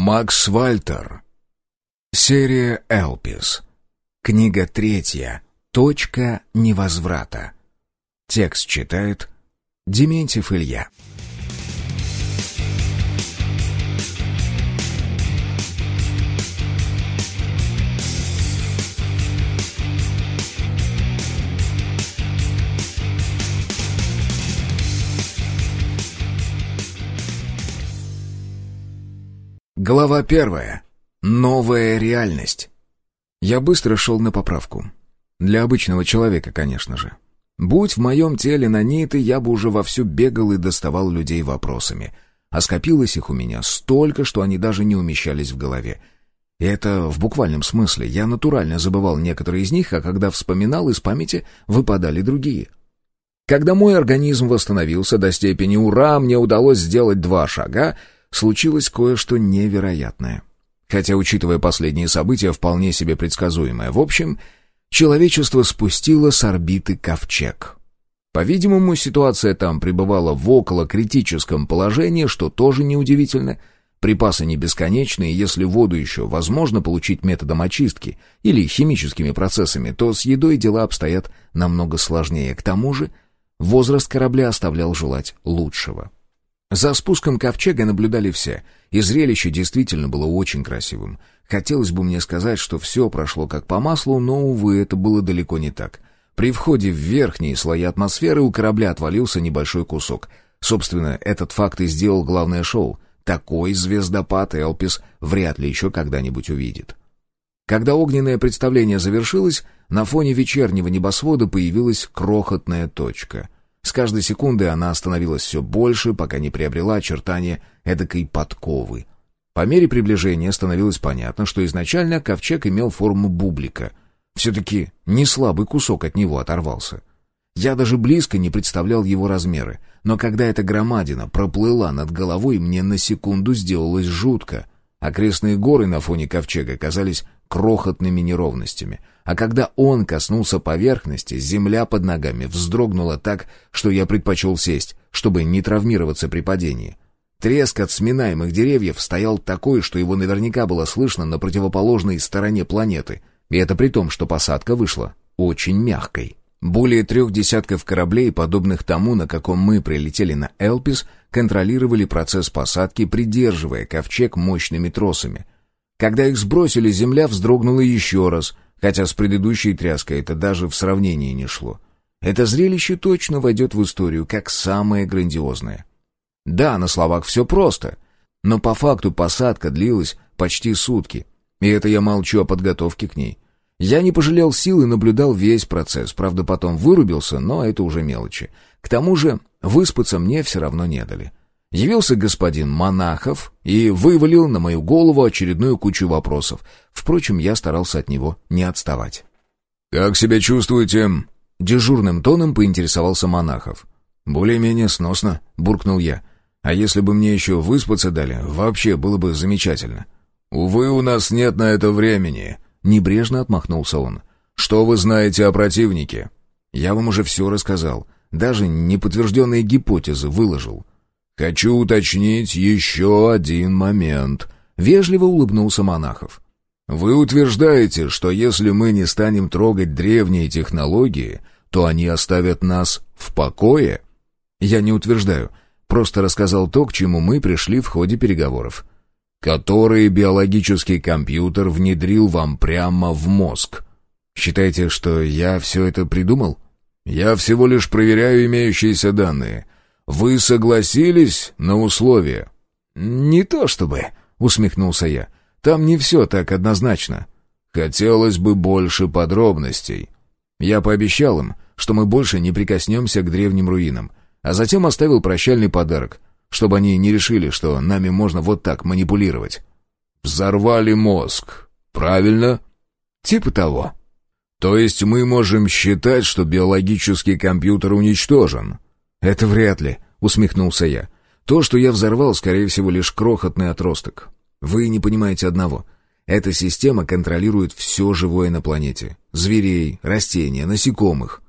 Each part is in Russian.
Макс Вальтер. Серия «Элпис». Книга третья. Точка невозврата. Текст читает Дементьев Илья. Глава первая. Новая реальность. Я быстро шел на поправку. Для обычного человека, конечно же. Будь в моем теле наниты, я бы уже вовсю бегал и доставал людей вопросами. А скопилось их у меня столько, что они даже не умещались в голове. И это в буквальном смысле. Я натурально забывал некоторые из них, а когда вспоминал, из памяти выпадали другие. Когда мой организм восстановился до степени «Ура!», мне удалось сделать два шага — случилось кое-что невероятное. Хотя, учитывая последние события, вполне себе предсказуемое. В общем, человечество спустило с орбиты ковчег. По-видимому, ситуация там пребывала в около критическом положении, что тоже неудивительно. Припасы не бесконечны, и если воду еще возможно получить методом очистки или химическими процессами, то с едой дела обстоят намного сложнее. К тому же возраст корабля оставлял желать лучшего. За спуском ковчега наблюдали все, и зрелище действительно было очень красивым. Хотелось бы мне сказать, что все прошло как по маслу, но, увы, это было далеко не так. При входе в верхние слои атмосферы у корабля отвалился небольшой кусок. Собственно, этот факт и сделал главное шоу. Такой звездопад Элпис вряд ли еще когда-нибудь увидит. Когда огненное представление завершилось, на фоне вечернего небосвода появилась крохотная точка — с каждой секундой она становилась все больше, пока не приобрела очертания эдакой подковы. По мере приближения становилось понятно, что изначально ковчег имел форму бублика. Все-таки не слабый кусок от него оторвался. Я даже близко не представлял его размеры, но когда эта громадина проплыла над головой, мне на секунду сделалось жутко. Окрестные горы на фоне ковчега казались крохотными неровностями — а когда он коснулся поверхности, земля под ногами вздрогнула так, что я предпочел сесть, чтобы не травмироваться при падении. Треск от сминаемых деревьев стоял такой, что его наверняка было слышно на противоположной стороне планеты, и это при том, что посадка вышла очень мягкой. Более трех десятков кораблей, подобных тому, на каком мы прилетели на Элпис, контролировали процесс посадки, придерживая ковчег мощными тросами. Когда их сбросили, земля вздрогнула еще раз — хотя с предыдущей тряской это даже в сравнении не шло. Это зрелище точно войдет в историю как самое грандиозное. Да, на словах все просто, но по факту посадка длилась почти сутки, и это я молчу о подготовке к ней. Я не пожалел сил и наблюдал весь процесс, правда потом вырубился, но это уже мелочи. К тому же выспаться мне все равно не дали. Явился господин Монахов и вывалил на мою голову очередную кучу вопросов. Впрочем, я старался от него не отставать. «Как себя чувствуете?» Дежурным тоном поинтересовался Монахов. «Более-менее сносно», — буркнул я. «А если бы мне еще выспаться дали, вообще было бы замечательно». «Увы, у нас нет на это времени», — небрежно отмахнулся он. «Что вы знаете о противнике?» «Я вам уже все рассказал. Даже неподтвержденные гипотезы выложил. «Хочу уточнить еще один момент», — вежливо улыбнулся Монахов. «Вы утверждаете, что если мы не станем трогать древние технологии, то они оставят нас в покое?» «Я не утверждаю, просто рассказал то, к чему мы пришли в ходе переговоров». «Который биологический компьютер внедрил вам прямо в мозг?» «Считаете, что я все это придумал?» «Я всего лишь проверяю имеющиеся данные». Вы согласились на условия?» «Не то чтобы», — усмехнулся я. «Там не все так однозначно. Хотелось бы больше подробностей». Я пообещал им, что мы больше не прикоснемся к древним руинам, а затем оставил прощальный подарок, чтобы они не решили, что нами можно вот так манипулировать. «Взорвали мозг, правильно?» «Типа того». «То есть мы можем считать, что биологический компьютер уничтожен?» «Это вряд ли», — усмехнулся я. «То, что я взорвал, скорее всего, лишь крохотный отросток. Вы не понимаете одного. Эта система контролирует все живое на планете. Зверей, растения, насекомых».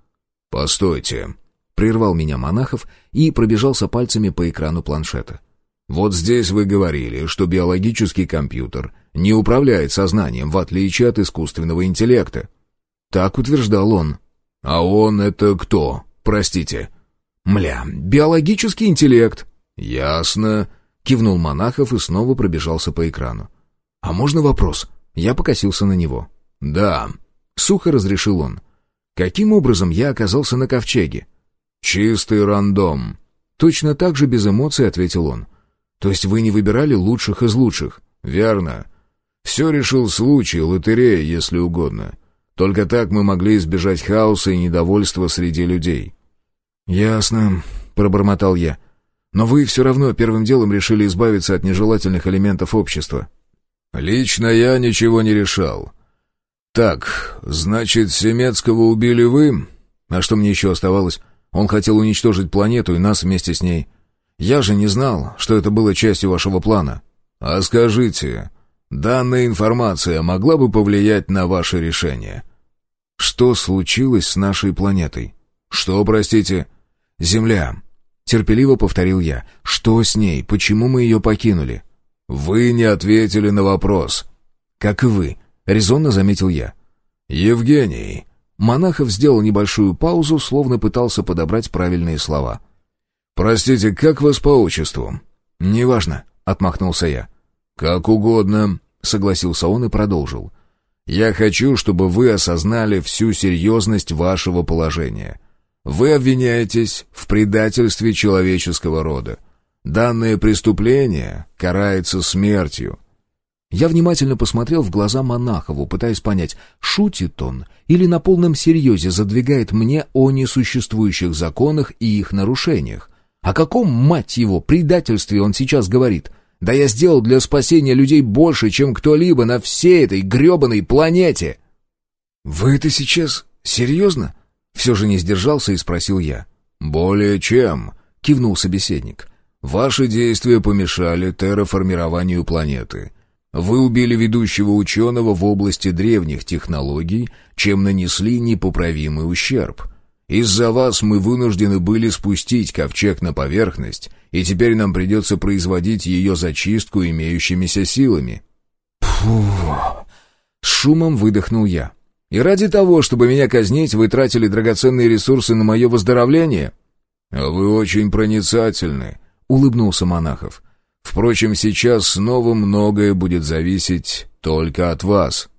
«Постойте», — прервал меня Монахов и пробежался пальцами по экрану планшета. Вот здесь вы говорили, что биологический компьютер не управляет сознанием, в отличие от искусственного интеллекта. Так утверждал он. А он это кто? Простите. Мля, биологический интеллект. Ясно. Кивнул Монахов и снова пробежался по экрану. А можно вопрос? Я покосился на него. Да. Сухо разрешил он. Каким образом я оказался на ковчеге? Чистый рандом. Точно так же без эмоций ответил он. То есть вы не выбирали лучших из лучших? Верно. Все решил случай, лотерея, если угодно. Только так мы могли избежать хаоса и недовольства среди людей. «Ясно», — пробормотал я. «Но вы все равно первым делом решили избавиться от нежелательных элементов общества». «Лично я ничего не решал. Так, значит, Семецкого убили вы? А что мне еще оставалось? Он хотел уничтожить планету и нас вместе с ней. Я же не знал, что это было частью вашего плана. А скажите, данная информация могла бы повлиять на ваше решение? Что случилось с нашей планетой? Что, простите? Земля. Терпеливо повторил я. Что с ней? Почему мы ее покинули? Вы не ответили на вопрос. Как и вы, резонно заметил я. Евгений. Монахов сделал небольшую паузу, словно пытался подобрать правильные слова. «Простите, как вас по отчеству?» «Неважно», — отмахнулся я. «Как угодно», — согласился он и продолжил. «Я хочу, чтобы вы осознали всю серьезность вашего положения. Вы обвиняетесь в предательстве человеческого рода. Данное преступление карается смертью». Я внимательно посмотрел в глаза Монахову, пытаясь понять, шутит он или на полном серьезе задвигает мне о несуществующих законах и их нарушениях. О каком, мать его, предательстве он сейчас говорит? Да я сделал для спасения людей больше, чем кто-либо на всей этой гребаной планете!» «Вы это сейчас серьезно?» Все же не сдержался и спросил я. «Более чем», — кивнул собеседник. «Ваши действия помешали терраформированию планеты. Вы убили ведущего ученого в области древних технологий, чем нанесли непоправимый ущерб. Из-за вас мы вынуждены были спустить ковчег на поверхность, и теперь нам придется производить ее зачистку имеющимися силами». «Фу!» — шумом выдохнул я. «И ради того, чтобы меня казнить, вы тратили драгоценные ресурсы на мое выздоровление?» «А вы очень проницательны», — улыбнулся Монахов. «Впрочем, сейчас снова многое будет зависеть только от вас».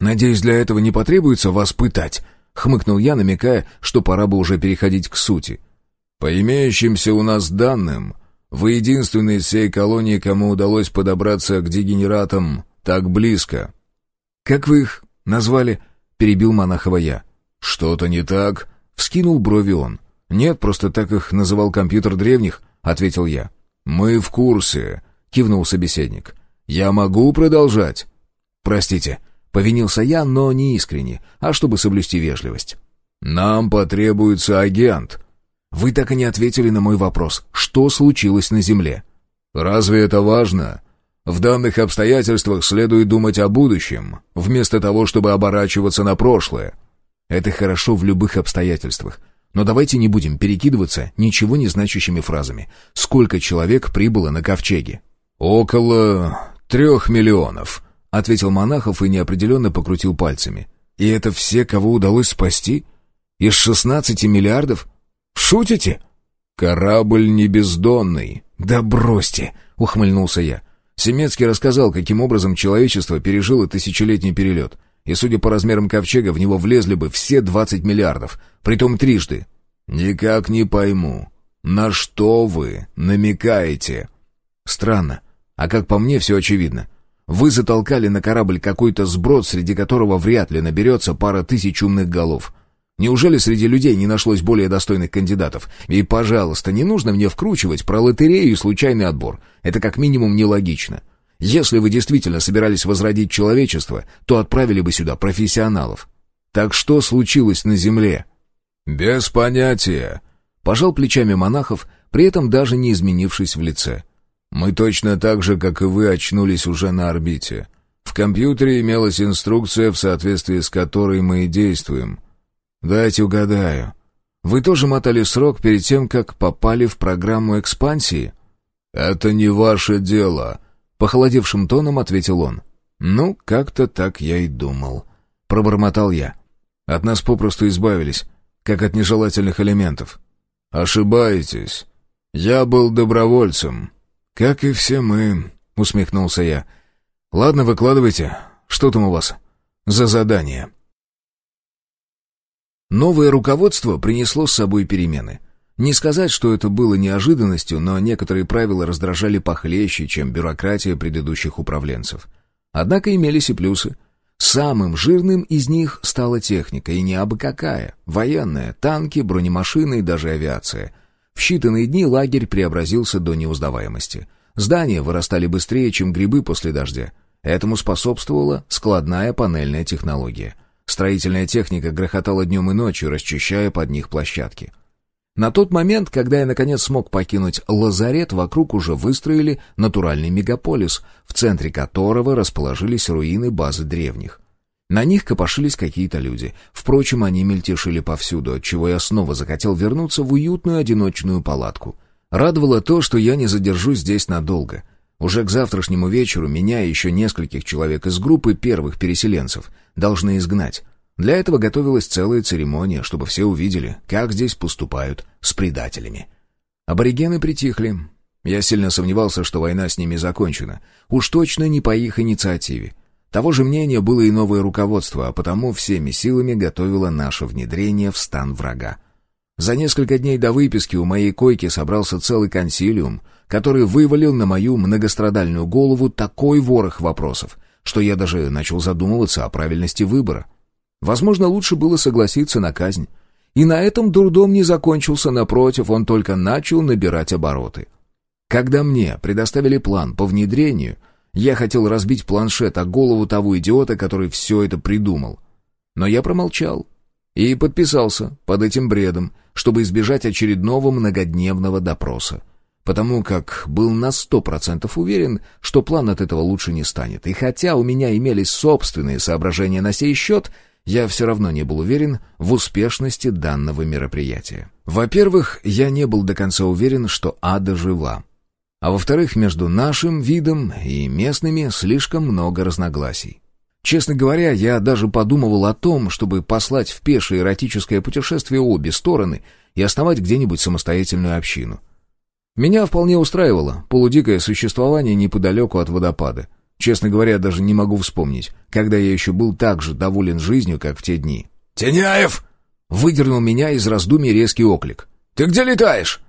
«Надеюсь, для этого не потребуется вас пытать», — хмыкнул я, намекая, что пора бы уже переходить к сути. «По имеющимся у нас данным, вы единственный из всей колонии, кому удалось подобраться к дегенератам так близко». «Как вы их назвали?» — перебил монахова я. «Что-то не так?» — вскинул брови он. «Нет, просто так их называл компьютер древних», — ответил я. «Мы в курсе», — кивнул собеседник. «Я могу продолжать?» «Простите», Повинился я, но не искренне, а чтобы соблюсти вежливость. «Нам потребуется агент». «Вы так и не ответили на мой вопрос. Что случилось на Земле?» «Разве это важно?» В данных обстоятельствах следует думать о будущем, вместо того, чтобы оборачиваться на прошлое. Это хорошо в любых обстоятельствах. Но давайте не будем перекидываться ничего не значащими фразами. Сколько человек прибыло на ковчеге? Около трех миллионов, — ответил Монахов и неопределенно покрутил пальцами. «И это все, кого удалось спасти? Из шестнадцати миллиардов? Шутите?» «Корабль не бездонный». «Да бросьте!» — ухмыльнулся я. Семецкий рассказал, каким образом человечество пережило тысячелетний перелет. И, судя по размерам ковчега, в него влезли бы все двадцать миллиардов, притом трижды. «Никак не пойму, на что вы намекаете?» «Странно. А как по мне, все очевидно. Вы затолкали на корабль какой-то сброд, среди которого вряд ли наберется пара тысяч умных голов. Неужели среди людей не нашлось более достойных кандидатов? И, пожалуйста, не нужно мне вкручивать про лотерею и случайный отбор. Это как минимум нелогично. Если вы действительно собирались возродить человечество, то отправили бы сюда профессионалов. Так что случилось на Земле? Без понятия. Пожал плечами монахов, при этом даже не изменившись в лице. Мы точно так же, как и вы, очнулись уже на орбите. В компьютере имелась инструкция, в соответствии с которой мы и действуем. Дайте угадаю. Вы тоже мотали срок перед тем, как попали в программу экспансии? «Это не ваше дело», — похолодевшим тоном ответил он. «Ну, как-то так я и думал», — пробормотал я. «От нас попросту избавились, как от нежелательных элементов». «Ошибаетесь. Я был добровольцем». «Как и все мы», — усмехнулся я. «Ладно, выкладывайте. Что там у вас за задание?» Новое руководство принесло с собой перемены. Не сказать, что это было неожиданностью, но некоторые правила раздражали похлеще, чем бюрократия предыдущих управленцев. Однако имелись и плюсы. Самым жирным из них стала техника, и не абы какая. Военная, танки, бронемашины и даже авиация. В считанные дни лагерь преобразился до неузнаваемости. Здания вырастали быстрее, чем грибы после дождя. Этому способствовала складная панельная технология. Строительная техника грохотала днем и ночью, расчищая под них площадки. На тот момент, когда я наконец смог покинуть лазарет, вокруг уже выстроили натуральный мегаполис, в центре которого расположились руины базы древних. На них копошились какие-то люди. Впрочем, они мельтешили повсюду, отчего я снова захотел вернуться в уютную одиночную палатку. Радовало то, что я не задержусь здесь надолго. Уже к завтрашнему вечеру меня и еще нескольких человек из группы первых переселенцев должны изгнать. Для этого готовилась целая церемония, чтобы все увидели, как здесь поступают с предателями. Аборигены притихли. Я сильно сомневался, что война с ними закончена. Уж точно не по их инициативе. Того же мнения было и новое руководство, а потому всеми силами готовило наше внедрение в стан врага. За несколько дней до выписки у моей койки собрался целый консилиум, который вывалил на мою многострадальную голову такой ворох вопросов, что я даже начал задумываться о правильности выбора. Возможно, лучше было согласиться на казнь. И на этом дурдом не закончился, напротив, он только начал набирать обороты. Когда мне предоставили план по внедрению, я хотел разбить планшет о голову того идиота, который все это придумал. Но я промолчал и подписался под этим бредом, чтобы избежать очередного многодневного допроса. Потому как был на сто процентов уверен, что план от этого лучше не станет. И хотя у меня имелись собственные соображения на сей счет, я все равно не был уверен в успешности данного мероприятия. Во-первых, я не был до конца уверен, что Ада жива. А во-вторых, между нашим видом и местными слишком много разногласий. Честно говоря, я даже подумывал о том, чтобы послать в пешее эротическое путешествие обе стороны и основать где-нибудь самостоятельную общину. Меня вполне устраивало полудикое существование неподалеку от водопада — Честно говоря, даже не могу вспомнить, когда я еще был так же доволен жизнью, как в те дни. «Теняев!» — выдернул меня из раздумий резкий оклик. «Ты где летаешь?»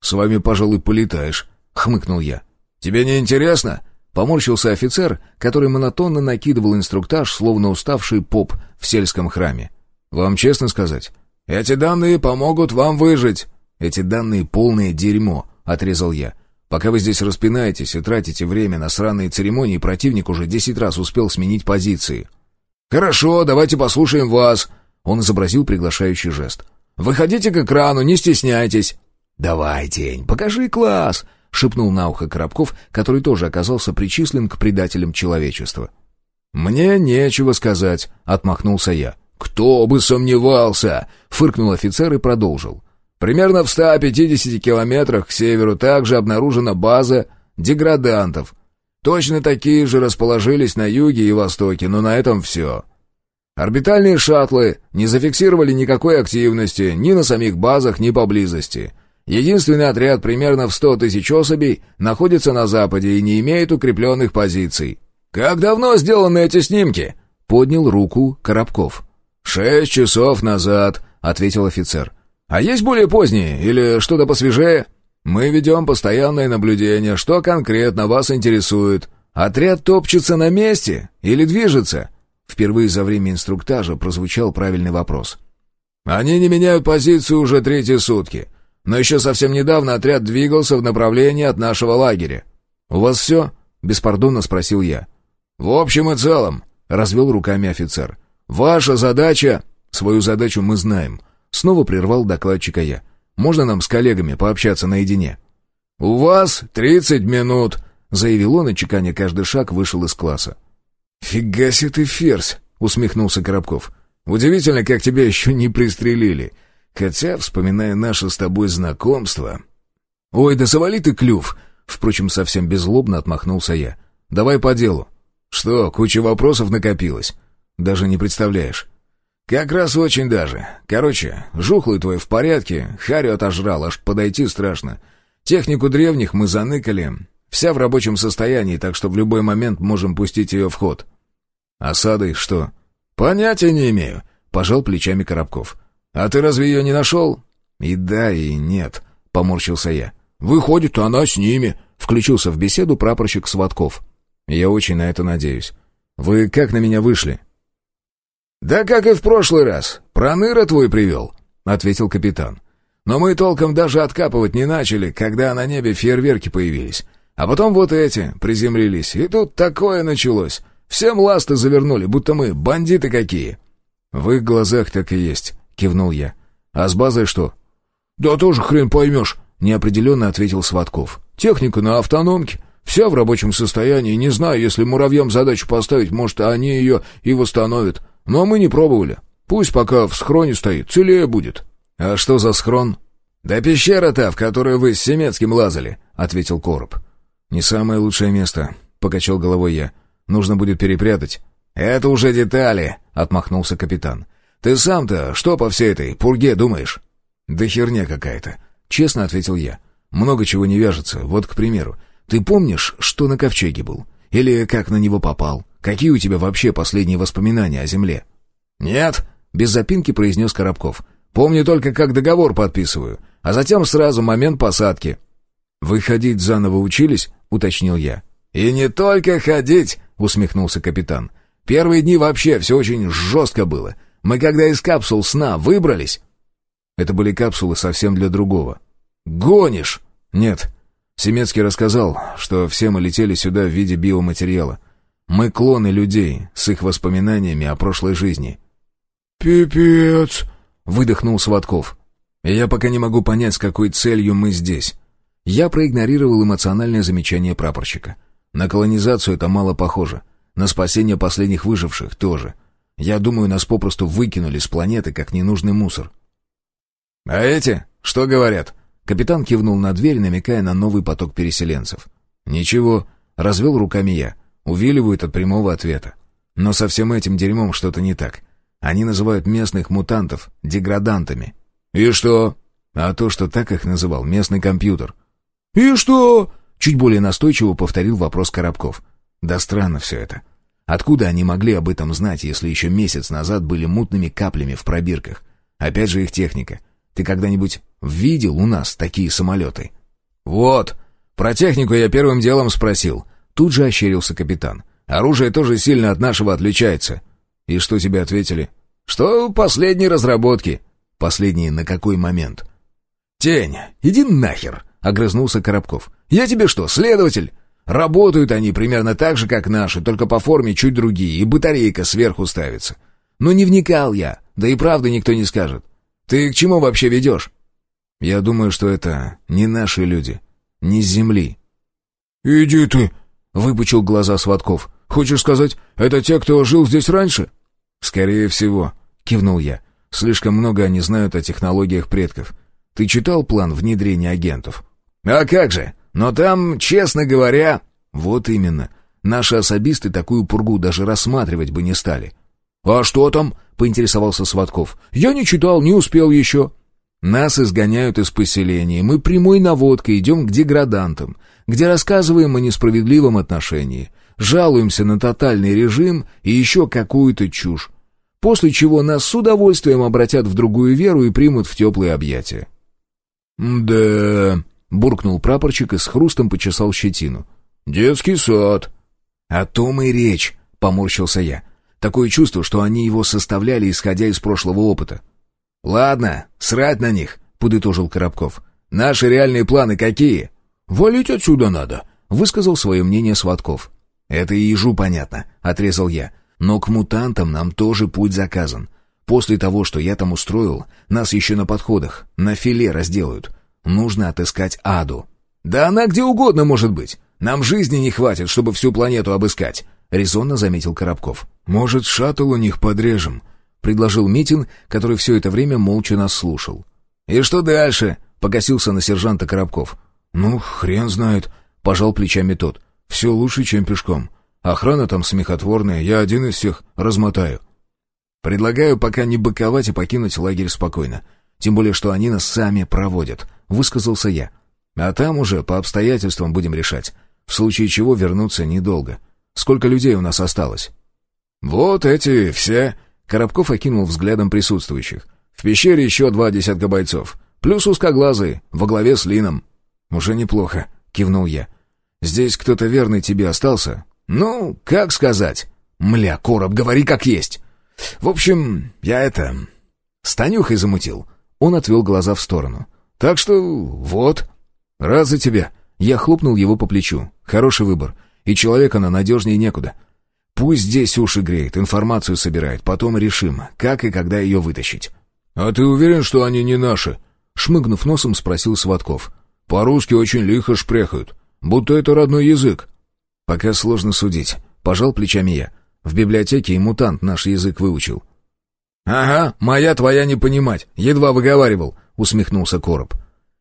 «С вами, пожалуй, полетаешь», — хмыкнул я. «Тебе не интересно?» — поморщился офицер, который монотонно накидывал инструктаж, словно уставший поп в сельском храме. «Вам честно сказать?» «Эти данные помогут вам выжить». «Эти данные — полное дерьмо», — отрезал я. Пока вы здесь распинаетесь и тратите время на сраные церемонии, противник уже десять раз успел сменить позиции». «Хорошо, давайте послушаем вас», — он изобразил приглашающий жест. «Выходите к экрану, не стесняйтесь». «Давай, Тень, покажи класс», — шепнул на ухо Коробков, который тоже оказался причислен к предателям человечества. «Мне нечего сказать», — отмахнулся я. «Кто бы сомневался!» — фыркнул офицер и продолжил. Примерно в 150 километрах к северу также обнаружена база деградантов. Точно такие же расположились на юге и востоке, но на этом все. Орбитальные шаттлы не зафиксировали никакой активности ни на самих базах, ни поблизости. Единственный отряд примерно в 100 тысяч особей находится на западе и не имеет укрепленных позиций. «Как давно сделаны эти снимки?» — поднял руку Коробков. «Шесть часов назад», — ответил офицер. А есть более поздние или что-то посвежее? Мы ведем постоянное наблюдение. Что конкретно вас интересует? Отряд топчется на месте или движется?» Впервые за время инструктажа прозвучал правильный вопрос. «Они не меняют позицию уже третьи сутки. Но еще совсем недавно отряд двигался в направлении от нашего лагеря». «У вас все?» — беспардонно спросил я. «В общем и целом», — развел руками офицер. «Ваша задача...» «Свою задачу мы знаем», Снова прервал докладчика я. «Можно нам с коллегами пообщаться наедине?» «У вас тридцать минут», — заявил он, и чеканя каждый шаг вышел из класса. «Фига себе ты ферзь!» — усмехнулся Коробков. «Удивительно, как тебя еще не пристрелили. Хотя, вспоминая наше с тобой знакомство...» «Ой, да завали ты клюв!» Впрочем, совсем беззлобно отмахнулся я. «Давай по делу». «Что, куча вопросов накопилась?» «Даже не представляешь». «Как раз очень даже. Короче, жухлый твой в порядке, Харю отожрал, аж подойти страшно. Технику древних мы заныкали. Вся в рабочем состоянии, так что в любой момент можем пустить ее в ход». «Осадой что?» «Понятия не имею», — пожал плечами Коробков. «А ты разве ее не нашел?» «И да, и нет», — поморщился я. «Выходит, она с ними», — включился в беседу прапорщик Сватков. «Я очень на это надеюсь. Вы как на меня вышли?» «Да как и в прошлый раз. Проныра твой привел», — ответил капитан. «Но мы толком даже откапывать не начали, когда на небе фейерверки появились. А потом вот эти приземлились, и тут такое началось. Всем ласты завернули, будто мы бандиты какие». «В их глазах так и есть», — кивнул я. «А с базой что?» «Да тоже хрен поймешь», — неопределенно ответил Сватков. «Техника на автономке. Вся в рабочем состоянии. Не знаю, если муравьям задачу поставить, может, они ее и восстановят. Но мы не пробовали. Пусть пока в схроне стоит, целее будет». «А что за схрон?» «Да пещера та, в которую вы с Семецким лазали», — ответил Короб. «Не самое лучшее место», — покачал головой я. Нужно будет перепрятать». «Это уже детали», — отмахнулся капитан. «Ты сам-то что по всей этой пурге думаешь?» «Да херня какая-то», — честно ответил я. «Много чего не вяжется. Вот, к примеру, ты помнишь, что на ковчеге был? Или как на него попал? Какие у тебя вообще последние воспоминания о земле?» «Нет», — без запинки произнес Коробков. «Помню только, как договор подписываю, а затем сразу момент посадки». «Вы ходить заново учились?» — уточнил я. «И не только ходить», — усмехнулся капитан. «Первые дни вообще все очень жестко было. Мы когда из капсул сна выбрались...» Это были капсулы совсем для другого. «Гонишь!» «Нет». Семецкий рассказал, что все мы летели сюда в виде биоматериала. Мы клоны людей с их воспоминаниями о прошлой жизни. «Пипец!» — выдохнул Сватков. «Я пока не могу понять, с какой целью мы здесь». Я проигнорировал эмоциональное замечание прапорщика. На колонизацию это мало похоже. На спасение последних выживших тоже. Я думаю, нас попросту выкинули с планеты, как ненужный мусор. «А эти? Что говорят?» Капитан кивнул на дверь, намекая на новый поток переселенцев. «Ничего», — развел руками я. Увиливают от прямого ответа. Но со всем этим дерьмом что-то не так. Они называют местных мутантов деградантами. «И что?» «А то, что так их называл местный компьютер». «И что?» Чуть более настойчиво повторил вопрос Коробков. Да странно все это. Откуда они могли об этом знать, если еще месяц назад были мутными каплями в пробирках? Опять же их техника. Ты когда-нибудь видел у нас такие самолеты? Вот. Про технику я первым делом спросил. Тут же ощерился капитан. Оружие тоже сильно от нашего отличается. И что тебе ответили? Что последние разработки. Последние на какой момент? Тень, иди нахер, огрызнулся Коробков. «Я тебе что, следователь?» Работают они примерно так же, как наши, только по форме чуть другие, и батарейка сверху ставится. Но не вникал я, да и правды никто не скажет. Ты к чему вообще ведешь? Я думаю, что это не наши люди, не с земли. «Иди ты!» — выпучил глаза Сватков. «Хочешь сказать, это те, кто жил здесь раньше?» «Скорее всего», — кивнул я. «Слишком много они знают о технологиях предков. Ты читал план внедрения агентов?» «А как же? Но там, честно говоря...» «Вот именно. Наши особисты такую пургу даже рассматривать бы не стали». «А что там?» — поинтересовался Сватков. «Я не читал, не успел еще». «Нас изгоняют из поселения, мы прямой наводкой идем к деградантам, где рассказываем о несправедливом отношении, жалуемся на тотальный режим и еще какую-то чушь, после чего нас с удовольствием обратят в другую веру и примут в теплые объятия». «Да...» Буркнул прапорщик и с хрустом почесал щетину. «Детский сад». «О том и речь», — поморщился я. «Такое чувство, что они его составляли, исходя из прошлого опыта». «Ладно, срать на них», — подытожил Коробков. «Наши реальные планы какие?» «Валить отсюда надо», — высказал свое мнение Сватков. «Это и ежу понятно», — отрезал я. «Но к мутантам нам тоже путь заказан. После того, что я там устроил, нас еще на подходах, на филе разделают. Нужно отыскать Аду. «Да она где угодно может быть. Нам жизни не хватит, чтобы всю планету обыскать», — резонно заметил Коробков. «Может, шаттл у них подрежем?» — предложил Митин, который все это время молча нас слушал. «И что дальше?» — погасился на сержанта Коробков. «Ну, хрен знает», —— пожал плечами тот. «Все лучше, чем пешком. Охрана там смехотворная, я один из всех размотаю». «Предлагаю пока не быковать и покинуть лагерь спокойно. Тем более, что они нас сами проводят», — высказался я. «А там уже по обстоятельствам будем решать. В случае чего вернуться недолго. Сколько людей у нас осталось?» «Вот эти все...» — Коробков окинул взглядом присутствующих. «В пещере еще два десятка бойцов. Плюс узкоглазые, во главе с Лином». «Уже неплохо», — кивнул я. «Здесь кто-то верный тебе остался?» «Ну, как сказать?» «Мля, Короб, говори как есть!» «В общем, я это... с Танюхой замутил». Он отвел глаза в сторону. «Так что вот...» «Рад за тебя». Я хлопнул его по плечу. «Хороший выбор. И человека на надежнее некуда. Пусть здесь уши греет, информацию собирает, потом решим, как и когда ее вытащить». «А ты уверен, что они не наши?» Шмыгнув носом, спросил Сватков. «По-русски очень лихо шпрехают, будто это родной язык». «Пока сложно судить», — пожал плечами я. «В библиотеке и мутант наш язык выучил». «Ага, моя твоя не понимать, едва выговаривал», — усмехнулся Короб.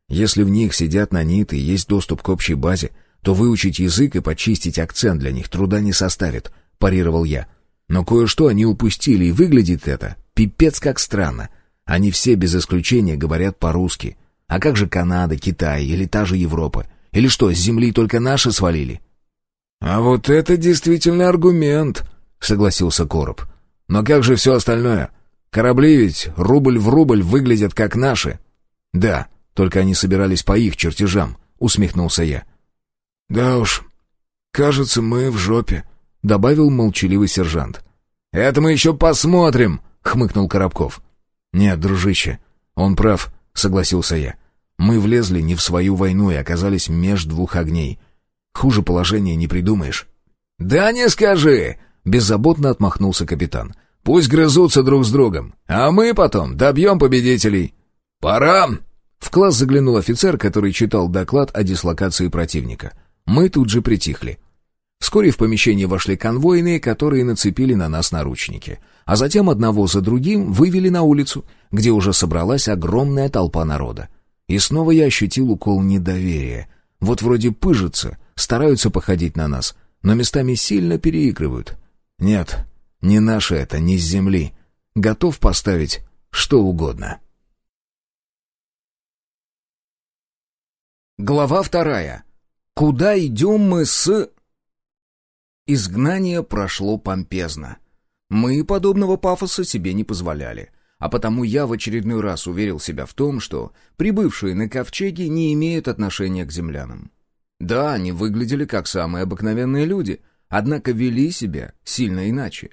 «Если в них сидят наниты и есть доступ к общей базе, то выучить язык и почистить акцент для них труда не составит», — парировал я. «Но кое-что они упустили, и выглядит это пипец как странно. Они все без исключения говорят по-русски. А как же Канада, Китай или та же Европа? Или что, с земли только наши свалили?» «А вот это действительно аргумент», — согласился Короб. «Но как же все остальное? Корабли ведь рубль в рубль выглядят как наши». «Да, только они собирались по их чертежам», — усмехнулся я. «Да уж, кажется, мы в жопе», — добавил молчаливый сержант. «Это мы еще посмотрим», — хмыкнул Коробков. «Нет, дружище, он прав», — согласился я. «Мы влезли не в свою войну и оказались меж двух огней». Хуже положения не придумаешь». «Да не скажи!» — беззаботно отмахнулся капитан. «Пусть грызутся друг с другом, а мы потом добьем победителей». «Пора!» В класс заглянул офицер, который читал доклад о дислокации противника. Мы тут же притихли. Вскоре в помещение вошли конвойные, которые нацепили на нас наручники. А затем одного за другим вывели на улицу, где уже собралась огромная толпа народа. И снова я ощутил укол недоверия. Вот вроде пыжится, Стараются походить на нас, но местами сильно переигрывают. Нет, не наше это, не с земли. Готов поставить что угодно. Глава вторая. Куда идем мы с... Изгнание прошло помпезно. Мы подобного пафоса себе не позволяли, а потому я в очередной раз уверил себя в том, что прибывшие на ковчеге не имеют отношения к землянам. Да, они выглядели как самые обыкновенные люди, однако вели себя сильно иначе.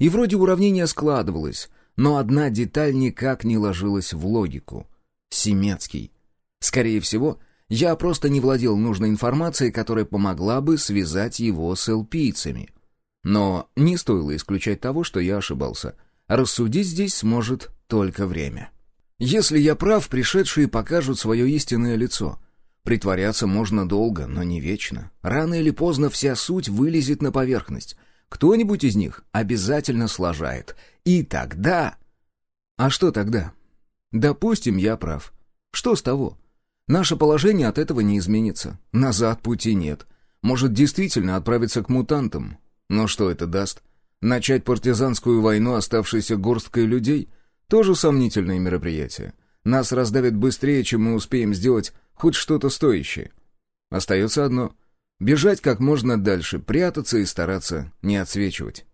И вроде уравнение складывалось, но одна деталь никак не ложилась в логику. Семецкий. Скорее всего, я просто не владел нужной информацией, которая помогла бы связать его с элпийцами. Но не стоило исключать того, что я ошибался. Рассудить здесь сможет только время. Если я прав, пришедшие покажут свое истинное лицо — Притворяться можно долго, но не вечно. Рано или поздно вся суть вылезет на поверхность. Кто-нибудь из них обязательно сложает. И тогда... А что тогда? Допустим, я прав. Что с того? Наше положение от этого не изменится. Назад пути нет. Может, действительно отправиться к мутантам? Но что это даст? Начать партизанскую войну оставшейся горсткой людей? Тоже сомнительное мероприятие. Нас раздавят быстрее, чем мы успеем сделать хоть что-то стоящее. Остается одно — бежать как можно дальше, прятаться и стараться не отсвечивать.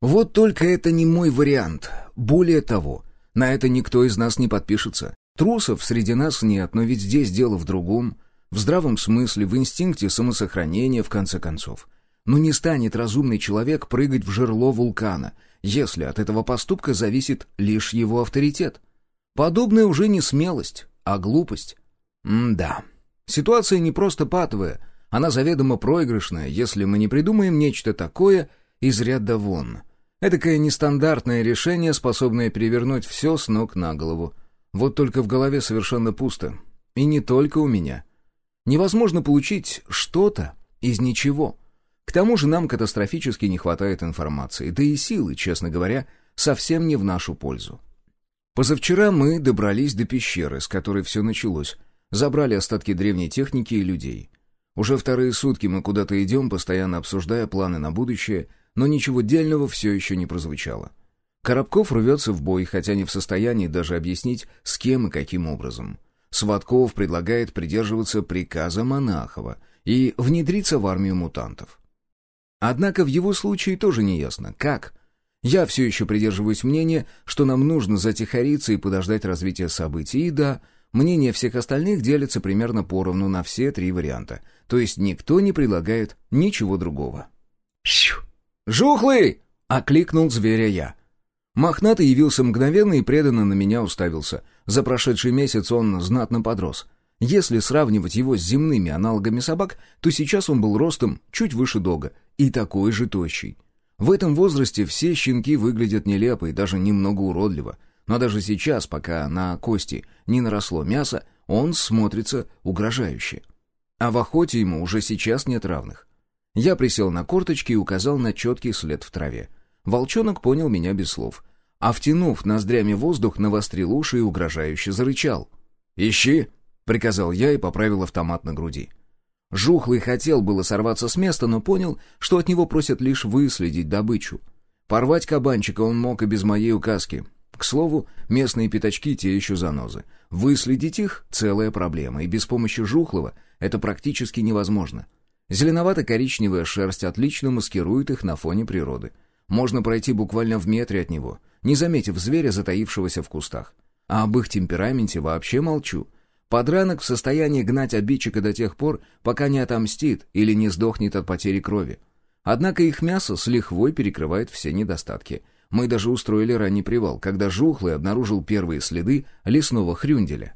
Вот только это не мой вариант. Более того, на это никто из нас не подпишется. Трусов среди нас нет, но ведь здесь дело в другом. В здравом смысле, в инстинкте самосохранения, в конце концов. Но не станет разумный человек прыгать в жерло вулкана, если от этого поступка зависит лишь его авторитет. Подобное уже не смелость, а глупость. М-да. Ситуация не просто патовая, она заведомо проигрышная, если мы не придумаем нечто такое из ряда вон. Этакое нестандартное решение, способное перевернуть все с ног на голову. Вот только в голове совершенно пусто. И не только у меня. Невозможно получить что-то из ничего. К тому же нам катастрофически не хватает информации, да и силы, честно говоря, совсем не в нашу пользу. Позавчера мы добрались до пещеры, с которой все началось, Забрали остатки древней техники и людей. Уже вторые сутки мы куда-то идем, постоянно обсуждая планы на будущее, но ничего дельного все еще не прозвучало. Коробков рвется в бой, хотя не в состоянии даже объяснить, с кем и каким образом. Сватков предлагает придерживаться приказа Монахова и внедриться в армию мутантов. Однако в его случае тоже не ясно, как. Я все еще придерживаюсь мнения, что нам нужно затихариться и подождать развития событий. И да, мнение всех остальных делится примерно поровну на все три варианта. То есть никто не предлагает ничего другого. «Щу! Жухлый!» — окликнул зверя я. Мохнатый явился мгновенно и преданно на меня уставился. За прошедший месяц он знатно подрос. Если сравнивать его с земными аналогами собак, то сейчас он был ростом чуть выше дога и такой же тощий. В этом возрасте все щенки выглядят нелепо и даже немного уродливо, но даже сейчас, пока на кости не наросло мясо, он смотрится угрожающе. А в охоте ему уже сейчас нет равных. Я присел на корточки и указал на четкий след в траве. Волчонок понял меня без слов, а втянув ноздрями воздух, навострил уши и угрожающе зарычал. «Ищи!» — приказал я и поправил автомат на груди. Жухлый хотел было сорваться с места, но понял, что от него просят лишь выследить добычу. Порвать кабанчика он мог и без моей указки. К слову, местные пятачки те еще занозы. Выследить их — целая проблема, и без помощи Жухлого это практически невозможно. Зеленовато-коричневая шерсть отлично маскирует их на фоне природы. Можно пройти буквально в метре от него, не заметив зверя, затаившегося в кустах. А об их темпераменте вообще молчу. Подранок в состоянии гнать обидчика до тех пор, пока не отомстит или не сдохнет от потери крови. Однако их мясо с лихвой перекрывает все недостатки. Мы даже устроили ранний привал, когда Жухлый обнаружил первые следы лесного хрюнделя.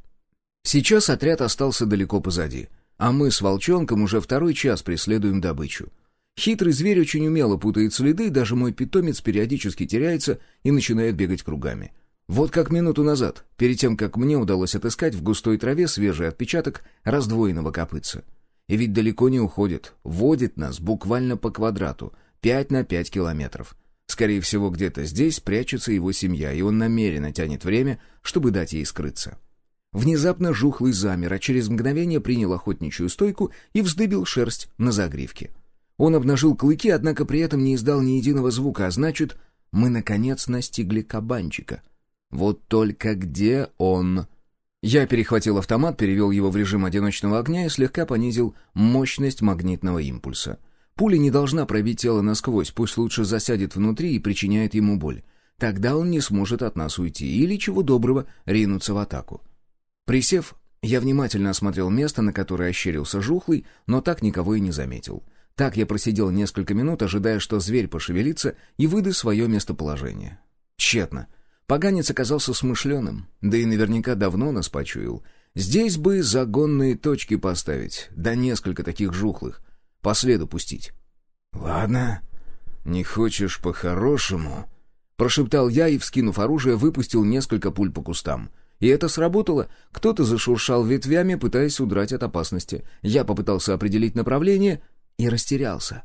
Сейчас отряд остался далеко позади, а мы с Волчонком уже второй час преследуем добычу. Хитрый зверь очень умело путает следы, даже мой питомец периодически теряется и начинает бегать кругами. Вот как минуту назад, перед тем, как мне удалось отыскать в густой траве свежий отпечаток раздвоенного копытца. И ведь далеко не уходит, водит нас буквально по квадрату, пять на пять километров. Скорее всего, где-то здесь прячется его семья, и он намеренно тянет время, чтобы дать ей скрыться. Внезапно жухлый замер, а через мгновение принял охотничью стойку и вздыбил шерсть на загривке. Он обнажил клыки, однако при этом не издал ни единого звука, а значит, мы, наконец, настигли кабанчика — вот только где он? Я перехватил автомат, перевел его в режим одиночного огня и слегка понизил мощность магнитного импульса. Пуля не должна пробить тело насквозь, пусть лучше засядет внутри и причиняет ему боль. Тогда он не сможет от нас уйти или, чего доброго, ринуться в атаку. Присев, я внимательно осмотрел место, на которое ощерился жухлый, но так никого и не заметил. Так я просидел несколько минут, ожидая, что зверь пошевелится и выдаст свое местоположение. Тщетно. Поганец оказался смышленым, да и наверняка давно нас почуял. Здесь бы загонные точки поставить, да несколько таких жухлых. По следу пустить. «Ладно, не хочешь по-хорошему?» Прошептал я и, вскинув оружие, выпустил несколько пуль по кустам. И это сработало. Кто-то зашуршал ветвями, пытаясь удрать от опасности. Я попытался определить направление и растерялся.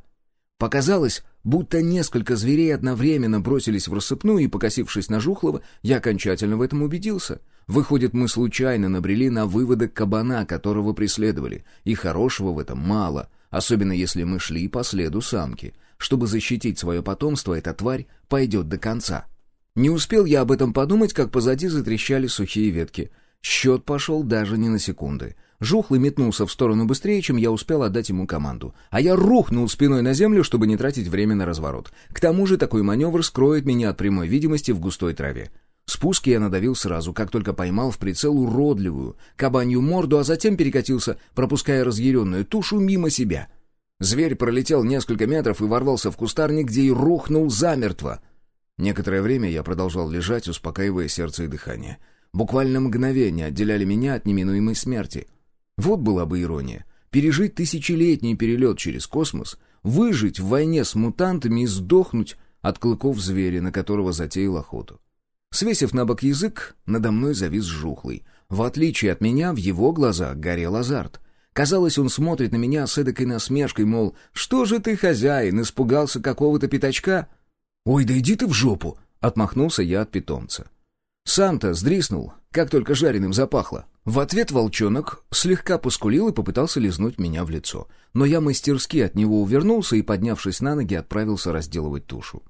Показалось, будто несколько зверей одновременно бросились в рассыпную, и, покосившись на Жухлова, я окончательно в этом убедился. Выходит, мы случайно набрели на выводок кабана, которого преследовали, и хорошего в этом мало, особенно если мы шли по следу самки. Чтобы защитить свое потомство, эта тварь пойдет до конца. Не успел я об этом подумать, как позади затрещали сухие ветки. Счет пошел даже не на секунды. Жухлый метнулся в сторону быстрее, чем я успел отдать ему команду. А я рухнул спиной на землю, чтобы не тратить время на разворот. К тому же такой маневр скроет меня от прямой видимости в густой траве. Спуск я надавил сразу, как только поймал в прицел уродливую кабанью морду, а затем перекатился, пропуская разъяренную тушу мимо себя. Зверь пролетел несколько метров и ворвался в кустарник, где и рухнул замертво. Некоторое время я продолжал лежать, успокаивая сердце и дыхание. Буквально мгновение отделяли меня от неминуемой смерти. Вот была бы ирония. Пережить тысячелетний перелет через космос, выжить в войне с мутантами и сдохнуть от клыков зверя, на которого затеял охоту. Свесив на бок язык, надо мной завис жухлый. В отличие от меня, в его глазах горел азарт. Казалось, он смотрит на меня с эдакой насмешкой, мол, «Что же ты, хозяин, испугался какого-то пятачка?» «Ой, да иди ты в жопу!» — отмахнулся я от питомца. Сам-то сдриснул, как только жареным запахло. В ответ волчонок слегка поскулил и попытался лизнуть меня в лицо. Но я мастерски от него увернулся и, поднявшись на ноги, отправился разделывать тушу.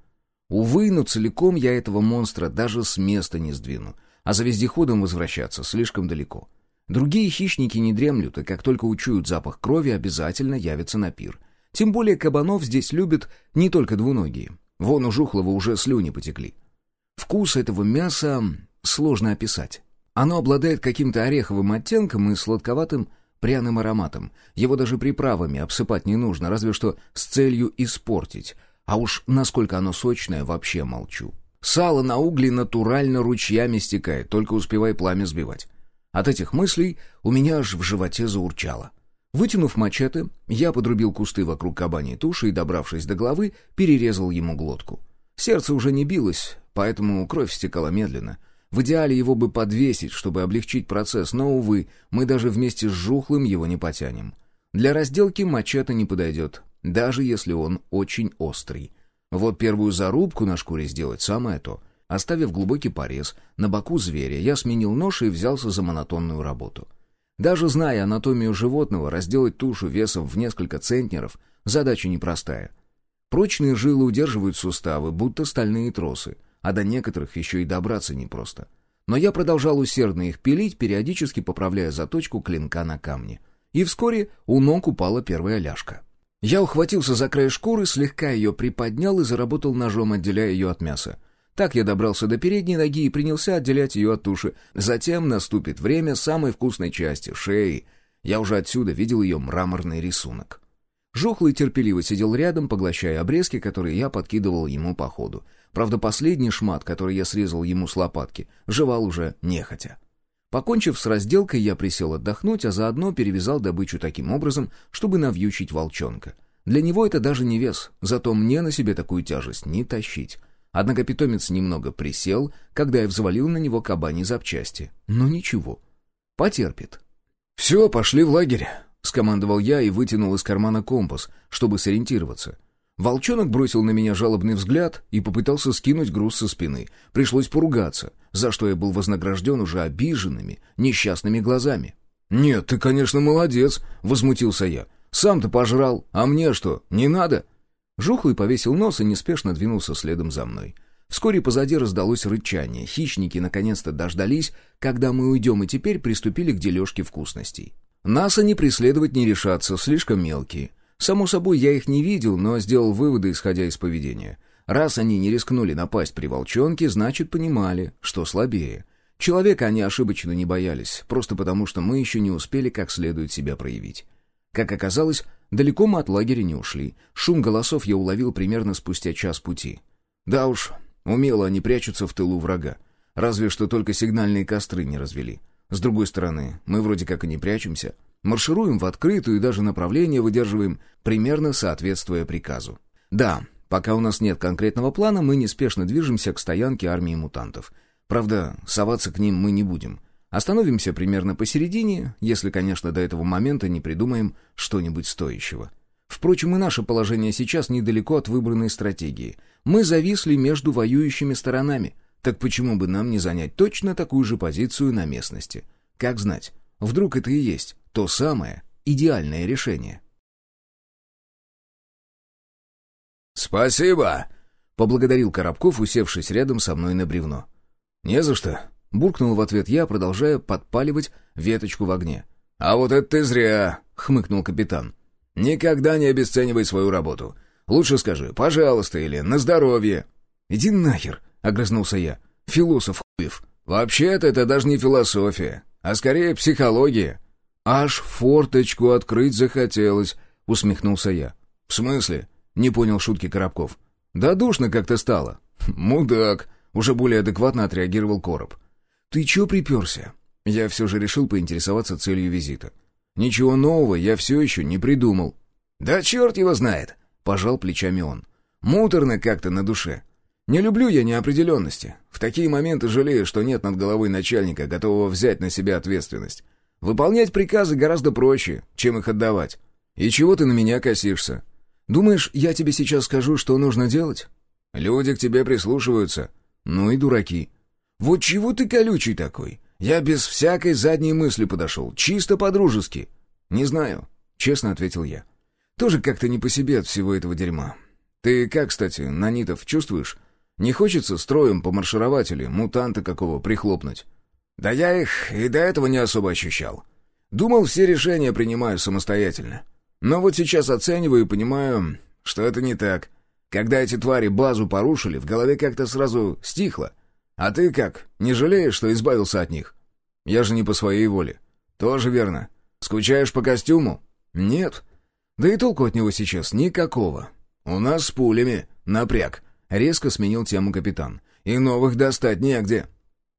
Увы, но целиком я этого монстра даже с места не сдвину, а за вездеходом возвращаться слишком далеко. Другие хищники не дремлют, и как только учуют запах крови, обязательно явятся на пир. Тем более кабанов здесь любят не только двуногие. Вон у Жухлова уже слюни потекли. Вкус этого мяса сложно описать. Оно обладает каким-то ореховым оттенком и сладковатым пряным ароматом. Его даже приправами обсыпать не нужно, разве что с целью испортить. А уж насколько оно сочное, вообще молчу. Сало на угле натурально ручьями стекает, только успевай пламя сбивать. От этих мыслей у меня аж в животе заурчало. Вытянув мачете, я подрубил кусты вокруг кабаней туши и, добравшись до головы, перерезал ему глотку. Сердце уже не билось, поэтому кровь стекала медленно — в идеале его бы подвесить, чтобы облегчить процесс, но, увы, мы даже вместе с жухлым его не потянем. Для разделки мачете не подойдет, даже если он очень острый. Вот первую зарубку на шкуре сделать самое то. Оставив глубокий порез на боку зверя, я сменил нож и взялся за монотонную работу. Даже зная анатомию животного, разделать тушу весом в несколько центнеров – задача непростая. Прочные жилы удерживают суставы, будто стальные тросы – а до некоторых еще и добраться непросто. Но я продолжал усердно их пилить, периодически поправляя заточку клинка на камне. И вскоре у ног упала первая ляжка. Я ухватился за край шкуры, слегка ее приподнял и заработал ножом, отделяя ее от мяса. Так я добрался до передней ноги и принялся отделять ее от туши. Затем наступит время самой вкусной части — шеи. Я уже отсюда видел ее мраморный рисунок. Жухлый терпеливо сидел рядом, поглощая обрезки, которые я подкидывал ему по ходу. Правда, последний шмат, который я срезал ему с лопатки, жевал уже нехотя. Покончив с разделкой, я присел отдохнуть, а заодно перевязал добычу таким образом, чтобы навьючить волчонка. Для него это даже не вес, зато мне на себе такую тяжесть не тащить. Однако питомец немного присел, когда я взвалил на него кабани запчасти. Но ничего, потерпит. «Все, пошли в лагерь», — скомандовал я и вытянул из кармана компас, чтобы сориентироваться. Волчонок бросил на меня жалобный взгляд и попытался скинуть груз со спины. Пришлось поругаться, за что я был вознагражден уже обиженными, несчастными глазами. «Нет, ты, конечно, молодец», — возмутился я. «Сам-то пожрал, а мне что, не надо?» Жухлый повесил нос и неспешно двинулся следом за мной. Вскоре позади раздалось рычание. Хищники наконец-то дождались, когда мы уйдем, и теперь приступили к дележке вкусностей. Нас они преследовать не решатся, слишком мелкие. Само собой, я их не видел, но сделал выводы, исходя из поведения. Раз они не рискнули напасть при волчонке, значит, понимали, что слабее. Человека они ошибочно не боялись, просто потому что мы еще не успели как следует себя проявить. Как оказалось, далеко мы от лагеря не ушли. Шум голосов я уловил примерно спустя час пути. Да уж, умело они прячутся в тылу врага. Разве что только сигнальные костры не развели. С другой стороны, мы вроде как и не прячемся. Маршируем в открытую и даже направление выдерживаем, примерно соответствуя приказу. Да, пока у нас нет конкретного плана, мы неспешно движемся к стоянке армии мутантов. Правда, соваться к ним мы не будем. Остановимся примерно посередине, если, конечно, до этого момента не придумаем что-нибудь стоящего. Впрочем, и наше положение сейчас недалеко от выбранной стратегии. Мы зависли между воюющими сторонами. Так почему бы нам не занять точно такую же позицию на местности? Как знать, вдруг это и есть то самое идеальное решение. «Спасибо!» — поблагодарил Коробков, усевшись рядом со мной на бревно. «Не за что!» — буркнул в ответ я, продолжая подпаливать веточку в огне. «А вот это ты зря!» — хмыкнул капитан. «Никогда не обесценивай свою работу. Лучше скажи «пожалуйста» или «на здоровье». «Иди нахер!» — огрызнулся я. «Философ хуев!» «Вообще-то это даже не философия, а скорее психология. «Аж форточку открыть захотелось», — усмехнулся я. «В смысле?» — не понял шутки Коробков. «Да душно как-то стало». «Мудак», — уже более адекватно отреагировал Короб. «Ты чё приперся?» Я все же решил поинтересоваться целью визита. «Ничего нового я все еще не придумал». «Да черт его знает!» — пожал плечами он. «Муторно как-то на душе. Не люблю я неопределенности. В такие моменты жалею, что нет над головой начальника, готового взять на себя ответственность. Выполнять приказы гораздо проще, чем их отдавать. И чего ты на меня косишься? Думаешь, я тебе сейчас скажу, что нужно делать? Люди к тебе прислушиваются. Ну и дураки. Вот чего ты колючий такой? Я без всякой задней мысли подошел, чисто по-дружески». «Не знаю», — честно ответил я. «Тоже как-то не по себе от всего этого дерьма. Ты как, кстати, нанитов чувствуешь? Не хочется строем помаршировать или мутанта какого прихлопнуть?» «Да я их и до этого не особо ощущал. Думал, все решения принимаю самостоятельно. Но вот сейчас оцениваю и понимаю, что это не так. Когда эти твари базу порушили, в голове как-то сразу стихло. А ты как, не жалеешь, что избавился от них? Я же не по своей воле. Тоже верно. Скучаешь по костюму? Нет. Да и толку от него сейчас никакого. У нас с пулями. Напряг. Резко сменил тему капитан. И новых достать негде.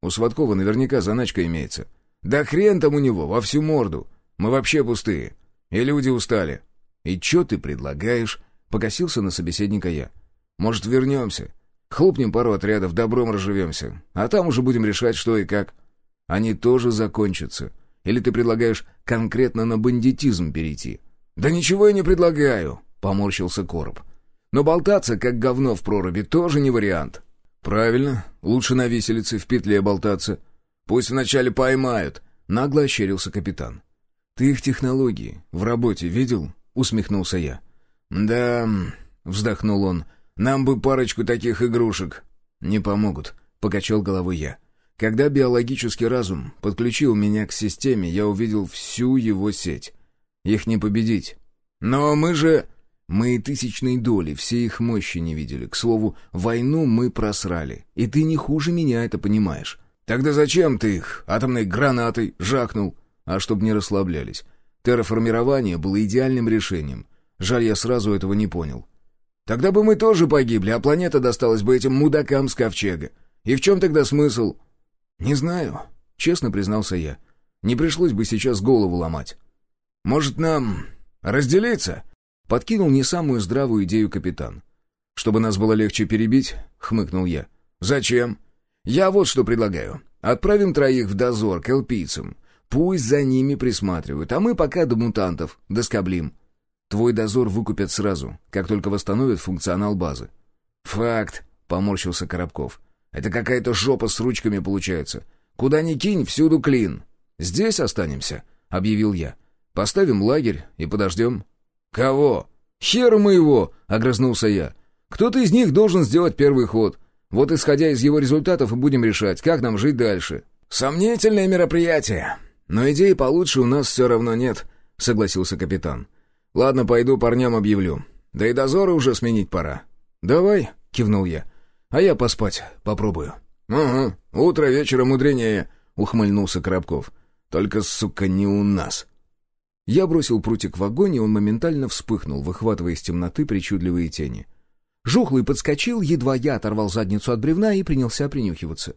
У Сваткова наверняка заначка имеется. Да хрен там у него, во всю морду. Мы вообще пустые. И люди устали. И чё ты предлагаешь? Покосился на собеседника я. Может, вернемся? Хлопнем пару отрядов, добром разживемся. А там уже будем решать, что и как. Они тоже закончатся. Или ты предлагаешь конкретно на бандитизм перейти? Да ничего я не предлагаю, поморщился Короб. Но болтаться, как говно в проруби, тоже не вариант. Правильно, лучше на виселице в петле болтаться. Пусть вначале поймают, нагло ощерился капитан. Ты их технологии в работе видел? усмехнулся я. Да, вздохнул он. Нам бы парочку таких игрушек. Не помогут, покачал головой я. Когда биологический разум подключил меня к системе, я увидел всю его сеть. Их не победить. Но мы же... Мы и тысячной доли всей их мощи не видели. К слову, войну мы просрали. И ты не хуже меня это понимаешь. Тогда зачем ты их атомной гранатой жахнул? А чтоб не расслаблялись. Терраформирование было идеальным решением. Жаль, я сразу этого не понял. Тогда бы мы тоже погибли, а планета досталась бы этим мудакам с ковчега. И в чем тогда смысл? Не знаю, честно признался я. Не пришлось бы сейчас голову ломать. Может, нам разделиться? Подкинул не самую здравую идею капитан. Чтобы нас было легче перебить, хмыкнул я. Зачем? Я вот что предлагаю. Отправим троих в дозор к элпийцам. Пусть за ними присматривают, а мы пока до мутантов доскоблим. Твой дозор выкупят сразу, как только восстановят функционал базы». «Факт», — поморщился Коробков. «Это какая-то жопа с ручками получается. Куда ни кинь, всюду клин. Здесь останемся», — объявил я. «Поставим лагерь и подождем». «Кого?» «Хер мы его!» — огрызнулся я. «Кто-то из них должен сделать первый ход. Вот исходя из его результатов и будем решать, как нам жить дальше». «Сомнительное мероприятие. Но идеи получше у нас все равно нет», — согласился капитан. «Ладно, пойду парням объявлю. Да и дозоры уже сменить пора». «Давай», — кивнул я. «А я поспать попробую». «Угу, утро вечера мудренее», — ухмыльнулся Коробков. «Только, сука, не у нас». Я бросил прутик в огонь, и он моментально вспыхнул, выхватывая из темноты причудливые тени. Жухлый подскочил, едва я оторвал задницу от бревна и принялся принюхиваться.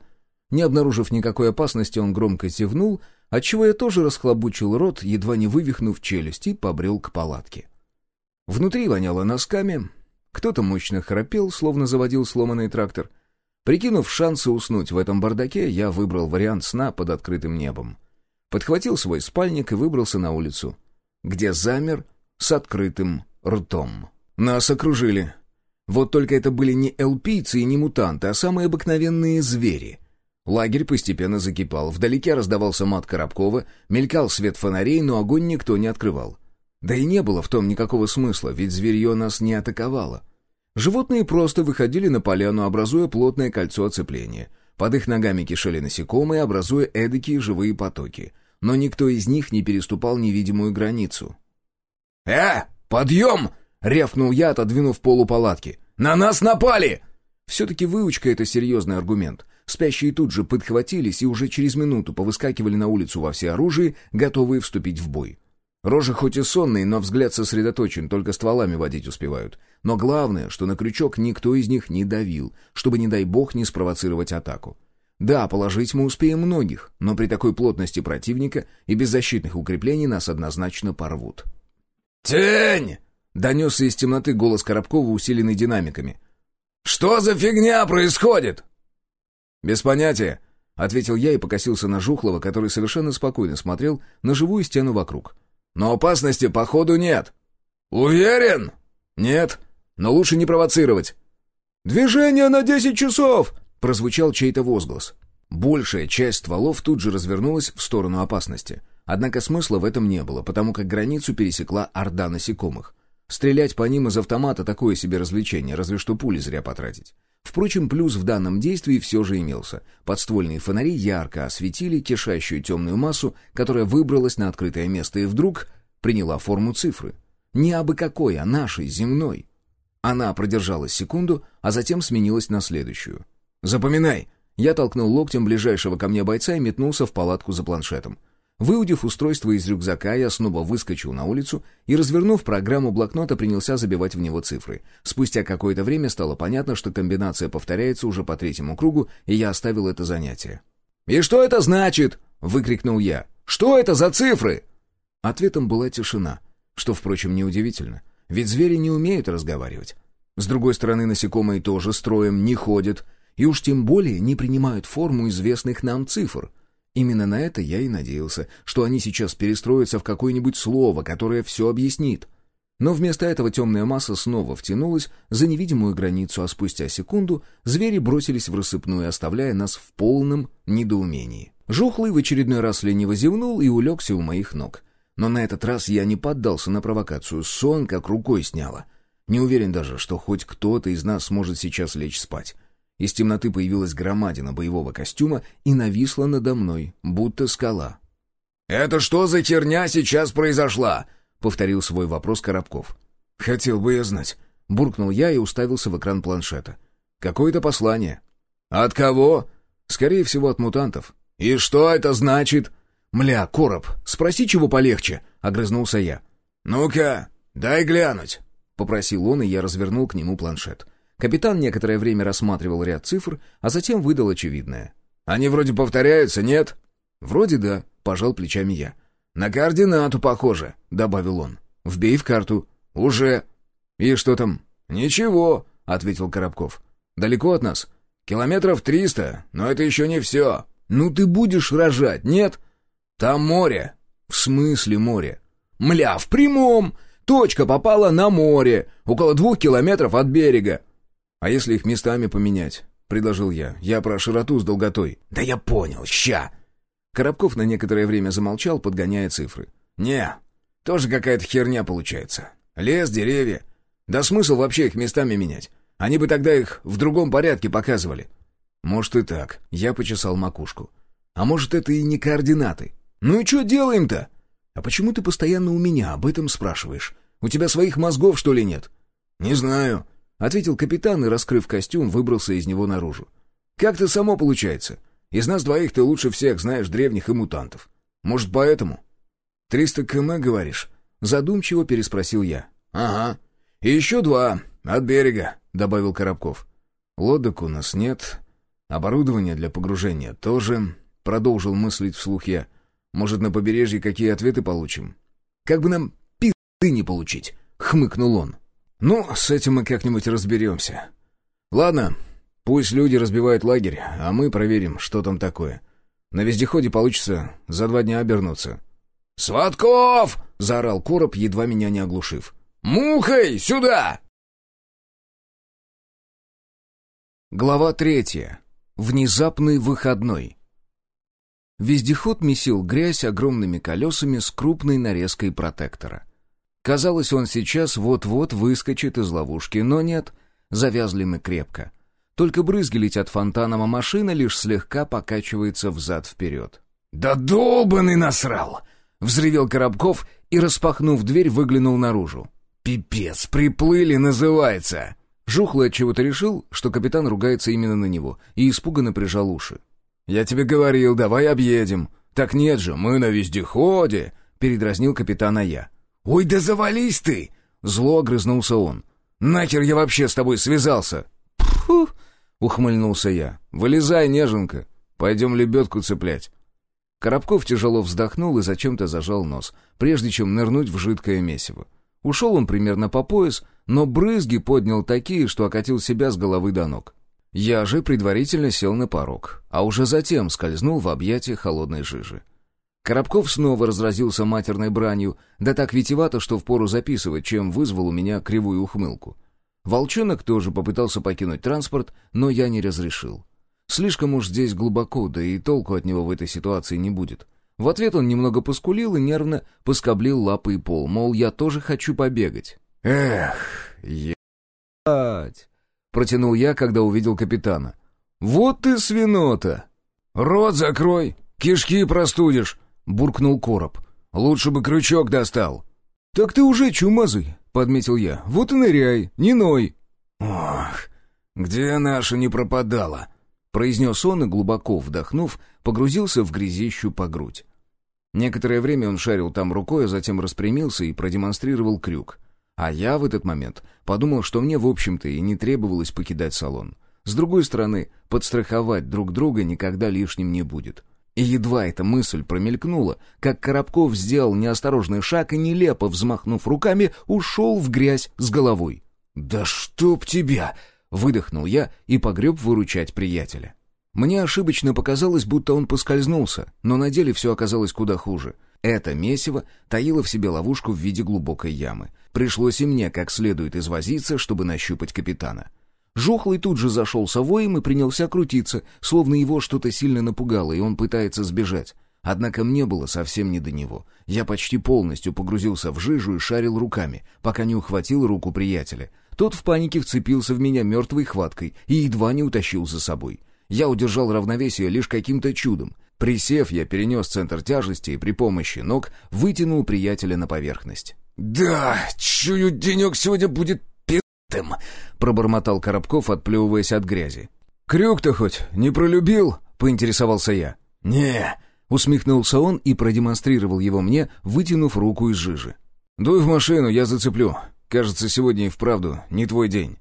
Не обнаружив никакой опасности, он громко зевнул, отчего я тоже расхлобучил рот, едва не вывихнув челюсть, и побрел к палатке. Внутри воняло носками, кто-то мощно храпел, словно заводил сломанный трактор. Прикинув шансы уснуть в этом бардаке, я выбрал вариант сна под открытым небом. Подхватил свой спальник и выбрался на улицу, где замер с открытым ртом. Нас окружили. Вот только это были не элпийцы и не мутанты, а самые обыкновенные звери — Лагерь постепенно закипал. Вдалеке раздавался мат Коробкова, мелькал свет фонарей, но огонь никто не открывал. Да и не было в том никакого смысла, ведь зверье нас не атаковало. Животные просто выходили на поляну, образуя плотное кольцо оцепления. Под их ногами кишели насекомые, образуя эдакие живые потоки. Но никто из них не переступал невидимую границу. «Э, подъем!» — рявкнул я, отодвинув полу палатки. «На нас напали!» Все-таки выучка — это серьезный аргумент. Спящие тут же подхватились и уже через минуту повыскакивали на улицу во всеоружии, готовые вступить в бой. Рожи хоть и сонные, но взгляд сосредоточен, только стволами водить успевают. Но главное, что на крючок никто из них не давил, чтобы, не дай бог, не спровоцировать атаку. Да, положить мы успеем многих, но при такой плотности противника и без защитных укреплений нас однозначно порвут. «Тень!» — донесся из темноты голос Коробкова, усиленный динамиками. «Что за фигня происходит?» «Без понятия», — ответил я и покосился на Жухлова, который совершенно спокойно смотрел на живую стену вокруг. «Но опасности, походу, нет». «Уверен?» «Нет, но лучше не провоцировать». «Движение на десять часов!» — прозвучал чей-то возглас. Большая часть стволов тут же развернулась в сторону опасности. Однако смысла в этом не было, потому как границу пересекла орда насекомых. Стрелять по ним из автомата — такое себе развлечение, разве что пули зря потратить. Впрочем, плюс в данном действии все же имелся. Подствольные фонари ярко осветили кишащую темную массу, которая выбралась на открытое место и вдруг приняла форму цифры. Не абы какой, а нашей, земной. Она продержалась секунду, а затем сменилась на следующую. «Запоминай!» Я толкнул локтем ближайшего ко мне бойца и метнулся в палатку за планшетом. Выудив устройство из рюкзака, я снова выскочил на улицу и, развернув программу блокнота, принялся забивать в него цифры. Спустя какое-то время стало понятно, что комбинация повторяется уже по третьему кругу, и я оставил это занятие. «И что это значит?» — выкрикнул я. «Что это за цифры?» Ответом была тишина, что, впрочем, неудивительно, ведь звери не умеют разговаривать. С другой стороны, насекомые тоже строем не ходят, и уж тем более не принимают форму известных нам цифр — Именно на это я и надеялся, что они сейчас перестроятся в какое-нибудь слово, которое все объяснит. Но вместо этого темная масса снова втянулась за невидимую границу, а спустя секунду звери бросились в рассыпную, оставляя нас в полном недоумении. Жухлый в очередной раз лениво зевнул и улегся у моих ног. Но на этот раз я не поддался на провокацию, сон как рукой сняло. Не уверен даже, что хоть кто-то из нас сможет сейчас лечь спать. Из темноты появилась громадина боевого костюма и нависла надо мной, будто скала. «Это что за херня сейчас произошла?» — повторил свой вопрос Коробков. «Хотел бы я знать». Буркнул я и уставился в экран планшета. «Какое-то послание». «От кого?» «Скорее всего, от мутантов». «И что это значит?» «Мля, Короб, спроси, чего полегче», — огрызнулся я. «Ну-ка, дай глянуть», — попросил он, и я развернул к нему планшет. Капитан некоторое время рассматривал ряд цифр, а затем выдал очевидное. «Они вроде повторяются, нет?» «Вроде да», — пожал плечами я. «На координату похоже», — добавил он. «Вбей в карту». «Уже». «И что там?» «Ничего», — ответил Коробков. «Далеко от нас?» «Километров триста, но это еще не все». «Ну ты будешь рожать, нет?» «Там море». «В смысле море?» «Мля, в прямом! Точка попала на море, около двух километров от берега. «А если их местами поменять?» — предложил я. «Я про широту с долготой». «Да я понял, ща!» Коробков на некоторое время замолчал, подгоняя цифры. «Не, тоже какая-то херня получается. Лес, деревья. Да смысл вообще их местами менять? Они бы тогда их в другом порядке показывали». «Может и так». Я почесал макушку. «А может, это и не координаты?» «Ну и что делаем-то?» «А почему ты постоянно у меня об этом спрашиваешь? У тебя своих мозгов, что ли, нет?» «Не знаю. — ответил капитан и, раскрыв костюм, выбрался из него наружу. «Как-то само получается. Из нас двоих ты лучше всех знаешь древних и мутантов. Может, поэтому?» «Триста км, говоришь?» — задумчиво переспросил я. «Ага. И еще два. От берега», — добавил Коробков. «Лодок у нас нет. Оборудование для погружения тоже», — продолжил мыслить вслух я. «Может, на побережье какие ответы получим?» «Как бы нам пи***ы не получить?» — хмыкнул он. «Ну, с этим мы как-нибудь разберемся. Ладно, пусть люди разбивают лагерь, а мы проверим, что там такое. На вездеходе получится за два дня обернуться». «Сватков!» — заорал короб, едва меня не оглушив. «Мухой! Сюда!» Глава третья. Внезапный выходной. Вездеход месил грязь огромными колесами с крупной нарезкой протектора. Казалось, он сейчас вот-вот выскочит из ловушки, но нет, завязли мы крепко. Только брызги летят фонтаном, а машина лишь слегка покачивается взад-вперед. «Да долбанный насрал!» — взревел Коробков и, распахнув дверь, выглянул наружу. «Пипец, приплыли, называется!» Жухлый отчего-то решил, что капитан ругается именно на него, и испуганно прижал уши. «Я тебе говорил, давай объедем». «Так нет же, мы на вездеходе», — передразнил капитана я. «Ой, да завались ты!» — зло огрызнулся он. «Нахер я вообще с тобой связался?» «Пфу!» — ухмыльнулся я. «Вылезай, неженка, пойдем лебедку цеплять». Коробков тяжело вздохнул и зачем-то зажал нос, прежде чем нырнуть в жидкое месиво. Ушел он примерно по пояс, но брызги поднял такие, что окатил себя с головы до ног. Я же предварительно сел на порог, а уже затем скользнул в объятия холодной жижи. Коробков снова разразился матерной бранью, да так витивато, что впору записывать, чем вызвал у меня кривую ухмылку. Волчонок тоже попытался покинуть транспорт, но я не разрешил. Слишком уж здесь глубоко, да и толку от него в этой ситуации не будет. В ответ он немного поскулил и нервно поскоблил лапы и пол, мол, я тоже хочу побегать. «Эх, ебать!» — протянул я, когда увидел капитана. «Вот ты свинота!» «Рот закрой, кишки простудишь!» — буркнул короб. «Лучше бы крючок достал!» «Так ты уже чумазый!» — подметил я. «Вот и ныряй, не ной!» «Ох, где наша не пропадала?» — произнес он и, глубоко вдохнув, погрузился в грязищу по грудь. Некоторое время он шарил там рукой, а затем распрямился и продемонстрировал крюк. А я в этот момент подумал, что мне, в общем-то, и не требовалось покидать салон. С другой стороны, подстраховать друг друга никогда лишним не будет. И едва эта мысль промелькнула, как Коробков сделал неосторожный шаг и, нелепо взмахнув руками, ушел в грязь с головой. «Да чтоб тебя!» — выдохнул я и погреб выручать приятеля. Мне ошибочно показалось, будто он поскользнулся, но на деле все оказалось куда хуже. Это месиво таило в себе ловушку в виде глубокой ямы. Пришлось и мне как следует извозиться, чтобы нащупать капитана. Жухлый тут же зашел с воем и принялся крутиться, словно его что-то сильно напугало, и он пытается сбежать. Однако мне было совсем не до него. Я почти полностью погрузился в жижу и шарил руками, пока не ухватил руку приятеля. Тот в панике вцепился в меня мертвой хваткой и едва не утащил за собой. Я удержал равновесие лишь каким-то чудом. Присев, я перенес центр тяжести и при помощи ног вытянул приятеля на поверхность. «Да, чую, денек сегодня будет пи***тым», — пробормотал Коробков, отплевываясь от грязи. «Крюк-то хоть не пролюбил?» — поинтересовался я. «Не», — усмехнулся он и продемонстрировал его мне, вытянув руку из жижи. «Дуй в машину, я зацеплю. Кажется, сегодня и вправду не твой день.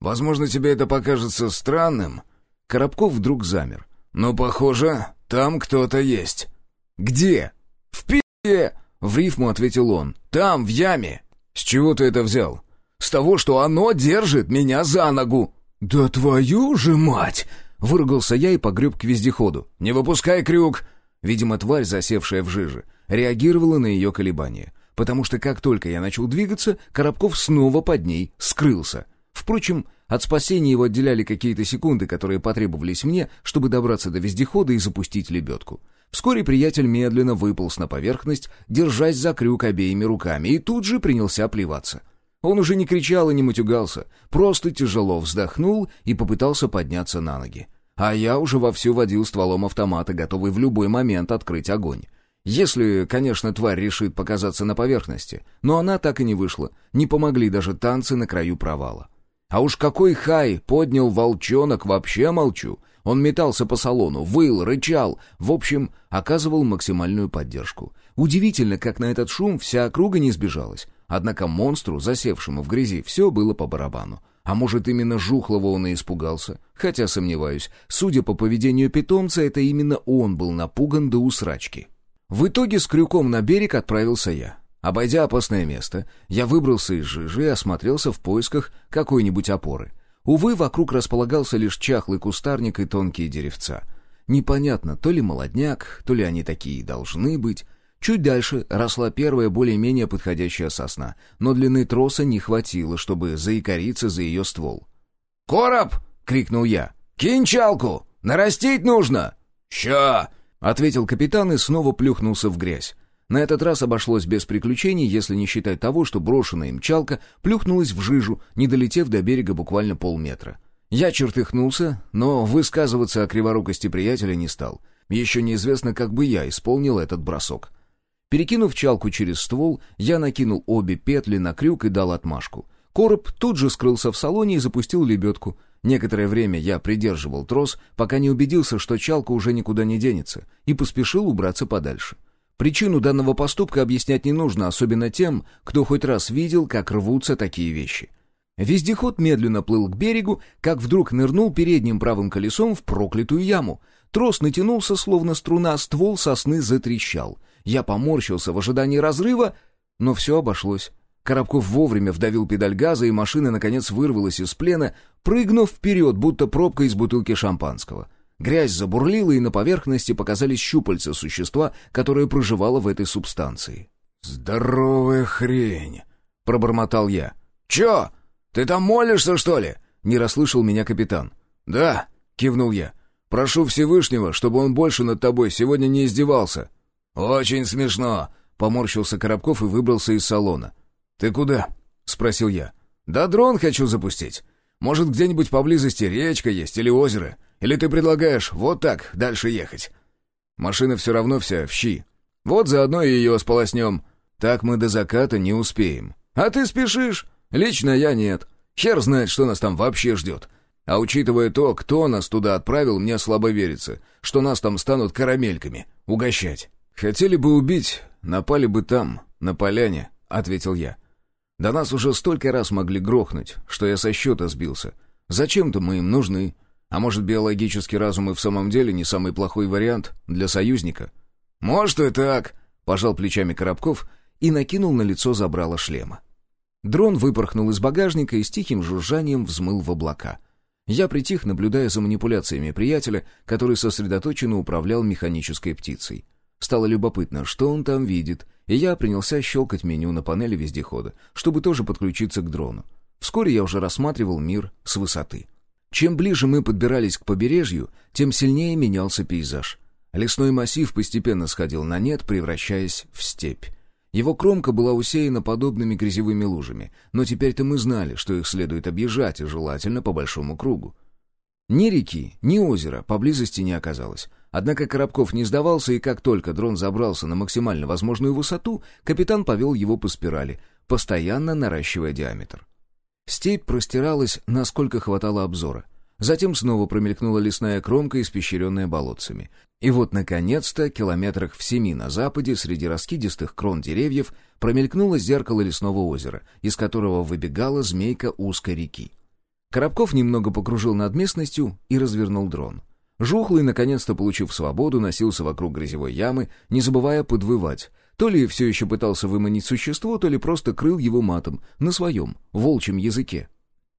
Возможно, тебе это покажется странным, Коробков вдруг замер. «Но, похоже, там кто-то есть». «Где?» «В пи***е!» — в рифму ответил он. «Там, в яме». «С чего ты это взял?» «С того, что оно держит меня за ногу». «Да твою же мать!» — выругался я и погреб к вездеходу. «Не выпускай крюк!» Видимо, тварь, засевшая в жиже, реагировала на ее колебания, потому что как только я начал двигаться, Коробков снова под ней скрылся. Впрочем, от спасения его отделяли какие-то секунды, которые потребовались мне, чтобы добраться до вездехода и запустить лебедку. Вскоре приятель медленно выполз на поверхность, держась за крюк обеими руками, и тут же принялся плеваться. Он уже не кричал и не матюгался, просто тяжело вздохнул и попытался подняться на ноги. А я уже вовсю водил стволом автомата, готовый в любой момент открыть огонь. Если, конечно, тварь решит показаться на поверхности. Но она так и не вышла. Не помогли даже танцы на краю провала. А уж какой хай поднял волчонок, вообще молчу. Он метался по салону, выл, рычал, в общем, оказывал максимальную поддержку. Удивительно, как на этот шум вся округа не сбежалась. Однако монстру, засевшему в грязи, все было по барабану. А может, именно Жухлого он и испугался? Хотя сомневаюсь. Судя по поведению питомца, это именно он был напуган до усрачки. В итоге с крюком на берег отправился я. Обойдя опасное место, я выбрался из жижи и осмотрелся в поисках какой-нибудь опоры. Увы, вокруг располагался лишь чахлый кустарник и тонкие деревца. Непонятно, то ли молодняк, то ли они такие должны быть. Чуть дальше росла первая более-менее подходящая сосна, но длины троса не хватило, чтобы заикариться за ее ствол. «Короб!» — крикнул я. «Кинь чалку! Нарастить нужно!» «Ща!» — ответил капитан и снова плюхнулся в грязь. На этот раз обошлось без приключений, если не считать того, что брошенная мчалка плюхнулась в жижу, не долетев до берега буквально полметра. Я чертыхнулся, но высказываться о криворукости приятеля не стал. Еще неизвестно, как бы я исполнил этот бросок. Перекинув чалку через ствол, я накинул обе петли на крюк и дал отмашку. Короб тут же скрылся в салоне и запустил лебедку. Некоторое время я придерживал трос, пока не убедился, что чалка уже никуда не денется, и поспешил убраться подальше. Причину данного поступка объяснять не нужно, особенно тем, кто хоть раз видел, как рвутся такие вещи. Вездеход медленно плыл к берегу, как вдруг нырнул передним правым колесом в проклятую яму. Трос натянулся, словно струна, ствол сосны затрещал. Я поморщился в ожидании разрыва, но все обошлось. Коробков вовремя вдавил педаль газа, и машина, наконец, вырвалась из плена, прыгнув вперед, будто пробка из бутылки шампанского. Грязь забурлила, и на поверхности показались щупальца существа, которое проживало в этой субстанции. «Здоровая хрень!» — пробормотал я. «Чё? Ты там молишься, что ли?» — не расслышал меня капитан. «Да», — кивнул я. Прошу Всевышнего, чтобы он больше над тобой сегодня не издевался». «Очень смешно», — поморщился Коробков и выбрался из салона. «Ты куда?» — спросил я. «Да дрон хочу запустить. Может, где-нибудь поблизости речка есть или озеро? Или ты предлагаешь вот так дальше ехать?» Машина все равно вся в щи. Вот заодно и ее сполоснем. Так мы до заката не успеем. А ты спешишь? Лично я нет. Хер знает, что нас там вообще ждет. А учитывая то, кто нас туда отправил, мне слабо верится, что нас там станут карамельками угощать. Хотели бы убить, напали бы там, на поляне, — ответил я. Да нас уже столько раз могли грохнуть, что я со счета сбился. Зачем-то мы им нужны. А может, биологический разум и в самом деле не самый плохой вариант для союзника? «Может и так», — пожал плечами Коробков и накинул на лицо забрало шлема. Дрон выпорхнул из багажника и с тихим жужжанием взмыл в облака. Я притих, наблюдая за манипуляциями приятеля, который сосредоточенно управлял механической птицей. Стало любопытно, что он там видит, и я принялся щелкать меню на панели вездехода, чтобы тоже подключиться к дрону. Вскоре я уже рассматривал мир с высоты. Чем ближе мы подбирались к побережью, тем сильнее менялся пейзаж. Лесной массив постепенно сходил на нет, превращаясь в степь. Его кромка была усеяна подобными грязевыми лужами, но теперь-то мы знали, что их следует объезжать, и желательно по большому кругу. Ни реки, ни озера поблизости не оказалось. Однако Коробков не сдавался, и как только дрон забрался на максимально возможную высоту, капитан повел его по спирали, постоянно наращивая диаметр. Степь простиралась, насколько хватало обзора. Затем снова промелькнула лесная кромка, испещренная болотцами. И вот, наконец-то, километрах в семи на западе, среди раскидистых крон деревьев, промелькнуло зеркало лесного озера, из которого выбегала змейка узкой реки. Коробков немного покружил над местностью и развернул дрон. Жухлый, наконец-то получив свободу, носился вокруг грязевой ямы, не забывая подвывать. То ли все еще пытался выманить существо, то ли просто крыл его матом, на своем, волчьем языке.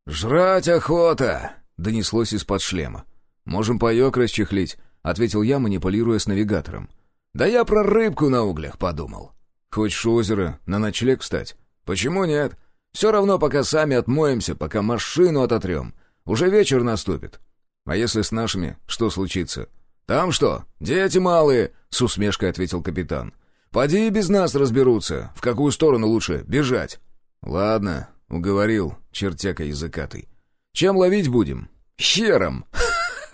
«Жрать охота!» — донеслось из-под шлема. «Можем паек расчехлить», — ответил я, манипулируя с навигатором. «Да я про рыбку на углях подумал. Хочешь озеро, на ночлег встать? Почему нет? Все равно пока сами отмоемся, пока машину ототрем. Уже вечер наступит. А если с нашими, что случится?» «Там что, дети малые?» — с усмешкой ответил капитан. «Поди и без нас разберутся, в какую сторону лучше бежать». «Ладно», — уговорил, чертяка языкатый. «Чем ловить будем?» «Хером!»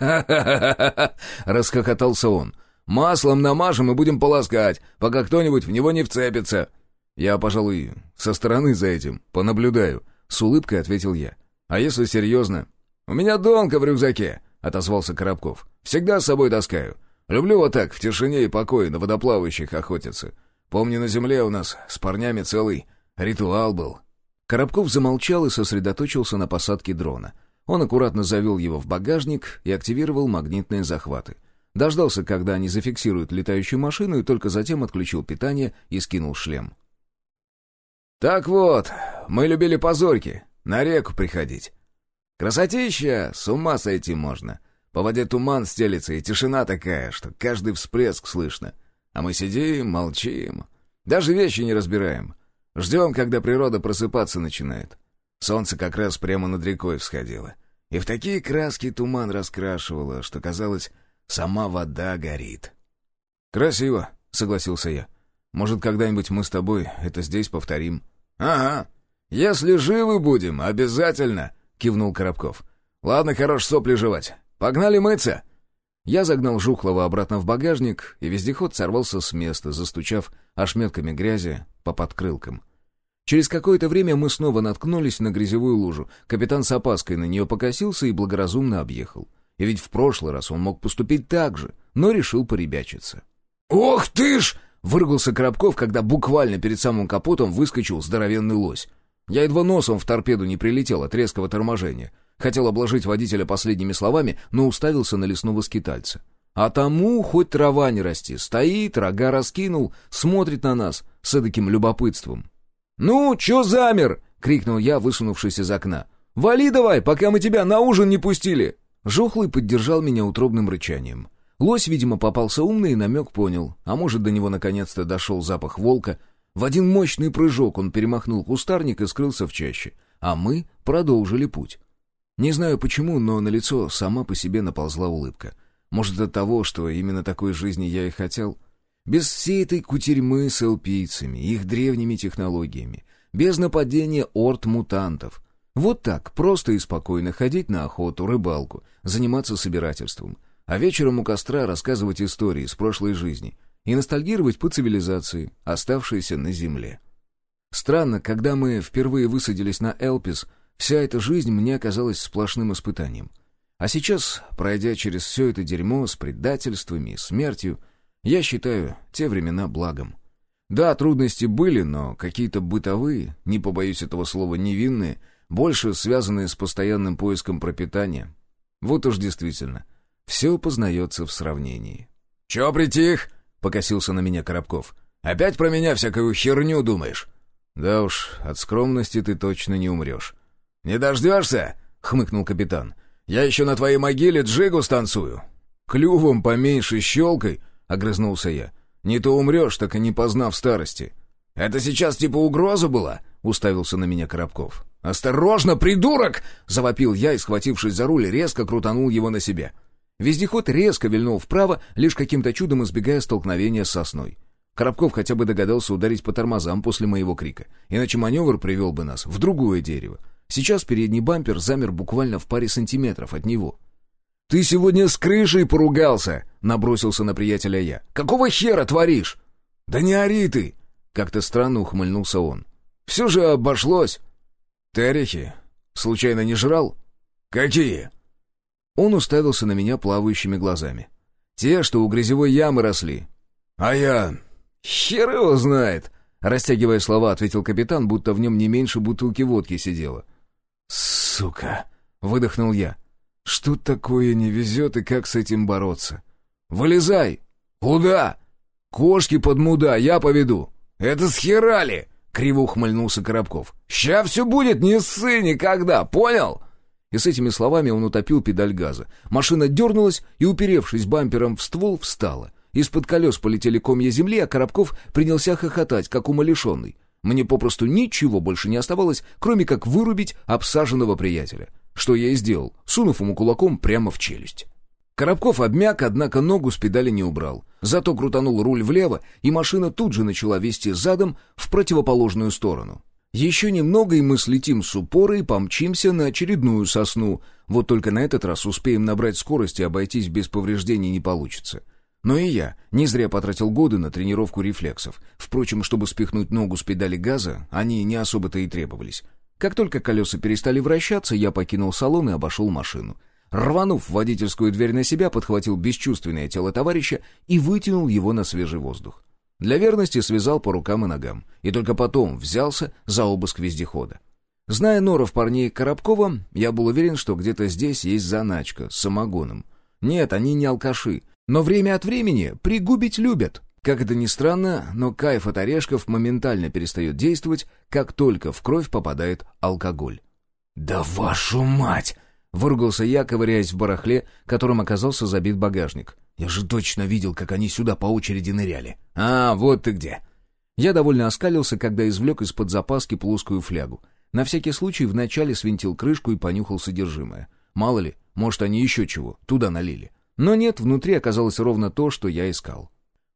Расхохотался он. «Маслом намажем и будем полоскать, пока кто-нибудь в него не вцепится». «Я, пожалуй, со стороны за этим понаблюдаю», — с улыбкой ответил я. «А если серьезно?» «У меня донка в рюкзаке», — отозвался Коробков. «Всегда с собой таскаю. Люблю вот так, в тишине и покое, на водоплавающих охотиться. Помню, на земле у нас с парнями целый ритуал был». Коробков замолчал и сосредоточился на посадке дрона — он аккуратно завел его в багажник и активировал магнитные захваты. Дождался, когда они зафиксируют летающую машину, и только затем отключил питание и скинул шлем. «Так вот, мы любили позорки, на реку приходить. Красотища, с ума сойти можно. По воде туман стелится, и тишина такая, что каждый всплеск слышно. А мы сидим, молчим, даже вещи не разбираем. Ждем, когда природа просыпаться начинает. Солнце как раз прямо над рекой всходило. И в такие краски туман раскрашивало, что, казалось, сама вода горит. «Красиво», — согласился я. «Может, когда-нибудь мы с тобой это здесь повторим?» «Ага. Если живы будем, обязательно», — кивнул Коробков. «Ладно, хорош сопли жевать. Погнали мыться!» Я загнал Жухлова обратно в багажник, и вездеход сорвался с места, застучав ошметками грязи по подкрылкам. Через какое-то время мы снова наткнулись на грязевую лужу. Капитан с опаской на нее покосился и благоразумно объехал. И ведь в прошлый раз он мог поступить так же, но решил поребячиться. «Ох ты ж!» — выругался Коробков, когда буквально перед самым капотом выскочил здоровенный лось. Я едва носом в торпеду не прилетел от резкого торможения. Хотел обложить водителя последними словами, но уставился на лесного скитальца. А тому хоть трава не расти, стоит, рога раскинул, смотрит на нас с эдаким любопытством. «Ну, чё замер?» — крикнул я, высунувшись из окна. «Вали давай, пока мы тебя на ужин не пустили!» Жухлый поддержал меня утробным рычанием. Лось, видимо, попался умный и намек понял, а может, до него наконец-то дошел запах волка. В один мощный прыжок он перемахнул кустарник и скрылся в чаще, а мы продолжили путь. Не знаю почему, но на лицо сама по себе наползла улыбка. Может, от того, что именно такой жизни я и хотел? Без всей этой кутерьмы с элпийцами, их древними технологиями, без нападения орд мутантов. Вот так, просто и спокойно ходить на охоту, рыбалку, заниматься собирательством, а вечером у костра рассказывать истории с прошлой жизни и ностальгировать по цивилизации, оставшейся на Земле. Странно, когда мы впервые высадились на Элпис, вся эта жизнь мне оказалась сплошным испытанием. А сейчас, пройдя через все это дерьмо с предательствами и смертью, я считаю те времена благом. Да, трудности были, но какие-то бытовые, не побоюсь этого слова, невинные, больше связанные с постоянным поиском пропитания. Вот уж действительно, все познается в сравнении. «Че притих?» — покосился на меня Коробков. «Опять про меня всякую херню думаешь?» «Да уж, от скромности ты точно не умрешь». «Не дождешься?» — хмыкнул капитан. «Я еще на твоей могиле джигу станцую». «Клювом поменьше щелкой», — огрызнулся я. «Не то умрешь, так и не познав старости». «Это сейчас типа угроза была?» — уставился на меня Коробков. «Осторожно, придурок!» — завопил я и, схватившись за руль, резко крутанул его на себе. Вездеход резко вильнул вправо, лишь каким-то чудом избегая столкновения с сосной. Коробков хотя бы догадался ударить по тормозам после моего крика, иначе маневр привел бы нас в другое дерево. Сейчас передний бампер замер буквально в паре сантиметров от него. «Ты сегодня с крышей поругался!» — набросился на приятеля я. «Какого хера творишь?» «Да не ори ты!» — как-то странно ухмыльнулся он. «Все же обошлось!» «Ты орехи случайно не жрал?» «Какие?» Он уставился на меня плавающими глазами. «Те, что у грязевой ямы росли». «А я...» «Хер его знает!» Растягивая слова, ответил капитан, будто в нем не меньше бутылки водки сидело. «Сука!» — выдохнул я. Что такое не везет и как с этим бороться? Вылезай! Куда? Кошки под муда, я поведу. Это схерали! Криво ухмыльнулся Коробков. «Ща все будет, не ссы никогда, понял?» И с этими словами он утопил педаль газа. Машина дернулась и, уперевшись бампером в ствол, встала. Из-под колес полетели комья земли, а Коробков принялся хохотать, как умалишенный. Мне попросту ничего больше не оставалось, кроме как вырубить обсаженного приятеля что я и сделал, сунув ему кулаком прямо в челюсть. Коробков обмяк, однако ногу с педали не убрал. Зато крутанул руль влево, и машина тут же начала вести задом в противоположную сторону. Еще немного, и мы слетим с упора и помчимся на очередную сосну. Вот только на этот раз успеем набрать скорость и обойтись без повреждений не получится. Но и я не зря потратил годы на тренировку рефлексов. Впрочем, чтобы спихнуть ногу с педали газа, они не особо-то и требовались. Как только колеса перестали вращаться, я покинул салон и обошел машину. Рванув водительскую дверь на себя, подхватил бесчувственное тело товарища и вытянул его на свежий воздух. Для верности связал по рукам и ногам, и только потом взялся за обыск вездехода. Зная норов парней Коробкова, я был уверен, что где-то здесь есть заначка с самогоном. Нет, они не алкаши, но время от времени пригубить любят. Как это ни странно, но кайф от орешков моментально перестает действовать, как только в кровь попадает алкоголь. «Да вашу мать!» — выругался я, ковыряясь в барахле, которым оказался забит багажник. «Я же точно видел, как они сюда по очереди ныряли. А, вот ты где!» Я довольно оскалился, когда извлек из-под запаски плоскую флягу. На всякий случай вначале свинтил крышку и понюхал содержимое. Мало ли, может, они еще чего, туда налили. Но нет, внутри оказалось ровно то, что я искал.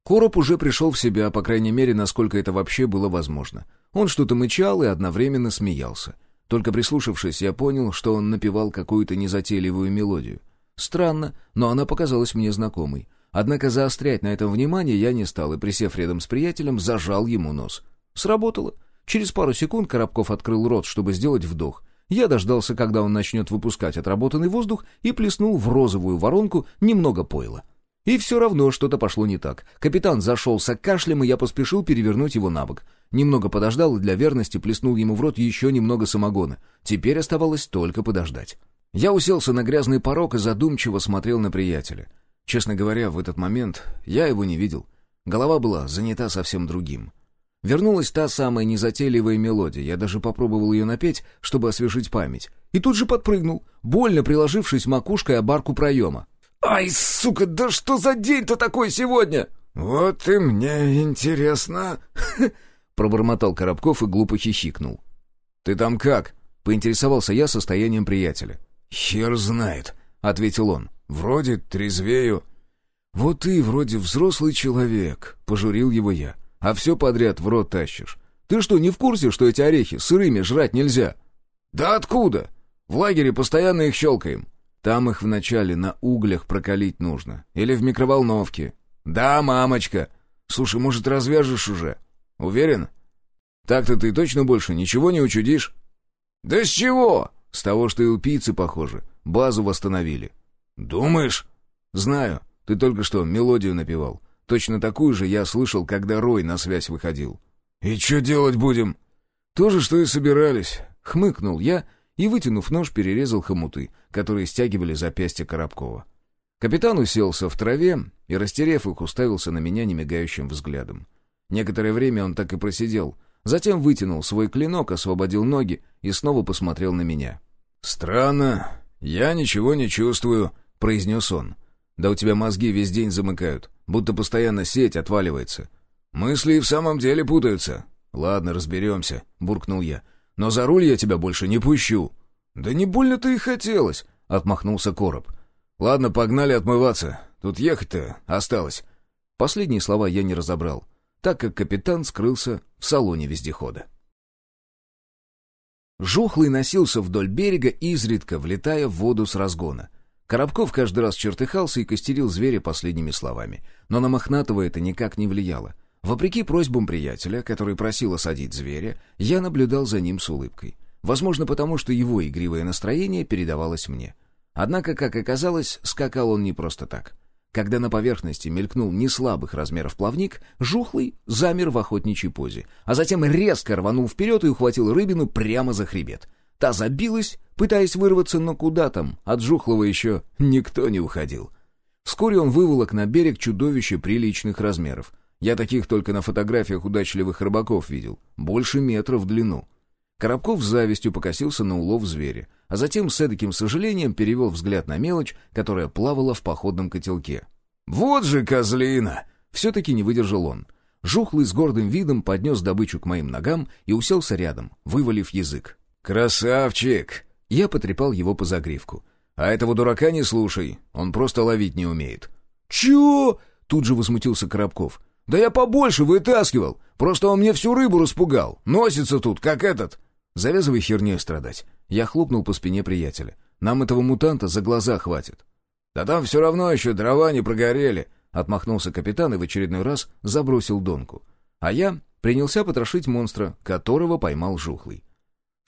Короб уже пришел в себя, по крайней мере, насколько это вообще было возможно. Он что-то мычал и одновременно смеялся. Только прислушавшись, я понял, что он напевал какую-то незатейливую мелодию. Странно, но она показалась мне знакомой. Однако заострять на этом внимание я не стал и, присев рядом с приятелем, зажал ему нос. Сработало. Через пару секунд Коробков открыл рот, чтобы сделать вдох. Я дождался, когда он начнет выпускать отработанный воздух, и плеснул в розовую воронку немного пойла. И все равно что-то пошло не так. Капитан зашелся кашлем, и я поспешил перевернуть его на бок. Немного подождал и для верности плеснул ему в рот еще немного самогона. Теперь оставалось только подождать. Я уселся на грязный порог и задумчиво смотрел на приятеля. Честно говоря, в этот момент я его не видел. Голова была занята совсем другим. Вернулась та самая незатейливая мелодия, я даже попробовал ее напеть, чтобы освежить память. И тут же подпрыгнул, больно приложившись макушкой о барку проема. «Ай, сука, да что за день-то такой сегодня?» «Вот и мне интересно...» Пробормотал Коробков и глупо хихикнул. «Ты там как?» — поинтересовался я состоянием приятеля. «Хер знает», — ответил он. Вроде трезвею». «Вот ты вроде взрослый человек», — пожурил его я, «а все подряд в рот тащишь. Ты что, не в курсе, что эти орехи сырыми жрать нельзя?» «Да откуда? В лагере постоянно их щелкаем». «Там их вначале на углях прокалить нужно. Или в микроволновке». «Да, мамочка. Слушай, может, развяжешь уже? Уверен? Так-то ты точно больше ничего не учудишь?» «Да с чего?» «С того, что и у пиццы, похоже. Базу восстановили». «Думаешь?» «Знаю. Ты только что мелодию напевал. Точно такую же я слышал, когда Рой на связь выходил». «И что делать будем?» «То же, что и собирались», — хмыкнул я и, вытянув нож, перерезал хомуты, которые стягивали запястье Коробкова. Капитан уселся в траве и, растерев их, уставился на меня немигающим взглядом. Некоторое время он так и просидел, затем вытянул свой клинок, освободил ноги и снова посмотрел на меня. «Странно, я ничего не чувствую», — произнес он. «Да у тебя мозги весь день замыкают, будто постоянно сеть отваливается». «Мысли и в самом деле путаются». «Ладно, разберемся», — буркнул я. «Но за руль я тебя больше не пущу». «Да не больно-то и хотелось», — отмахнулся Короб. «Ладно, погнали отмываться. Тут ехать-то осталось». Последние слова я не разобрал, так как капитан скрылся в салоне вездехода. Жухлый носился вдоль берега, изредка влетая в воду с разгона. Коробков каждый раз чертыхался и костерил зверя последними словами. Но на Мохнатого это никак не влияло. Вопреки просьбам приятеля, который просил осадить зверя, я наблюдал за ним с улыбкой. Возможно, потому что его игривое настроение передавалось мне. Однако, как оказалось, скакал он не просто так. Когда на поверхности мелькнул неслабых размеров плавник, жухлый замер в охотничьей позе, а затем резко рванул вперед и ухватил рыбину прямо за хребет. Та забилась, пытаясь вырваться, но куда там, от жухлого еще никто не уходил. Вскоре он выволок на берег чудовище приличных размеров. Я таких только на фотографиях удачливых рыбаков видел. Больше метра в длину. Коробков с завистью покосился на улов зверя, а затем с эдаким сожалением перевел взгляд на мелочь, которая плавала в походном котелке. «Вот же козлина!» Все-таки не выдержал он. Жухлый с гордым видом поднес добычу к моим ногам и уселся рядом, вывалив язык. «Красавчик!» Я потрепал его по загривку. «А этого дурака не слушай, он просто ловить не умеет». «Чё?» — тут же возмутился Коробков. «Да я побольше вытаскивал. Просто он мне всю рыбу распугал. Носится тут, как этот». «Завязывай херней страдать». Я хлопнул по спине приятеля. «Нам этого мутанта за глаза хватит». «Да там все равно еще дрова не прогорели», — отмахнулся капитан и в очередной раз забросил донку. А я принялся потрошить монстра, которого поймал жухлый.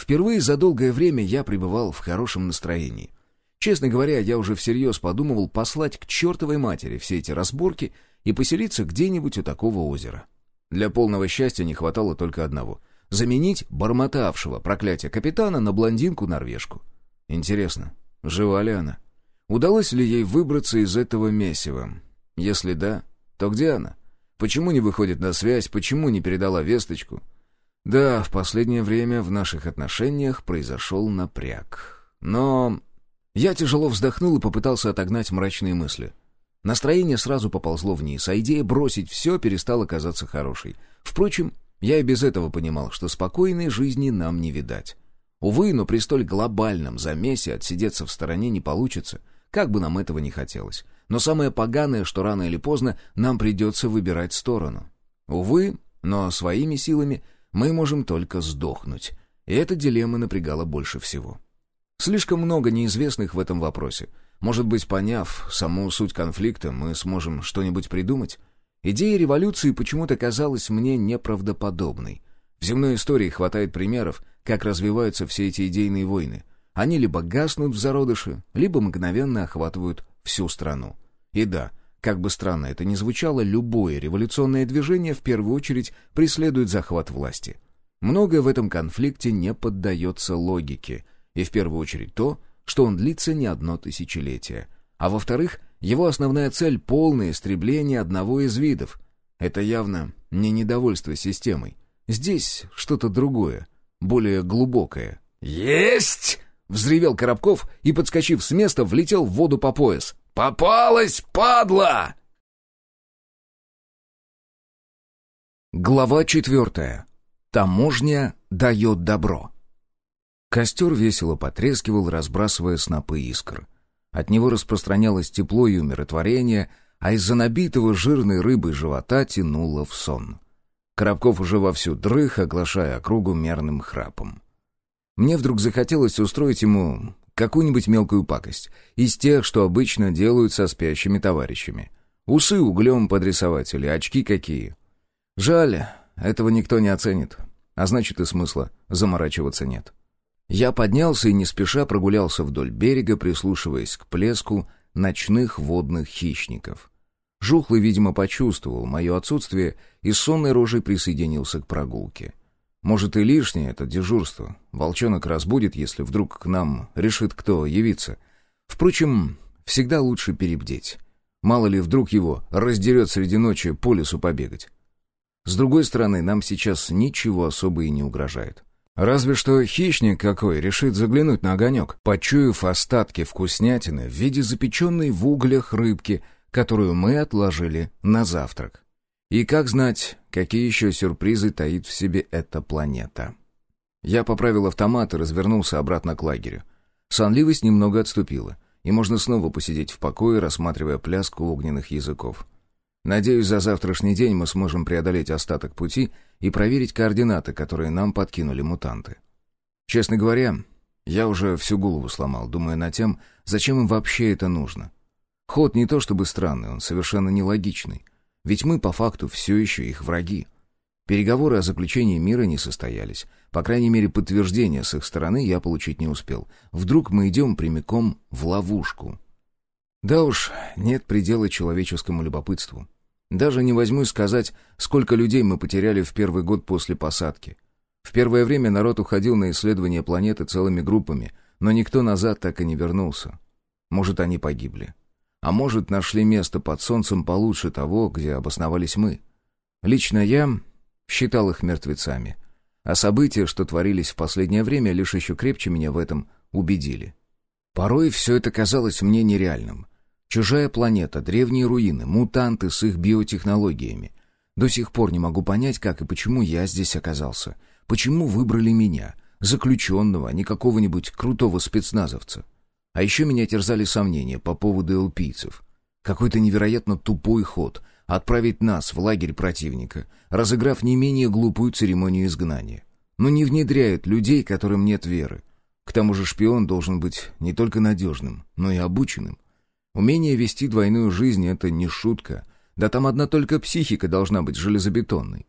Впервые за долгое время я пребывал в хорошем настроении. Честно говоря, я уже всерьез подумывал послать к чертовой матери все эти разборки и поселиться где-нибудь у такого озера. Для полного счастья не хватало только одного — заменить бормотавшего проклятия капитана на блондинку-норвежку. Интересно, жива ли она? Удалось ли ей выбраться из этого месива? Если да, то где она? Почему не выходит на связь, почему не передала весточку? Да, в последнее время в наших отношениях произошел напряг. Но я тяжело вздохнул и попытался отогнать мрачные мысли. Настроение сразу поползло вниз, а идея бросить все перестала казаться хорошей. Впрочем, я и без этого понимал, что спокойной жизни нам не видать. Увы, но при столь глобальном замесе отсидеться в стороне не получится, как бы нам этого не хотелось. Но самое поганое, что рано или поздно нам придется выбирать сторону. Увы, но своими силами мы можем только сдохнуть. И эта дилемма напрягала больше всего. Слишком много неизвестных в этом вопросе — может быть, поняв саму суть конфликта, мы сможем что-нибудь придумать? Идея революции почему-то казалась мне неправдоподобной. В земной истории хватает примеров, как развиваются все эти идейные войны. Они либо гаснут в зародыше, либо мгновенно охватывают всю страну. И да, как бы странно это ни звучало, любое революционное движение в первую очередь преследует захват власти. Многое в этом конфликте не поддается логике, и в первую очередь то, что он длится не одно тысячелетие. А во-вторых, его основная цель — полное истребление одного из видов. Это явно не недовольство системой. Здесь что-то другое, более глубокое. «Есть!» — взревел Коробков и, подскочив с места, влетел в воду по пояс. «Попалась, падла!» Глава четвертая. Таможня дает добро. Костер весело потрескивал, разбрасывая снопы искр. От него распространялось тепло и умиротворение, а из-за набитого жирной рыбой живота тянуло в сон. Коробков уже вовсю дрых, оглашая округу мерным храпом. Мне вдруг захотелось устроить ему какую-нибудь мелкую пакость, из тех, что обычно делают со спящими товарищами. Усы углем подрисовать или очки какие. Жаль, этого никто не оценит, а значит и смысла заморачиваться нет. Я поднялся и не спеша прогулялся вдоль берега, прислушиваясь к плеску ночных водных хищников. Жухлый, видимо, почувствовал мое отсутствие и сонной рожей присоединился к прогулке. Может, и лишнее это дежурство. Волчонок разбудит, если вдруг к нам решит кто явиться. Впрочем, всегда лучше перебдеть. Мало ли, вдруг его раздерет среди ночи по лесу побегать. С другой стороны, нам сейчас ничего особо и не угрожает. Разве что хищник какой решит заглянуть на огонек, почуяв остатки вкуснятины в виде запеченной в углях рыбки, которую мы отложили на завтрак. И как знать, какие еще сюрпризы таит в себе эта планета. Я поправил автомат и развернулся обратно к лагерю. Сонливость немного отступила, и можно снова посидеть в покое, рассматривая пляску огненных языков. Надеюсь, за завтрашний день мы сможем преодолеть остаток пути и проверить координаты, которые нам подкинули мутанты. Честно говоря, я уже всю голову сломал, думая над тем, зачем им вообще это нужно. Ход не то чтобы странный, он совершенно нелогичный. Ведь мы, по факту, все еще их враги. Переговоры о заключении мира не состоялись. По крайней мере, подтверждения с их стороны я получить не успел. Вдруг мы идем прямиком в ловушку. Да уж, нет предела человеческому любопытству. Даже не возьму сказать, сколько людей мы потеряли в первый год после посадки. В первое время народ уходил на исследование планеты целыми группами, но никто назад так и не вернулся. Может, они погибли. А может, нашли место под солнцем получше того, где обосновались мы. Лично я считал их мертвецами. А события, что творились в последнее время, лишь еще крепче меня в этом убедили. Порой все это казалось мне нереальным. Чужая планета, древние руины, мутанты с их биотехнологиями. До сих пор не могу понять, как и почему я здесь оказался. Почему выбрали меня, заключенного, а не какого-нибудь крутого спецназовца. А еще меня терзали сомнения по поводу элпийцев. Какой-то невероятно тупой ход — отправить нас в лагерь противника, разыграв не менее глупую церемонию изгнания. Но не внедряют людей, которым нет веры. К тому же шпион должен быть не только надежным, но и обученным. Умение вести двойную жизнь — это не шутка. Да там одна только психика должна быть железобетонной.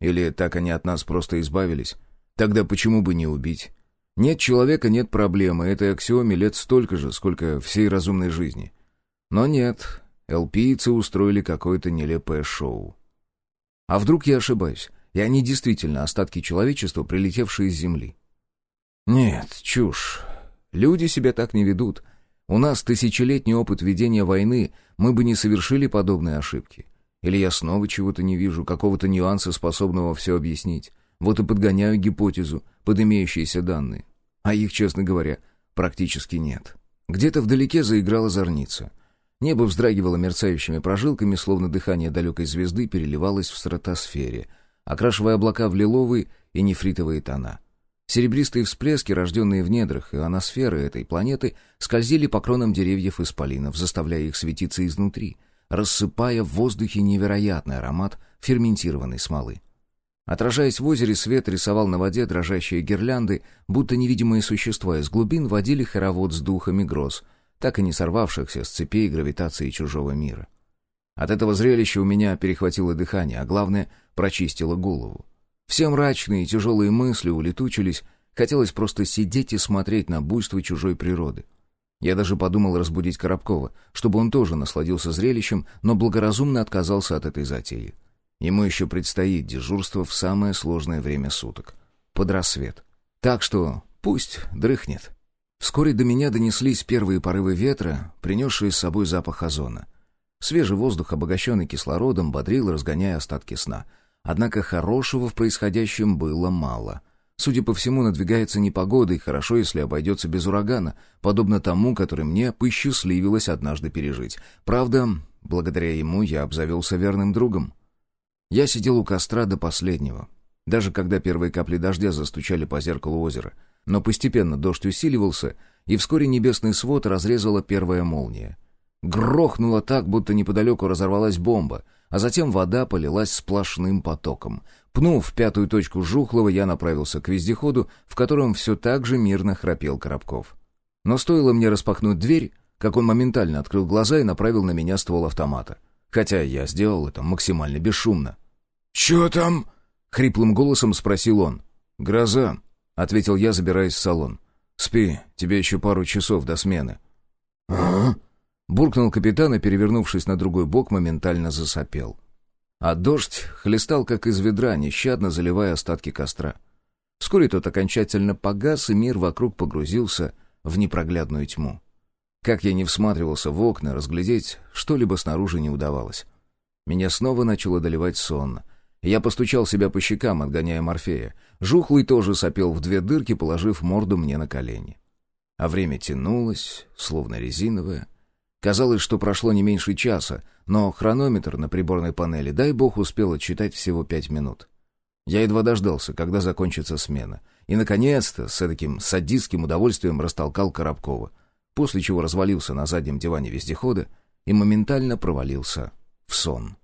Или так они от нас просто избавились? Тогда почему бы не убить? Нет человека — нет проблемы, этой аксиоме лет столько же, сколько всей разумной жизни. Но нет, элпийцы устроили какое-то нелепое шоу. А вдруг я ошибаюсь, и они действительно остатки человечества, прилетевшие с Земли? Нет, чушь. Люди себя так не ведут. У нас тысячелетний опыт ведения войны, мы бы не совершили подобные ошибки. Или я снова чего-то не вижу, какого-то нюанса, способного все объяснить. Вот и подгоняю гипотезу под имеющиеся данные. А их, честно говоря, практически нет. Где-то вдалеке заиграла зорница. Небо вздрагивало мерцающими прожилками, словно дыхание далекой звезды переливалось в стратосфере, окрашивая облака в лиловые и нефритовые тона. Серебристые всплески, рожденные в недрах ионосферы этой планеты, скользили по кронам деревьев исполинов, заставляя их светиться изнутри, рассыпая в воздухе невероятный аромат ферментированной смолы. Отражаясь в озере, свет рисовал на воде дрожащие гирлянды, будто невидимые существа из глубин водили хоровод с духами гроз, так и не сорвавшихся с цепей гравитации чужого мира. От этого зрелища у меня перехватило дыхание, а главное, прочистило голову. Все мрачные и тяжелые мысли улетучились, хотелось просто сидеть и смотреть на буйство чужой природы. Я даже подумал разбудить Коробкова, чтобы он тоже насладился зрелищем, но благоразумно отказался от этой затеи. Ему еще предстоит дежурство в самое сложное время суток — под рассвет. Так что пусть дрыхнет. Вскоре до меня донеслись первые порывы ветра, принесшие с собой запах озона. Свежий воздух, обогащенный кислородом, бодрил, разгоняя остатки сна. Однако хорошего в происходящем было мало. Судя по всему, надвигается непогода, и хорошо, если обойдется без урагана, подобно тому, который мне посчастливилось однажды пережить. Правда, благодаря ему я обзавелся верным другом. Я сидел у костра до последнего, даже когда первые капли дождя застучали по зеркалу озера. Но постепенно дождь усиливался, и вскоре небесный свод разрезала первая молния. Грохнуло так, будто неподалеку разорвалась бомба, а затем вода полилась сплошным потоком. Пнув пятую точку Жухлова, я направился к вездеходу, в котором все так же мирно храпел Коробков. Но стоило мне распахнуть дверь, как он моментально открыл глаза и направил на меня ствол автомата. Хотя я сделал это максимально бесшумно. «Чё там?» — хриплым голосом спросил он. «Гроза», — ответил я, забираясь в салон. «Спи, тебе еще пару часов до смены». «Ага», Буркнул капитан и, перевернувшись на другой бок, моментально засопел. А дождь хлестал, как из ведра, нещадно заливая остатки костра. Вскоре тот окончательно погас, и мир вокруг погрузился в непроглядную тьму. Как я не всматривался в окна, разглядеть что-либо снаружи не удавалось. Меня снова начало доливать сон. Я постучал себя по щекам, отгоняя Морфея. Жухлый тоже сопел в две дырки, положив морду мне на колени. А время тянулось, словно резиновое, Казалось, что прошло не меньше часа, но хронометр на приборной панели, дай бог, успел отсчитать всего пять минут. Я едва дождался, когда закончится смена. И, наконец-то, с таким садистским удовольствием растолкал Коробкова, после чего развалился на заднем диване вездехода и моментально провалился в сон.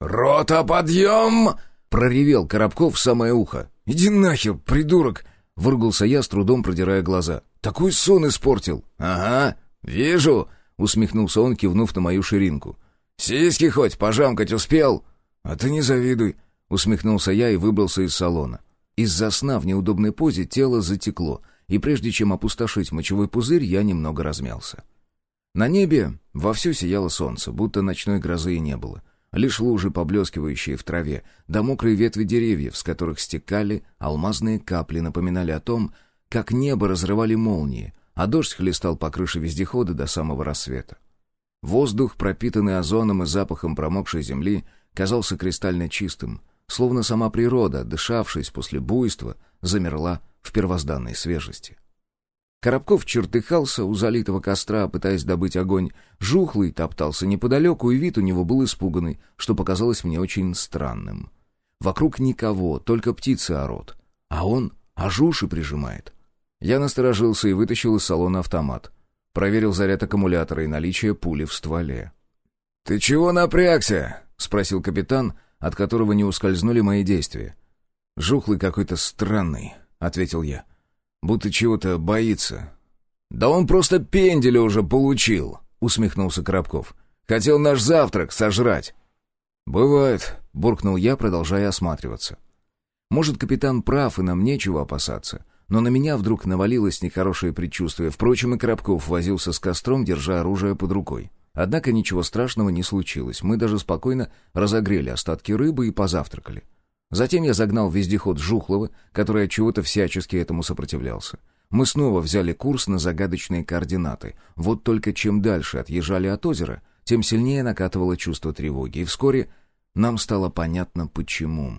«Рота, подъем!» — проревел Коробков в самое ухо. «Иди нахер, придурок!» — выругался я, с трудом продирая глаза. «Такой сон испортил!» «Ага!» «Вижу!» — усмехнулся он, кивнув на мою ширинку. «Сиськи хоть пожамкать успел?» «А ты не завидуй!» — усмехнулся я и выбрался из салона. Из-за сна в неудобной позе тело затекло, и прежде чем опустошить мочевой пузырь, я немного размялся. На небе вовсю сияло солнце, будто ночной грозы и не было. Лишь лужи, поблескивающие в траве, да мокрые ветви деревьев, с которых стекали алмазные капли, напоминали о том, как небо разрывали молнии, а дождь хлестал по крыше вездехода до самого рассвета. Воздух, пропитанный озоном и запахом промокшей земли, казался кристально чистым, словно сама природа, дышавшись после буйства, замерла в первозданной свежести. Коробков чертыхался у залитого костра, пытаясь добыть огонь. Жухлый топтался неподалеку, и вид у него был испуганный, что показалось мне очень странным. Вокруг никого, только птицы орут. А он аж уши прижимает. Я насторожился и вытащил из салона автомат. Проверил заряд аккумулятора и наличие пули в стволе. «Ты чего напрягся?» — спросил капитан, от которого не ускользнули мои действия. «Жухлый какой-то странный», — ответил я. «Будто чего-то боится». «Да он просто пенделя уже получил», — усмехнулся Коробков. «Хотел наш завтрак сожрать». «Бывает», — буркнул я, продолжая осматриваться. «Может, капитан прав, и нам нечего опасаться. Но на меня вдруг навалилось нехорошее предчувствие. Впрочем, и Коробков возился с костром, держа оружие под рукой. Однако ничего страшного не случилось. Мы даже спокойно разогрели остатки рыбы и позавтракали. Затем я загнал вездеход Жухлова, который от чего-то всячески этому сопротивлялся. Мы снова взяли курс на загадочные координаты. Вот только чем дальше отъезжали от озера, тем сильнее накатывало чувство тревоги. И вскоре нам стало понятно, почему.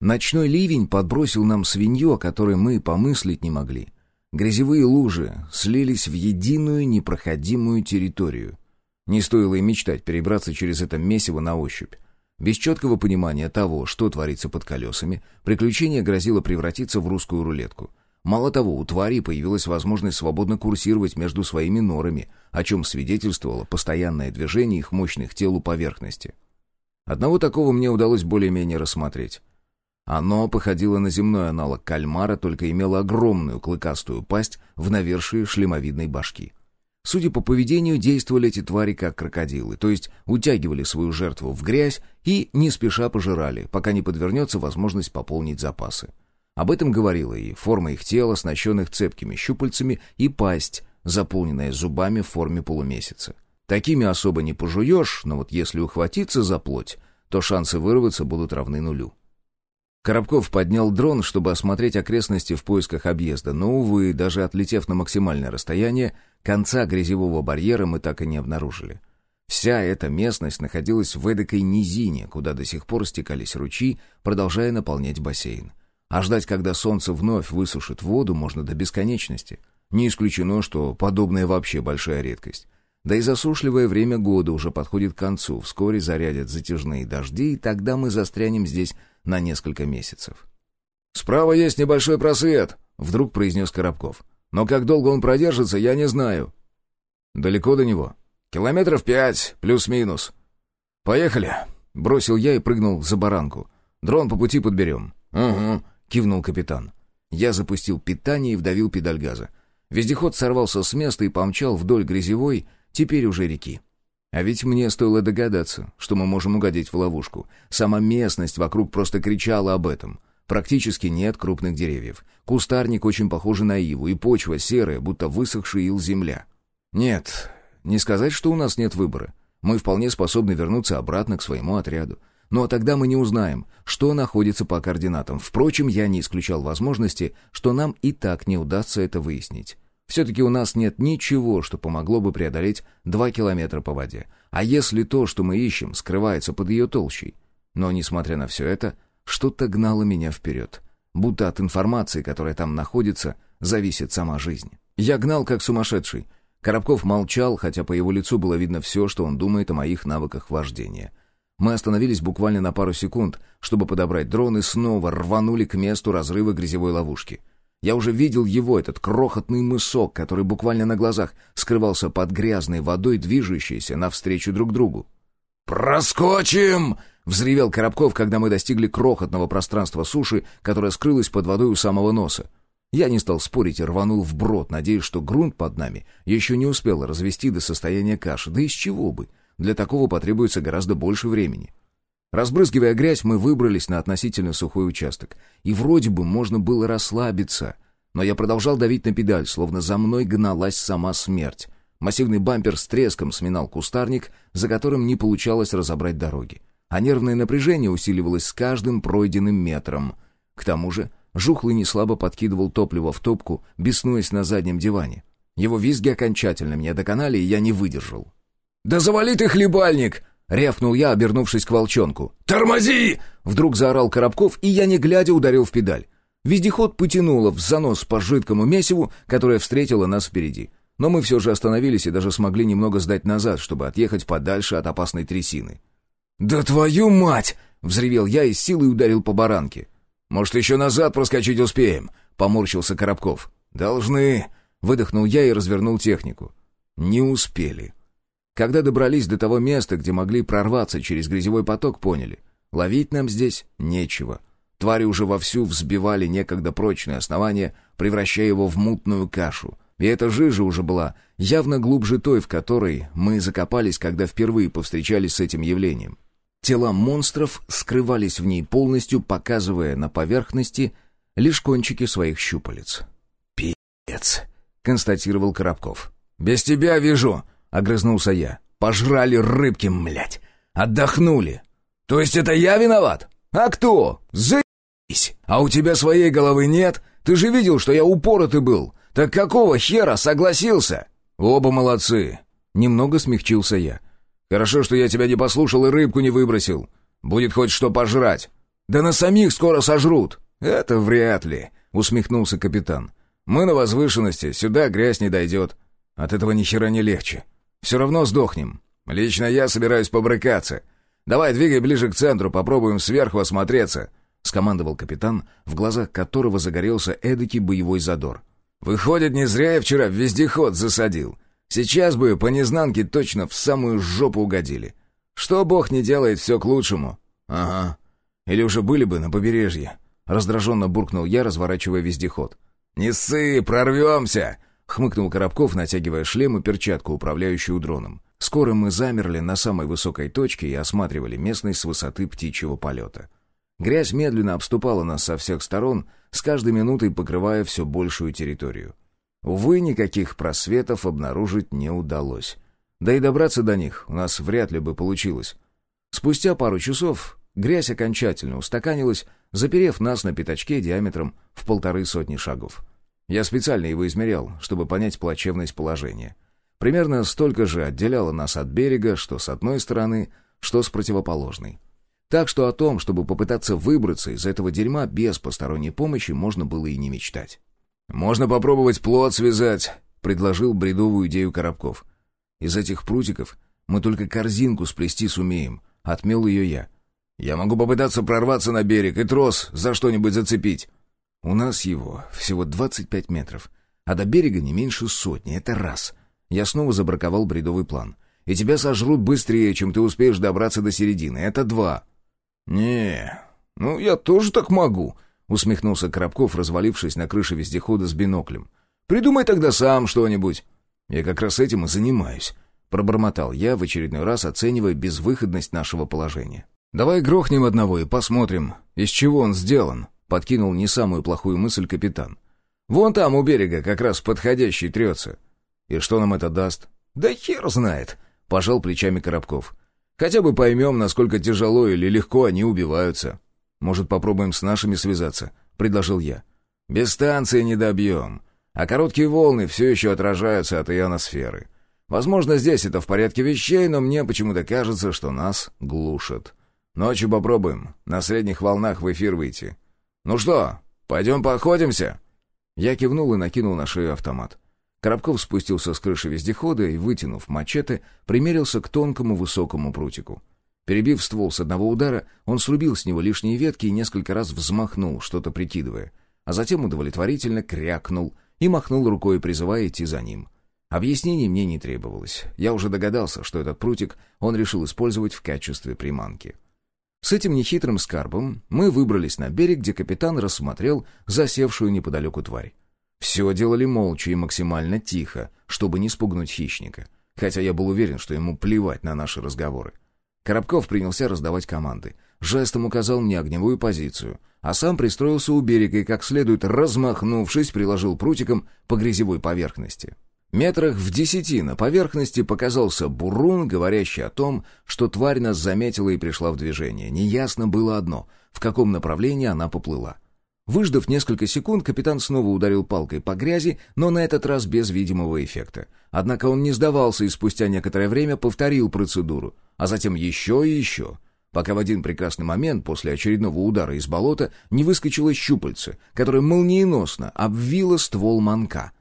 Ночной ливень подбросил нам свинью, о которой мы помыслить не могли. Грязевые лужи слились в единую непроходимую территорию. Не стоило и мечтать перебраться через это месиво на ощупь. Без четкого понимания того, что творится под колесами, приключение грозило превратиться в русскую рулетку. Мало того, у твари появилась возможность свободно курсировать между своими норами, о чем свидетельствовало постоянное движение их мощных тел у поверхности. Одного такого мне удалось более-менее рассмотреть. Оно походило на земной аналог кальмара, только имело огромную клыкастую пасть в навершии шлемовидной башки. Судя по поведению, действовали эти твари как крокодилы, то есть утягивали свою жертву в грязь и не спеша пожирали, пока не подвернется возможность пополнить запасы. Об этом говорила и форма их тела, оснащенных цепкими щупальцами, и пасть, заполненная зубами в форме полумесяца. Такими особо не пожуешь, но вот если ухватиться за плоть, то шансы вырваться будут равны нулю. Коробков поднял дрон, чтобы осмотреть окрестности в поисках объезда, но, увы, даже отлетев на максимальное расстояние, конца грязевого барьера мы так и не обнаружили. Вся эта местность находилась в эдакой низине, куда до сих пор стекались ручьи, продолжая наполнять бассейн. А ждать, когда солнце вновь высушит воду, можно до бесконечности. Не исключено, что подобное вообще большая редкость. Да и засушливое время года уже подходит к концу, вскоре зарядят затяжные дожди, и тогда мы застрянем здесь на несколько месяцев. «Справа есть небольшой просвет», — вдруг произнес Коробков. Но как долго он продержится, я не знаю». «Далеко до него?» «Километров пять, плюс-минус». «Поехали», — бросил я и прыгнул за баранку. «Дрон по пути подберем». «Угу», — кивнул капитан. Я запустил питание и вдавил педаль газа. Вездеход сорвался с места и помчал вдоль грязевой, теперь уже реки. А ведь мне стоило догадаться, что мы можем угодить в ловушку. Сама местность вокруг просто кричала об этом. Практически нет крупных деревьев. Кустарник очень похож на иву, и почва серая, будто высохшая ил земля. Нет, не сказать, что у нас нет выбора. Мы вполне способны вернуться обратно к своему отряду. Но тогда мы не узнаем, что находится по координатам. Впрочем, я не исключал возможности, что нам и так не удастся это выяснить. Все-таки у нас нет ничего, что помогло бы преодолеть два километра по воде. А если то, что мы ищем, скрывается под ее толщей? Но, несмотря на все это, что-то гнало меня вперед. Будто от информации, которая там находится, зависит сама жизнь. Я гнал как сумасшедший. Коробков молчал, хотя по его лицу было видно все, что он думает о моих навыках вождения. Мы остановились буквально на пару секунд, чтобы подобрать дрон и снова рванули к месту разрыва грязевой ловушки. Я уже видел его, этот крохотный мысок, который буквально на глазах скрывался под грязной водой, движущейся навстречу друг другу. «Проскочим!» — взревел Коробков, когда мы достигли крохотного пространства суши, которое скрылось под водой у самого носа. Я не стал спорить и рванул вброд, надеясь, что грунт под нами еще не успел развести до состояния каши. Да из чего бы? Для такого потребуется гораздо больше времени. Разбрызгивая грязь, мы выбрались на относительно сухой участок. И вроде бы можно было расслабиться. Но я продолжал давить на педаль, словно за мной гналась сама смерть. Массивный бампер с треском сминал кустарник, за которым не получалось разобрать дороги. А нервное напряжение усиливалось с каждым пройденным метром. К тому же Жухлый неслабо подкидывал топливо в топку, беснуясь на заднем диване. Его визги окончательно меня доконали, и я не выдержал. «Да завали ты, хлебальник!» — рявкнул я, обернувшись к волчонку. «Тормози!» — вдруг заорал Коробков, и я, не глядя, ударил в педаль. Вездеход потянуло в занос по жидкому месиву, которое встретило нас впереди. Но мы все же остановились и даже смогли немного сдать назад, чтобы отъехать подальше от опасной трясины. «Да твою мать!» — взревел я и с силой ударил по баранке. «Может, еще назад проскочить успеем?» — поморщился Коробков. «Должны!» — выдохнул я и развернул технику. Не успели. Когда добрались до того места, где могли прорваться через грязевой поток, поняли. Ловить нам здесь нечего. Твари уже вовсю взбивали некогда прочное основание, превращая его в мутную кашу. И эта жижа уже была явно глубже той, в которой мы закопались, когда впервые повстречались с этим явлением. Тела монстров скрывались в ней полностью, показывая на поверхности лишь кончики своих щупалец. «Пи***ц», — констатировал Коробков. «Без тебя вижу», — огрызнулся я. «Пожрали рыбки, млять! Отдохнули! То есть это я виноват? А кто? Заебись! А у тебя своей головы нет? Ты же видел, что я упоротый был! Так какого хера согласился?» «Оба молодцы!» Немного смягчился я. «Хорошо, что я тебя не послушал и рыбку не выбросил. Будет хоть что пожрать. Да на самих скоро сожрут!» «Это вряд ли», — усмехнулся капитан. «Мы на возвышенности, сюда грязь не дойдет. От этого ни хера не легче. Все равно сдохнем. Лично я собираюсь побрыкаться. Давай, двигай ближе к центру, попробуем сверху осмотреться», — скомандовал капитан, в глазах которого загорелся эдакий боевой задор. «Выходит, не зря я вчера вездеход засадил. Сейчас бы по незнанке точно в самую жопу угодили. Что бог не делает, все к лучшему». «Ага. Или уже были бы на побережье», — раздраженно буркнул я, разворачивая вездеход. «Не ссы, прорвемся!» — хмыкнул Коробков, натягивая шлем и перчатку, управляющую дроном. Скоро мы замерли на самой высокой точке и осматривали местность с высоты птичьего полета. Грязь медленно обступала нас со всех сторон, с каждой минутой покрывая все большую территорию. Увы, никаких просветов обнаружить не удалось. Да и добраться до них у нас вряд ли бы получилось. Спустя пару часов грязь окончательно устаканилась, заперев нас на пятачке диаметром в полторы сотни шагов. Я специально его измерял, чтобы понять плачевность положения. Примерно столько же отделяло нас от берега, что с одной стороны, что с противоположной. Так что о том, чтобы попытаться выбраться из этого дерьма без посторонней помощи, можно было и не мечтать. «Можно попробовать плод связать», — предложил бредовую идею Коробков. «Из этих прутиков мы только корзинку сплести сумеем», — отмел ее я. «Я могу попытаться прорваться на берег и трос за что-нибудь зацепить». У нас его всего 25 метров. А до берега не меньше сотни, это раз. Я снова забраковал бредовый план. И тебя сожрут быстрее, чем ты успеешь добраться до середины, это два. «Не, ну я тоже так могу», — усмехнулся Коробков, развалившись на крыше вездехода с биноклем. «Придумай тогда сам что-нибудь». «Я как раз этим и занимаюсь», — пробормотал я, в очередной раз оценивая безвыходность нашего положения. «Давай грохнем одного и посмотрим, из чего он сделан», — подкинул не самую плохую мысль капитан. «Вон там у берега как раз подходящий трется. И что нам это даст?» «Да хер знает», — пожал плечами Коробков. «Хотя бы поймем, насколько тяжело или легко они убиваются. Может, попробуем с нашими связаться?» — предложил я. «Без станции не добьем, а короткие волны все еще отражаются от ионосферы. Возможно, здесь это в порядке вещей, но мне почему-то кажется, что нас глушат. Ночью попробуем, на средних волнах в эфир выйти. Ну что, пойдем поохотимся?» Я кивнул и накинул на шею автомат. Коробков спустился с крыши вездехода и, вытянув мачете, примерился к тонкому высокому прутику. Перебив ствол с одного удара, он срубил с него лишние ветки и несколько раз взмахнул, что-то прикидывая, а затем удовлетворительно крякнул и махнул рукой, призывая идти за ним. Объяснений мне не требовалось. Я уже догадался, что этот прутик он решил использовать в качестве приманки. С этим нехитрым скарбом мы выбрались на берег, где капитан рассмотрел засевшую неподалеку тварь. Все делали молча и максимально тихо, чтобы не спугнуть хищника. Хотя я был уверен, что ему плевать на наши разговоры. Коробков принялся раздавать команды. Жестом указал мне огневую позицию, а сам пристроился у берега и, как следует размахнувшись, приложил прутиком по грязевой поверхности. Метрах в десяти на поверхности показался бурун, говорящий о том, что тварь нас заметила и пришла в движение. Неясно было одно — в каком направлении она поплыла. Выждав несколько секунд, капитан снова ударил палкой по грязи, но на этот раз без видимого эффекта. Однако он не сдавался и спустя некоторое время повторил процедуру, а затем еще и еще, пока в один прекрасный момент после очередного удара из болота не выскочило щупальце, которое молниеносно обвило ствол манка.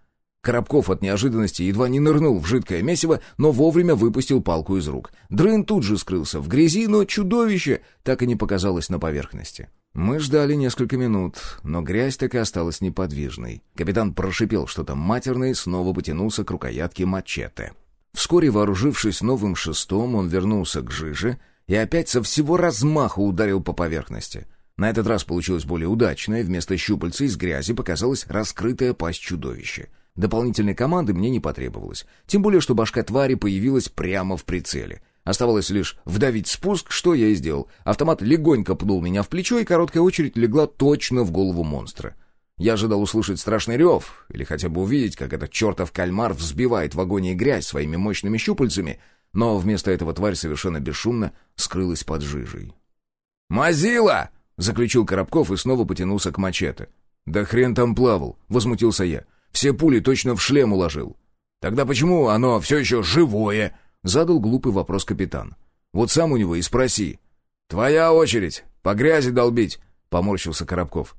Коробков от неожиданности едва не нырнул в жидкое месиво, но вовремя выпустил палку из рук. Дрын тут же скрылся в грязи, но чудовище так и не показалось на поверхности. Мы ждали несколько минут, но грязь так и осталась неподвижной. Капитан прошипел что-то матерное и снова потянулся к рукоятке мачете. Вскоре, вооружившись новым шестом, он вернулся к жиже и опять со всего размаха ударил по поверхности. На этот раз получилось более удачно, и вместо щупальца из грязи показалась раскрытая пасть чудовища. Дополнительной команды мне не потребовалось, тем более что башка твари появилась прямо в прицеле — Оставалось лишь вдавить спуск, что я и сделал. Автомат легонько пнул меня в плечо, и короткая очередь легла точно в голову монстра. Я ожидал услышать страшный рев, или хотя бы увидеть, как этот чертов кальмар взбивает в агонии грязь своими мощными щупальцами, но вместо этого тварь совершенно бесшумно скрылась под жижей. «Мазила!» — заключил Коробков и снова потянулся к мачете. «Да хрен там плавал!» — возмутился я. «Все пули точно в шлем уложил». «Тогда почему оно все еще живое?» Задал глупый вопрос капитан. «Вот сам у него и спроси». «Твоя очередь. По грязи долбить», — поморщился Коробков.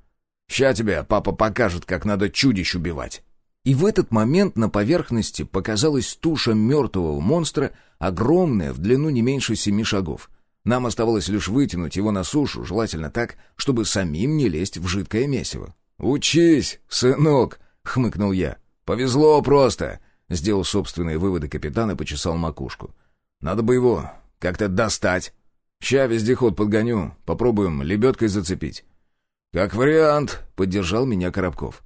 «Ща тебе папа покажет, как надо чудищ убивать». И в этот момент на поверхности показалась туша мертвого монстра, огромная, в длину не меньше семи шагов. Нам оставалось лишь вытянуть его на сушу, желательно так, чтобы самим не лезть в жидкое месиво. «Учись, сынок!» — хмыкнул я. «Повезло просто. Сделал собственные выводы капитан и почесал макушку. «Надо бы его как-то достать. Ща вездеход подгоню, попробуем лебедкой зацепить». «Как вариант», — поддержал меня Коробков.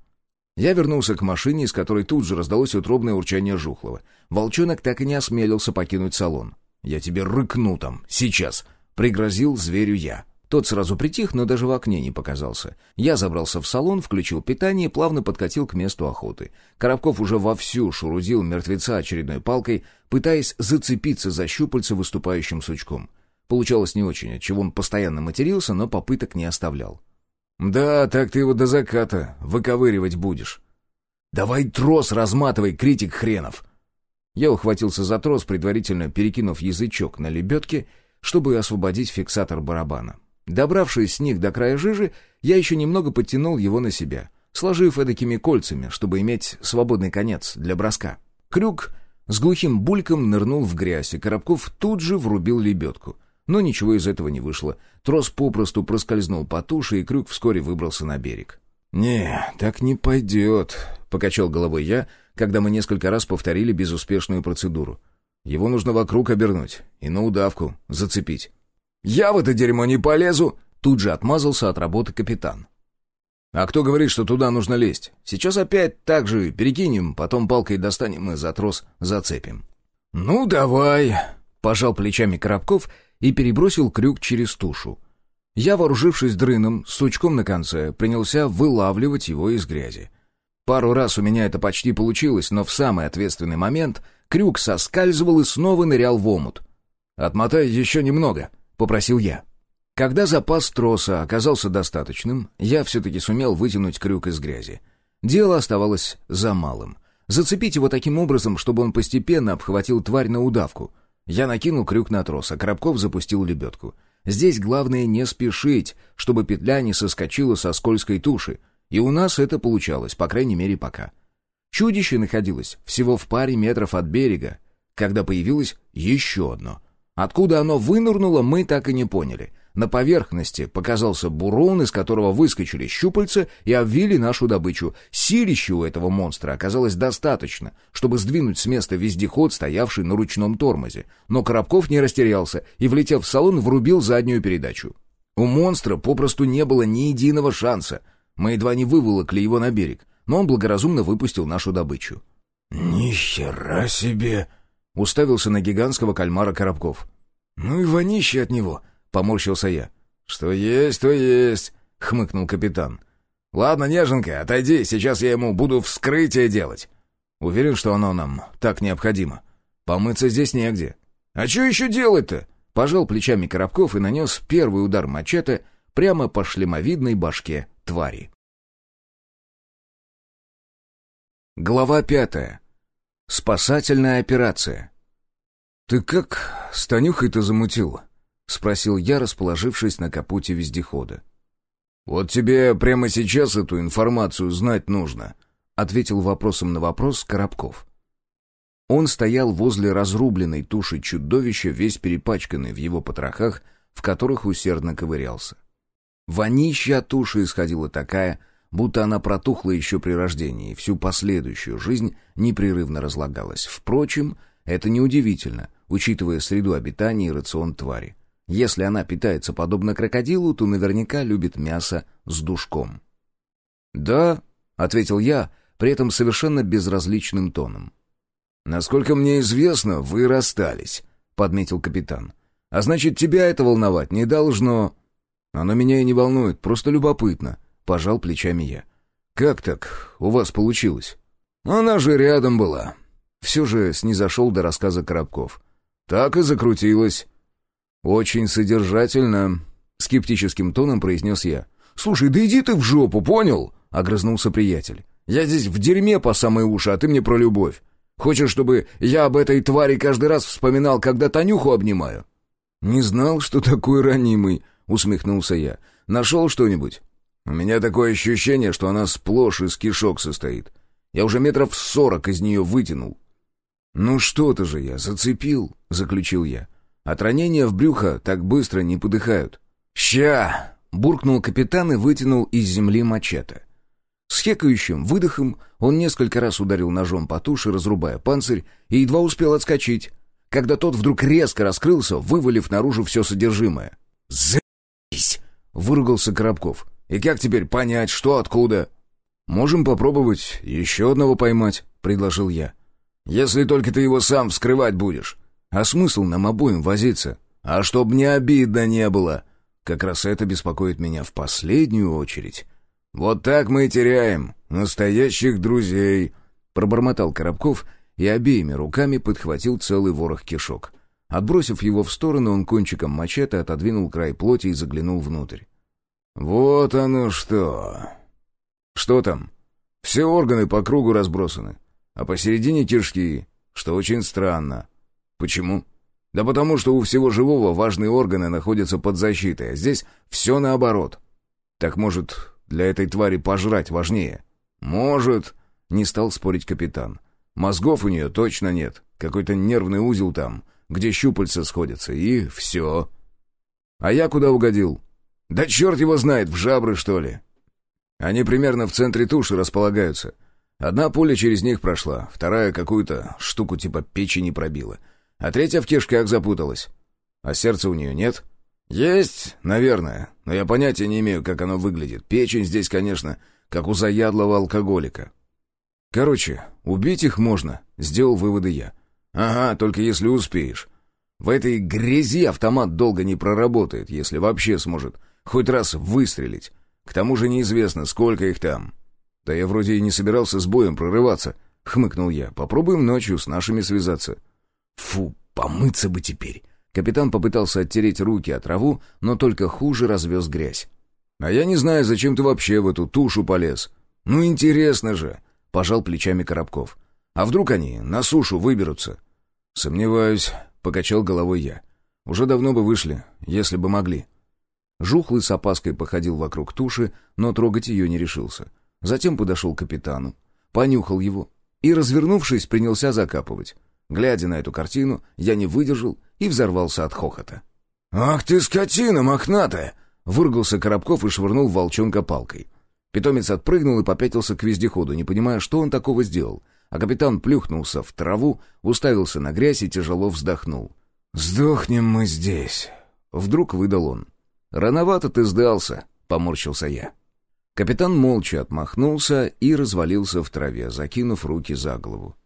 Я вернулся к машине, из которой тут же раздалось утробное урчание Жухлова. Волчонок так и не осмелился покинуть салон. «Я тебе рыкну там, сейчас», — пригрозил зверю я. Тот сразу притих, но даже в окне не показался. Я забрался в салон, включил питание и плавно подкатил к месту охоты. Коробков уже вовсю шурудил мертвеца очередной палкой, пытаясь зацепиться за щупальца выступающим сучком. Получалось не очень, отчего он постоянно матерился, но попыток не оставлял. «Да, так ты его до заката выковыривать будешь». «Давай трос разматывай, критик хренов!» Я ухватился за трос, предварительно перекинув язычок на лебедке, чтобы освободить фиксатор барабана. Добравшись с них до края жижи, я еще немного подтянул его на себя, сложив эдакими кольцами, чтобы иметь свободный конец для броска. Крюк с глухим бульком нырнул в грязь, и Коробков тут же врубил лебедку. Но ничего из этого не вышло. Трос попросту проскользнул по туше, и крюк вскоре выбрался на берег. «Не, так не пойдет», — покачал головой я, когда мы несколько раз повторили безуспешную процедуру. Его нужно вокруг обернуть и на удавку зацепить. «Я в это дерьмо не полезу!» Тут же отмазался от работы капитан. «А кто говорит, что туда нужно лезть? Сейчас опять так же перекинем, потом палкой достанем и за трос зацепим». «Ну, давай!» — пожал плечами Коробков и перебросил крюк через тушу. Я, вооружившись дрыном, с сучком на конце, принялся вылавливать его из грязи. Пару раз у меня это почти получилось, но в самый ответственный момент крюк соскальзывал и снова нырял в омут. «Отмотай еще немного», — попросил я. Когда запас троса оказался достаточным, я все-таки сумел вытянуть крюк из грязи. Дело оставалось за малым. Зацепить его таким образом, чтобы он постепенно обхватил тварь на удавку. Я накинул крюк на трос, а Коробков запустил лебедку. Здесь главное не спешить, чтобы петля не соскочила со скользкой туши. И у нас это получалось, по крайней мере, пока. Чудище находилось всего в паре метров от берега, когда появилось еще одно. Откуда оно вынырнуло, мы так и не поняли. На поверхности показался бурон, из которого выскочили щупальца и обвили нашу добычу. Силища у этого монстра оказалось достаточно, чтобы сдвинуть с места вездеход, стоявший на ручном тормозе. Но Коробков не растерялся и, влетев в салон, врубил заднюю передачу. У монстра попросту не было ни единого шанса. Мы едва не выволокли его на берег, но он благоразумно выпустил нашу добычу. «Ни хера себе!» — уставился на гигантского кальмара Коробков. «Ну и вонище от него!» — поморщился я. «Что есть, то есть», — хмыкнул капитан. «Ладно, неженка, отойди, сейчас я ему буду вскрытие делать». «Уверен, что оно нам так необходимо. Помыться здесь негде». «А что еще делать-то?» Пожал плечами Коробков и нанес первый удар мачете прямо по шлемовидной башке твари. Глава пятая. Спасательная операция. «Ты как с Танюхой-то замутил?» — спросил я, расположившись на капоте вездехода. «Вот тебе прямо сейчас эту информацию знать нужно», — ответил вопросом на вопрос Коробков. Он стоял возле разрубленной туши чудовища, весь перепачканный в его потрохах, в которых усердно ковырялся. Вонища от туши исходила такая, будто она протухла еще при рождении, и всю последующую жизнь непрерывно разлагалась. Впрочем, это неудивительно, учитывая среду обитания и рацион твари. Если она питается подобно крокодилу, то наверняка любит мясо с душком. «Да», — ответил я, при этом совершенно безразличным тоном. «Насколько мне известно, вы расстались», — подметил капитан. «А значит, тебя это волновать не должно...» «Оно меня и не волнует, просто любопытно», — пожал плечами я. «Как так у вас получилось?» «Она же рядом была». Все же снизошел до рассказа Коробков. «Так и закрутилась». «Очень содержательно», — скептическим тоном произнес я. «Слушай, да иди ты в жопу, понял?» — огрызнулся приятель. «Я здесь в дерьме по самые уши, а ты мне про любовь. Хочешь, чтобы я об этой твари каждый раз вспоминал, когда Танюху обнимаю?» «Не знал, что такой ранимый», — усмехнулся я. «Нашел что-нибудь?» «У меня такое ощущение, что она сплошь из кишок состоит. Я уже метров сорок из нее вытянул». «Ну что-то же я зацепил», — заключил я. От ранения в брюхо так быстро не подыхают. «Ща!» — буркнул капитан и вытянул из земли мачете. С хекающим выдохом он несколько раз ударил ножом по туше, разрубая панцирь, и едва успел отскочить, когда тот вдруг резко раскрылся, вывалив наружу все содержимое. «Заебись!» — выругался Коробков. «И как теперь понять, что откуда?» «Можем попробовать еще одного поймать», — предложил я. «Если только ты его сам вскрывать будешь. А смысл нам обоим возиться? А чтоб мне обидно не было. Как раз это беспокоит меня в последнюю очередь. Вот так мы и теряем настоящих друзей, пробормотал Коробков и обеими руками подхватил целый ворох кишок. Отбросив его в сторону, он кончиком мачете отодвинул край плоти и заглянул внутрь. «Вот оно что!» «Что там?» «Все органы по кругу разбросаны, а посередине кишки, что очень странно. Почему? Да потому что у всего живого важные органы находятся под защитой, а здесь все наоборот. Так может, для этой твари пожрать важнее? Может, не стал спорить капитан. Мозгов у нее точно нет. Какой-то нервный узел там, где щупальца сходятся, и все. А я куда угодил? Да черт его знает, в жабры, что ли. Они примерно в центре туши располагаются. Одна пуля через них прошла, вторая какую-то штуку типа печени пробила, а третья в кишках запуталась. А сердца у нее нет? Есть, наверное, но я понятия не имею, как оно выглядит. Печень здесь, конечно, как у заядлого алкоголика. Короче, убить их можно, сделал выводы я. Ага, только если успеешь. В этой грязи автомат долго не проработает, если вообще сможет хоть раз выстрелить. К тому же неизвестно, сколько их там. «Да я вроде и не собирался с боем прорываться», — хмыкнул я. «Попробуем ночью с нашими связаться». «Фу, помыться бы теперь». Капитан попытался оттереть руки от траву, но только хуже развез грязь. «А я не знаю, зачем ты вообще в эту тушу полез. Ну, интересно же», — пожал плечами Коробков. «А вдруг они на сушу выберутся?» «Сомневаюсь», — покачал головой я. «Уже давно бы вышли, если бы могли». Жухлый с опаской походил вокруг туши, но трогать ее не решился. Затем подошел к капитану, понюхал его и, развернувшись, принялся закапывать. Глядя на эту картину, я не выдержал и взорвался от хохота. «Ах ты, скотина мохнатая!» — выругался Коробков и швырнул волчонка палкой. Питомец отпрыгнул и попятился к вездеходу, не понимая, что он такого сделал. А капитан плюхнулся в траву, уставился на грязь и тяжело вздохнул. «Сдохнем мы здесь!» — вдруг выдал он. «Рановато ты сдался», — поморщился я. Капитан молча отмахнулся и развалился в траве, закинув руки за голову.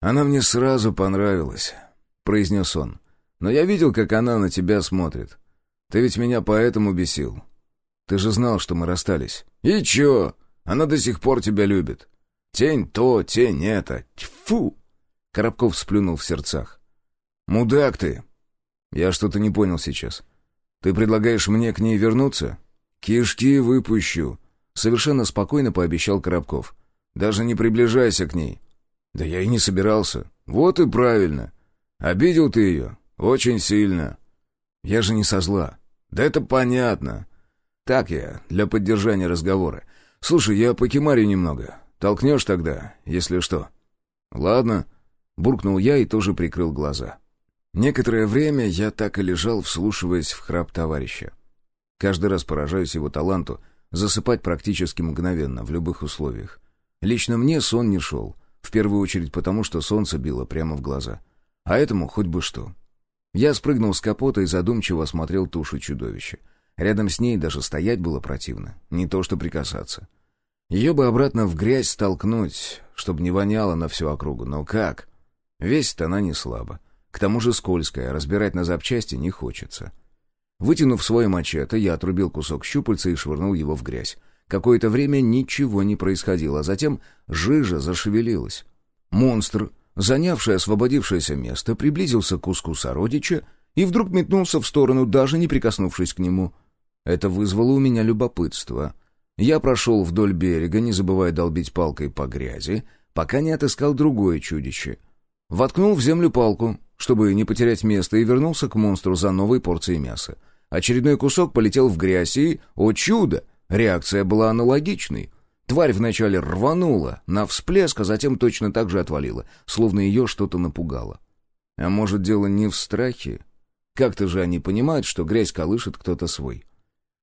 «Она мне сразу понравилась», — произнес он. «Но я видел, как она на тебя смотрит. Ты ведь меня поэтому бесил. Ты же знал, что мы расстались». «И чё? Она до сих пор тебя любит. Тень то, тень это. Тьфу!» Коробков сплюнул в сердцах. «Мудак ты!» «Я что-то не понял сейчас. Ты предлагаешь мне к ней вернуться?» «Кишки выпущу», — совершенно спокойно пообещал Коробков. «Даже не приближайся к ней». «Да я и не собирался. Вот и правильно. Обидел ты ее? Очень сильно». «Я же не со зла». «Да это понятно. Так я, для поддержания разговора. Слушай, я покемарю немного. Толкнешь тогда, если что». «Ладно», — буркнул я и тоже прикрыл глаза. Некоторое время я так и лежал, вслушиваясь в храп товарища. Каждый раз поражаюсь его таланту засыпать практически мгновенно, в любых условиях. Лично мне сон не шел, в первую очередь потому, что солнце било прямо в глаза. А этому хоть бы что. Я спрыгнул с капота и задумчиво осмотрел тушу чудовища. Рядом с ней даже стоять было противно, не то что прикасаться. Ее бы обратно в грязь столкнуть, чтобы не воняло на всю округу, но как? Весит она не слабо. К тому же скользкая, разбирать на запчасти не хочется. — Вытянув свой мачете, я отрубил кусок щупальца и швырнул его в грязь. Какое-то время ничего не происходило, а затем жижа зашевелилась. Монстр, занявший освободившееся место, приблизился к куску сородича и вдруг метнулся в сторону, даже не прикоснувшись к нему. Это вызвало у меня любопытство. Я прошел вдоль берега, не забывая долбить палкой по грязи, пока не отыскал другое чудище. Воткнул в землю палку, чтобы не потерять место, и вернулся к монстру за новой порцией мяса. Очередной кусок полетел в грязь, и, о чудо, реакция была аналогичной. Тварь вначале рванула на всплеск, а затем точно так же отвалила, словно ее что-то напугало. А может, дело не в страхе? Как-то же они понимают, что грязь колышет кто-то свой.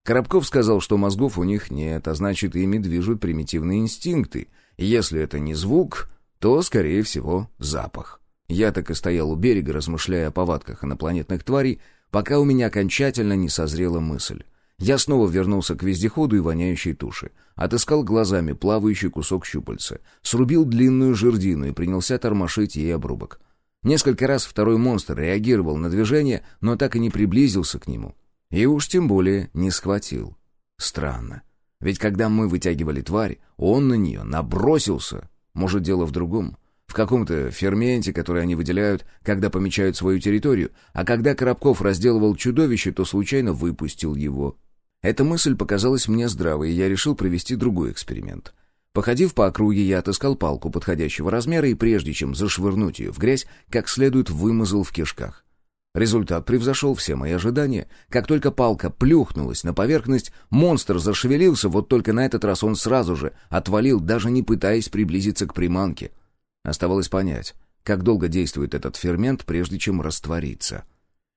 Коробков сказал, что мозгов у них нет, а значит, ими движут примитивные инстинкты. Если это не звук, то, скорее всего, запах. Я так и стоял у берега, размышляя о повадках инопланетных тварей, пока у меня окончательно не созрела мысль. Я снова вернулся к вездеходу и воняющей туши. Отыскал глазами плавающий кусок щупальца, срубил длинную жердину и принялся тормошить ей обрубок. Несколько раз второй монстр реагировал на движение, но так и не приблизился к нему. И уж тем более не схватил. Странно. Ведь когда мы вытягивали тварь, он на нее набросился. Может, дело в другом в каком-то ферменте, который они выделяют, когда помечают свою территорию, а когда Коробков разделывал чудовище, то случайно выпустил его. Эта мысль показалась мне здравой, и я решил провести другой эксперимент. Походив по округе, я отыскал палку подходящего размера и, прежде чем зашвырнуть ее в грязь, как следует вымазал в кишках. Результат превзошел все мои ожидания. Как только палка плюхнулась на поверхность, монстр зашевелился, вот только на этот раз он сразу же отвалил, даже не пытаясь приблизиться к приманке — Оставалось понять, как долго действует этот фермент, прежде чем раствориться.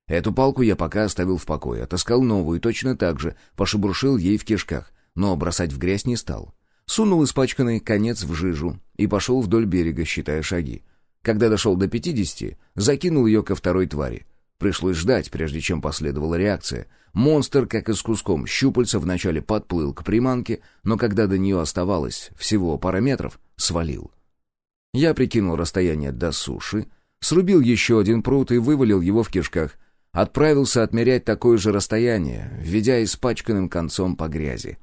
Эту палку я пока оставил в покое, отыскал новую, точно так же, пошебуршил ей в кишках, но бросать в грязь не стал. Сунул испачканный конец в жижу и пошел вдоль берега, считая шаги. Когда дошел до пятидесяти, закинул ее ко второй твари. Пришлось ждать, прежде чем последовала реакция. Монстр, как и с куском щупальца, вначале подплыл к приманке, но когда до нее оставалось всего пара метров, свалил. Я прикинул расстояние до суши, срубил еще один пруд и вывалил его в кишках. Отправился отмерять такое же расстояние, введя испачканным концом по грязи.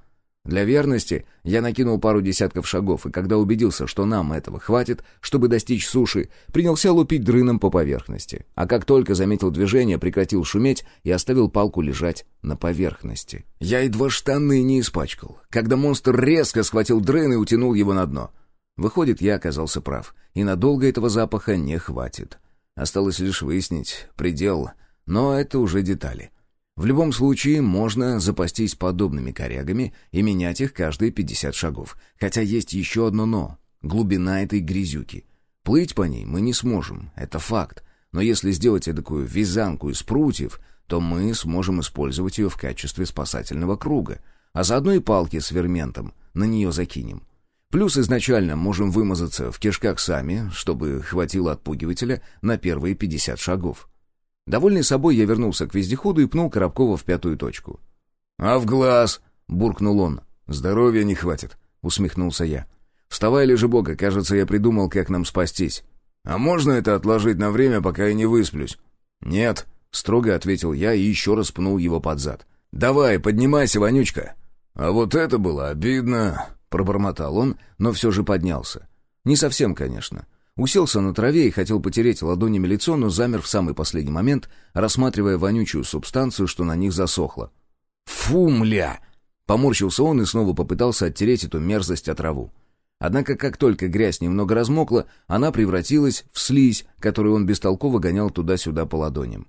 Для верности я накинул пару десятков шагов, и когда убедился, что нам этого хватит, чтобы достичь суши, принялся лупить дрыном по поверхности. А как только заметил движение, прекратил шуметь и оставил палку лежать на поверхности. Я едва штаны не испачкал, когда монстр резко схватил дрын и утянул его на дно. Выходит, я оказался прав, и надолго этого запаха не хватит. Осталось лишь выяснить предел, но это уже детали. В любом случае, можно запастись подобными корягами и менять их каждые 50 шагов. Хотя есть еще одно «но» — глубина этой грязюки. Плыть по ней мы не сможем, это факт. Но если сделать такую вязанку из прутьев, то мы сможем использовать ее в качестве спасательного круга. А заодно и палки с ферментом на нее закинем. Плюс изначально можем вымазаться в кишках сами, чтобы хватило отпугивателя на первые 50 шагов. Довольный собой, я вернулся к вездеходу и пнул Коробкова в пятую точку. «А в глаз!» — буркнул он. «Здоровья не хватит», — усмехнулся я. «Вставай, лежи бога, кажется, я придумал, как нам спастись». «А можно это отложить на время, пока я не высплюсь?» «Нет», — строго ответил я и еще раз пнул его под зад. «Давай, поднимайся, Вонючка!» «А вот это было обидно!» Пробормотал он, но все же поднялся. Не совсем, конечно. Уселся на траве и хотел потереть ладонями лицо, но замер в самый последний момент, рассматривая вонючую субстанцию, что на них засохла. «Фу, мля!» Поморщился он и снова попытался оттереть эту мерзость от траву. Однако, как только грязь немного размокла, она превратилась в слизь, которую он бестолково гонял туда-сюда по ладоням.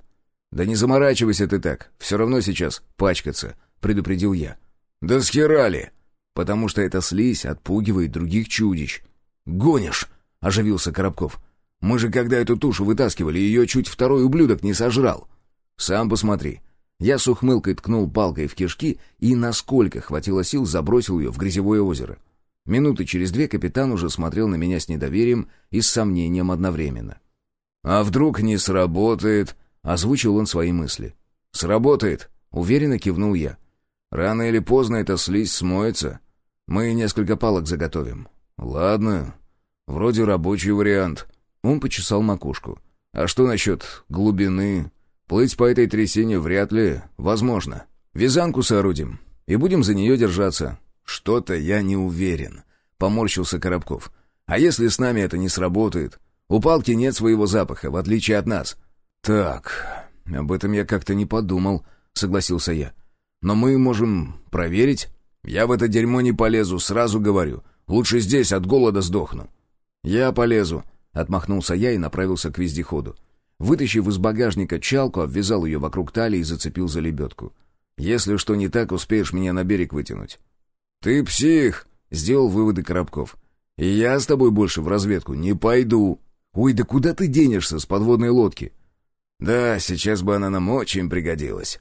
«Да не заморачивайся ты так, все равно сейчас пачкаться», — предупредил я. «Да схерали!» потому что эта слизь отпугивает других чудищ. «Гонишь!» — оживился Коробков. «Мы же, когда эту тушу вытаскивали, ее чуть второй ублюдок не сожрал». «Сам посмотри». Я с ухмылкой ткнул палкой в кишки и, насколько хватило сил, забросил ее в грязевое озеро. Минуты через две капитан уже смотрел на меня с недоверием и с сомнением одновременно. «А вдруг не сработает?» — озвучил он свои мысли. «Сработает», — уверенно кивнул я. «Рано или поздно эта слизь смоется. Мы несколько палок заготовим». «Ладно. Вроде рабочий вариант». Он почесал макушку. «А что насчет глубины? Плыть по этой трясине вряд ли возможно. Вязанку соорудим и будем за нее держаться». «Что-то я не уверен», — поморщился Коробков. «А если с нами это не сработает? У палки нет своего запаха, в отличие от нас». «Так, об этом я как-то не подумал», — согласился я. «Но мы можем проверить». «Я в это дерьмо не полезу, сразу говорю. Лучше здесь от голода сдохну». «Я полезу», — отмахнулся я и направился к вездеходу. Вытащив из багажника чалку, обвязал ее вокруг талии и зацепил за лебедку. «Если что не так, успеешь меня на берег вытянуть». «Ты псих!» — сделал выводы Коробков. «И я с тобой больше в разведку не пойду». «Ой, да куда ты денешься с подводной лодки?» «Да, сейчас бы она нам очень пригодилась».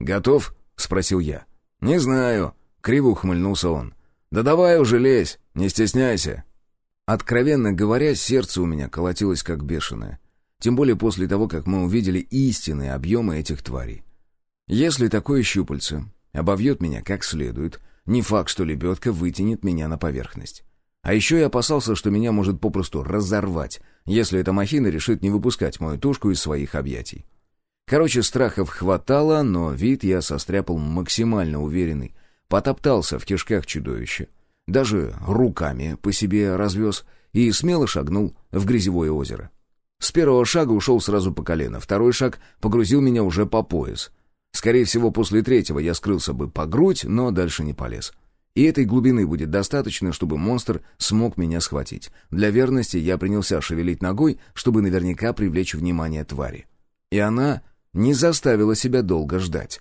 «Готов?» — спросил я. «Не знаю», Криво ухмыльнулся он. «Да давай уже лезь, не стесняйся». Откровенно говоря, сердце у меня колотилось как бешеное. Тем более после того, как мы увидели истинные объемы этих тварей. Если такое щупальце обовьет меня как следует, не факт, что лебедка вытянет меня на поверхность. А еще я опасался, что меня может попросту разорвать, если эта махина решит не выпускать мою тушку из своих объятий. Короче, страхов хватало, но вид я состряпал максимально уверенный, потоптался в кишках чудовища, даже руками по себе развез и смело шагнул в грязевое озеро. С первого шага ушел сразу по колено, второй шаг погрузил меня уже по пояс. Скорее всего, после третьего я скрылся бы по грудь, но дальше не полез. И этой глубины будет достаточно, чтобы монстр смог меня схватить. Для верности я принялся шевелить ногой, чтобы наверняка привлечь внимание твари. И она не заставила себя долго ждать.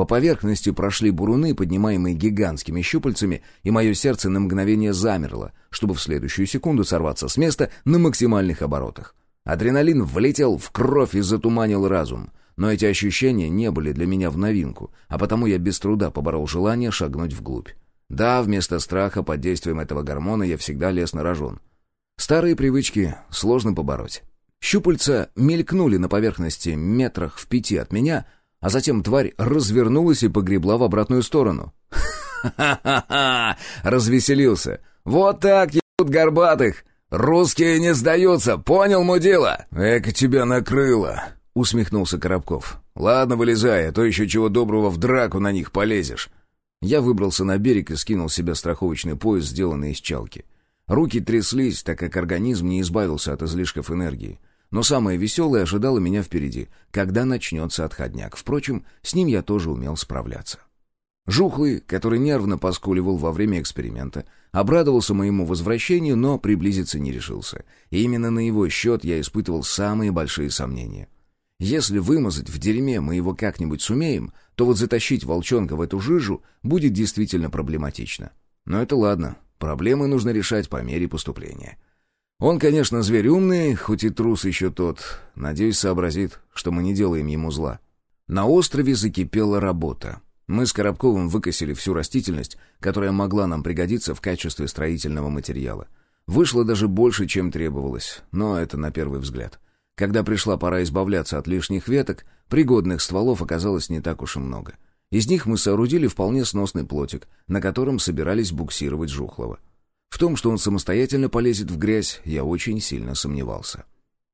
По поверхности прошли буруны, поднимаемые гигантскими щупальцами, и мое сердце на мгновение замерло, чтобы в следующую секунду сорваться с места на максимальных оборотах. Адреналин влетел в кровь и затуманил разум. Но эти ощущения не были для меня в новинку, а потому я без труда поборол желание шагнуть вглубь. Да, вместо страха под действием этого гормона я всегда лез на рожон. Старые привычки сложно побороть. Щупальца мелькнули на поверхности метрах в пяти от меня, а затем тварь развернулась и погребла в обратную сторону. «Ха-ха-ха!» — развеселился. «Вот так ебут горбатых! Русские не сдаются, понял, мудила?» «Эка тебя накрыло!» — усмехнулся Коробков. «Ладно, вылезай, а то еще чего доброго в драку на них полезешь». Я выбрался на берег и скинул с себя страховочный пояс, сделанный из чалки. Руки тряслись, так как организм не избавился от излишков энергии. Но самое веселое ожидало меня впереди, когда начнется отходняк. Впрочем, с ним я тоже умел справляться. Жухлый, который нервно поскуливал во время эксперимента, обрадовался моему возвращению, но приблизиться не решился. И именно на его счет я испытывал самые большие сомнения. Если вымазать в дерьме мы его как-нибудь сумеем, то вот затащить волчонка в эту жижу будет действительно проблематично. Но это ладно, проблемы нужно решать по мере поступления. Он, конечно, зверь умный, хоть и трус еще тот. Надеюсь, сообразит, что мы не делаем ему зла. На острове закипела работа. Мы с Коробковым выкосили всю растительность, которая могла нам пригодиться в качестве строительного материала. Вышло даже больше, чем требовалось, но это на первый взгляд. Когда пришла пора избавляться от лишних веток, пригодных стволов оказалось не так уж и много. Из них мы соорудили вполне сносный плотик, на котором собирались буксировать Жухлова. В том, что он самостоятельно полезет в грязь, я очень сильно сомневался.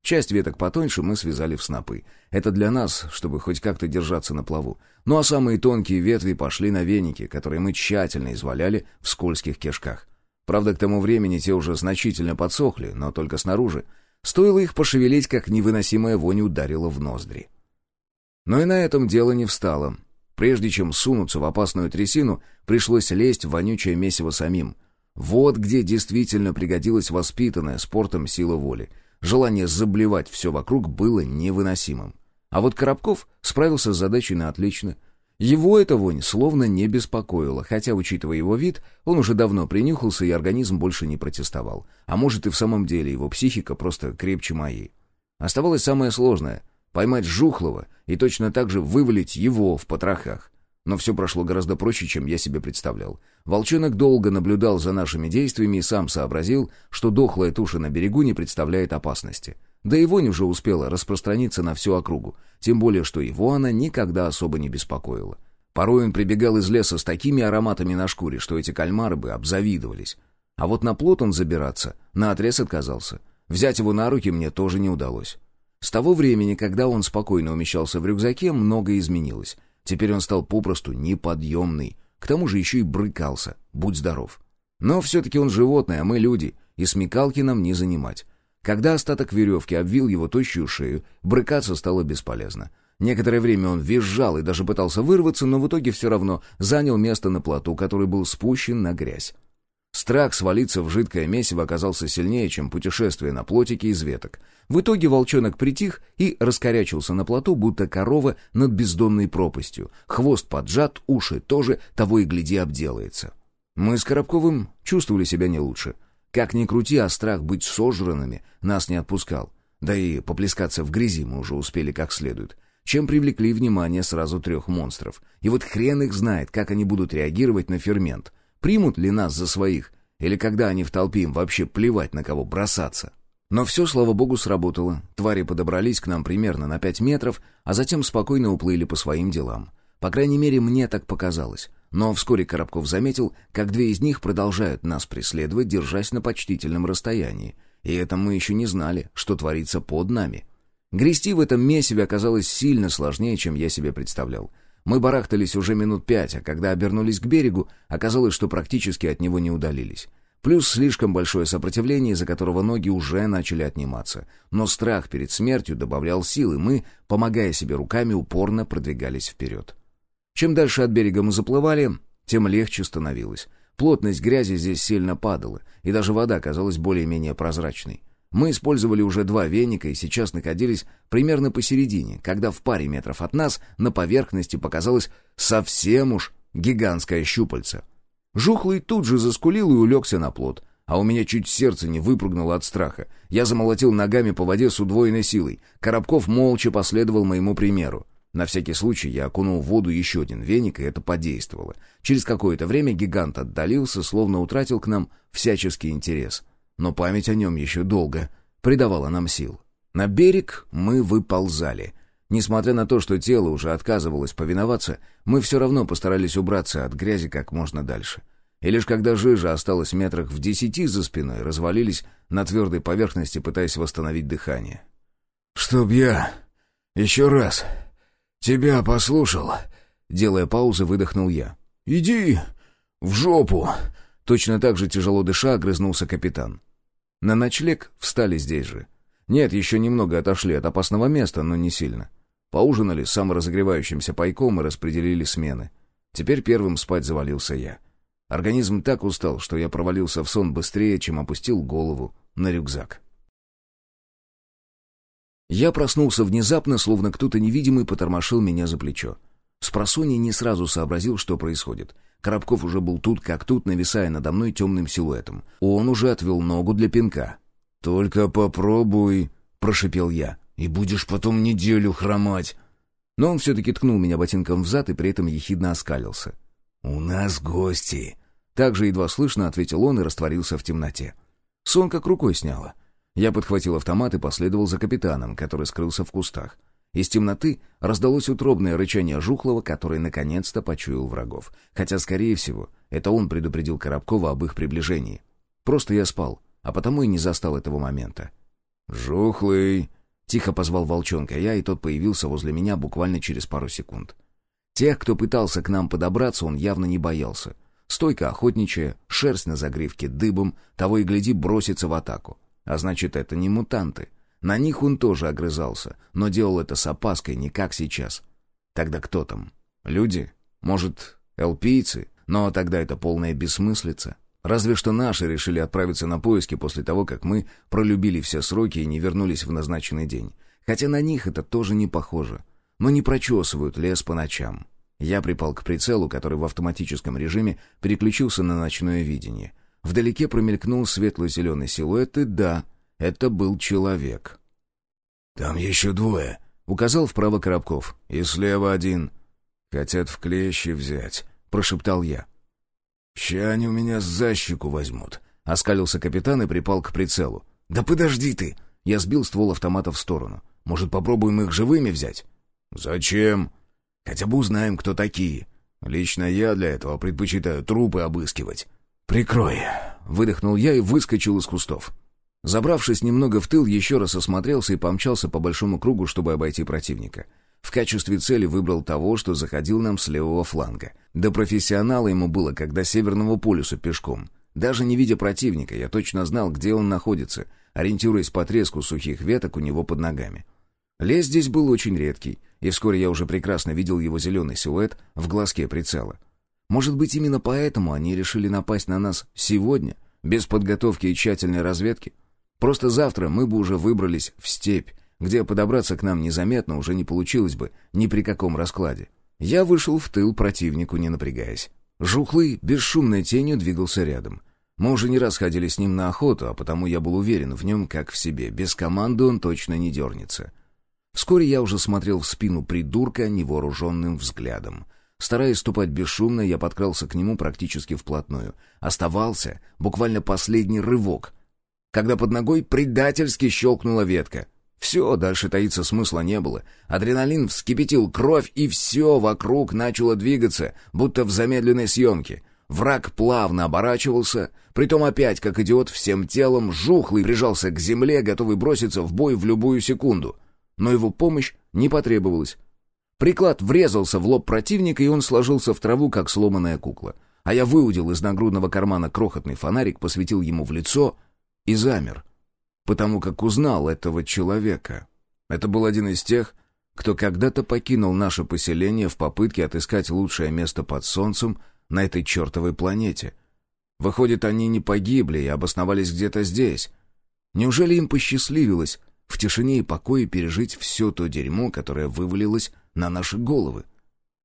Часть веток потоньше мы связали в снопы. Это для нас, чтобы хоть как-то держаться на плаву. Ну а самые тонкие ветви пошли на веники, которые мы тщательно изваляли в скользких кишках. Правда, к тому времени те уже значительно подсохли, но только снаружи. Стоило их пошевелить, как невыносимая вонь ударила в ноздри. Но и на этом дело не встало. Прежде чем сунуться в опасную трясину, пришлось лезть в вонючее месиво самим — вот где действительно пригодилась воспитанная спортом сила воли. Желание заблевать все вокруг было невыносимым. А вот Коробков справился с задачей на отлично. Его эта вонь словно не беспокоила, хотя, учитывая его вид, он уже давно принюхался, и организм больше не протестовал. А может, и в самом деле его психика просто крепче моей. Оставалось самое сложное — поймать Жухлова и точно так же вывалить его в потрохах. Но все прошло гораздо проще, чем я себе представлял. Волчонок долго наблюдал за нашими действиями и сам сообразил, что дохлая туша на берегу не представляет опасности. Да и вонь уже успела распространиться на всю округу, тем более, что его она никогда особо не беспокоила. Порой он прибегал из леса с такими ароматами на шкуре, что эти кальмары бы обзавидовались. А вот на плот он забираться наотрез отказался. Взять его на руки мне тоже не удалось. С того времени, когда он спокойно умещался в рюкзаке, многое изменилось. Теперь он стал попросту неподъемный. К тому же еще и брыкался. Будь здоров. Но все-таки он животное, а мы люди, и смекалки нам не занимать. Когда остаток веревки обвил его тощую шею, брыкаться стало бесполезно. Некоторое время он визжал и даже пытался вырваться, но в итоге все равно занял место на плоту, который был спущен на грязь. Страх свалиться в жидкое месиво оказался сильнее, чем путешествие на плотике из веток. В итоге волчонок притих и раскорячился на плоту, будто корова над бездонной пропастью. Хвост поджат, уши тоже, того и гляди обделается. Мы с Коробковым чувствовали себя не лучше. Как ни крути, а страх быть сожранными нас не отпускал. Да и поплескаться в грязи мы уже успели как следует. Чем привлекли внимание сразу трех монстров. И вот хрен их знает, как они будут реагировать на фермент — Примут ли нас за своих? Или когда они в толпе, им вообще плевать на кого бросаться? Но все, слава богу, сработало. Твари подобрались к нам примерно на пять метров, а затем спокойно уплыли по своим делам. По крайней мере, мне так показалось. Но вскоре Коробков заметил, как две из них продолжают нас преследовать, держась на почтительном расстоянии. И это мы еще не знали, что творится под нами. Грести в этом месиве оказалось сильно сложнее, чем я себе представлял. Мы барахтались уже минут пять, а когда обернулись к берегу, оказалось, что практически от него не удалились. Плюс слишком большое сопротивление, из-за которого ноги уже начали отниматься. Но страх перед смертью добавлял сил, и мы, помогая себе руками, упорно продвигались вперед. Чем дальше от берега мы заплывали, тем легче становилось. Плотность грязи здесь сильно падала, и даже вода казалась более-менее прозрачной. Мы использовали уже два веника и сейчас находились примерно посередине, когда в паре метров от нас на поверхности показалось совсем уж гигантское щупальце. Жухлый тут же заскулил и улегся на плот, а у меня чуть сердце не выпрыгнуло от страха. Я замолотил ногами по воде с удвоенной силой. Коробков молча последовал моему примеру. На всякий случай я окунул в воду еще один веник, и это подействовало. Через какое-то время гигант отдалился, словно утратил к нам всяческий интерес. Но память о нем еще долго придавала нам сил. На берег мы выползали. Несмотря на то, что тело уже отказывалось повиноваться, мы все равно постарались убраться от грязи как можно дальше. И лишь когда жижа осталась метрах в десяти за спиной, развалились на твердой поверхности, пытаясь восстановить дыхание. «Чтоб я еще раз тебя послушал», — делая паузы, выдохнул я. «Иди в жопу!» Точно так же тяжело дыша огрызнулся капитан. На ночлег встали здесь же. Нет, еще немного отошли от опасного места, но не сильно. Поужинали саморазогревающимся пайком и распределили смены. Теперь первым спать завалился я. Организм так устал, что я провалился в сон быстрее, чем опустил голову на рюкзак. Я проснулся внезапно, словно кто-то невидимый потормошил меня за плечо. Спросонья не сразу сообразил, что происходит. Коробков уже был тут как тут, нависая надо мной темным силуэтом. Он уже отвел ногу для пинка. «Только попробуй», — прошипел я, — «и будешь потом неделю хромать». Но он все-таки ткнул меня ботинком в зад и при этом ехидно оскалился. «У нас гости», — также едва слышно ответил он и растворился в темноте. Сон как рукой сняло. Я подхватил автомат и последовал за капитаном, который скрылся в кустах. Из темноты раздалось утробное рычание Жухлова, который наконец-то почуял врагов. Хотя, скорее всего, это он предупредил Коробкова об их приближении. Просто я спал, а потому и не застал этого момента. «Жухлый!» — тихо позвал волчонка я, и тот появился возле меня буквально через пару секунд. Тех, кто пытался к нам подобраться, он явно не боялся. Стойка охотничья, шерсть на загривке дыбом, того и гляди бросится в атаку. А значит, это не мутанты. На них он тоже огрызался, но делал это с опаской, не как сейчас. Тогда кто там? Люди? Может, элпийцы? Но тогда это полная бессмыслица. Разве что наши решили отправиться на поиски после того, как мы пролюбили все сроки и не вернулись в назначенный день. Хотя на них это тоже не похоже. Но не прочесывают лес по ночам. Я припал к прицелу, который в автоматическом режиме переключился на ночное видение — Вдалеке промелькнул светло-зеленый силуэт, и да, это был человек. «Там еще двое», — указал вправо Коробков. «И слева один. Хотят в клещи взять», — прошептал я. «Ща они у меня за щеку возьмут», — оскалился капитан и припал к прицелу. «Да подожди ты!» Я сбил ствол автомата в сторону. «Может, попробуем их живыми взять?» «Зачем?» «Хотя бы узнаем, кто такие. Лично я для этого предпочитаю трупы обыскивать». «Прикрой!» — выдохнул я и выскочил из кустов. Забравшись немного в тыл, еще раз осмотрелся и помчался по большому кругу, чтобы обойти противника. В качестве цели выбрал того, что заходил нам с левого фланга. До профессионала ему было, как до Северного полюса пешком. Даже не видя противника, я точно знал, где он находится, ориентируясь по треску сухих веток у него под ногами. Лес здесь был очень редкий, и вскоре я уже прекрасно видел его зеленый силуэт в глазке прицела. Может быть, именно поэтому они решили напасть на нас сегодня, без подготовки и тщательной разведки? Просто завтра мы бы уже выбрались в степь, где подобраться к нам незаметно уже не получилось бы ни при каком раскладе. Я вышел в тыл противнику, не напрягаясь. Жухлый бесшумной тенью двигался рядом. Мы уже не раз ходили с ним на охоту, а потому я был уверен в нем как в себе. Без команды он точно не дернется. Вскоре я уже смотрел в спину придурка невооруженным взглядом. Стараясь ступать бесшумно, я подкрался к нему практически вплотную. Оставался буквально последний рывок, когда под ногой предательски щелкнула ветка. Все, дальше таиться смысла не было. Адреналин вскипятил кровь, и все вокруг начало двигаться, будто в замедленной съемке. Враг плавно оборачивался, притом опять, как идиот, всем телом, жухлый прижался к земле, готовый броситься в бой в любую секунду. Но его помощь не потребовалась. Приклад врезался в лоб противника, и он сложился в траву, как сломанная кукла. А я выудил из нагрудного кармана крохотный фонарик, посветил ему в лицо и замер, потому как узнал этого человека. Это был один из тех, кто когда-то покинул наше поселение в попытке отыскать лучшее место под солнцем на этой чертовой планете. Выходит, они не погибли и обосновались где-то здесь. Неужели им посчастливилось в тишине и покое пережить все то дерьмо, которое вывалилось на наши головы.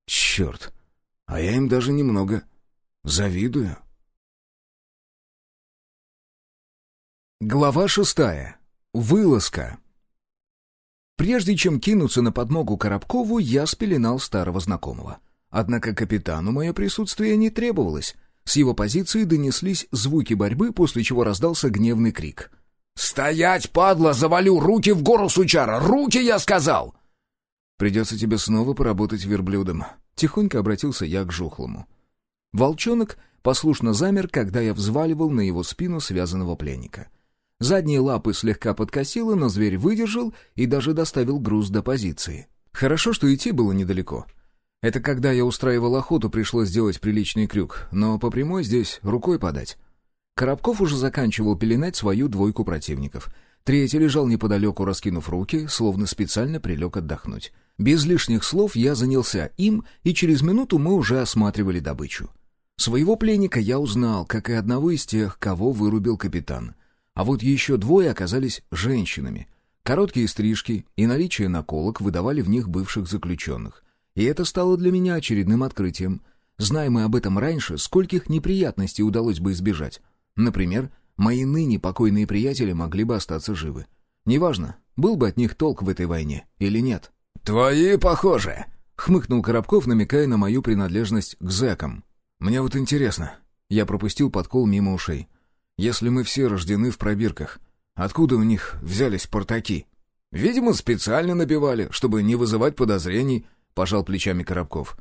Черт, а я им даже немного завидую. Глава шестая. Вылазка. Прежде чем кинуться на подмогу Коробкову, я спеленал старого знакомого. Однако капитану мое присутствие не требовалось. С его позиции донеслись звуки борьбы, после чего раздался гневный крик. «Стоять, падла, завалю! Руки в гору, сучара! Руки, я сказал!» «Придется тебе снова поработать верблюдом», — тихонько обратился я к жухлому. Волчонок послушно замер, когда я взваливал на его спину связанного пленника. Задние лапы слегка подкосило, но зверь выдержал и даже доставил груз до позиции. Хорошо, что идти было недалеко. Это когда я устраивал охоту, пришлось сделать приличный крюк, но по прямой здесь рукой подать. Коробков уже заканчивал пеленать свою двойку противников. Третий лежал неподалеку, раскинув руки, словно специально прилег отдохнуть. Без лишних слов я занялся им, и через минуту мы уже осматривали добычу. Своего пленника я узнал, как и одного из тех, кого вырубил капитан. А вот еще двое оказались женщинами. Короткие стрижки и наличие наколок выдавали в них бывших заключенных. И это стало для меня очередным открытием. Зная мы об этом раньше, скольких неприятностей удалось бы избежать. Например, мои ныне покойные приятели могли бы остаться живы. Неважно, был бы от них толк в этой войне или нет. «Твои, похоже!» — хмыкнул Коробков, намекая на мою принадлежность к зэкам. «Мне вот интересно». Я пропустил подкол мимо ушей. «Если мы все рождены в пробирках, откуда у них взялись портаки?» «Видимо, специально набивали, чтобы не вызывать подозрений», — пожал плечами Коробков.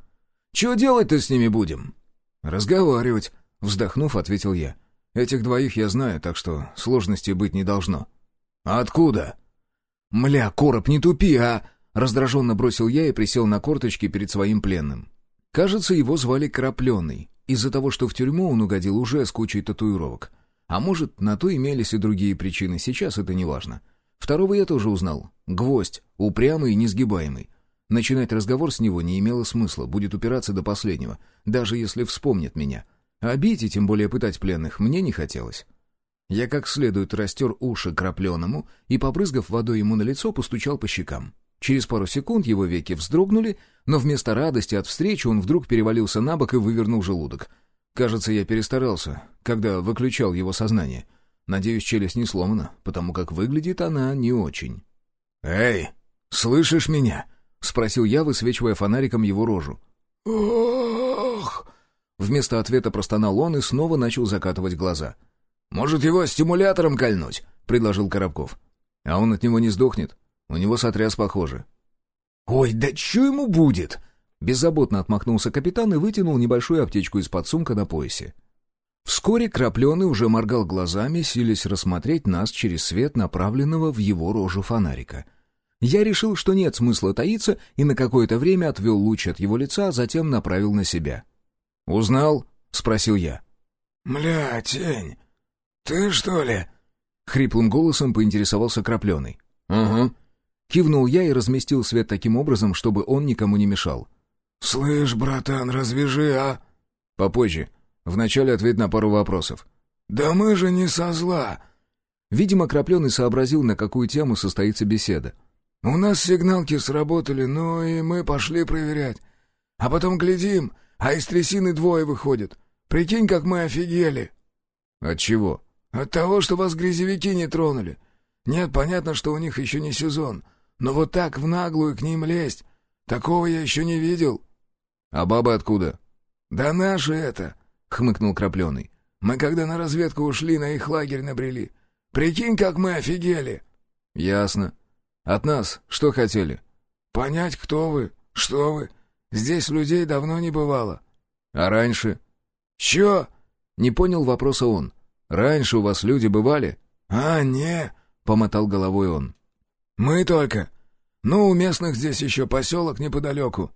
«Чего делать-то с ними будем?» «Разговаривать», — вздохнув, ответил я. «Этих двоих я знаю, так что сложностей быть не должно». «Откуда?» «Мля, Короб, не тупи, а!» Раздраженно бросил я и присел на корточки перед своим пленным. Кажется, его звали Крапленый, из-за того, что в тюрьму он угодил уже с кучей татуировок. А может, на то имелись и другие причины, сейчас это не важно. Второго я тоже узнал. Гвоздь, упрямый и несгибаемый. Начинать разговор с него не имело смысла, будет упираться до последнего, даже если вспомнит меня. А и тем более пытать пленных мне не хотелось. Я как следует растер уши крапленому и, побрызгав водой ему на лицо, постучал по щекам. Через пару секунд его веки вздрогнули, но вместо радости от встречи он вдруг перевалился на бок и вывернул желудок. Кажется, я перестарался, когда выключал его сознание. Надеюсь, челюсть не сломана, потому как выглядит она не очень. «Эй, слышишь меня?» — спросил я, высвечивая фонариком его рожу. «Ох!» Вместо ответа простонал он и снова начал закатывать глаза. «Может, его стимулятором кольнуть?» — предложил Коробков. «А он от него не сдохнет? У него сотряс похоже». «Ой, да что ему будет?» Беззаботно отмахнулся капитан и вытянул небольшую аптечку из-под сумка на поясе. Вскоре Крапленый уже моргал глазами, силясь рассмотреть нас через свет направленного в его рожу фонарика — я решил, что нет смысла таиться, и на какое-то время отвел луч от его лица, а затем направил на себя. «Узнал?» — спросил я. «Мля, тень, ты что ли?» — хриплым голосом поинтересовался Крапленый. «Угу». Кивнул я и разместил свет таким образом, чтобы он никому не мешал. «Слышь, братан, развяжи, а?» «Попозже. Вначале ответь на пару вопросов». «Да мы же не со зла!» Видимо, Крапленый сообразил, на какую тему состоится беседа. У нас сигналки сработали, ну и мы пошли проверять. А потом глядим, а из трясины двое выходят. Прикинь, как мы офигели. От чего? От того, что вас грязевики не тронули. Нет, понятно, что у них еще не сезон. Но вот так в наглую к ним лезть, такого я еще не видел. А бабы откуда? Да наши это, хмыкнул Крапленый. Мы когда на разведку ушли, на их лагерь набрели. Прикинь, как мы офигели. Ясно. От нас что хотели? Понять, кто вы, что вы. Здесь людей давно не бывало. А раньше? Чё? Не понял вопроса он. Раньше у вас люди бывали? А, не, помотал головой он. Мы только. Ну, у местных здесь еще поселок неподалеку.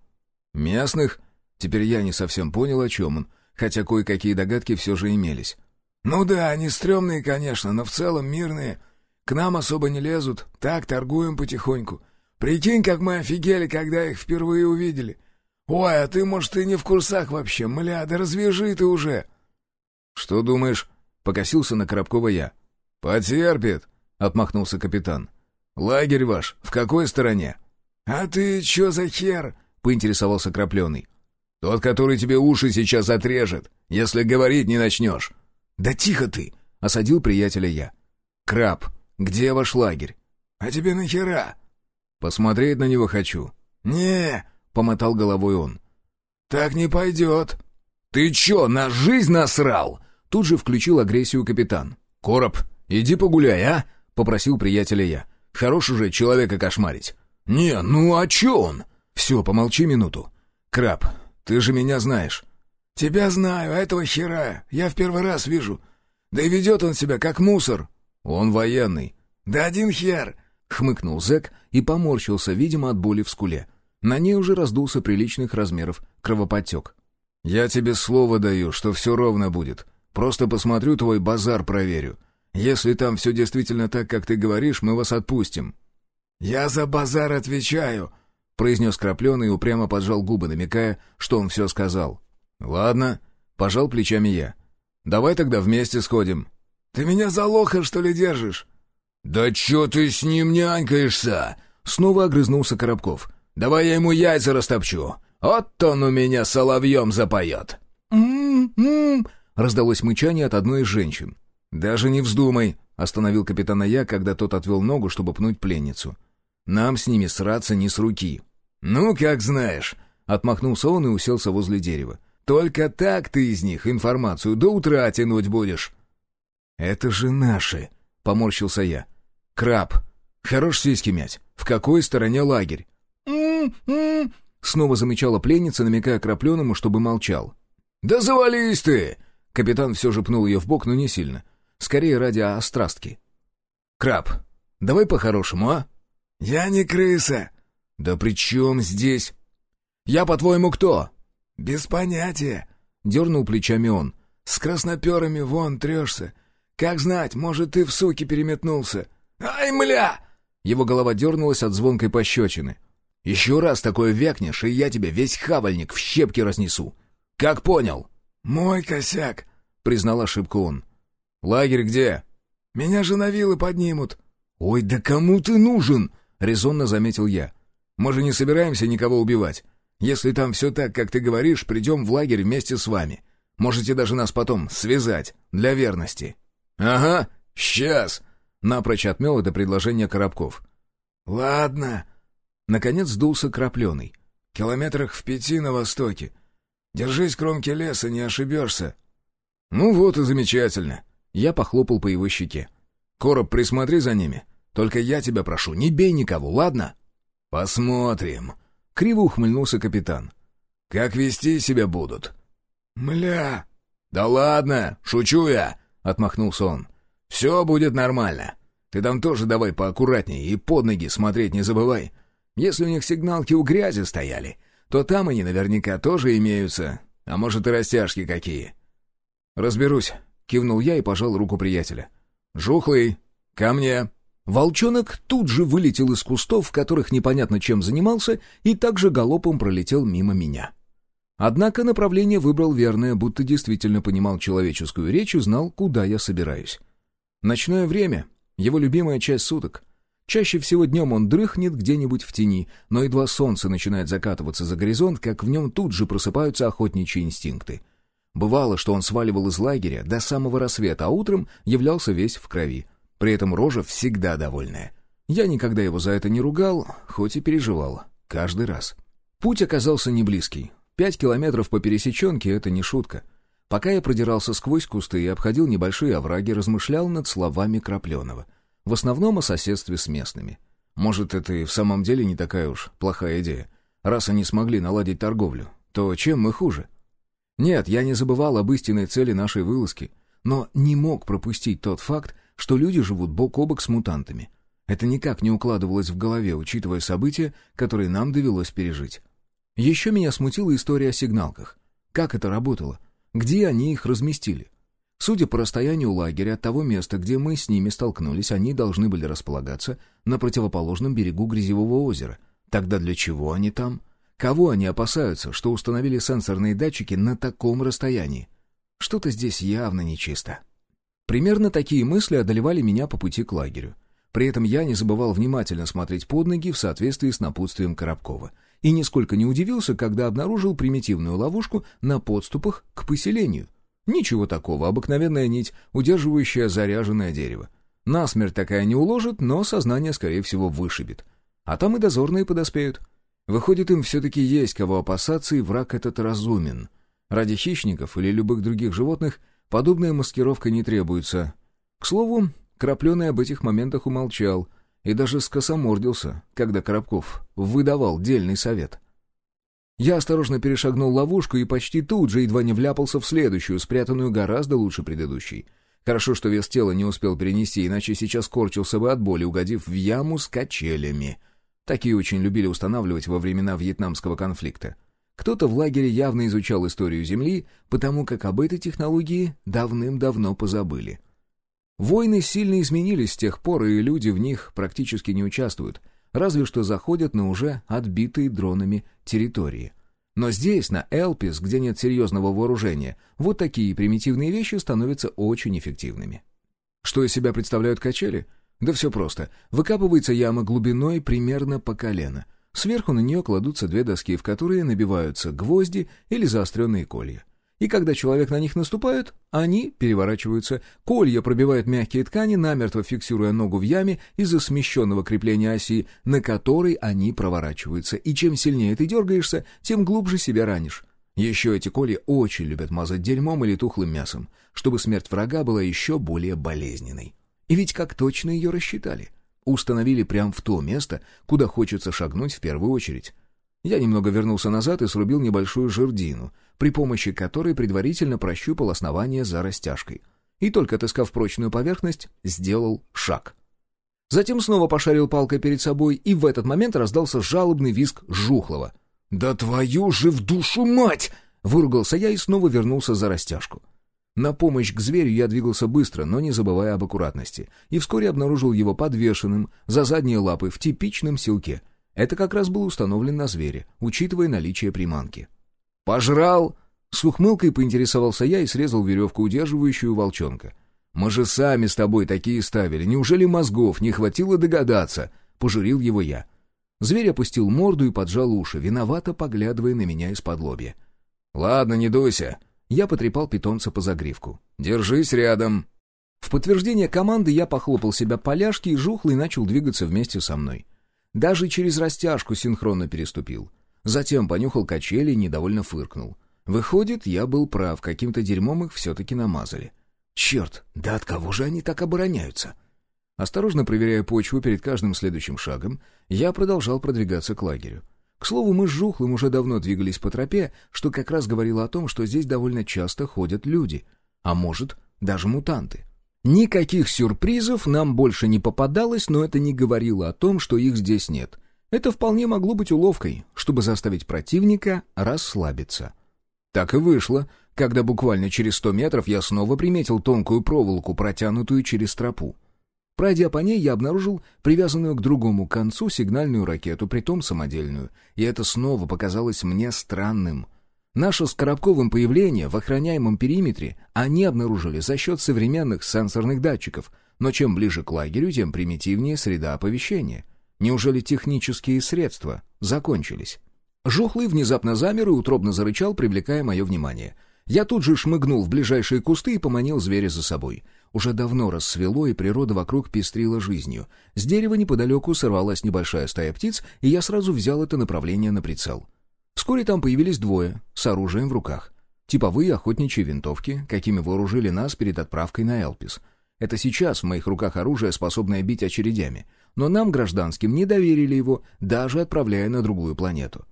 Местных? Теперь я не совсем понял, о чем он, хотя кое-какие догадки все же имелись. Ну да, они стрёмные, конечно, но в целом мирные. К нам особо не лезут, так торгуем потихоньку. Прикинь, как мы офигели, когда их впервые увидели. Ой, а ты, может, и не в курсах вообще, мля, да развяжи ты уже!» «Что думаешь?» — покосился на Коробкова я. «Потерпит», — отмахнулся капитан. «Лагерь ваш в какой стороне?» «А ты чё за хер?» — поинтересовался Крапленый. «Тот, который тебе уши сейчас отрежет, если говорить не начнешь». «Да тихо ты!» — осадил приятеля я. «Краб, где ваш лагерь?» «А тебе нахера?» Посмотреть на него хочу». «Не», — помотал головой он. «Так не пойдет». «Ты чё, на жизнь насрал?» Тут же включил агрессию капитан. «Короб, иди погуляй, а?» — попросил приятеля я. «Хорош уже человека кошмарить». «Не, ну а чё он?» «Все, помолчи минуту. Краб, ты же меня знаешь». «Тебя знаю, а этого хера я в первый раз вижу. Да и ведет он себя как мусор». «Он военный». «Да один хер!» — хмыкнул зэк и поморщился, видимо, от боли в скуле. На ней уже раздулся приличных размеров кровоподтек. «Я тебе слово даю, что все ровно будет. Просто посмотрю твой базар, проверю. Если там все действительно так, как ты говоришь, мы вас отпустим». «Я за базар отвечаю», — произнес Крапленый и упрямо поджал губы, намекая, что он все сказал. «Ладно», — пожал плечами я. «Давай тогда вместе сходим». «Ты меня за лоха, что ли, держишь?» «Да чё ты с ним нянькаешься?» Снова огрызнулся Коробков. «Давай я ему яйца растопчу. Вот он у меня соловьем запоет». «М-м-м», раздалось мычание от одной из женщин. «Даже не вздумай», — остановил капитана я, когда тот отвел ногу, чтобы пнуть пленницу. «Нам с ними сраться не с руки». «Ну, как знаешь», — отмахнулся он и уселся возле дерева. Только так ты из них информацию до утра тянуть будешь». «Это же наши», — поморщился я. «Краб, хорош сиськи мять. В какой стороне лагерь?» «М-м-м», снова замечала пленница, намекая крапленому, чтобы молчал. «Да завались ты!» Капитан все же пнул ее в бок, но не сильно. Скорее ради острастки. «Краб, давай по-хорошему, а?» «Я не крыса». «Да при чем здесь?» «Я, по-твоему, кто?» «Без понятия», — дернул плечами он. «С красноперами вон трешься. Как знать, может, ты в суки переметнулся. Ай, мля!» Его голова дернулась от звонкой пощечины. «Еще раз такое вякнешь, и я тебе весь хавальник в щепки разнесу. Как понял?» «Мой косяк», — признал ошибку он. «Лагерь где?» «Меня же на вилы поднимут». «Ой, да кому ты нужен?» — резонно заметил я. «Мы же не собираемся никого убивать. Если там все так, как ты говоришь, придем в лагерь вместе с вами. Можете даже нас потом связать, для верности». «Ага, сейчас!» — напрочь отмел это предложение Коробков. «Ладно». Наконец сдулся крапленый. «Километрах в пяти на востоке. Держись кромки леса, не ошибешься». «Ну вот и замечательно». Я похлопал по его щеке. «Короб, присмотри за ними. Только я тебя прошу, не бей никого, ладно?» «Посмотрим», Криво ухмыльнулся капитан. «Как вести себя будут?» «Мля!» «Да ладно, шучу я!» — отмахнулся он. «Все будет нормально. Ты там тоже давай поаккуратнее и под ноги смотреть не забывай. Если у них сигналки у грязи стояли, то там они наверняка тоже имеются. А может и растяжки какие». «Разберусь», — кивнул я и пожал руку приятеля. «Жухлый, ко мне!» Волчонок тут же вылетел из кустов, в которых непонятно чем занимался, и также галопом пролетел мимо меня. Однако направление выбрал верное, будто действительно понимал человеческую речь и знал, куда я собираюсь. Ночное время — его любимая часть суток. Чаще всего днем он дрыхнет где-нибудь в тени, но едва солнце начинает закатываться за горизонт, как в нем тут же просыпаются охотничьи инстинкты. Бывало, что он сваливал из лагеря до самого рассвета, а утром являлся весь в крови — при этом рожа всегда довольная. Я никогда его за это не ругал, хоть и переживал. Каждый раз. Путь оказался не близкий. Пять километров по пересеченке — это не шутка. Пока я продирался сквозь кусты и обходил небольшие овраги, размышлял над словами Крапленова. В основном о соседстве с местными. Может, это и в самом деле не такая уж плохая идея. Раз они смогли наладить торговлю, то чем мы хуже? Нет, я не забывал об истинной цели нашей вылазки, но не мог пропустить тот факт, что люди живут бок о бок с мутантами. Это никак не укладывалось в голове, учитывая события, которые нам довелось пережить. Еще меня смутила история о сигналках. Как это работало? Где они их разместили? Судя по расстоянию лагеря от того места, где мы с ними столкнулись, они должны были располагаться на противоположном берегу Грязевого озера. Тогда для чего они там? Кого они опасаются, что установили сенсорные датчики на таком расстоянии? Что-то здесь явно нечисто. Примерно такие мысли одолевали меня по пути к лагерю. При этом я не забывал внимательно смотреть под ноги в соответствии с напутствием Коробкова. И нисколько не удивился, когда обнаружил примитивную ловушку на подступах к поселению. Ничего такого, обыкновенная нить, удерживающая заряженное дерево. Насмерть такая не уложит, но сознание, скорее всего, вышибет. А там и дозорные подоспеют. Выходит, им все-таки есть кого опасаться, и враг этот разумен. Ради хищников или любых других животных подобная маскировка не требуется. К слову, Крапленый об этих моментах умолчал и даже скосомордился, когда Коробков выдавал дельный совет. Я осторожно перешагнул ловушку и почти тут же едва не вляпался в следующую, спрятанную гораздо лучше предыдущей. Хорошо, что вес тела не успел перенести, иначе сейчас корчился бы от боли, угодив в яму с качелями. Такие очень любили устанавливать во времена вьетнамского конфликта. Кто-то в лагере явно изучал историю Земли, потому как об этой технологии давным-давно позабыли. Войны сильно изменились с тех пор, и люди в них практически не участвуют, разве что заходят на уже отбитые дронами территории. Но здесь, на Элпис, где нет серьезного вооружения, вот такие примитивные вещи становятся очень эффективными. Что из себя представляют качели? Да все просто. Выкапывается яма глубиной примерно по колено. Сверху на нее кладутся две доски, в которые набиваются гвозди или заостренные колья и когда человек на них наступает, они переворачиваются. Колья пробивают мягкие ткани, намертво фиксируя ногу в яме из-за смещенного крепления оси, на которой они проворачиваются. И чем сильнее ты дергаешься, тем глубже себя ранишь. Еще эти колья очень любят мазать дерьмом или тухлым мясом, чтобы смерть врага была еще более болезненной. И ведь как точно ее рассчитали. Установили прямо в то место, куда хочется шагнуть в первую очередь. Я немного вернулся назад и срубил небольшую жердину, при помощи которой предварительно прощупал основание за растяжкой. И только отыскав прочную поверхность, сделал шаг. Затем снова пошарил палкой перед собой, и в этот момент раздался жалобный визг Жухлова. «Да твою же в душу мать!» — выругался я и снова вернулся за растяжку. На помощь к зверю я двигался быстро, но не забывая об аккуратности, и вскоре обнаружил его подвешенным за задние лапы в типичном силке — это как раз был установлен на звере, учитывая наличие приманки. «Пожрал!» С ухмылкой поинтересовался я и срезал веревку, удерживающую волчонка. «Мы же сами с тобой такие ставили. Неужели мозгов не хватило догадаться?» — пожурил его я. Зверь опустил морду и поджал уши, виновато поглядывая на меня из-под лобья. «Ладно, не дуйся». Я потрепал питомца по загривку. «Держись рядом». В подтверждение команды я похлопал себя по ляжке, и жухлый начал двигаться вместе со мной. Даже через растяжку синхронно переступил. Затем понюхал качели и недовольно фыркнул. Выходит, я был прав, каким-то дерьмом их все-таки намазали. Черт, да от кого же они так обороняются? Осторожно проверяя почву перед каждым следующим шагом, я продолжал продвигаться к лагерю. К слову, мы с Жухлым уже давно двигались по тропе, что как раз говорило о том, что здесь довольно часто ходят люди, а может, даже мутанты. Никаких сюрпризов нам больше не попадалось, но это не говорило о том, что их здесь нет. Это вполне могло быть уловкой, чтобы заставить противника расслабиться. Так и вышло, когда буквально через сто метров я снова приметил тонкую проволоку, протянутую через тропу. Пройдя по ней, я обнаружил привязанную к другому концу сигнальную ракету, притом самодельную, и это снова показалось мне странным. Наше с Коробковым появление в охраняемом периметре они обнаружили за счет современных сенсорных датчиков, но чем ближе к лагерю, тем примитивнее среда оповещения. Неужели технические средства закончились? Жухлый внезапно замер и утробно зарычал, привлекая мое внимание. Я тут же шмыгнул в ближайшие кусты и поманил зверя за собой. Уже давно рассвело, и природа вокруг пестрила жизнью. С дерева неподалеку сорвалась небольшая стая птиц, и я сразу взял это направление на прицел. Вскоре там появились двое, с оружием в руках. Типовые охотничьи винтовки, какими вооружили нас перед отправкой на Элпис. Это сейчас в моих руках оружие, способное бить очередями. Но нам, гражданским, не доверили его, даже отправляя на другую планету.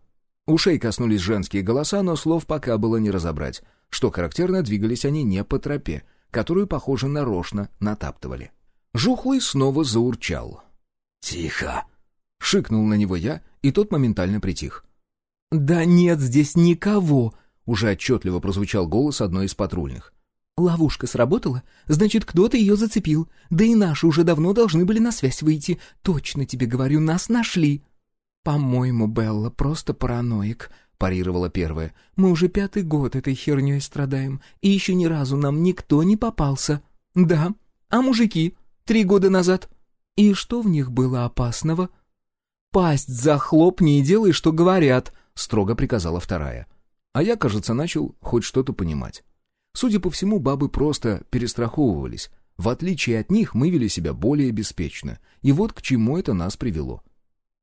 Ушей коснулись женские голоса, но слов пока было не разобрать. Что характерно, двигались они не по тропе, которую, похоже, нарочно натаптывали. Жухлый снова заурчал. «Тихо!» — шикнул на него я, и тот моментально притих. «Да нет здесь никого!» — уже отчетливо прозвучал голос одной из патрульных. «Ловушка сработала? Значит, кто-то ее зацепил. Да и наши уже давно должны были на связь выйти. Точно тебе говорю, нас нашли!» «По-моему, Белла просто параноик», — парировала первая. «Мы уже пятый год этой херней страдаем, и еще ни разу нам никто не попался». «Да. А мужики? Три года назад?» «И что в них было опасного?» «Пасть захлопни и делай, что говорят», — строго приказала вторая. А я, кажется, начал хоть что-то понимать. Судя по всему, бабы просто перестраховывались. В отличие от них, мы вели себя более беспечно. И вот к чему это нас привело.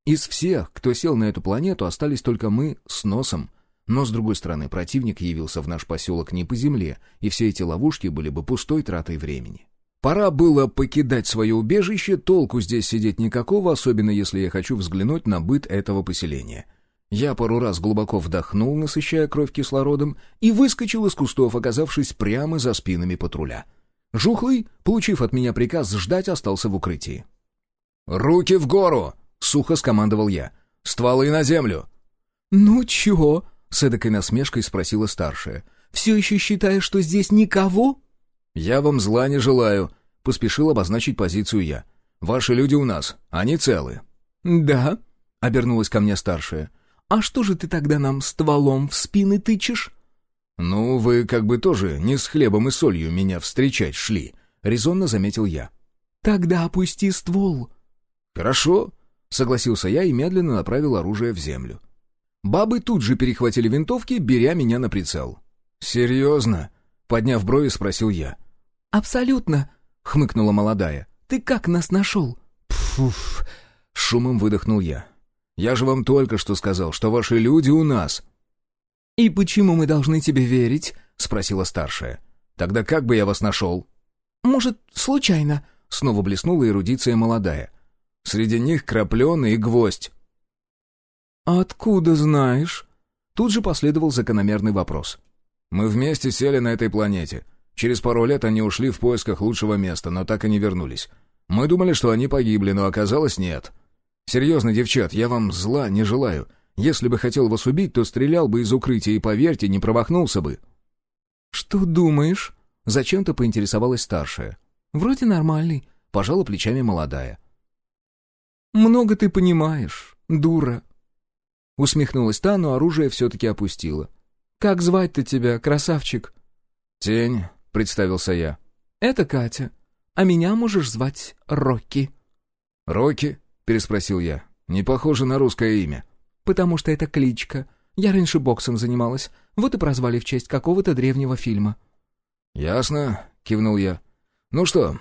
Из всех, кто сел на эту планету, остались только мы с носом. Но, с другой стороны, противник явился в наш поселок не по земле, и все эти ловушки были бы пустой тратой времени. Пора было покидать свое убежище, толку здесь сидеть никакого, особенно если я хочу взглянуть на быт этого поселения. Я пару раз глубоко вдохнул, насыщая кровь кислородом, и выскочил из кустов, оказавшись прямо за спинами патруля. Жухлый, получив от меня приказ ждать, остался в укрытии. «Руки в гору!» — сухо скомандовал я. «Стволы на землю!» «Ну чё?» — с эдакой насмешкой спросила старшая. «Все еще считаешь, что здесь никого?» «Я вам зла не желаю», — поспешил обозначить позицию я. «Ваши люди у нас, они целы». «Да», — обернулась ко мне старшая. «А что же ты тогда нам стволом в спины тычешь?» «Ну, вы как бы тоже не с хлебом и солью меня встречать шли», — резонно заметил я. «Тогда опусти ствол». «Хорошо», — согласился я и медленно направил оружие в землю. Бабы тут же перехватили винтовки, беря меня на прицел. «Серьезно?» — подняв брови, спросил я. «Абсолютно», — хмыкнула молодая. «Ты как нас нашел?» «Пфуф!» — шумом выдохнул я. «Я же вам только что сказал, что ваши люди у нас». «И почему мы должны тебе верить?» — спросила старшая. «Тогда как бы я вас нашел?» «Может, случайно?» — снова блеснула эрудиция молодая. «Среди них крапленый и гвоздь». «Откуда знаешь?» Тут же последовал закономерный вопрос. «Мы вместе сели на этой планете. Через пару лет они ушли в поисках лучшего места, но так и не вернулись. Мы думали, что они погибли, но оказалось нет. Серьезно, девчат, я вам зла не желаю. Если бы хотел вас убить, то стрелял бы из укрытия и, поверьте, не промахнулся бы». «Что думаешь?» — зачем-то поинтересовалась старшая. «Вроде нормальный», — пожала плечами молодая. «Много ты понимаешь, дура». Усмехнулась та, но оружие все-таки опустила. «Как звать-то тебя, красавчик?» «Тень», — представился я. «Это Катя. А меня можешь звать Рокки». «Рокки?» — переспросил я. «Не похоже на русское имя». «Потому что это кличка. Я раньше боксом занималась. Вот и прозвали в честь какого-то древнего фильма». «Ясно», — кивнул я. «Ну что,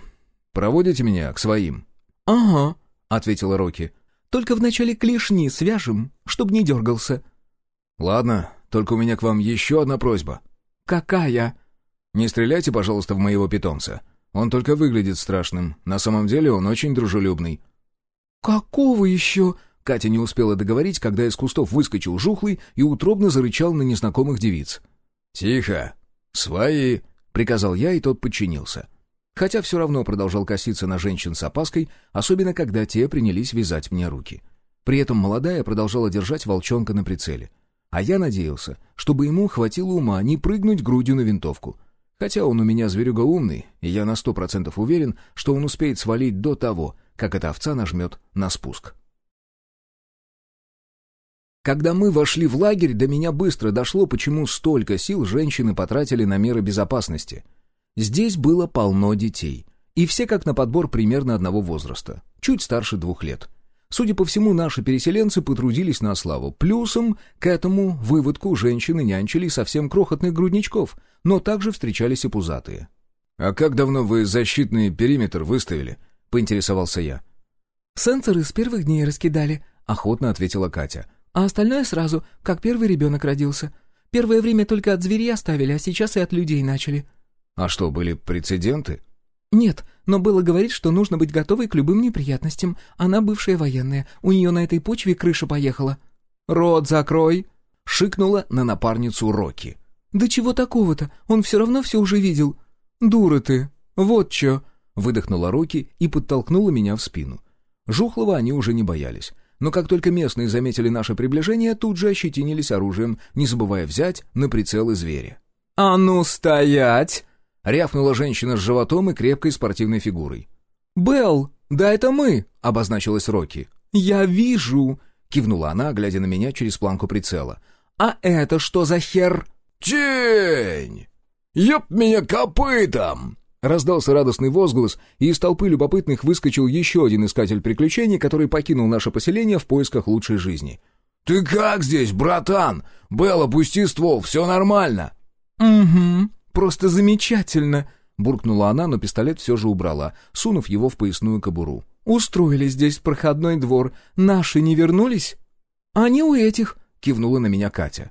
проводите меня к своим?» «Ага», — ответила Рокки. «Только вначале клешни свяжем, чтоб не дергался». «Ладно, только у меня к вам еще одна просьба». «Какая?» Не стреляйте, пожалуйста, в моего питомца. Он только выглядит страшным. На самом деле он очень дружелюбный». «Какого еще?» Катя не успела договорить, когда из кустов выскочил жухлый и утробно зарычал на незнакомых девиц. «Тихо! Свои!» — приказал я, и тот подчинился. Хотя все равно продолжал коситься на женщин с опаской, особенно когда те принялись вязать мне руки. При этом молодая продолжала держать волчонка на прицеле. А я надеялся, чтобы ему хватило ума не прыгнуть грудью на винтовку — Хотя он у меня зверюга умный, и я на сто процентов уверен, что он успеет свалить до того, как эта овца нажмет на спуск. Когда мы вошли в лагерь, до меня быстро дошло, почему столько сил женщины потратили на меры безопасности. Здесь было полно детей, и все как на подбор примерно одного возраста, чуть старше двух лет. Судя по всему, наши переселенцы потрудились на славу. Плюсом к этому выводку женщины нянчили совсем крохотных грудничков, но также встречались и пузатые. «А как давно вы защитный периметр выставили?» — поинтересовался я. «Сенсоры с первых дней раскидали», — охотно ответила Катя. «А остальное сразу, как первый ребенок родился. Первое время только от зверей оставили, а сейчас и от людей начали». «А что, были прецеденты?» «Нет, но было говорить, что нужно быть готовой к любым неприятностям. Она бывшая военная, у нее на этой почве крыша поехала». «Рот закрой!» — шикнула на напарницу Рокки. «Да чего такого-то? Он все равно все уже видел». «Дура ты! Вот чё!» — выдохнула Рокки и подтолкнула меня в спину. Жухлого они уже не боялись. Но как только местные заметили наше приближение, тут же ощетинились оружием, не забывая взять на прицелы зверя. «А ну стоять!» — рявкнула женщина с животом и крепкой спортивной фигурой. «Белл, да это мы!» — обозначилась Рокки. «Я вижу!» — кивнула она, глядя на меня через планку прицела. «А это что за хер?» «Тень! Ёб меня копытом!» Раздался радостный возглас, и из толпы любопытных выскочил еще один искатель приключений, который покинул наше поселение в поисках лучшей жизни. «Ты как здесь, братан? Белла, пусти ствол, все нормально!» «Угу», «Просто замечательно!» — буркнула она, но пистолет все же убрала, сунув его в поясную кобуру. Устроили здесь проходной двор. Наши не вернулись?» «Они у этих», — кивнула на меня Катя.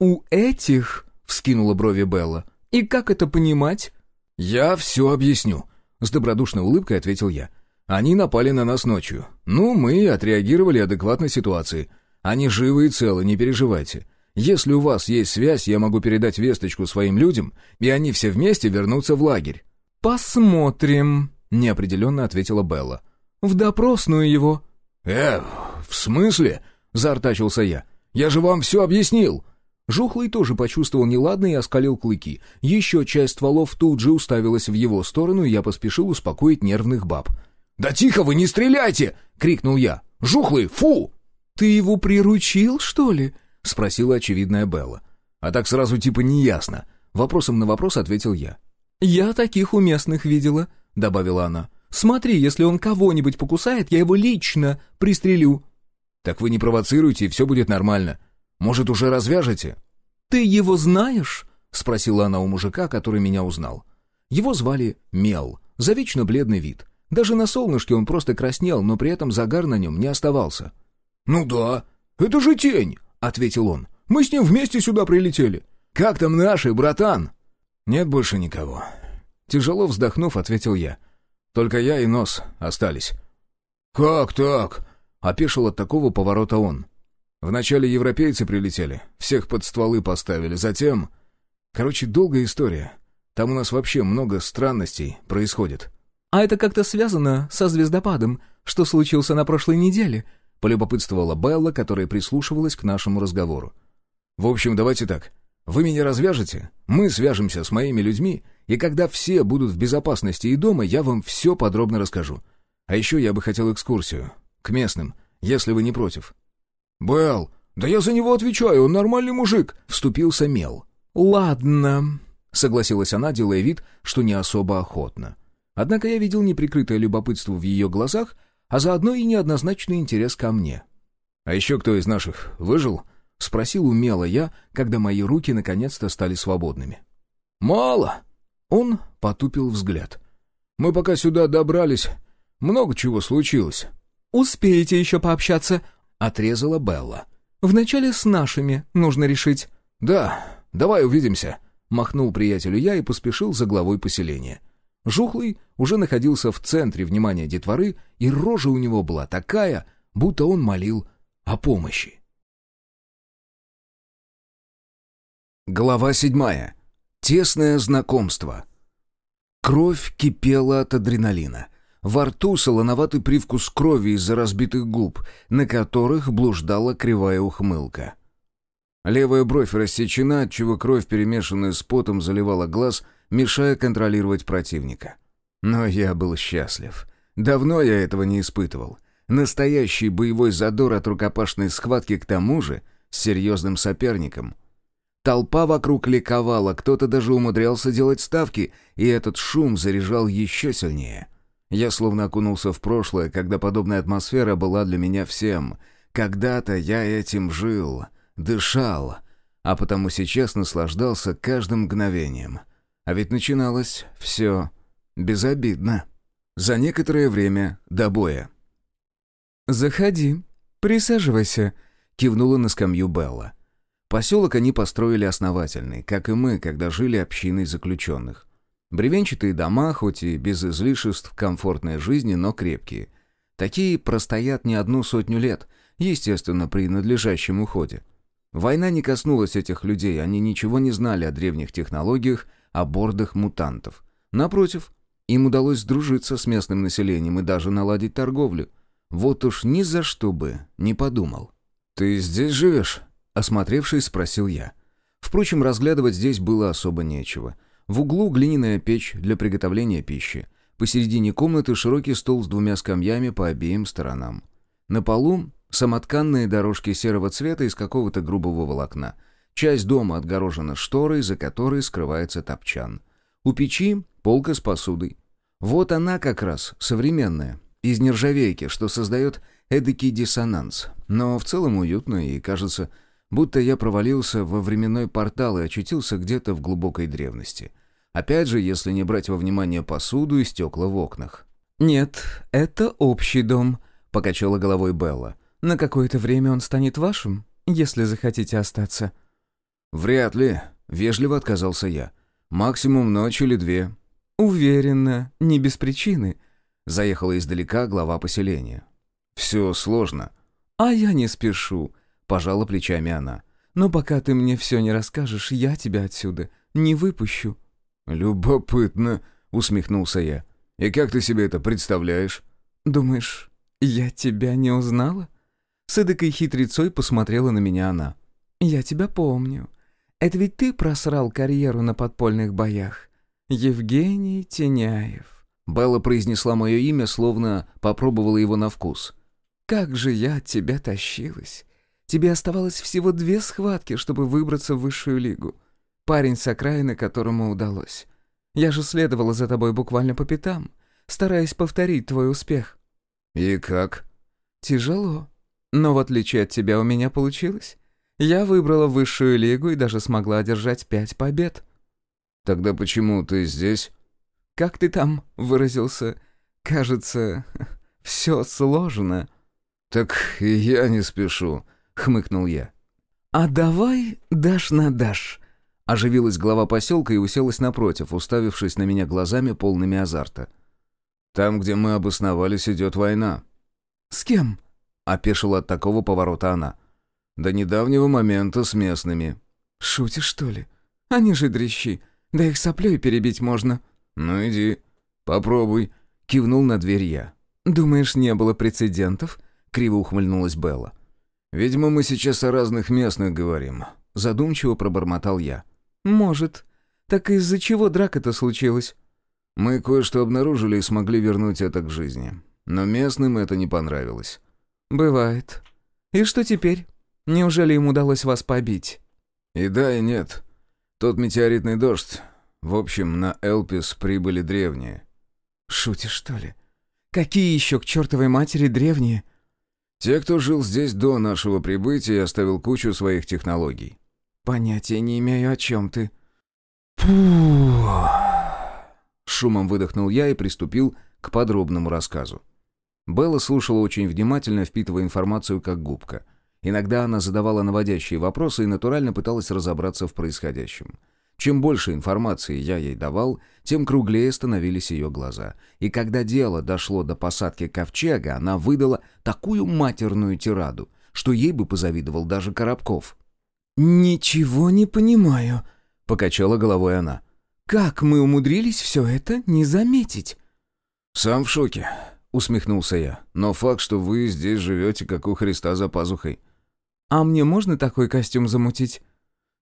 «У этих?» — вскинула брови Белла. «И как это понимать?» «Я все объясню», — с добродушной улыбкой ответил я. «Они напали на нас ночью. Ну, мы отреагировали адекватно ситуации. Они живы и целы, не переживайте. Если у вас есть связь, я могу передать весточку своим людям, и они все вместе вернутся в лагерь». «Посмотрим», — неопределенно ответила Белла. «В допросную его». «Э, в смысле?» — заортачился я. «Я же вам все объяснил!» Жухлый тоже почувствовал неладное и оскалил клыки. Еще часть стволов тут же уставилась в его сторону, и я поспешил успокоить нервных баб. «Да тихо вы, не стреляйте!» — крикнул я. «Жухлый, фу!» «Ты его приручил, что ли?» — спросила очевидная Белла. «А так сразу типа неясно». Вопросом на вопрос ответил я. «Я таких у местных видела», — добавила она. «Смотри, если он кого-нибудь покусает, я его лично пристрелю». «Так вы не провоцируйте, и все будет нормально. Может, уже развяжете?» «Ты его знаешь?» — спросила она у мужика, который меня узнал. Его звали Мел, за вечно бледный вид. Даже на солнышке он просто краснел, но при этом загар на нем не оставался. «Ну да, это же тень!» — ответил он. «Мы с ним вместе сюда прилетели. Как там наши, братан?» «Нет больше никого». Тяжело вздохнув, ответил я. «Только я и нос остались». «Как так?» — опешил от такого поворота он. Вначале европейцы прилетели, всех под стволы поставили, затем... Короче, долгая история. Там у нас вообще много странностей происходит. «А это как-то связано со звездопадом, что случился на прошлой неделе?» — полюбопытствовала Белла, которая прислушивалась к нашему разговору. «В общем, давайте так. Вы меня развяжете, мы свяжемся с моими людьми, и когда все будут в безопасности и дома, я вам все подробно расскажу. А еще я бы хотел экскурсию. К местным, если вы не против. «Белл, да я за него отвечаю, он нормальный мужик», — вступился Мел. «Ладно», — согласилась она, делая вид, что не особо охотно. Однако я видел неприкрытое любопытство в ее глазах, а заодно и неоднозначный интерес ко мне. «А еще кто из наших выжил?» — спросил умело я, когда мои руки наконец-то стали свободными. «Мало!» — он потупил взгляд. «Мы пока сюда добрались, много чего случилось». «Успеете еще пообщаться?» отрезала Белла. «Вначале с нашими нужно решить». «Да, давай увидимся», — махнул приятелю я и поспешил за главой поселения. Жухлый уже находился в центре внимания детворы, и рожа у него была такая, будто он молил о помощи. Глава седьмая. Тесное знакомство. Кровь кипела от адреналина. Во рту солоноватый привкус крови из-за разбитых губ, на которых блуждала кривая ухмылка. Левая бровь рассечена, отчего кровь, перемешанная с потом, заливала глаз, мешая контролировать противника. Но я был счастлив. Давно я этого не испытывал. Настоящий боевой задор от рукопашной схватки к тому же с серьезным соперником. Толпа вокруг ликовала, кто-то даже умудрялся делать ставки, и этот шум заряжал еще сильнее. Я словно окунулся в прошлое, когда подобная атмосфера была для меня всем. Когда-то я этим жил, дышал, а потому сейчас наслаждался каждым мгновением. А ведь начиналось все безобидно. За некоторое время до боя. «Заходи, присаживайся», — кивнула на скамью Белла. Поселок они построили основательный, как и мы, когда жили общиной заключенных. Бревенчатые дома, хоть и без излишеств комфортной жизни, но крепкие. Такие простоят не одну сотню лет, естественно, при надлежащем уходе. Война не коснулась этих людей, они ничего не знали о древних технологиях, о бордах мутантов. Напротив, им удалось сдружиться с местным населением и даже наладить торговлю. Вот уж ни за что бы не подумал. «Ты здесь живешь?» — осмотревшись, спросил я. Впрочем, разглядывать здесь было особо нечего — в углу глиняная печь для приготовления пищи. Посередине комнаты широкий стол с двумя скамьями по обеим сторонам. На полу самотканные дорожки серого цвета из какого-то грубого волокна. Часть дома отгорожена шторой, за которой скрывается топчан. У печи полка с посудой. Вот она как раз, современная, из нержавейки, что создает эдакий диссонанс. Но в целом уютно и, кажется, Будто я провалился во временной портал и очутился где-то в глубокой древности. Опять же, если не брать во внимание посуду и стекла в окнах. «Нет, это общий дом», — покачала головой Белла. «На какое-то время он станет вашим, если захотите остаться». «Вряд ли», — вежливо отказался я. «Максимум ночь или две». «Уверена, не без причины», — заехала издалека глава поселения. «Все сложно». «А я не спешу», — пожала плечами она. «Но пока ты мне все не расскажешь, я тебя отсюда не выпущу». «Любопытно», — усмехнулся я. «И как ты себе это представляешь?» «Думаешь, я тебя не узнала?» С эдакой хитрецой посмотрела на меня она. «Я тебя помню. Это ведь ты просрал карьеру на подпольных боях. Евгений Теняев». Белла произнесла мое имя, словно попробовала его на вкус. «Как же я от тебя тащилась. Тебе оставалось всего две схватки, чтобы выбраться в высшую лигу. Парень с окраины, которому удалось. Я же следовала за тобой буквально по пятам, стараясь повторить твой успех». «И как?» «Тяжело. Но в отличие от тебя у меня получилось. Я выбрала высшую лигу и даже смогла одержать пять побед». «Тогда почему ты здесь?» «Как ты там выразился? Кажется, все сложно». «Так и я не спешу», — хмыкнул я. «А давай дашь на дашь», Оживилась глава поселка и уселась напротив, уставившись на меня глазами, полными азарта. «Там, где мы обосновались, идет война». «С кем?» — опешила от такого поворота она. «До недавнего момента с местными». «Шутишь, что ли? Они же дрищи. Да их соплей перебить можно». «Ну иди, попробуй», — кивнул на дверь я. «Думаешь, не было прецедентов?» — криво ухмыльнулась Белла. «Видимо, мы сейчас о разных местных говорим», — задумчиво пробормотал я. «Может. Так из-за чего драка-то случилась?» «Мы кое-что обнаружили и смогли вернуть это к жизни. Но местным это не понравилось». «Бывает. И что теперь? Неужели им удалось вас побить?» «И да, и нет. Тот метеоритный дождь. В общем, на Элпис прибыли древние». «Шутишь, что ли? Какие еще к чертовой матери древние?» «Те, кто жил здесь до нашего прибытия и оставил кучу своих технологий. «Понятия не имею, о чем ты». «Пух!» Шумом выдохнул я и приступил к подробному рассказу. Белла слушала очень внимательно, впитывая информацию как губка. Иногда она задавала наводящие вопросы и натурально пыталась разобраться в происходящем. Чем больше информации я ей давал, тем круглее становились ее глаза. И когда дело дошло до посадки ковчега, она выдала такую матерную тираду, что ей бы позавидовал даже Коробков. «Ничего не понимаю», — покачала головой она. «Как мы умудрились все это не заметить?» «Сам в шоке», — усмехнулся я. «Но факт, что вы здесь живете, как у Христа за пазухой». «А мне можно такой костюм замутить?»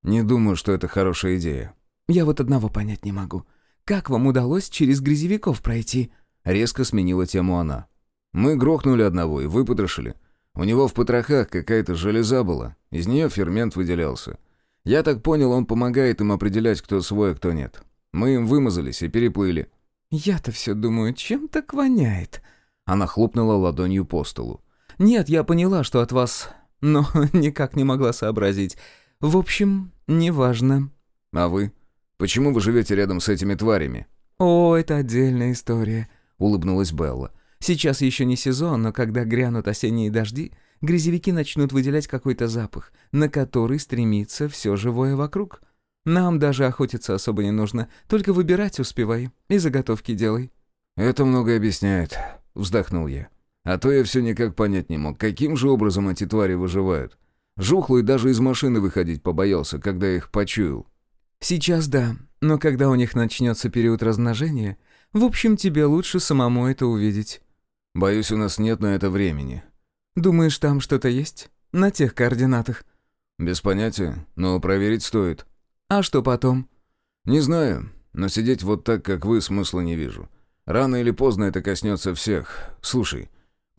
«Не думаю, что это хорошая идея». «Я вот одного понять не могу. Как вам удалось через грязевиков пройти?» Резко сменила тему она. «Мы грохнули одного и выпотрошили. У него в потрохах какая-то железа была, из нее фермент выделялся. Я так понял, он помогает им определять, кто свой, а кто нет. Мы им вымазались и переплыли». «Я-то все думаю, чем так воняет?» Она хлопнула ладонью по столу. «Нет, я поняла, что от вас, но никак не могла сообразить. В общем, неважно». «А вы? Почему вы живете рядом с этими тварями?» «О, это отдельная история», — улыбнулась Белла. Сейчас еще не сезон, но когда грянут осенние дожди, грязевики начнут выделять какой-то запах, на который стремится все живое вокруг. Нам даже охотиться особо не нужно, только выбирать успевай и заготовки делай». «Это многое объясняет», — вздохнул я. «А то я все никак понять не мог, каким же образом эти твари выживают. Жухлый даже из машины выходить побоялся, когда их почуял». «Сейчас да, но когда у них начнется период размножения, в общем, тебе лучше самому это увидеть». Боюсь, у нас нет на это времени. Думаешь, там что-то есть? На тех координатах? Без понятия, но проверить стоит. А что потом? Не знаю, но сидеть вот так, как вы, смысла не вижу. Рано или поздно это коснется всех. Слушай,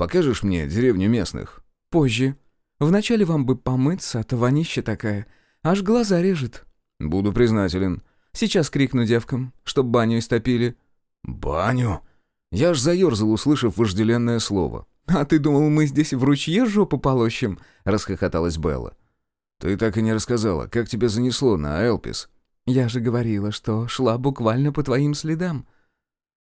покажешь мне деревню местных? Позже. Вначале вам бы помыться, а то вонища такая. Аж глаза режет. Буду признателен. Сейчас крикну девкам, чтоб баню истопили. «Баню?» Я аж заерзал, услышав вожделенное слово. «А ты думал, мы здесь в ручье жопу полощем?» — расхохоталась Белла. «Ты так и не рассказала, как тебя занесло на Элпис?» «Я же говорила, что шла буквально по твоим следам».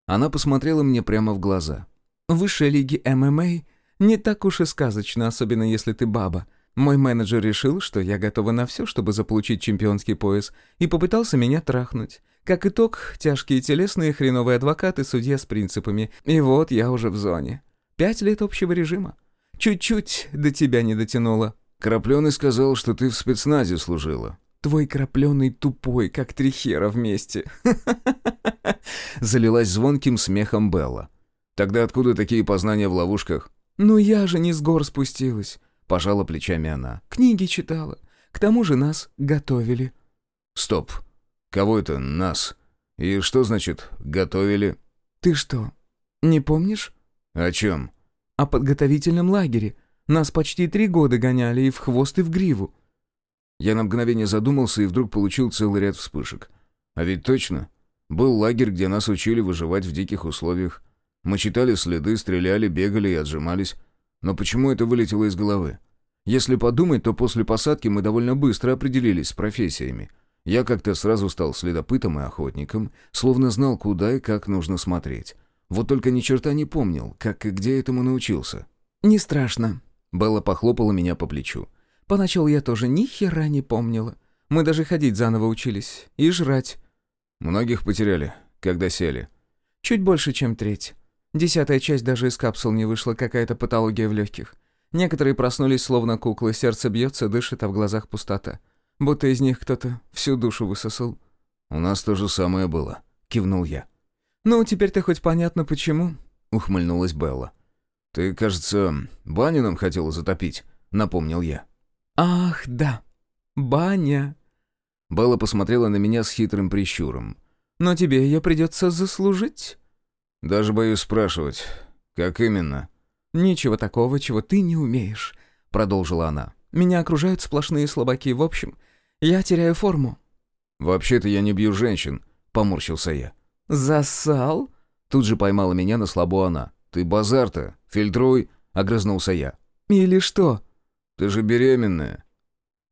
Она посмотрела мне прямо в глаза. Высшая лиги ММА не так уж и сказочно, особенно если ты баба. Мой менеджер решил, что я готова на все, чтобы заполучить чемпионский пояс, и попытался меня трахнуть. Как итог, тяжкие телесные, хреновые адвокаты, судья с принципами. И вот я уже в зоне. Пять лет общего режима. Чуть-чуть до тебя не дотянуло. Крапленый сказал, что ты в спецназе служила. Твой крапленый тупой, как три хера вместе. Залилась звонким смехом Белла. Тогда откуда такие познания в ловушках? Ну я же не с гор спустилась. Пожала плечами она. Книги читала. К тому же нас готовили. Стоп. Кого это нас? И что значит «готовили»? Ты что, не помнишь? О чем? О подготовительном лагере. Нас почти три года гоняли и в хвост, и в гриву. Я на мгновение задумался и вдруг получил целый ряд вспышек. А ведь точно. Был лагерь, где нас учили выживать в диких условиях. Мы читали следы, стреляли, бегали и отжимались. Но почему это вылетело из головы? Если подумать, то после посадки мы довольно быстро определились с профессиями. Я как-то сразу стал следопытом и охотником, словно знал, куда и как нужно смотреть. Вот только ни черта не помнил, как и где этому научился. «Не страшно», — Белла похлопала меня по плечу. Поначалу я тоже ни хера не помнила. Мы даже ходить заново учились. И жрать. Многих потеряли, когда сели. Чуть больше, чем треть. Десятая часть даже из капсул не вышла, какая-то патология в легких. Некоторые проснулись словно куклы, сердце бьется, дышит, а в глазах пустота. Будто из них кто-то всю душу высосал. «У нас то же самое было», — кивнул я. «Ну, теперь-то хоть понятно, почему», — ухмыльнулась Белла. «Ты, кажется, баню нам хотела затопить», — напомнил я. «Ах, да, баня!» Белла посмотрела на меня с хитрым прищуром. «Но тебе ее придется заслужить?» «Даже боюсь спрашивать. Как именно?» «Ничего такого, чего ты не умеешь», — продолжила она. «Меня окружают сплошные слабаки. В общем, я теряю форму». «Вообще-то я не бью женщин», — поморщился я. «Засал?» Тут же поймала меня на слабо она. «Ты базар-то, фильтруй», — огрызнулся я. «Или что?» Ты же беременная!»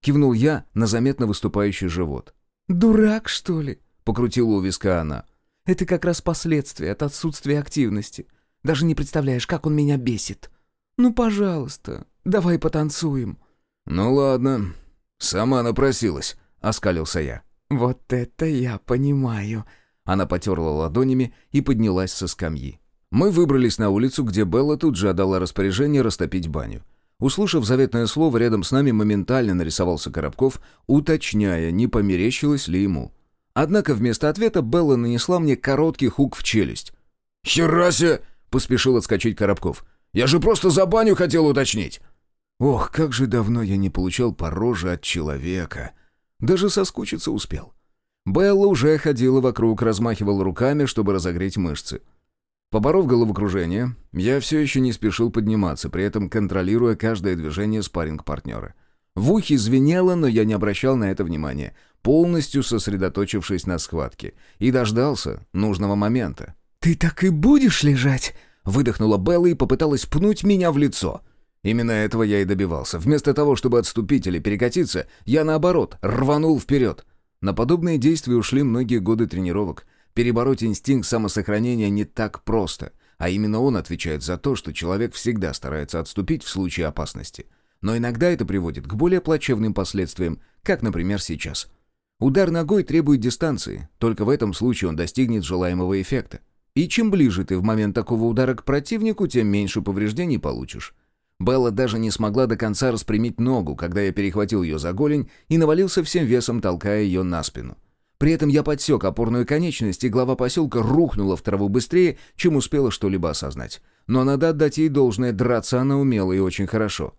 Кивнул я на заметно выступающий живот. «Дурак, что ли?» — покрутила у виска она. «Это как раз последствия от отсутствия активности. Даже не представляешь, как он меня бесит. Ну, пожалуйста, давай потанцуем». «Ну ладно, сама напросилась», — оскалился я. «Вот это я понимаю». Она потерла ладонями и поднялась со скамьи. Мы выбрались на улицу, где Белла тут же отдала распоряжение растопить баню. Услышав заветное слово, рядом с нами моментально нарисовался Коробков, уточняя, не померещилось ли ему. Однако вместо ответа Белла нанесла мне короткий хук в челюсть. «Херася!» — поспешил отскочить Коробков. «Я же просто за баню хотел уточнить!» Ох, как же давно я не получал по роже от человека. Даже соскучиться успел. Белла уже ходила вокруг, размахивала руками, чтобы разогреть мышцы. Поборов головокружение, я все еще не спешил подниматься, при этом контролируя каждое движение спарринг-партнера. В ухе звенело, но я не обращал на это внимания, полностью сосредоточившись на схватке, и дождался нужного момента. «Ты так и будешь лежать?» — выдохнула Белла и попыталась пнуть меня в лицо. Именно этого я и добивался. Вместо того, чтобы отступить или перекатиться, я, наоборот, рванул вперед. На подобные действия ушли многие годы тренировок — Перебороть инстинкт самосохранения не так просто, а именно он отвечает за то, что человек всегда старается отступить в случае опасности. Но иногда это приводит к более плачевным последствиям, как, например, сейчас. Удар ногой требует дистанции, только в этом случае он достигнет желаемого эффекта. И чем ближе ты в момент такого удара к противнику, тем меньше повреждений получишь. Белла даже не смогла до конца распрямить ногу, когда я перехватил ее за голень и навалился всем весом, толкая ее на спину. При этом я подсек опорную конечность, и глава поселка рухнула в траву быстрее, чем успела что-либо осознать. Но надо отдать ей должное, драться она умела и очень хорошо.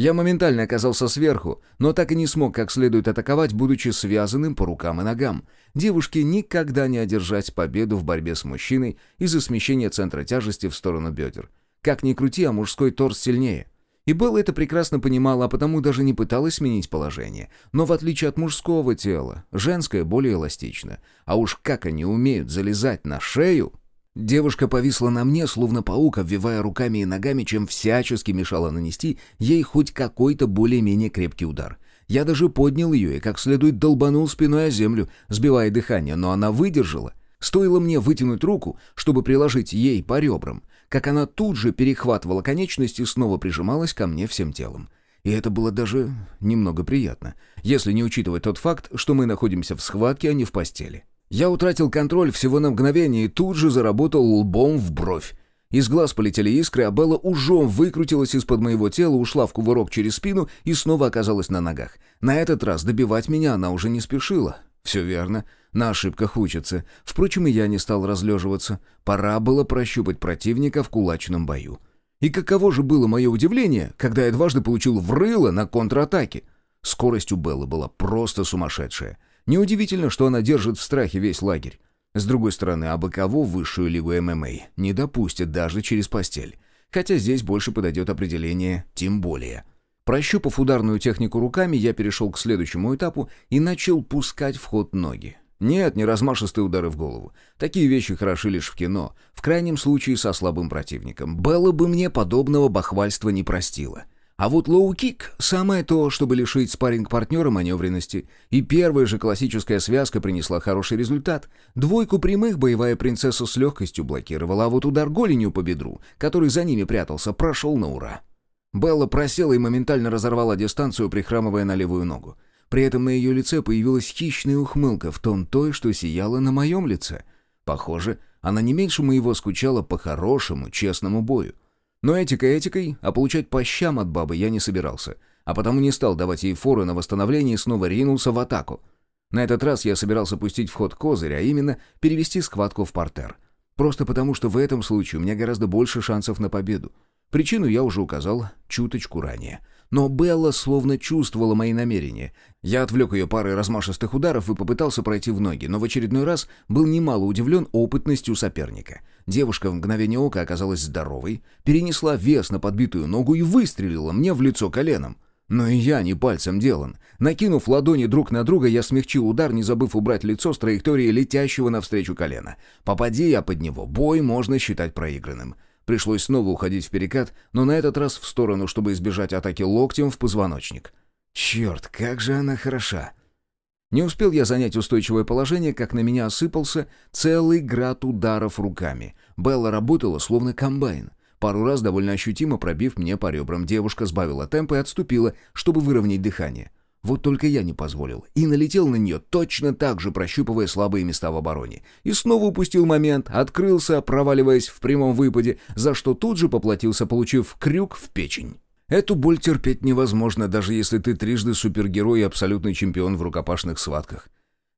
Я моментально оказался сверху, но так и не смог как следует атаковать, будучи связанным по рукам и ногам. Девушке никогда не одержать победу в борьбе с мужчиной из-за смещения центра тяжести в сторону бедер. Как ни крути, а мужской торс сильнее. И Белла это прекрасно понимала, а потому даже не пыталась сменить положение. Но в отличие от мужского тела, женское более эластично. А уж как они умеют залезать на шею... Девушка повисла на мне, словно паук, обвивая руками и ногами, чем всячески мешала нанести ей хоть какой-то более-менее крепкий удар. Я даже поднял ее и как следует долбанул спиной о землю, сбивая дыхание, но она выдержала. Стоило мне вытянуть руку, чтобы приложить ей по ребрам, как она тут же перехватывала конечности и снова прижималась ко мне всем телом. И это было даже немного приятно, если не учитывать тот факт, что мы находимся в схватке, а не в постели. Я утратил контроль всего на мгновение и тут же заработал лбом в бровь. Из глаз полетели искры, а Белла ужом выкрутилась из-под моего тела, ушла в кувырок через спину и снова оказалась на ногах. На этот раз добивать меня она уже не спешила. Все верно, на ошибках учатся. Впрочем, и я не стал разлеживаться. Пора было прощупать противника в кулачном бою. И каково же было мое удивление, когда я дважды получил врыло на контратаке. Скорость у Беллы была просто сумасшедшая. Неудивительно, что она держит в страхе весь лагерь. С другой стороны, абы кого высшую лигу ММА не допустят даже через постель. Хотя здесь больше подойдет определение «тем более». Прощупав ударную технику руками, я перешел к следующему этапу и начал пускать в ход ноги. Нет, не размашистые удары в голову. Такие вещи хороши лишь в кино. В крайнем случае со слабым противником. Белла бы мне подобного бахвальства не простила. А вот лоу-кик — самое то, чтобы лишить спарринг-партнера маневренности. И первая же классическая связка принесла хороший результат. Двойку прямых боевая принцесса с легкостью блокировала, а вот удар голенью по бедру, который за ними прятался, прошел на ура. Белла просела и моментально разорвала дистанцию, прихрамывая на левую ногу. При этом на ее лице появилась хищная ухмылка в тон той, что сияла на моем лице. Похоже, она не меньше моего скучала по хорошему, честному бою. Но этика этикой, а получать по щам от бабы я не собирался, а потому не стал давать ей форы на восстановление и снова ринулся в атаку. На этот раз я собирался пустить в ход козырь, а именно перевести схватку в портер. Просто потому, что в этом случае у меня гораздо больше шансов на победу. Причину я уже указал чуточку ранее. Но Белла словно чувствовала мои намерения. Я отвлек ее парой размашистых ударов и попытался пройти в ноги, но в очередной раз был немало удивлен опытностью соперника. Девушка в мгновение ока оказалась здоровой, перенесла вес на подбитую ногу и выстрелила мне в лицо коленом. Но и я не пальцем делан. Накинув ладони друг на друга, я смягчил удар, не забыв убрать лицо с траектории летящего навстречу колена. Попади я под него, бой можно считать проигранным. Пришлось снова уходить в перекат, но на этот раз в сторону, чтобы избежать атаки локтем в позвоночник. Черт, как же она хороша! Не успел я занять устойчивое положение, как на меня осыпался целый град ударов руками. Белла работала словно комбайн. Пару раз довольно ощутимо пробив мне по ребрам, девушка сбавила темп и отступила, чтобы выровнять дыхание. Вот только я не позволил. И налетел на нее, точно так же прощупывая слабые места в обороне. И снова упустил момент, открылся, проваливаясь в прямом выпаде, за что тут же поплатился, получив крюк в печень. Эту боль терпеть невозможно, даже если ты трижды супергерой и абсолютный чемпион в рукопашных схватках.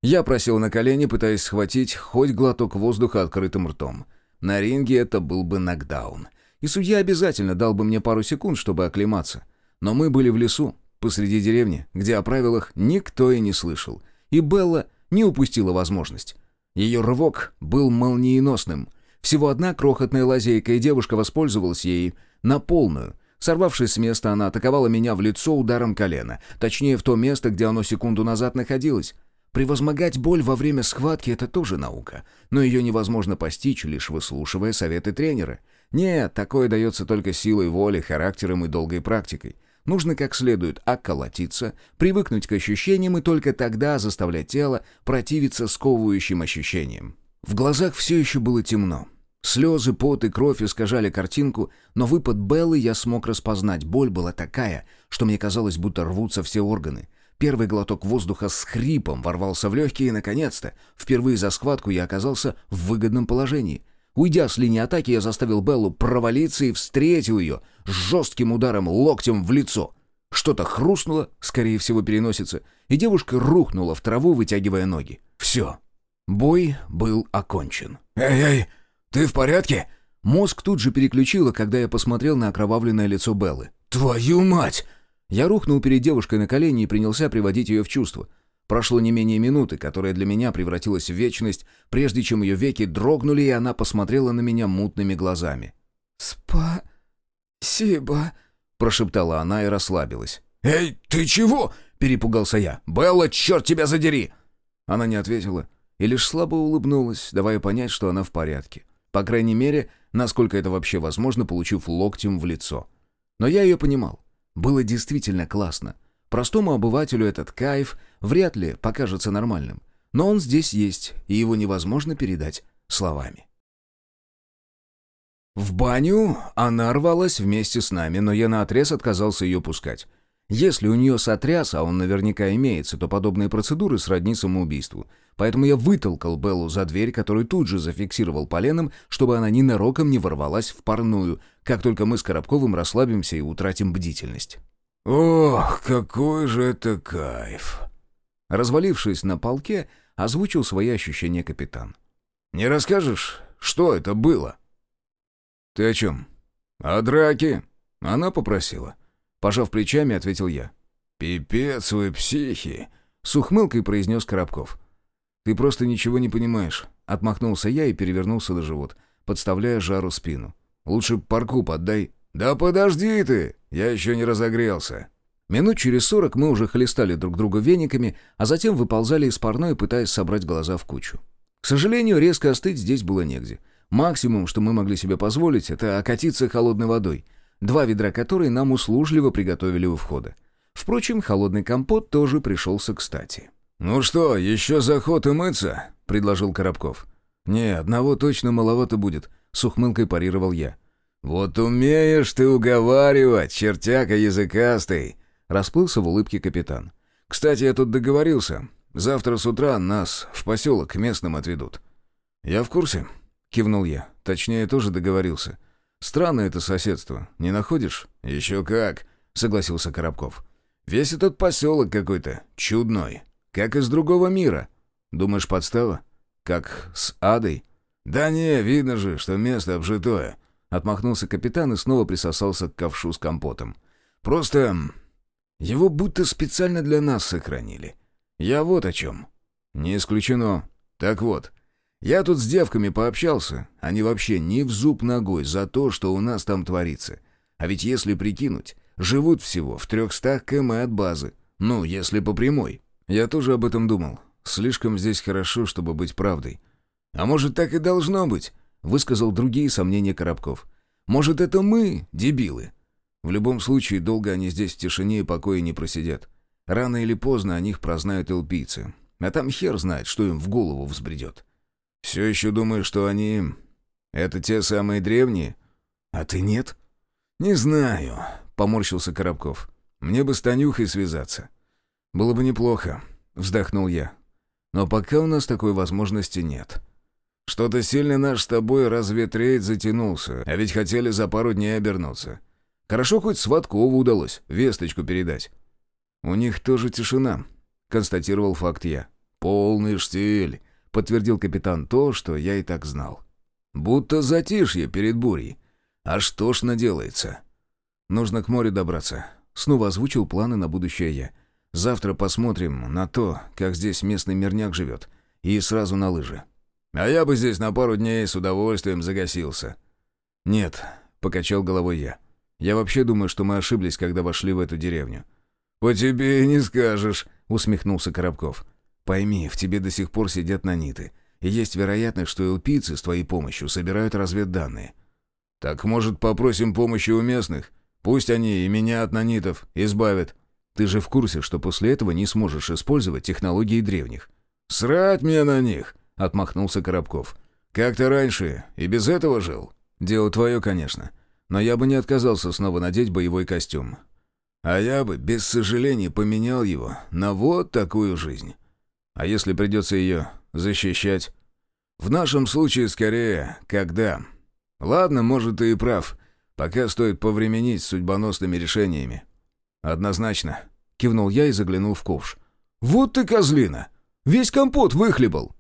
Я просил на колени, пытаясь схватить хоть глоток воздуха открытым ртом. На ринге это был бы нокдаун. И судья обязательно дал бы мне пару секунд, чтобы оклематься. Но мы были в лесу, посреди деревни, где о правилах никто и не слышал. И Белла не упустила возможность. Ее рывок был молниеносным. Всего одна крохотная лазейка, и девушка воспользовалась ей на полную. Сорвавшись с места, она атаковала меня в лицо ударом колена, точнее в то место, где оно секунду назад находилось. Превозмогать боль во время схватки — это тоже наука, но ее невозможно постичь, лишь выслушивая советы тренера. Нет, такое дается только силой воли, характером и долгой практикой. Нужно как следует околотиться, привыкнуть к ощущениям и только тогда заставлять тело противиться сковывающим ощущениям. В глазах все еще было темно. Слезы, пот и кровь искажали картинку, но выпад Беллы я смог распознать. Боль была такая, что мне казалось, будто рвутся все органы. Первый глоток воздуха с хрипом ворвался в легкие, и, наконец-то, впервые за схватку я оказался в выгодном положении. Уйдя с линии атаки, я заставил Беллу провалиться и встретил ее с жестким ударом локтем в лицо. Что-то хрустнуло, скорее всего, переносится, и девушка рухнула в траву, вытягивая ноги. Все. Бой был окончен. «Эй-эй, ты в порядке?» Мозг тут же переключило, когда я посмотрел на окровавленное лицо Беллы. «Твою мать!» Я рухнул перед девушкой на колени и принялся приводить ее в чувство. Прошло не менее минуты, которая для меня превратилась в вечность, прежде чем ее веки дрогнули, и она посмотрела на меня мутными глазами. «Спасибо», — прошептала она и расслабилась. «Эй, ты чего?» — перепугался я. «Белла, черт тебя задери!» Она не ответила и лишь слабо улыбнулась, давая понять, что она в порядке. По крайней мере, насколько это вообще возможно, получив локтем в лицо. Но я ее понимал. Было действительно классно. Простому обывателю этот кайф вряд ли покажется нормальным. Но он здесь есть, и его невозможно передать словами. В баню она рвалась вместе с нами, но я наотрез отказался ее пускать. Если у нее сотряс, а он наверняка имеется, то подобные процедуры сродни самоубийству. Поэтому я вытолкал Беллу за дверь, которую тут же зафиксировал поленом, чтобы она ненароком не ворвалась в парную, как только мы с Коробковым расслабимся и утратим бдительность. «Ох, какой же это кайф!» Развалившись на полке, озвучил свои ощущения капитан. «Не расскажешь, что это было?» «Ты о чем?» «О драке». Она попросила. Пожав плечами, ответил я. «Пипец вы психи!» — с ухмылкой произнес Коробков. «Ты просто ничего не понимаешь». Отмахнулся я и перевернулся на живот, подставляя жару спину. «Лучше парку поддай». «Да подожди ты! Я еще не разогрелся!» Минут через сорок мы уже хлестали друг друга вениками, а затем выползали из парной, пытаясь собрать глаза в кучу. К сожалению, резко остыть здесь было негде. Максимум, что мы могли себе позволить, это окатиться холодной водой, два ведра которой нам услужливо приготовили у входа. Впрочем, холодный компот тоже пришелся кстати. «Ну что, еще заход и мыться?» — предложил Коробков. «Не, одного точно маловато будет», — с ухмылкой парировал я. «Вот умеешь ты уговаривать, чертяка языкастый!» — расплылся в улыбке капитан. «Кстати, я тут договорился. Завтра с утра нас в поселок местным отведут». «Я в курсе», — кивнул я. Точнее, тоже договорился. «Странное это соседство, не находишь?» «Еще как», — согласился Коробков. «Весь этот поселок какой-то чудной, как из другого мира. Думаешь, подстава? Как с адой?» «Да не, видно же, что место обжитое», Отмахнулся капитан и снова присосался к ковшу с компотом. «Просто его будто специально для нас сохранили. Я вот о чем». «Не исключено. Так вот, я тут с девками пообщался. Они вообще не в зуб ногой за то, что у нас там творится. А ведь если прикинуть, живут всего в трехстах км от базы. Ну, если по прямой. Я тоже об этом думал. Слишком здесь хорошо, чтобы быть правдой. А может, так и должно быть?» Высказал другие сомнения Коробков. «Может, это мы, дебилы?» В любом случае, долго они здесь в тишине и покое не просидят. Рано или поздно о них прознают элпийцы. А там хер знает, что им в голову взбредет. «Все еще думаю, что они... Это те самые древние?» «А ты нет?» «Не знаю», — поморщился Коробков. «Мне бы с Танюхой связаться». «Было бы неплохо», — вздохнул я. «Но пока у нас такой возможности нет». Что-то сильно наш с тобой разведрейд затянулся, а ведь хотели за пару дней обернуться. Хорошо хоть Сваткову удалось весточку передать. У них тоже тишина, констатировал факт я. Полный штиль, подтвердил капитан то, что я и так знал. Будто затишье перед бурей. А что ж наделается? Нужно к морю добраться. Снова озвучил планы на будущее я. Завтра посмотрим на то, как здесь местный мирняк живет. И сразу на лыжи. А я бы здесь на пару дней с удовольствием загасился». «Нет», — покачал головой я. «Я вообще думаю, что мы ошиблись, когда вошли в эту деревню». «По тебе не скажешь», — усмехнулся Коробков. «Пойми, в тебе до сих пор сидят наниты, и есть вероятность, что элпийцы с твоей помощью собирают разведданные». «Так, может, попросим помощи у местных? Пусть они и меня от нанитов избавят». «Ты же в курсе, что после этого не сможешь использовать технологии древних?» «Срать мне на них!» — отмахнулся Коробков. «Как то раньше и без этого жил?» «Дело твое, конечно. Но я бы не отказался снова надеть боевой костюм. А я бы, без сожалений, поменял его на вот такую жизнь. А если придется ее защищать?» «В нашем случае, скорее, когда?» «Ладно, может, ты и прав. Пока стоит повременить с судьбоносными решениями». «Однозначно», — кивнул я и заглянул в ковш. «Вот ты козлина! Весь компот выхлебал!»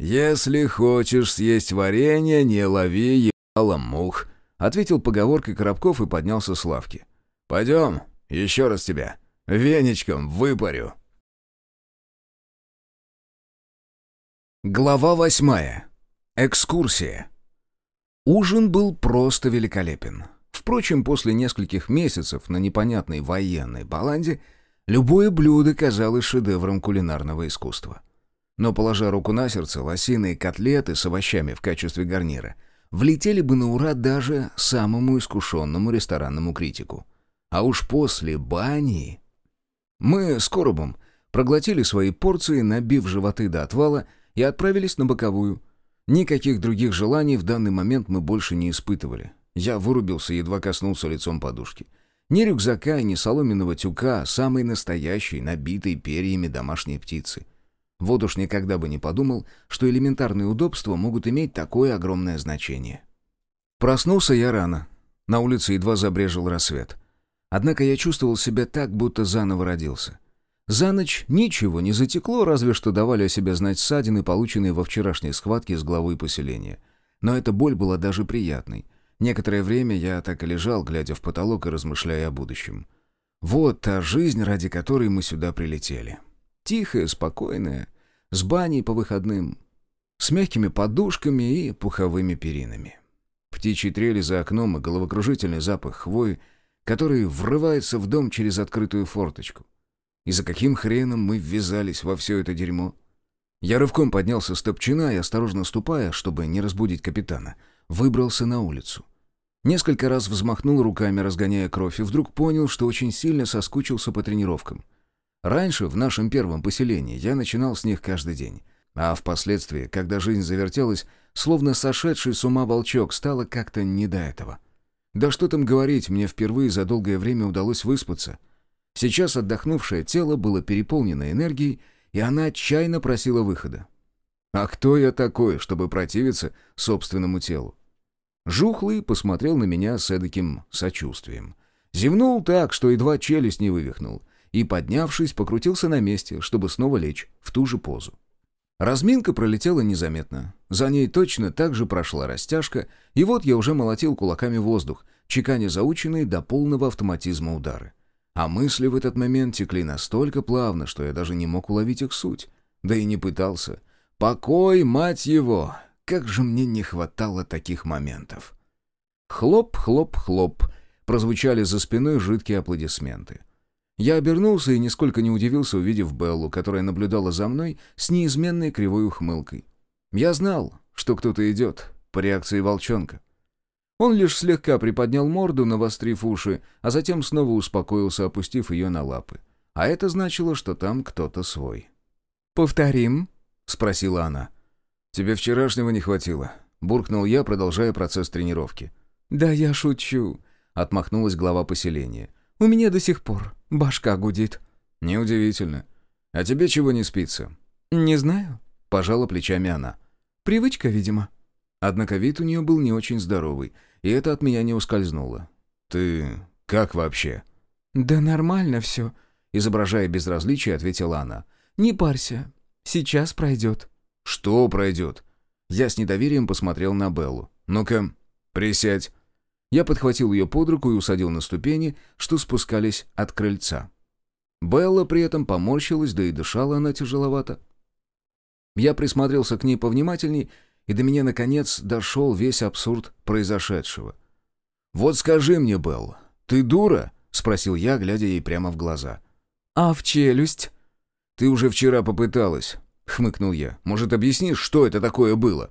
«Если хочешь съесть варенье, не лови ебалом мух», — ответил поговоркой Коробков и поднялся с лавки. «Пойдем, еще раз тебя. Веничком выпарю». Глава восьмая. Экскурсия. Ужин был просто великолепен. Впрочем, после нескольких месяцев на непонятной военной баланде любое блюдо казалось шедевром кулинарного искусства. Но, положа руку на сердце, лосиные котлеты с овощами в качестве гарнира влетели бы на ура даже самому искушенному ресторанному критику. А уж после бани... Мы с Коробом проглотили свои порции, набив животы до отвала, и отправились на боковую. Никаких других желаний в данный момент мы больше не испытывали. Я вырубился, едва коснулся лицом подушки. Ни рюкзака, ни соломенного тюка, самый настоящий, набитый перьями домашней птицы. Вот уж никогда бы не подумал, что элементарные удобства могут иметь такое огромное значение. Проснулся я рано. На улице едва забрежил рассвет. Однако я чувствовал себя так, будто заново родился. За ночь ничего не затекло, разве что давали о себе знать ссадины, полученные во вчерашней схватке с главой поселения. Но эта боль была даже приятной. Некоторое время я так и лежал, глядя в потолок и размышляя о будущем. Вот та жизнь, ради которой мы сюда прилетели. Тихая, спокойная, с баней по выходным, с мягкими подушками и пуховыми перинами. Птичьи трели за окном и головокружительный запах хвои, который врывается в дом через открытую форточку. И за каким хреном мы ввязались во все это дерьмо? Я рывком поднялся с топчина и, осторожно ступая, чтобы не разбудить капитана, выбрался на улицу. Несколько раз взмахнул руками, разгоняя кровь, и вдруг понял, что очень сильно соскучился по тренировкам. Раньше, в нашем первом поселении, я начинал с них каждый день. А впоследствии, когда жизнь завертелась, словно сошедший с ума волчок, стало как-то не до этого. Да что там говорить, мне впервые за долгое время удалось выспаться. Сейчас отдохнувшее тело было переполнено энергией, и она отчаянно просила выхода. А кто я такой, чтобы противиться собственному телу? Жухлый посмотрел на меня с эдаким сочувствием. Зевнул так, что едва челюсть не вывихнул, и, поднявшись, покрутился на месте, чтобы снова лечь в ту же позу. Разминка пролетела незаметно. За ней точно так же прошла растяжка, и вот я уже молотил кулаками воздух, чеканя заученные до полного автоматизма удары. А мысли в этот момент текли настолько плавно, что я даже не мог уловить их суть. Да и не пытался. «Покой, мать его! Как же мне не хватало таких моментов!» Хлоп, хлоп, хлоп. Прозвучали за спиной жидкие аплодисменты. Я обернулся и нисколько не удивился, увидев Беллу, которая наблюдала за мной с неизменной кривой ухмылкой. Я знал, что кто-то идет, по реакции волчонка. Он лишь слегка приподнял морду, навострив уши, а затем снова успокоился, опустив ее на лапы. А это значило, что там кто-то свой. «Повторим?» — спросила она. «Тебе вчерашнего не хватило», — буркнул я, продолжая процесс тренировки. «Да я шучу», — отмахнулась глава поселения. У меня до сих пор башка гудит». «Неудивительно. А тебе чего не спится?» «Не знаю», — пожала плечами она. «Привычка, видимо». Однако вид у нее был не очень здоровый, и это от меня не ускользнуло. «Ты как вообще?» «Да нормально все», — изображая безразличие, ответила она. «Не парься. Сейчас пройдет». «Что пройдет?» Я с недоверием посмотрел на Беллу. «Ну-ка, присядь». Я подхватил ее под руку и усадил на ступени, что спускались от крыльца. Белла при этом поморщилась, да и дышала она тяжеловато. Я присмотрелся к ней повнимательней, и до меня, наконец, дошел весь абсурд произошедшего. «Вот скажи мне, Белла, ты дура?» — спросил я, глядя ей прямо в глаза. «А в челюсть?» «Ты уже вчера попыталась», — хмыкнул я. «Может, объяснишь, что это такое было?»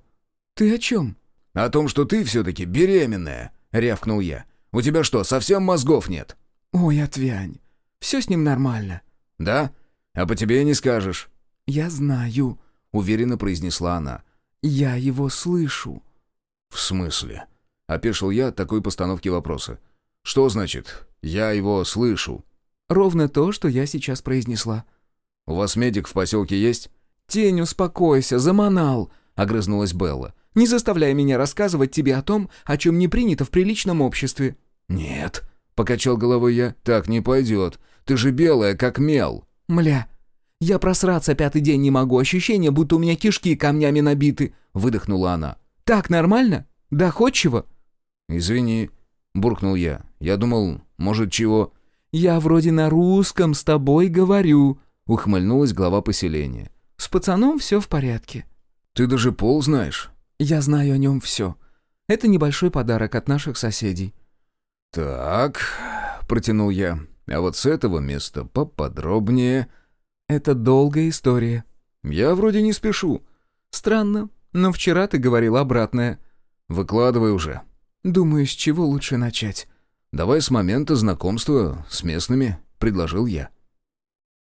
«Ты о чем?» «О том, что ты все-таки беременная». — рявкнул я. «У тебя что, совсем мозгов нет?» «Ой, отвянь. Все с ним нормально». «Да? А по тебе не скажешь». «Я знаю», — уверенно произнесла она. «Я его слышу». «В смысле?» — опешил я от такой постановки вопроса. «Что значит «я его слышу»?» «Ровно то, что я сейчас произнесла». «У вас медик в поселке есть?» «Тень, успокойся, заманал», — огрызнулась Белла. Не заставляй меня рассказывать тебе о том, о чем не принято в приличном обществе». «Нет», — покачал головой я, — «так не пойдет. Ты же белая, как мел». «Мля, я просраться пятый день не могу, ощущение, будто у меня кишки камнями набиты», — выдохнула она. «Так нормально? Доходчиво?» «Извини», — буркнул я. «Я думал, может, чего...» «Я вроде на русском с тобой говорю», — ухмыльнулась глава поселения. «С пацаном все в порядке». «Ты даже пол знаешь». Я знаю о нем все. Это небольшой подарок от наших соседей». «Так», — протянул я, — «а вот с этого места поподробнее». «Это долгая история». «Я вроде не спешу». «Странно, но вчера ты говорил обратное». «Выкладывай уже». «Думаю, с чего лучше начать?» «Давай с момента знакомства с местными», — предложил я.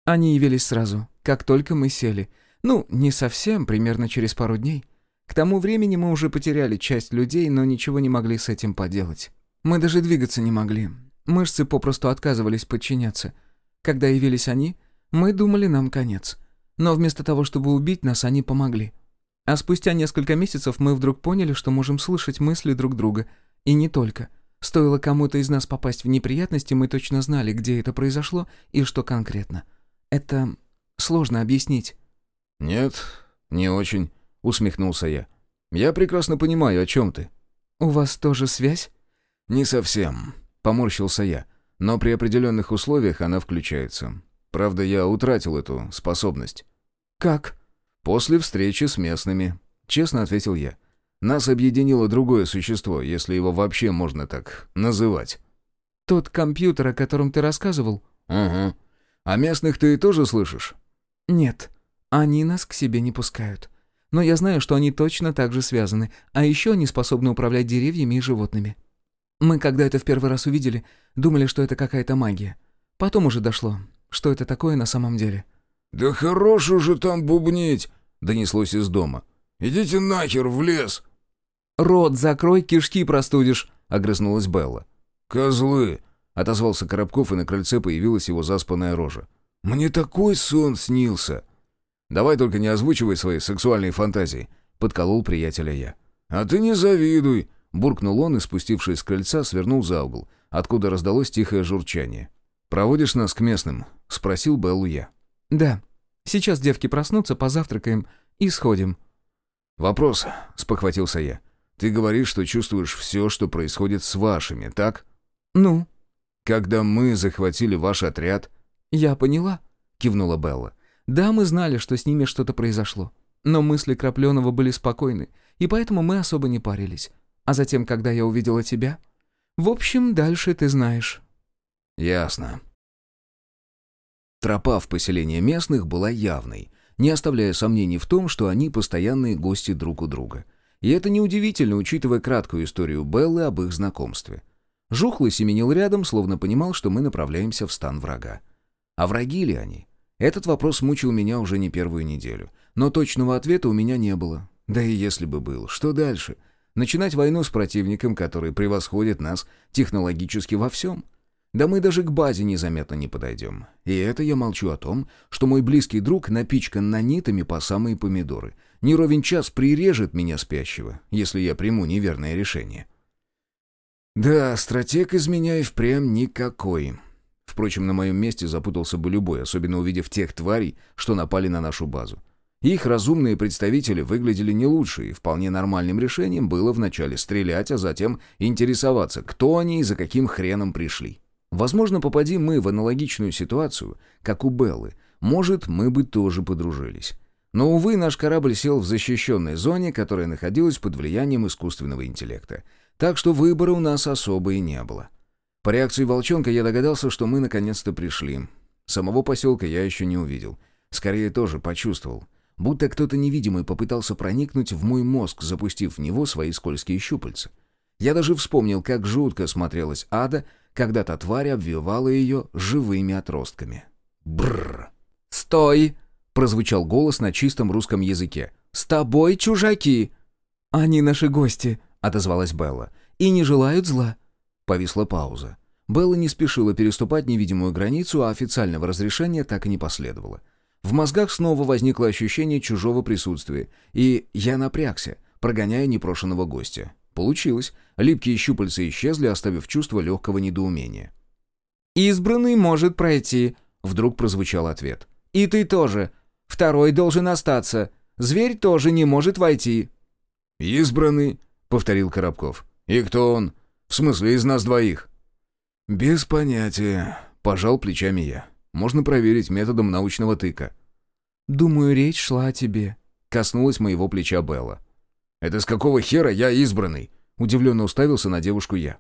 Они явились сразу, как только мы сели. Ну, не совсем, примерно через пару дней. К тому времени мы уже потеряли часть людей, но ничего не могли с этим поделать. Мы даже двигаться не могли. Мышцы попросту отказывались подчиняться. Когда явились они, мы думали, нам конец. Но вместо того, чтобы убить нас, они помогли. А спустя несколько месяцев мы вдруг поняли, что можем слышать мысли друг друга. И не только. Стоило кому-то из нас попасть в неприятности, мы точно знали, где это произошло и что конкретно. Это сложно объяснить. «Нет, не очень», — усмехнулся я. «Я прекрасно понимаю, о чем ты». «У вас тоже связь?» «Не совсем», — поморщился я. «Но при определенных условиях она включается. Правда, я утратил эту способность». «Как?» «После встречи с местными», — честно ответил я. «Нас объединило другое существо, если его вообще можно так называть». «Тот компьютер, о котором ты рассказывал?» «Угу. А местных ты тоже слышишь?» «Нет, они нас к себе не пускают. Но я знаю, что они точно так же связаны, а еще они способны управлять деревьями и животными. Мы, когда это в первый раз увидели, думали, что это какая-то магия. Потом уже дошло, что это такое на самом деле». «Да хорош уже там бубнить!» — донеслось из дома. «Идите нахер в лес!» «Рот закрой, кишки простудишь!» — огрызнулась Белла. «Козлы!» — отозвался Коробков, и на крыльце появилась его заспанная рожа. «Мне такой сон снился!» «Давай только не озвучивай свои сексуальные фантазии», — подколол приятеля я. «А ты не завидуй!» — буркнул он и, спустившись с крыльца, свернул за угол, откуда раздалось тихое журчание. «Проводишь нас к местным?» — спросил Беллу я. «Да. Сейчас девки проснутся, позавтракаем и сходим». «Вопрос», — спохватился я. «Ты говоришь, что чувствуешь все, что происходит с вашими, так?» «Ну?» «Когда мы захватили ваш отряд...» «Я поняла», — кивнула Белла. «Да, мы знали, что с ними что-то произошло. Но мысли Крапленова были спокойны, и поэтому мы особо не парились. А затем, когда я увидела тебя... В общем, дальше ты знаешь». «Ясно», Тропа в поселение местных была явной, не оставляя сомнений в том, что они постоянные гости друг у друга. И это неудивительно, учитывая краткую историю Беллы об их знакомстве. Жухлый семенил рядом, словно понимал, что мы направляемся в стан врага. А враги ли они? Этот вопрос мучил меня уже не первую неделю. Но точного ответа у меня не было. Да и если бы был, что дальше? Начинать войну с противником, который превосходит нас технологически во всем? Да мы даже к базе незаметно не подойдем. И это я молчу о том, что мой близкий друг напичкан нанитами по самые помидоры. Не ровен час прирежет меня спящего, если я приму неверное решение. Да, стратег из меня и впрямь никакой. Впрочем, на моем месте запутался бы любой, особенно увидев тех тварей, что напали на нашу базу. Их разумные представители выглядели не лучше, и вполне нормальным решением было вначале стрелять, а затем интересоваться, кто они и за каким хреном пришли. Возможно, попади мы в аналогичную ситуацию, как у Беллы, может, мы бы тоже подружились. Но, увы, наш корабль сел в защищенной зоне, которая находилась под влиянием искусственного интеллекта. Так что выбора у нас особо и не было. По реакции волчонка я догадался, что мы наконец-то пришли. Самого поселка я еще не увидел. Скорее тоже почувствовал. Будто кто-то невидимый попытался проникнуть в мой мозг, запустив в него свои скользкие щупальца. Я даже вспомнил, как жутко смотрелась ада, когда та тварь обвивала ее живыми отростками. Бррр. «Стой!» — прозвучал голос на чистом русском языке. «С тобой чужаки!» «Они наши гости», — отозвалась Белла. «И не желают зла». Повисла пауза. Белла не спешила переступать невидимую границу, а официального разрешения так и не последовало. В мозгах снова возникло ощущение чужого присутствия, и я напрягся, прогоняя непрошенного гостя. Получилось. Липкие щупальца исчезли, оставив чувство легкого недоумения. «Избранный может пройти», — вдруг прозвучал ответ. «И ты тоже. Второй должен остаться. Зверь тоже не может войти». «Избранный», — повторил Коробков. «И кто он? В смысле, из нас двоих?» «Без понятия», — пожал плечами я. «Можно проверить методом научного тыка». «Думаю, речь шла о тебе», — коснулась моего плеча Белла. «Это с какого хера я избранный?» Удивленно уставился на девушку я.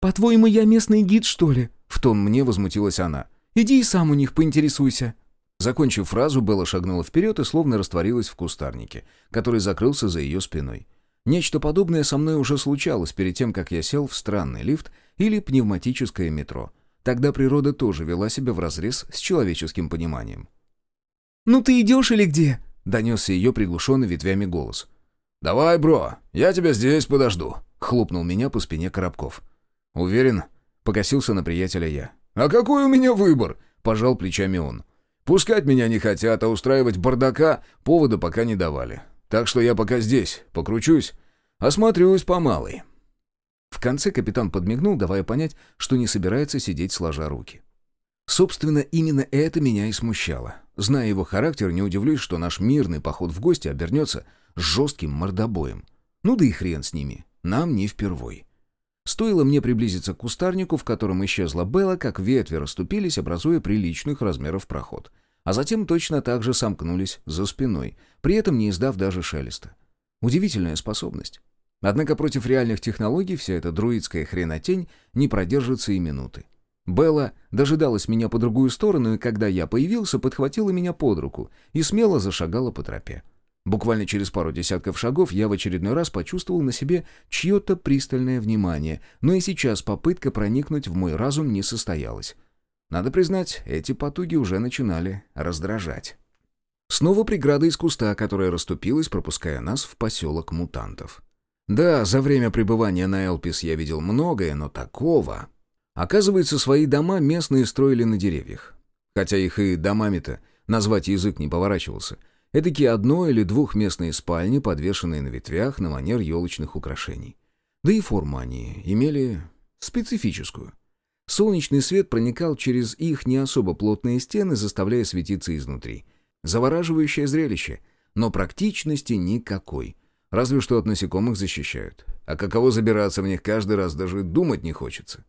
«По-твоему, я местный гид, что ли?» В тон мне возмутилась она. «Иди и сам у них поинтересуйся». Закончив фразу, Белла шагнула вперед и словно растворилась в кустарнике, который закрылся за ее спиной. Нечто подобное со мной уже случалось перед тем, как я сел в странный лифт или пневматическое метро. Тогда природа тоже вела себя вразрез с человеческим пониманием. «Ну ты идешь или где?» — донесся ее приглушенный ветвями голос. «Давай, бро, я тебя здесь подожду», — хлопнул меня по спине Коробков. «Уверен?» — покосился на приятеля я. «А какой у меня выбор?» — пожал плечами он. «Пускать меня не хотят, а устраивать бардака повода пока не давали. Так что я пока здесь, покручусь, осмотрюсь по малой». В конце капитан подмигнул, давая понять, что не собирается сидеть сложа руки. Собственно, именно это меня и смущало. Зная его характер, не удивлюсь, что наш мирный поход в гости обернется жестким мордобоем. Ну да и хрен с ними, нам не впервой. Стоило мне приблизиться к кустарнику, в котором исчезла Белла, как ветви расступились, образуя приличных размеров проход. А затем точно так же сомкнулись за спиной, при этом не издав даже шелеста. Удивительная способность. Однако против реальных технологий вся эта друидская хренотень не продержится и минуты. Белла дожидалась меня по другую сторону, и когда я появился, подхватила меня под руку и смело зашагала по тропе. Буквально через пару десятков шагов я в очередной раз почувствовал на себе чье-то пристальное внимание, но и сейчас попытка проникнуть в мой разум не состоялась. Надо признать, эти потуги уже начинали раздражать. Снова преграда из куста, которая расступилась, пропуская нас в поселок мутантов. Да, за время пребывания на Элпис я видел многое, но такого... Оказывается, свои дома местные строили на деревьях. Хотя их и домами-то назвать язык не поворачивался. Эдакие одно- или двухместные спальни, подвешенные на ветвях на манер елочных украшений. Да и форму они имели специфическую. Солнечный свет проникал через их не особо плотные стены, заставляя светиться изнутри. Завораживающее зрелище, но практичности никакой. Разве что от насекомых защищают. А каково забираться в них каждый раз даже думать не хочется.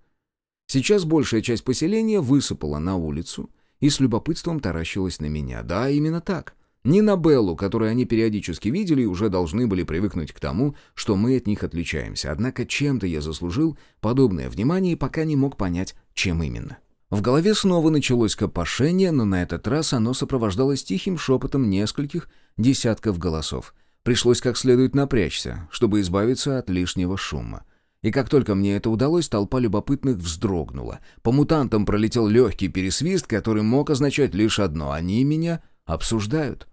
Сейчас большая часть поселения высыпала на улицу и с любопытством таращилась на меня. Да, именно так. Не на Беллу, которую они периодически видели и уже должны были привыкнуть к тому, что мы от них отличаемся. Однако чем-то я заслужил подобное внимание и пока не мог понять, чем именно. В голове снова началось копошение, но на этот раз оно сопровождалось тихим шепотом нескольких десятков голосов. Пришлось как следует напрячься, чтобы избавиться от лишнего шума. И как только мне это удалось, толпа любопытных вздрогнула. По мутантам пролетел легкий пересвист, который мог означать лишь одно — они меня обсуждают.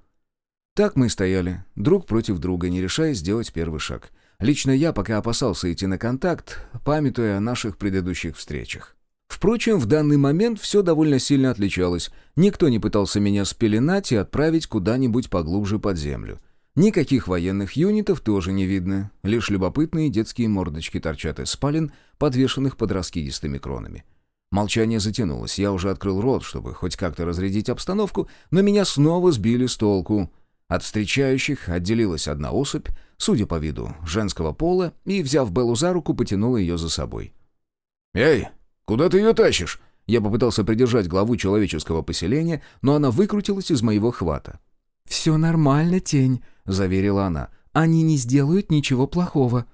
Так мы стояли, друг против друга, не решая сделать первый шаг. Лично я пока опасался идти на контакт, памятуя о наших предыдущих встречах. Впрочем, в данный момент все довольно сильно отличалось. Никто не пытался меня спеленать и отправить куда-нибудь поглубже под землю. Никаких военных юнитов тоже не видно, лишь любопытные детские мордочки торчат из спален, подвешенных под раскидистыми кронами. Молчание затянулось, я уже открыл рот, чтобы хоть как-то разрядить обстановку, но меня снова сбили с толку. От встречающих отделилась одна особь, судя по виду, женского пола, и, взяв Беллу за руку, потянула ее за собой. «Эй, куда ты ее тащишь?» Я попытался придержать главу человеческого поселения, но она выкрутилась из моего хвата. «Все нормально, тень», — заверила она. «Они не сделают ничего плохого».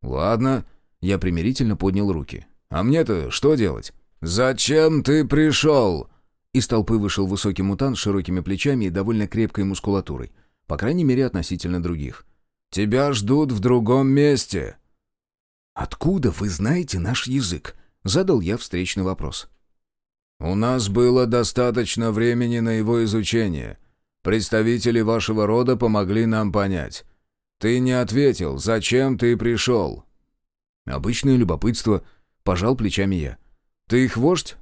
«Ладно», — я примирительно поднял руки. «А мне-то что делать?» «Зачем ты пришел?» Из толпы вышел высокий мутант с широкими плечами и довольно крепкой мускулатурой. По крайней мере, относительно других. «Тебя ждут в другом месте». «Откуда вы знаете наш язык?» — задал я встречный вопрос. «У нас было достаточно времени на его изучение. Представители вашего рода помогли нам понять. Ты не ответил, зачем ты пришел?» «Обычное любопытство», — пожал плечами я. «Ты их вождь?»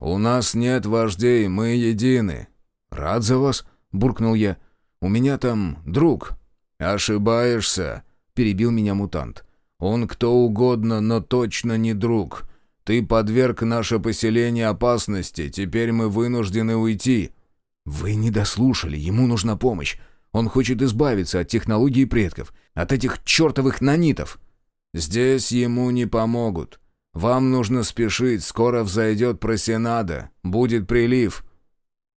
«У нас нет вождей, мы едины». «Рад за вас», — буркнул я. «У меня там друг». «Ошибаешься», — перебил меня мутант. «Он кто угодно, но точно не друг. Ты подверг наше поселение опасности, теперь мы вынуждены уйти». «Вы не дослушали, ему нужна помощь. Он хочет избавиться от технологий предков, от этих чертовых нанитов». «Здесь ему не помогут. Вам нужно спешить, скоро взойдет просенада, будет прилив».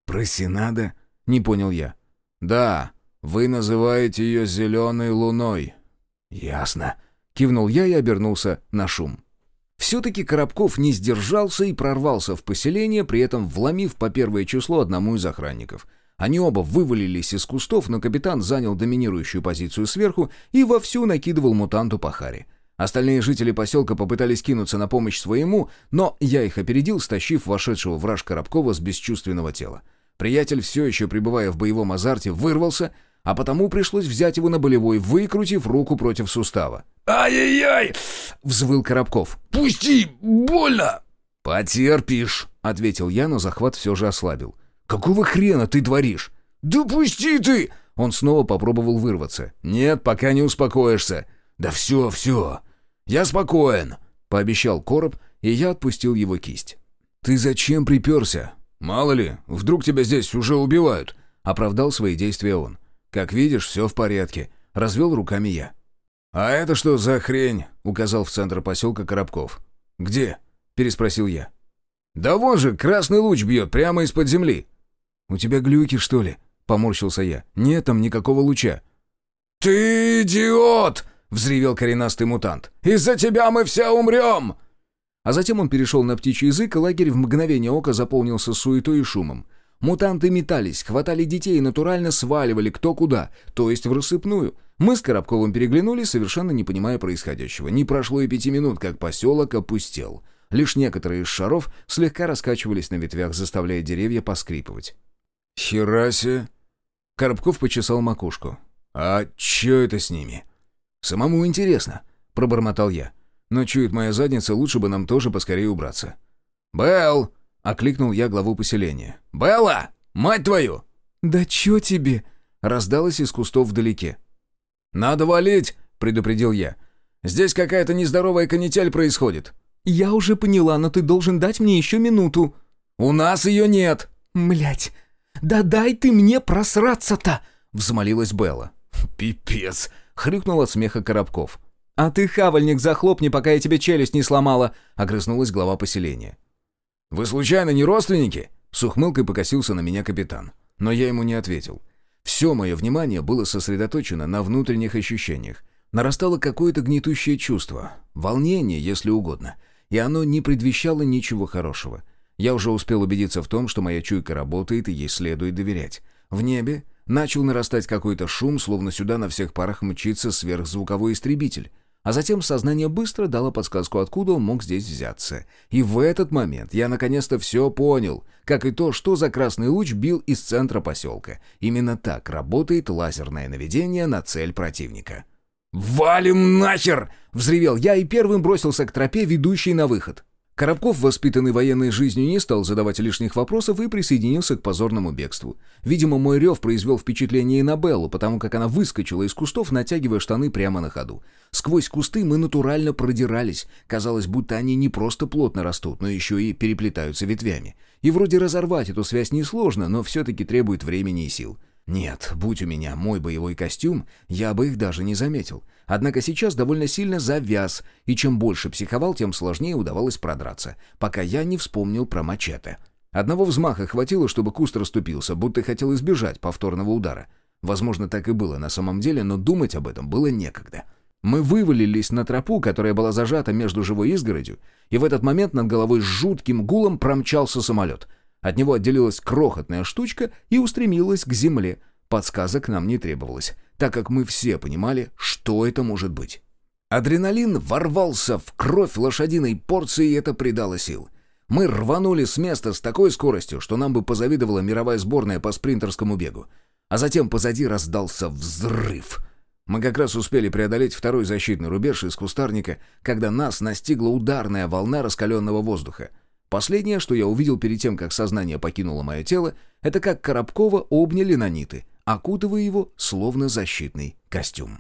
«Просенада?» — не понял я. «Да, вы называете ее зеленой луной». «Ясно», — кивнул я и обернулся на шум. Все-таки Коробков не сдержался и прорвался в поселение, при этом вломив по первое число одному из охранников. Они оба вывалились из кустов, но капитан занял доминирующую позицию сверху и вовсю накидывал мутанту по харе. Остальные жители поселка попытались кинуться на помощь своему, но я их опередил, стащив вошедшего враж Коробкова с бесчувственного тела. Приятель, все еще пребывая в боевом азарте, вырвался, а потому пришлось взять его на болевой, выкрутив руку против сустава. «Ай-яй-яй!» — взвыл Коробков. «Пусти! Больно!» «Потерпишь!» — ответил я, но захват все же ослабил. «Какого хрена ты творишь?» «Да пусти ты!» Он снова попробовал вырваться. «Нет, пока не успокоишься». «Да все, все. Я спокоен», — пообещал Короб, и я отпустил его кисть. «Ты зачем приперся?» «Мало ли, вдруг тебя здесь уже убивают», — оправдал свои действия он. «Как видишь, все в порядке», — развел руками я. «А это что за хрень?» — указал в центр поселка Коробков. «Где?» — переспросил я. «Да вон же, красный луч бьет прямо из-под земли». «У тебя глюки, что ли?» — поморщился я. «Нет там никакого луча». «Ты идиот!» — взревел коренастый мутант. «Из-за тебя мы все умрем!» А затем он перешел на птичий язык, и лагерь в мгновение ока заполнился суетой и шумом. Мутанты метались, хватали детей и натурально сваливали кто куда, то есть в рассыпную. Мы с Коробковым переглянулись, совершенно не понимая происходящего. Не прошло и пяти минут, как поселок опустел. Лишь некоторые из шаров слегка раскачивались на ветвях, заставляя деревья поскрипывать. «Херасе!» Коробков почесал макушку. «А чё это с ними?» «Самому интересно», — пробормотал я. Но чует моя задница, лучше бы нам тоже поскорее убраться. «Белл!» — окликнул я главу поселения. «Белла! Мать твою!» «Да чё тебе?» — раздалось из кустов вдалеке. «Надо валить!» — предупредил я. «Здесь какая-то нездоровая канитель происходит». «Я уже поняла, но ты должен дать мне еще минуту». «У нас ее нет!» «Млять! Да дай ты мне просраться-то!» — взмолилась Белла. «Пипец!» — хрюкнул смеха Коробков. «А ты, хавальник, захлопни, пока я тебе челюсть не сломала!» — огрызнулась глава поселения. «Вы случайно не родственники?» — с ухмылкой покосился на меня капитан. Но я ему не ответил. Все мое внимание было сосредоточено на внутренних ощущениях. Нарастало какое-то гнетущее чувство, волнение, если угодно, и оно не предвещало ничего хорошего. Я уже успел убедиться в том, что моя чуйка работает и ей следует доверять. В небе начал нарастать какой-то шум, словно сюда на всех парах мчится сверхзвуковой истребитель. А затем сознание быстро дало подсказку, откуда он мог здесь взяться. И в этот момент я наконец-то все понял, как и то, что за красный луч бил из центра поселка. Именно так работает лазерное наведение на цель противника. «Валим нахер!» — взревел я и первым бросился к тропе, ведущей на выход. Коробков, воспитанный военной жизнью, не стал задавать лишних вопросов и присоединился к позорному бегству. Видимо, мой рев произвел впечатление и на Беллу, потому как она выскочила из кустов, натягивая штаны прямо на ходу. Сквозь кусты мы натурально продирались. Казалось, будто они не просто плотно растут, но еще и переплетаются ветвями. И вроде разорвать эту связь несложно, но все-таки требует времени и сил. Нет, будь у меня мой боевой костюм, я бы их даже не заметил. Однако сейчас довольно сильно завяз, и чем больше психовал, тем сложнее удавалось продраться, пока я не вспомнил про мачете. Одного взмаха хватило, чтобы куст расступился, будто хотел избежать повторного удара. Возможно, так и было на самом деле, но думать об этом было некогда. Мы вывалились на тропу, которая была зажата между живой изгородью, и в этот момент над головой с жутким гулом промчался самолет. От него отделилась крохотная штучка и устремилась к земле. Подсказок нам не требовалось так как мы все понимали, что это может быть. Адреналин ворвался в кровь лошадиной порции, и это придало сил. Мы рванули с места с такой скоростью, что нам бы позавидовала мировая сборная по спринтерскому бегу. А затем позади раздался взрыв. Мы как раз успели преодолеть второй защитный рубеж из кустарника, когда нас настигла ударная волна раскаленного воздуха. Последнее, что я увидел перед тем, как сознание покинуло мое тело, это как Коробкова обняли наниты окутывая его словно защитный костюм.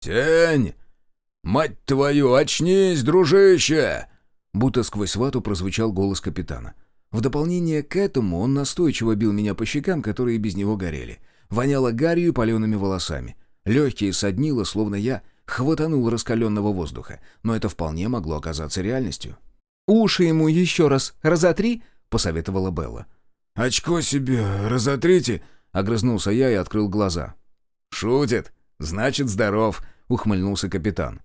«Тень! Мать твою, очнись, дружище!» Будто сквозь вату прозвучал голос капитана. В дополнение к этому он настойчиво бил меня по щекам, которые без него горели. Воняло гарью и палеными волосами. Легкие соднило, словно я хватанул раскаленного воздуха, но это вполне могло оказаться реальностью. «Уши ему еще раз разотри», — посоветовала Белла. «Очко себе разотрите!» — огрызнулся я и открыл глаза. «Шутит? Значит, здоров!» — ухмыльнулся капитан.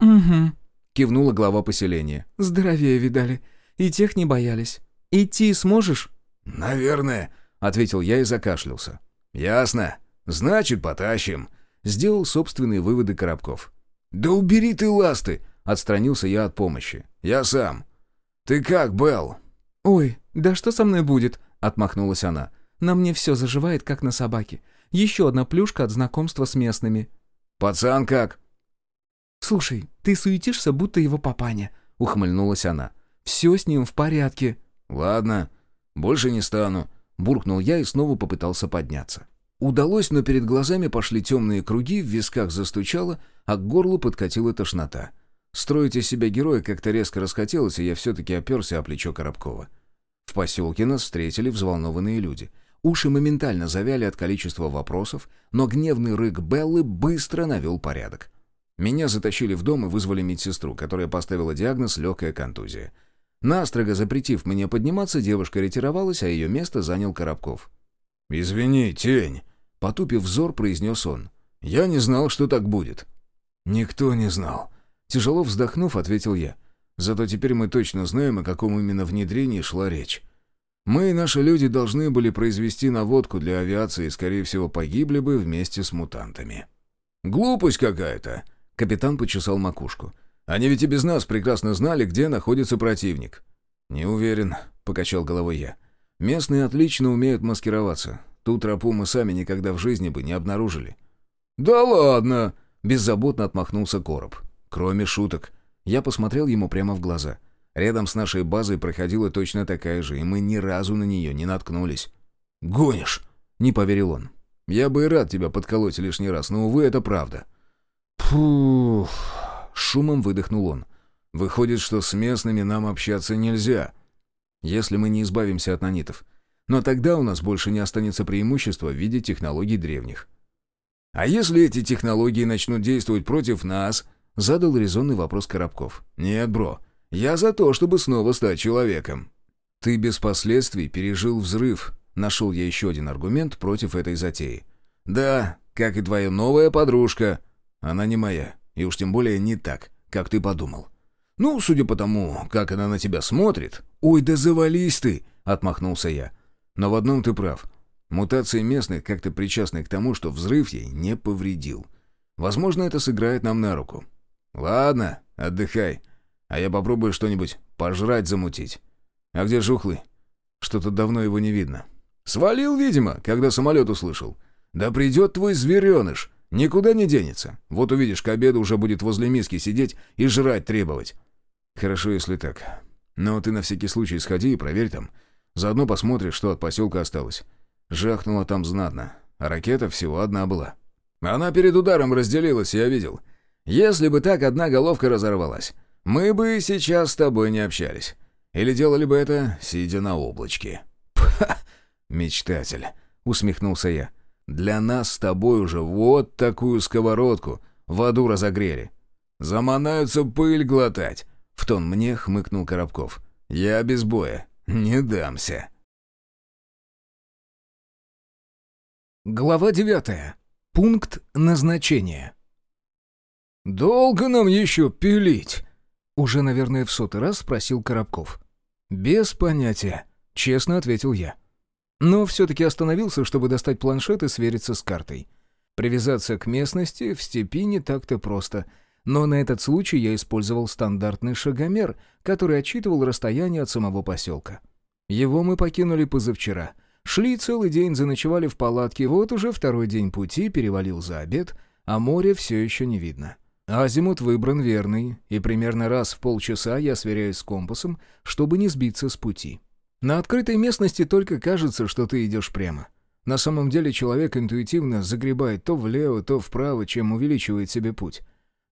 «Угу», — кивнула глава поселения. «Здоровее видали. И тех не боялись. Идти сможешь?» «Наверное», — ответил я и закашлялся. «Ясно. Значит, потащим», — сделал собственные выводы Коробков. «Да убери ты ласты!» — отстранился я от помощи. «Я сам. Ты как, Белл?» «Ой, да что со мной будет?» — отмахнулась она. На мне все заживает, как на собаке. Еще одна плюшка от знакомства с местными». «Пацан как?» «Слушай, ты суетишься, будто его папаня», — ухмыльнулась она. «Все с ним в порядке». «Ладно, больше не стану», — буркнул я и снова попытался подняться. Удалось, но перед глазами пошли темные круги, в висках застучало, а к горлу подкатила тошнота. Строить из себя героя как-то резко расхотелось, и я все-таки оперся о плечо Коробкова. В поселке нас встретили взволнованные люди. Уши моментально завяли от количества вопросов, но гневный рык Беллы быстро навел порядок. Меня затащили в дом и вызвали медсестру, которая поставила диагноз «легкая контузия». Настрого запретив мне подниматься, девушка ретировалась, а ее место занял Коробков. «Извини, тень», — потупив взор, произнес он. «Я не знал, что так будет». «Никто не знал». Тяжело вздохнув, ответил я. «Зато теперь мы точно знаем, о каком именно внедрении шла речь. Мы и наши люди должны были произвести наводку для авиации и, скорее всего, погибли бы вместе с мутантами». «Глупость какая-то», Капитан почесал макушку. «Они ведь и без нас прекрасно знали, где находится противник». «Не уверен», — покачал головой я. «Местные отлично умеют маскироваться. Ту тропу мы сами никогда в жизни бы не обнаружили». «Да ладно!» — беззаботно отмахнулся Короб. «Кроме шуток». Я посмотрел ему прямо в глаза. Рядом с нашей базой проходила точно такая же, и мы ни разу на нее не наткнулись. «Гонишь!» — не поверил он. «Я бы и рад тебя подколоть лишний раз, но, увы, это правда». «Фух!» — шумом выдохнул он. «Выходит, что с местными нам общаться нельзя, если мы не избавимся от нанитов. Но тогда у нас больше не останется преимущества в виде технологий древних». «А если эти технологии начнут действовать против нас?» — задал резонный вопрос Коробков. «Нет, бро, я за то, чтобы снова стать человеком». «Ты без последствий пережил взрыв», — нашел я еще один аргумент против этой затеи. «Да, как и твоя новая подружка», она не моя, и уж тем более не так, как ты подумал. Ну, судя по тому, как она на тебя смотрит... «Ой, да завались ты!» — отмахнулся я. «Но в одном ты прав. Мутации местных как-то причастны к тому, что взрыв ей не повредил. Возможно, это сыграет нам на руку. Ладно, отдыхай, а я попробую что-нибудь пожрать замутить. А где Жухлый? Что-то давно его не видно. Свалил, видимо, когда самолет услышал. Да придет твой звереныш. Никуда не денется. Вот увидишь, к обеду уже будет возле миски сидеть и жрать требовать. Хорошо, если так. Но ты на всякий случай сходи и проверь там. Заодно посмотришь, что от поселка осталось. Жахнуло там знатно, а ракета всего одна была. Она перед ударом разделилась, я видел. Если бы так одна головка разорвалась, мы бы сейчас с тобой не общались. Или делали бы это, сидя на облачке. «Пха! Мечтатель!» — усмехнулся я. Для нас с тобой уже вот такую сковородку в аду разогрели. Заманаются пыль глотать. В тон мне хмыкнул Коробков. Я без боя. Не дамся. Глава девятая. Пункт назначения. «Долго нам еще пилить?» Уже, наверное, в сотый раз спросил Коробков. «Без понятия», — честно ответил я. Но все-таки остановился, чтобы достать планшет и свериться с картой. Привязаться к местности в степи не так-то просто. Но на этот случай я использовал стандартный шагомер, который отчитывал расстояние от самого поселка. Его мы покинули позавчера. Шли целый день, заночевали в палатке, вот уже второй день пути перевалил за обед, а море все еще не видно. Азимут выбран верный, и примерно раз в полчаса я сверяюсь с компасом, чтобы не сбиться с пути. На открытой местности только кажется, что ты идешь прямо. На самом деле человек интуитивно загребает то влево, то вправо, чем увеличивает себе путь.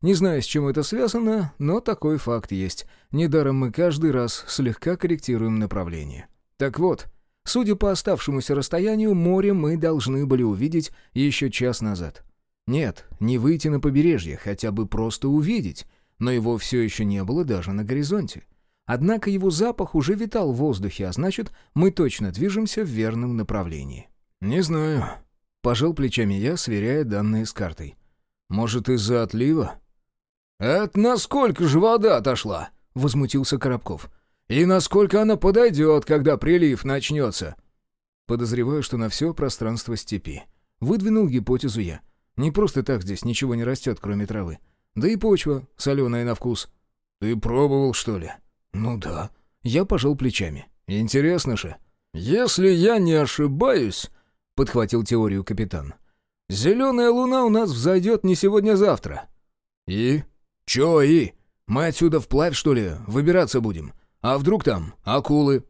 Не знаю, с чем это связано, но такой факт есть. Недаром мы каждый раз слегка корректируем направление. Так вот, судя по оставшемуся расстоянию, море мы должны были увидеть еще час назад. Нет, не выйти на побережье, хотя бы просто увидеть, но его все еще не было даже на горизонте. Однако его запах уже витал в воздухе, а значит, мы точно движемся в верном направлении. «Не знаю», — пожал плечами я, сверяя данные с картой. «Может, из-за отлива?» «Это насколько же вода отошла?» — возмутился Коробков. «И насколько она подойдет, когда прилив начнется?» Подозреваю, что на все пространство степи. Выдвинул гипотезу я. Не просто так здесь ничего не растет, кроме травы. Да и почва, соленая на вкус. «Ты пробовал, что ли?» «Ну да». Я пожал плечами. «Интересно же». «Если я не ошибаюсь», — подхватил теорию капитан, — «зеленая луна у нас взойдет не сегодня-завтра». «И? Чё и? Мы отсюда вплавь, что ли, выбираться будем? А вдруг там акулы?»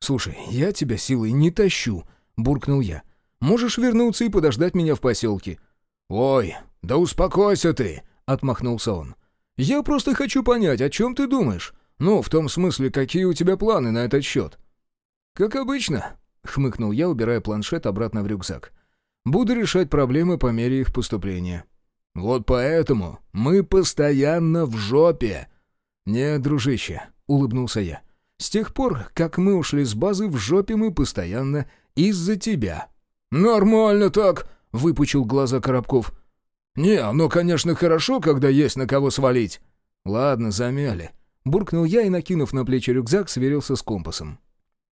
«Слушай, я тебя силой не тащу», — буркнул я. «Можешь вернуться и подождать меня в поселке». «Ой, да успокойся ты», — отмахнулся он. «Я просто хочу понять, о чем ты думаешь. Ну, в том смысле, какие у тебя планы на этот счет?» «Как обычно», — хмыкнул я, убирая планшет обратно в рюкзак. «Буду решать проблемы по мере их поступления». «Вот поэтому мы постоянно в жопе!» «Не, дружище», — улыбнулся я. «С тех пор, как мы ушли с базы, в жопе мы постоянно из-за тебя». «Нормально так», — выпучил глаза Коробков. «Не, оно, конечно, хорошо, когда есть на кого свалить». «Ладно, замяли». Буркнул я и, накинув на плечи рюкзак, сверился с компасом.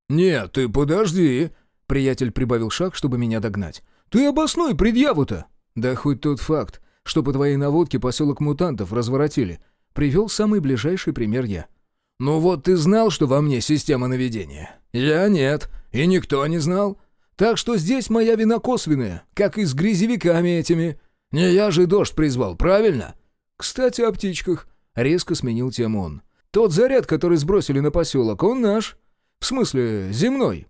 «Нет, ты подожди!» Приятель прибавил шаг, чтобы меня догнать. «Ты обоснуй предъяву-то!» «Да хоть тот факт, что по твоей наводке поселок мутантов разворотили. Привел самый ближайший пример я». «Ну вот ты знал, что во мне система наведения?» «Я нет, и никто не знал. Так что здесь моя вина косвенная, как и с грязевиками этими. Не я же дождь призвал, правильно?» «Кстати, о птичках», — резко сменил тему он. «Тот заряд, который сбросили на поселок, он наш. В смысле, земной».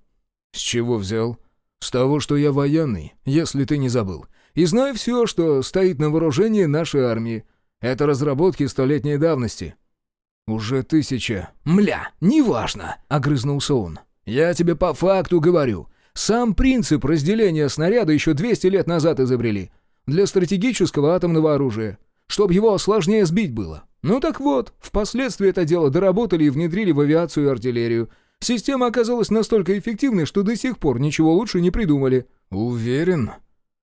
«С чего взял?» «С того, что я военный, если ты не забыл. И знаю все, что стоит на вооружении нашей армии. Это разработки столетней давности». «Уже тысяча». «Мля, неважно», — огрызнулся он. «Я тебе по факту говорю. Сам принцип разделения снаряда еще 200 лет назад изобрели. Для стратегического атомного оружия. Чтоб его сложнее сбить было. Ну так вот, впоследствии это дело доработали и внедрили в авиацию и артиллерию. Система оказалась настолько эффективной, что до сих пор ничего лучше не придумали». «Уверен?»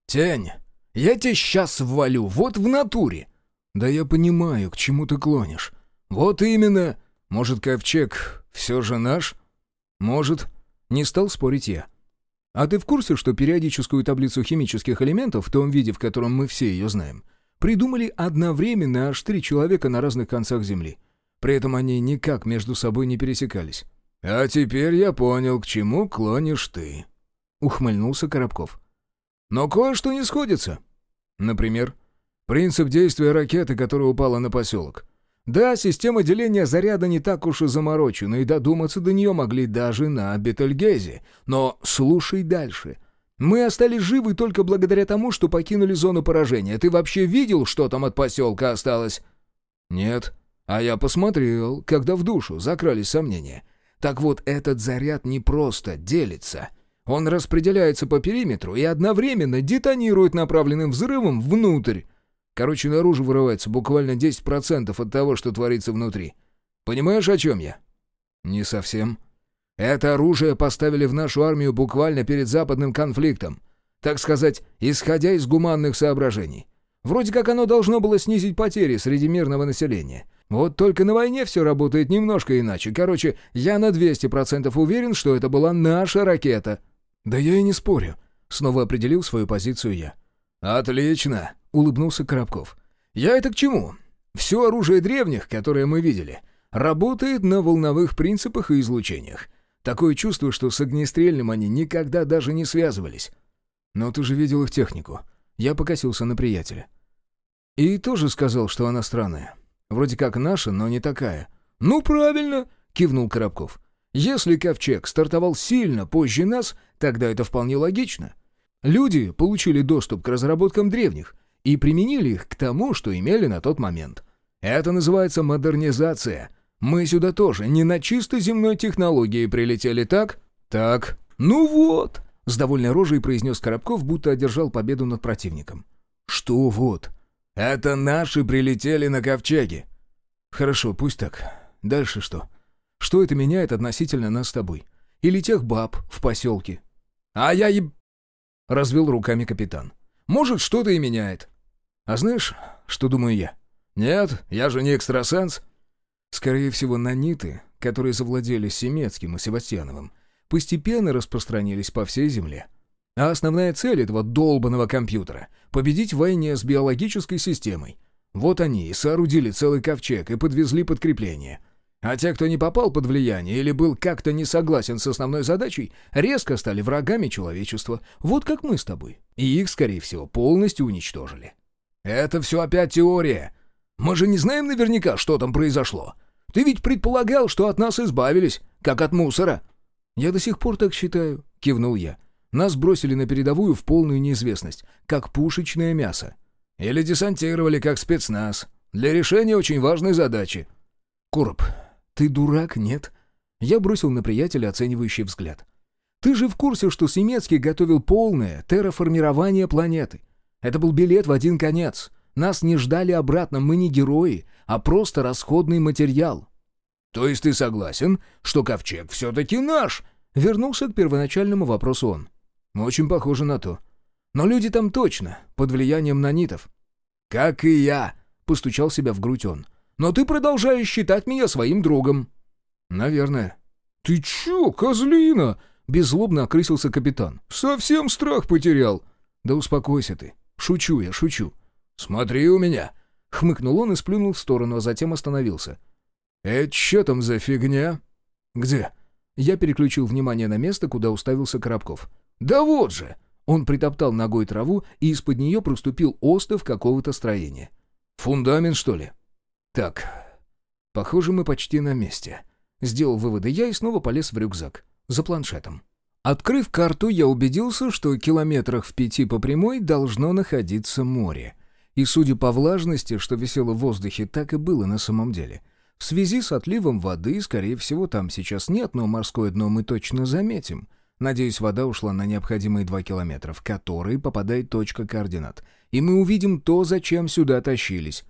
«Тень, я тебя сейчас ввалю, вот в натуре!» «Да я понимаю, к чему ты клонишь. Вот именно. Может, ковчег все же наш?» «Может». Не стал спорить я. «А ты в курсе, что периодическую таблицу химических элементов, в том виде, в котором мы все ее знаем, придумали одновременно аж три человека на разных концах Земли? При этом они никак между собой не пересекались». «А теперь я понял, к чему клонишь ты», — ухмыльнулся Коробков. «Но кое-что не сходится. Например, принцип действия ракеты, которая упала на поселок. Да, система деления заряда не так уж и заморочена, и додуматься до нее могли даже на Бетельгезе. Но слушай дальше. Мы остались живы только благодаря тому, что покинули зону поражения. Ты вообще видел, что там от поселка осталось? Нет. А я посмотрел, когда в душу закрались сомнения. Так вот, этот заряд не просто делится. Он распределяется по периметру и одновременно детонирует направленным взрывом внутрь. Короче, наружу вырывается буквально 10% от того, что творится внутри. Понимаешь, о чем я? Не совсем. Это оружие поставили в нашу армию буквально перед западным конфликтом. Так сказать, исходя из гуманных соображений. Вроде как оно должно было снизить потери среди мирного населения. Вот только на войне все работает немножко иначе. Короче, я на 200% уверен, что это была наша ракета. «Да я и не спорю», — снова определил свою позицию я. «Отлично», — улыбнулся Коробков. «Я это к чему? Все оружие древних, которое мы видели, работает на волновых принципах и излучениях. Такое чувство, что с огнестрельным они никогда даже не связывались. Но ты же видел их технику. Я покосился на приятеля. И тоже сказал, что она странная. Вроде как наша, но не такая. «Ну, правильно!» — кивнул Коробков. Если ковчег стартовал сильно позже нас, тогда это вполне логично. Люди получили доступ к разработкам древних и применили их к тому, что имели на тот момент. Это называется модернизация. Мы сюда тоже не на чисто земной технологии прилетели, так? Так. Ну вот, с довольной рожей произнес Коробков, будто одержал победу над противником. Что вот? Это наши прилетели на ковчеге. Хорошо, пусть так. Дальше что? Что это меняет относительно нас с тобой? Или тех баб в поселке?» «А я еб...» — развел руками капитан. «Может, что-то и меняет». «А знаешь, что думаю я?» «Нет, я же не экстрасенс». Скорее всего, наниты, которые завладели Семецким и Себастьяновым, постепенно распространились по всей Земле. А основная цель этого долбанного компьютера — победить в войне с биологической системой. Вот они и соорудили целый ковчег и подвезли подкрепление — А те, кто не попал под влияние или был как-то не согласен с основной задачей, резко стали врагами человечества, вот как мы с тобой. И их, скорее всего, полностью уничтожили. Это все опять теория. Мы же не знаем наверняка, что там произошло. Ты ведь предполагал, что от нас избавились, как от мусора. Я до сих пор так считаю, кивнул я. Нас бросили на передовую в полную неизвестность, как пушечное мясо. Или десантировали, как спецназ, для решения очень важной задачи. Короб, ты дурак, нет? Я бросил на приятеля оценивающий взгляд. Ты же в курсе, что Семецкий готовил полное терраформирование планеты. Это был билет в один конец. Нас не ждали обратно, мы не герои, а просто расходный материал. То есть ты согласен, что ковчег все-таки наш? Вернулся к первоначальному вопросу он. Очень похоже на то. Но люди там точно, под влиянием нанитов. Как и я, постучал себя в грудь он. Но ты продолжаешь считать меня своим другом. Наверное. Ты чё, козлина? Беззлобно окрысился капитан. Совсем страх потерял. Да успокойся ты. Шучу я, шучу. Смотри у меня. Хмыкнул он и сплюнул в сторону, а затем остановился. «Это что там за фигня?» «Где?» Я переключил внимание на место, куда уставился Коробков. «Да вот же!» Он притоптал ногой траву, и из-под нее проступил остов какого-то строения. «Фундамент, что ли?» «Так, похоже, мы почти на месте». Сделал выводы я и снова полез в рюкзак. За планшетом. Открыв карту, я убедился, что километрах в пяти по прямой должно находиться море. И судя по влажности, что висело в воздухе, так и было на самом деле. В связи с отливом воды, скорее всего, там сейчас нет, но морское дно мы точно заметим. Надеюсь, вода ушла на необходимые два километра, в которые попадает точка координат. И мы увидим то, зачем сюда тащились.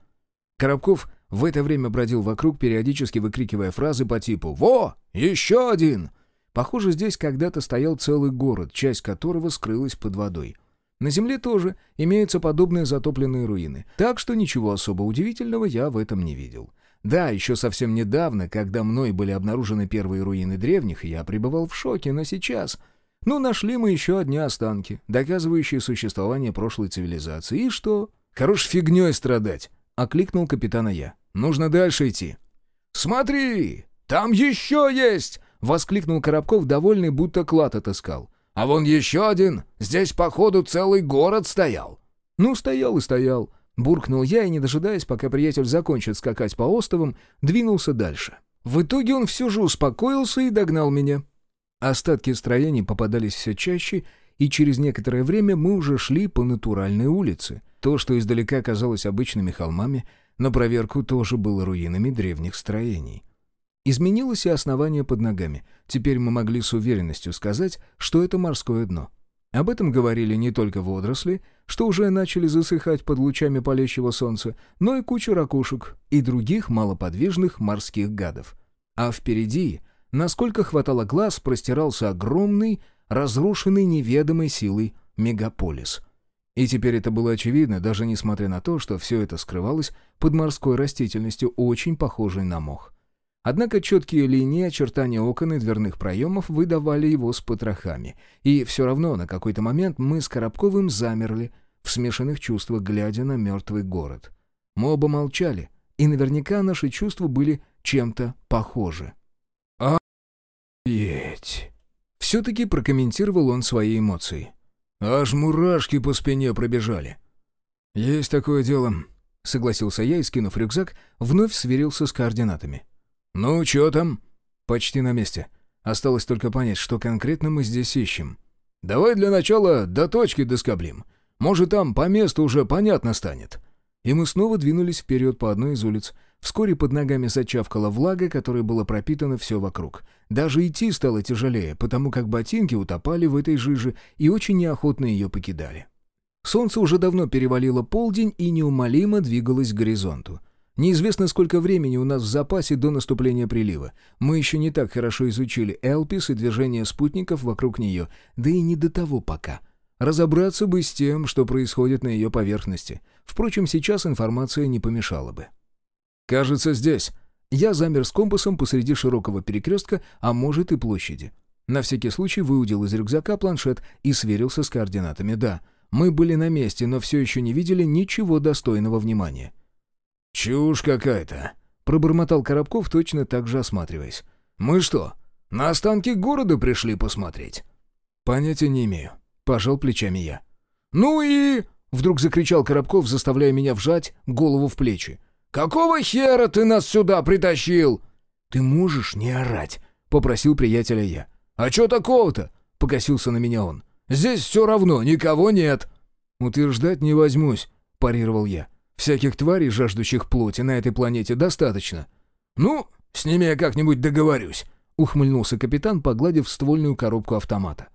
Коробков в это время бродил вокруг, периодически выкрикивая фразы по типу «Во! Еще один!». Похоже, здесь когда-то стоял целый город, часть которого скрылась под водой. На Земле тоже имеются подобные затопленные руины, так что ничего особо удивительного я в этом не видел. Да, еще совсем недавно, когда мной были обнаружены первые руины древних, я пребывал в шоке, но сейчас... Ну, нашли мы еще одни останки, доказывающие существование прошлой цивилизации. И что? Хорош фигней страдать, — окликнул капитана я. Нужно дальше идти. «Смотри, там еще есть!» — воскликнул Коробков, довольный, будто клад отыскал. А вон еще один. Здесь, походу, целый город стоял». «Ну, стоял и стоял», — буркнул я, и, не дожидаясь, пока приятель закончит скакать по остовам, двинулся дальше. В итоге он все же успокоился и догнал меня. Остатки строений попадались все чаще, и через некоторое время мы уже шли по натуральной улице. То, что издалека казалось обычными холмами, на проверку тоже было руинами древних строений. Изменилось и основание под ногами. Теперь мы могли с уверенностью сказать, что это морское дно. Об этом говорили не только водоросли, что уже начали засыхать под лучами палящего солнца, но и куча ракушек и других малоподвижных морских гадов. А впереди, насколько хватало глаз, простирался огромный, разрушенный неведомой силой мегаполис. И теперь это было очевидно, даже несмотря на то, что все это скрывалось под морской растительностью, очень похожей на мох. Однако четкие линии очертания окон и дверных проемов выдавали его с потрохами. И все равно на какой-то момент мы с Коробковым замерли, в смешанных чувствах, глядя на мертвый город. Мы оба молчали, и наверняка наши чувства были чем-то похожи. «Охуеть!» Все-таки прокомментировал он свои эмоции. «Аж мурашки по спине пробежали». «Есть такое дело», — согласился я и, скинув рюкзак, вновь сверился с координатами. «Ну, чё там?» «Почти на месте. Осталось только понять, что конкретно мы здесь ищем». «Давай для начала до точки доскоблим. Может, там по месту уже понятно станет». И мы снова двинулись вперед по одной из улиц. Вскоре под ногами зачавкала влага, которой было пропитано все вокруг. Даже идти стало тяжелее, потому как ботинки утопали в этой жиже и очень неохотно ее покидали. Солнце уже давно перевалило полдень и неумолимо двигалось к горизонту. Неизвестно, сколько времени у нас в запасе до наступления прилива. Мы еще не так хорошо изучили Элпис и движение спутников вокруг нее, да и не до того пока. Разобраться бы с тем, что происходит на ее поверхности. Впрочем, сейчас информация не помешала бы. «Кажется, здесь». Я замер с компасом посреди широкого перекрестка, а может и площади. На всякий случай выудил из рюкзака планшет и сверился с координатами. Да, мы были на месте, но все еще не видели ничего достойного внимания. «Чушь какая-то», — Пробормотал Коробков, точно так же осматриваясь. «Мы что, на останки города пришли посмотреть?» «Понятия не имею», — пожал плечами я. «Ну и...» — вдруг закричал Коробков, заставляя меня вжать голову в плечи. «Какого хера ты нас сюда притащил?» «Ты можешь не орать», — попросил приятеля я. «А чё такого-то?» — покосился на меня он. «Здесь все равно, никого нет». «Утверждать не возьмусь», — парировал я. «Всяких тварей, жаждущих плоти, на этой планете достаточно». «Ну, с ними я как-нибудь договорюсь», — ухмыльнулся капитан, погладив ствольную коробку автомата.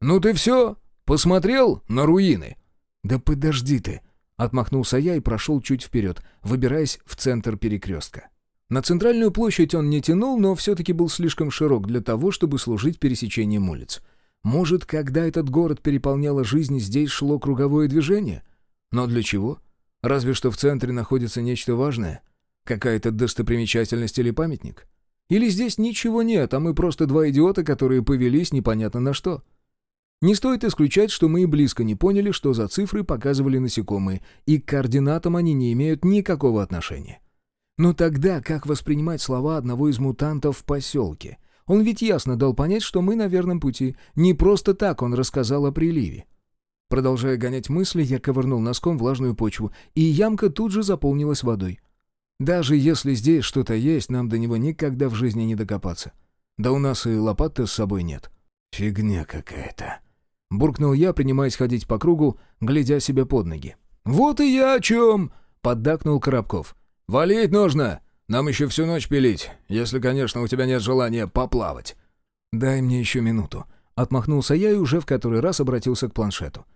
«Ну ты все? Посмотрел на руины?» «Да подожди ты!» — отмахнулся я и прошел чуть вперед, выбираясь в центр перекрестка. На центральную площадь он не тянул, но все-таки был слишком широк для того, чтобы служить пересечением улиц. Может, когда этот город переполняла жизнь, здесь шло круговое движение? Но для чего? Разве что в центре находится нечто важное? Какая-то достопримечательность или памятник? Или здесь ничего нет, а мы просто два идиота, которые повелись непонятно на что? Не стоит исключать, что мы и близко не поняли, что за цифры показывали насекомые, и к координатам они не имеют никакого отношения. Но тогда как воспринимать слова одного из мутантов в поселке? Он ведь ясно дал понять, что мы на верном пути. Не просто так он рассказал о приливе. Продолжая гонять мысли, я ковырнул носком влажную почву, и ямка тут же заполнилась водой. Даже если здесь что-то есть, нам до него никогда в жизни не докопаться. Да у нас и лопаты с собой нет. Фигня какая-то. Буркнул я, принимаясь ходить по кругу, глядя себе под ноги. «Вот и я о чем!» — поддакнул Коробков. «Валить нужно! Нам еще всю ночь пилить, если, конечно, у тебя нет желания поплавать». «Дай мне еще минуту». Отмахнулся я и уже в который раз обратился к планшету.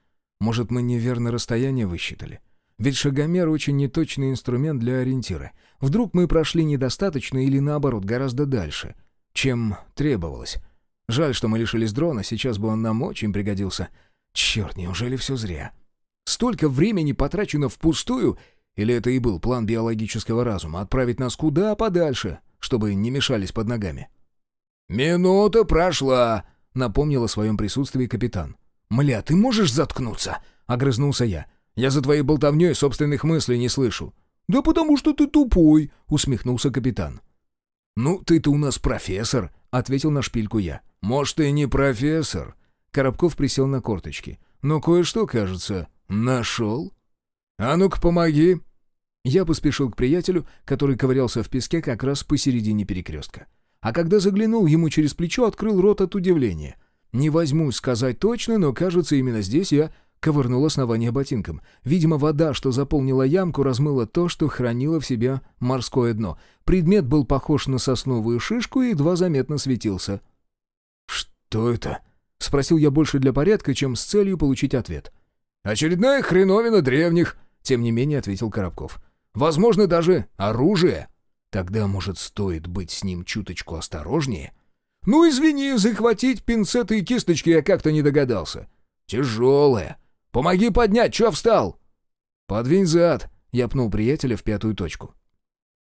«Может, мы неверно расстояние высчитали? Ведь шагомер — очень неточный инструмент для ориентира. Вдруг мы прошли недостаточно или, наоборот, гораздо дальше, чем требовалось. Жаль, что мы лишились дрона, сейчас бы он нам очень пригодился. Черт, неужели все зря? Столько времени потрачено впустую, или это и был план биологического разума — отправить нас куда подальше, чтобы не мешались под ногами? «Минута прошла», — напомнил о своем присутствии капитан. «Мля, ты можешь заткнуться?» — огрызнулся я. «Я за твоей болтовней собственных мыслей не слышу». «Да потому что ты тупой», — усмехнулся капитан. «Ну, ты-то у нас профессор», — ответил на шпильку я. «Может, и не профессор?» Коробков присел на корточки. «Но кое-что, кажется, нашел?» «А ну-ка, помоги!» Я поспешил к приятелю, который ковырялся в песке как раз посередине перекрестка. А когда заглянул ему через плечо, открыл рот от удивления. Не возьму сказать точно, но, кажется, именно здесь я ковырнул основание ботинком. Видимо, вода, что заполнила ямку, размыла то, что хранило в себе морское дно. Предмет был похож на сосновую шишку и едва заметно светился. «Что это?» — спросил я больше для порядка, чем с целью получить ответ. «Очередная хреновина древних», — тем не менее ответил Коробков. «Возможно, даже оружие». «Тогда, может, стоит быть с ним чуточку осторожнее?» «Ну, извини, захватить пинцеты и кисточки я как-то не догадался. Тяжелая. Помоги поднять, чё встал?» «Подвинь зад», — я пнул приятеля в пятую точку.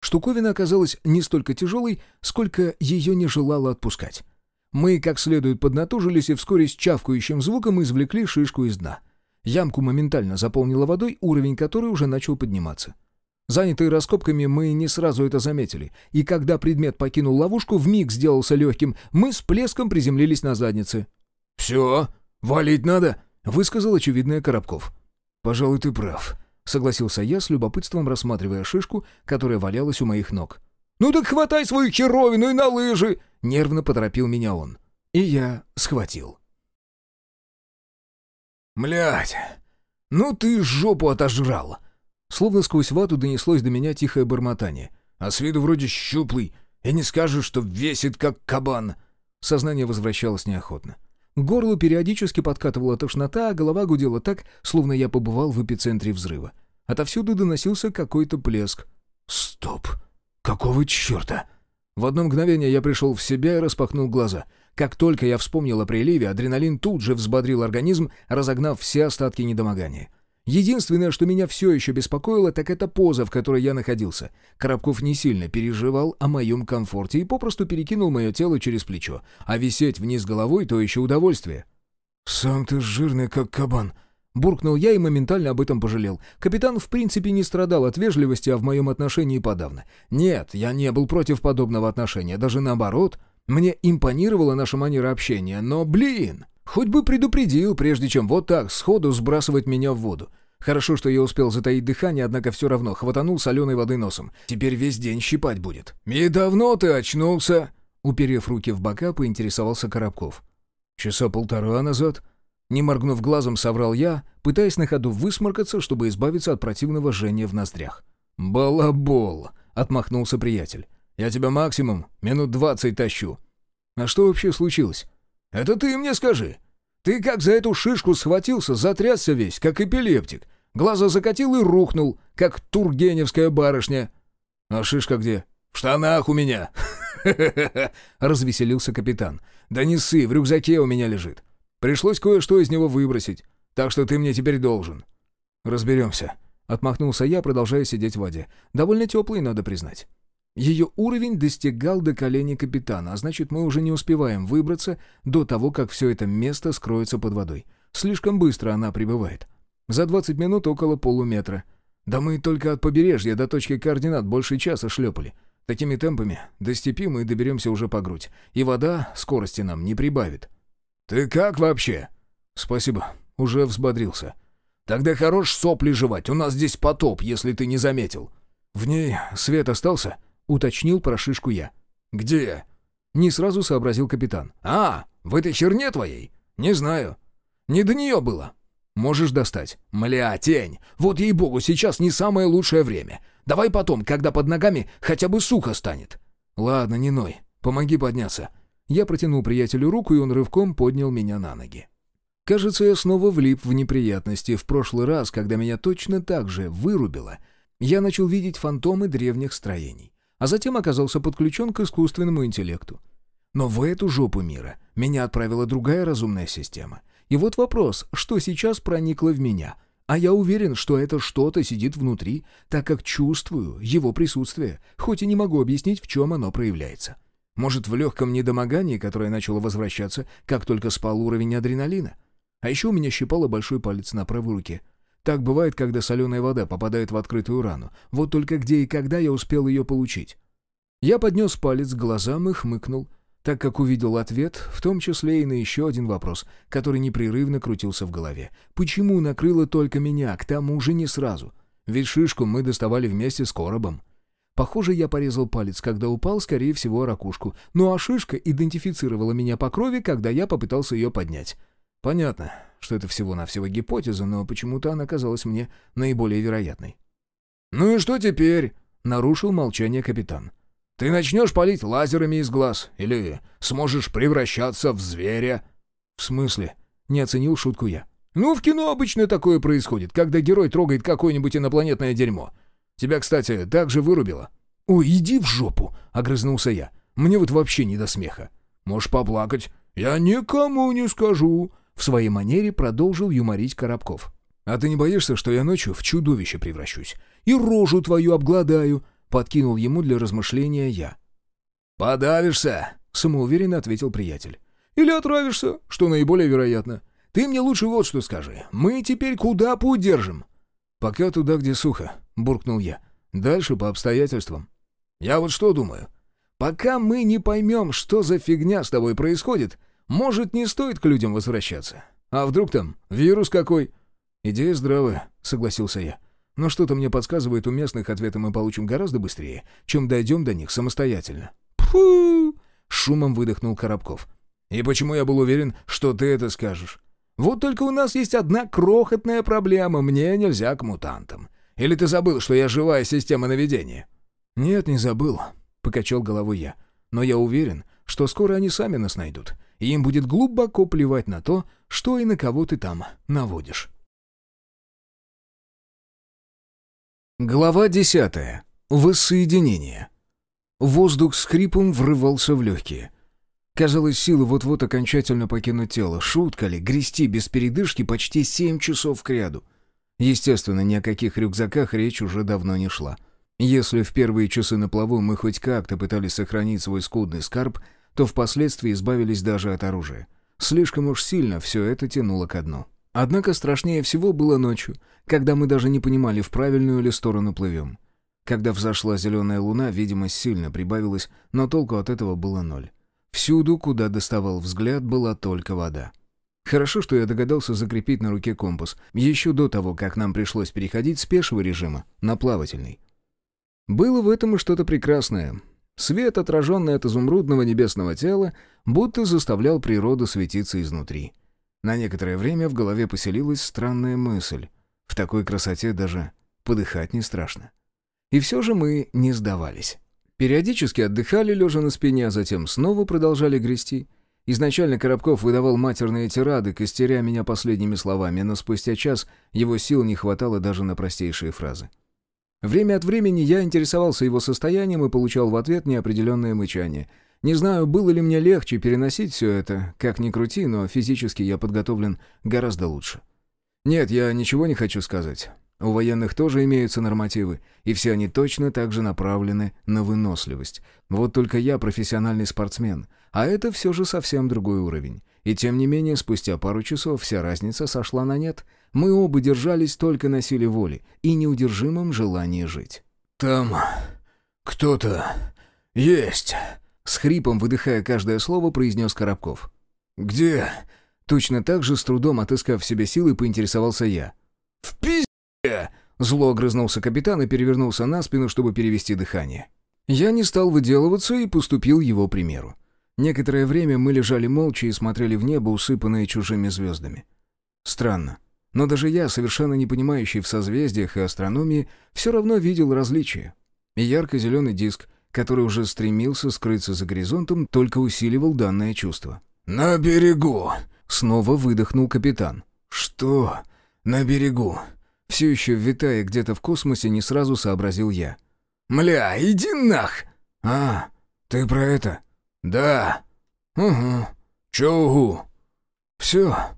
Штуковина оказалась не столько тяжелой, сколько ее не желала отпускать. Мы как следует поднатужились и вскоре с чавкающим звуком извлекли шишку из дна. Ямку моментально заполнила водой, уровень которой уже начал подниматься. Занятые раскопками, мы не сразу это заметили, и когда предмет покинул ловушку, вмиг сделался легким, мы с плеском приземлились на заднице. «Все, валить надо», — высказал очевидное Коробков. «Пожалуй, ты прав», — согласился я с любопытством, рассматривая шишку, которая валялась у моих ног. «Ну так хватай свою херовину и на лыжи!» — нервно поторопил меня он. И я схватил. «Млядь, ну ты жопу отожрал!» Словно сквозь вату донеслось до меня тихое бормотание. «А с виду вроде щуплый, и не скажешь, что весит как кабан!» Сознание возвращалось неохотно. К горлу периодически подкатывала тошнота, а голова гудела так, словно я побывал в эпицентре взрыва. Отовсюду доносился какой-то плеск. «Стоп! Какого черта?» В одно мгновение я пришел в себя и распахнул глаза. Как только я вспомнил о приливе, адреналин тут же взбодрил организм, разогнав все остатки недомогания. Единственное, что меня все еще беспокоило, так это поза, в которой я находился. Коробков не сильно переживал о моем комфорте и попросту перекинул мое тело через плечо. А висеть вниз головой — то еще удовольствие. «Сам ты жирный, как кабан», — Буркнул я и моментально об этом пожалел. Капитан в принципе не страдал от вежливости, а в моем отношении подавно. Нет, я не был против подобного отношения, даже наоборот. Мне импонировала наша манера общения, но, блин, хоть бы предупредил, прежде чем вот так сходу сбрасывать меня в воду. Хорошо, что я успел затаить дыхание, однако все равно хватанул соленой воды носом. Теперь весь день щипать будет. «И давно ты очнулся?» Уперев руки в бока, поинтересовался Коробков. «Часа полтора назад», не моргнув глазом, соврал я, пытаясь на ходу высморкаться, чтобы избавиться от противного жжения в ноздрях. «Балабол!» — отмахнулся приятель. «Я тебя максимум минут двадцать тащу». «А что вообще случилось?» «Это ты мне скажи. Ты как за эту шишку схватился, затрясся весь, как эпилептик. Глаза закатил и рухнул, как тургеневская барышня». «А шишка где?» «В штанах у меня!» развеселился капитан. «Да не ссы, в рюкзаке у меня лежит. Пришлось кое-что из него выбросить, так что ты мне теперь должен». «Разберемся», — отмахнулся я, продолжая сидеть в воде. «Довольно теплый, надо признать». Ее уровень достигал до коленей капитана, а значит, мы уже не успеваем выбраться до того, как все это место скроется под водой. Слишком быстро она прибывает. За 20 минут около полуметра. Да мы только от побережья до точки координат больше часа шлепали. Такими темпами до степи мы доберемся уже по грудь, и вода скорости нам не прибавит. «Ты как вообще?» «Спасибо, уже взбодрился». «Тогда хорош сопли жевать, у нас здесь потоп, если ты не заметил». «В ней свет остался?» — уточнил про шишку я. «Где?» Не сразу сообразил капитан. «А, в этой херне твоей? Не знаю. Не до нее было. Можешь достать. Мля, тень. Вот ей-богу, сейчас не самое лучшее время. Давай потом, когда под ногами хотя бы сухо станет». «Ладно, не ной. Помоги подняться. Я протянул приятелю руку, и он рывком поднял меня на ноги. Кажется, я снова влип в неприятности. В прошлый раз, когда меня точно так же вырубило, я начал видеть фантомы древних строений, а затем оказался подключен к искусственному интеллекту. Но в эту жопу мира меня отправила другая разумная система. И вот вопрос, что сейчас проникло в меня? А я уверен, что это что-то сидит внутри, так как чувствую его присутствие, хоть и не могу объяснить, в чем оно проявляется. Может, в легком недомогании, которое начало возвращаться, как только спал уровень адреналина? А еще у меня щипало большой палец на правой руке. Так бывает, когда соленая вода попадает в открытую рану. Вот только где и когда я успел ее получить? Я поднес палец к глазам и хмыкнул, так как увидел ответ, в том числе и на еще один вопрос, который непрерывно крутился в голове. Почему накрыло только меня, к тому же не сразу? Ведь шишку мы доставали вместе с коробом. Похоже, я порезал палец, когда упал, скорее всего, ракушку. Ну а шишка идентифицировала меня по крови, когда я попытался ее поднять. Понятно, что это всего-навсего гипотеза, но почему-то она казалась мне наиболее вероятной. «Ну и что теперь?» — нарушил молчание капитан. «Ты начнешь палить лазерами из глаз? Или сможешь превращаться в зверя?» «В смысле?» — не оценил шутку я. «Ну, в кино обычно такое происходит, когда герой трогает какое-нибудь инопланетное дерьмо. Тебя, кстати, также вырубило». «Ой, иди в жопу!» — огрызнулся я. «Мне вот вообще не до смеха». «Можешь поплакать». «Я никому не скажу», — в своей манере продолжил юморить Коробков. «А ты не боишься, что я ночью в чудовище превращусь? И рожу твою обгладаю?» — подкинул ему для размышления я. «Подавишься», — самоуверенно ответил приятель. «Или отравишься, что наиболее вероятно. Ты мне лучше вот что скажи. Мы теперь куда путь держим?» «Пока туда, где сухо», — буркнул я. «Дальше по обстоятельствам». «Я вот что думаю. Пока мы не поймем, что за фигня с тобой происходит, может, не стоит к людям возвращаться. А вдруг там вирус какой?» «Идея здравая», — согласился я. «Но что-то мне подсказывает, у местных ответы мы получим гораздо быстрее, чем дойдем до них самостоятельно». «Пфу!» — шумом выдохнул Коробков. «И почему я был уверен, что ты это скажешь? Вот только у нас есть одна крохотная проблема. Мне нельзя к мутантам. Или ты забыл, что я живая система наведения?» «Нет, не забыл», — покачал головой я. «Но я уверен, что скоро они сами нас найдут, и им будет глубоко плевать на то, что и на кого ты там наводишь». Глава десятая. Воссоединение. Воздух с хрипом врывался в легкие. Казалось, силы вот-вот окончательно покинут тело. Шутка ли, грести без передышки почти семь часов кряду. Естественно, ни о каких рюкзаках речь уже давно не шла. Если в первые часы на плаву мы хоть как-то пытались сохранить свой скудный скарб, то впоследствии избавились даже от оружия. Слишком уж сильно все это тянуло ко дну. Однако страшнее всего было ночью, когда мы даже не понимали, в правильную ли сторону плывем. Когда взошла зеленая луна, видимость сильно прибавилась, но толку от этого было ноль. Всюду, куда доставал взгляд, была только вода. Хорошо, что я догадался закрепить на руке компас, еще до того, как нам пришлось переходить с пешего режима на плавательный. Было в этом и что-то прекрасное. Свет, отраженный от изумрудного небесного тела, будто заставлял природу светиться изнутри. На некоторое время в голове поселилась странная мысль. В такой красоте даже подыхать не страшно. И все же мы не сдавались. Периодически отдыхали, лежа на спине, а затем снова продолжали грести. Изначально Коробков выдавал матерные тирады, костеря меня последними словами, но спустя час его сил не хватало даже на простейшие фразы. Время от времени я интересовался его состоянием и получал в ответ неопределенное мычание. Не знаю, было ли мне легче переносить все это, как ни крути, но физически я подготовлен гораздо лучше. Нет, я ничего не хочу сказать. У военных тоже имеются нормативы, и все они точно так же направлены на выносливость. Вот только я профессиональный спортсмен, а это все же совсем другой уровень. И тем не менее, спустя пару часов вся разница сошла на нет. Мы оба держались только на силе воли и неудержимом желании жить. «Там кто-то есть», — с хрипом, выдыхая каждое слово, произнес Коробков. «Где?» Точно так же, с трудом отыскав в себе силы, поинтересовался я. «В пизде!» Зло огрызнулся капитан и перевернулся на спину, чтобы перевести дыхание. Я не стал выделываться и поступил его примеру. Некоторое время мы лежали молча и смотрели в небо, усыпанное чужими звездами. Странно. Но даже я, совершенно не понимающий в созвездиях и астрономии, все равно видел различия. И ярко-зеленый диск, который уже стремился скрыться за горизонтом, только усиливал данное чувство. «На берегу!» — снова выдохнул капитан. «Что? На берегу?» Все еще витая где-то в космосе, не сразу сообразил я. «Мля, иди нах!» «А, ты про это?» «Да». «Угу». «Чё угу?» «Все», —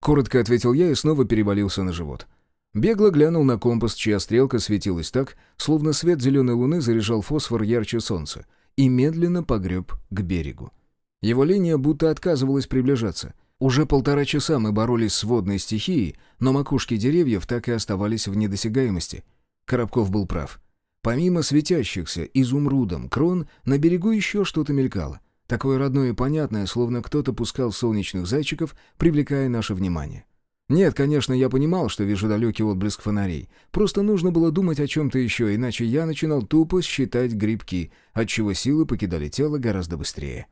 коротко ответил я и снова перевалился на живот. Бегло глянул на компас, чья стрелка светилась так, словно свет зеленой луны заряжал фосфор ярче солнца, и медленно погреб к берегу. Его линия будто отказывалась приближаться. Уже полтора часа мы боролись с водной стихией, но макушки деревьев так и оставались в недосягаемости. Коробков был прав. Помимо светящихся изумрудом крон, на берегу еще что-то мелькало. Такое родное и понятное, словно кто-то пускал солнечных зайчиков, привлекая наше внимание. Нет, конечно, я понимал, что вижу далекий отблеск фонарей. Просто нужно было думать о чем-то еще, иначе я начинал тупо считать грибки, отчего силы покидали тело гораздо быстрее.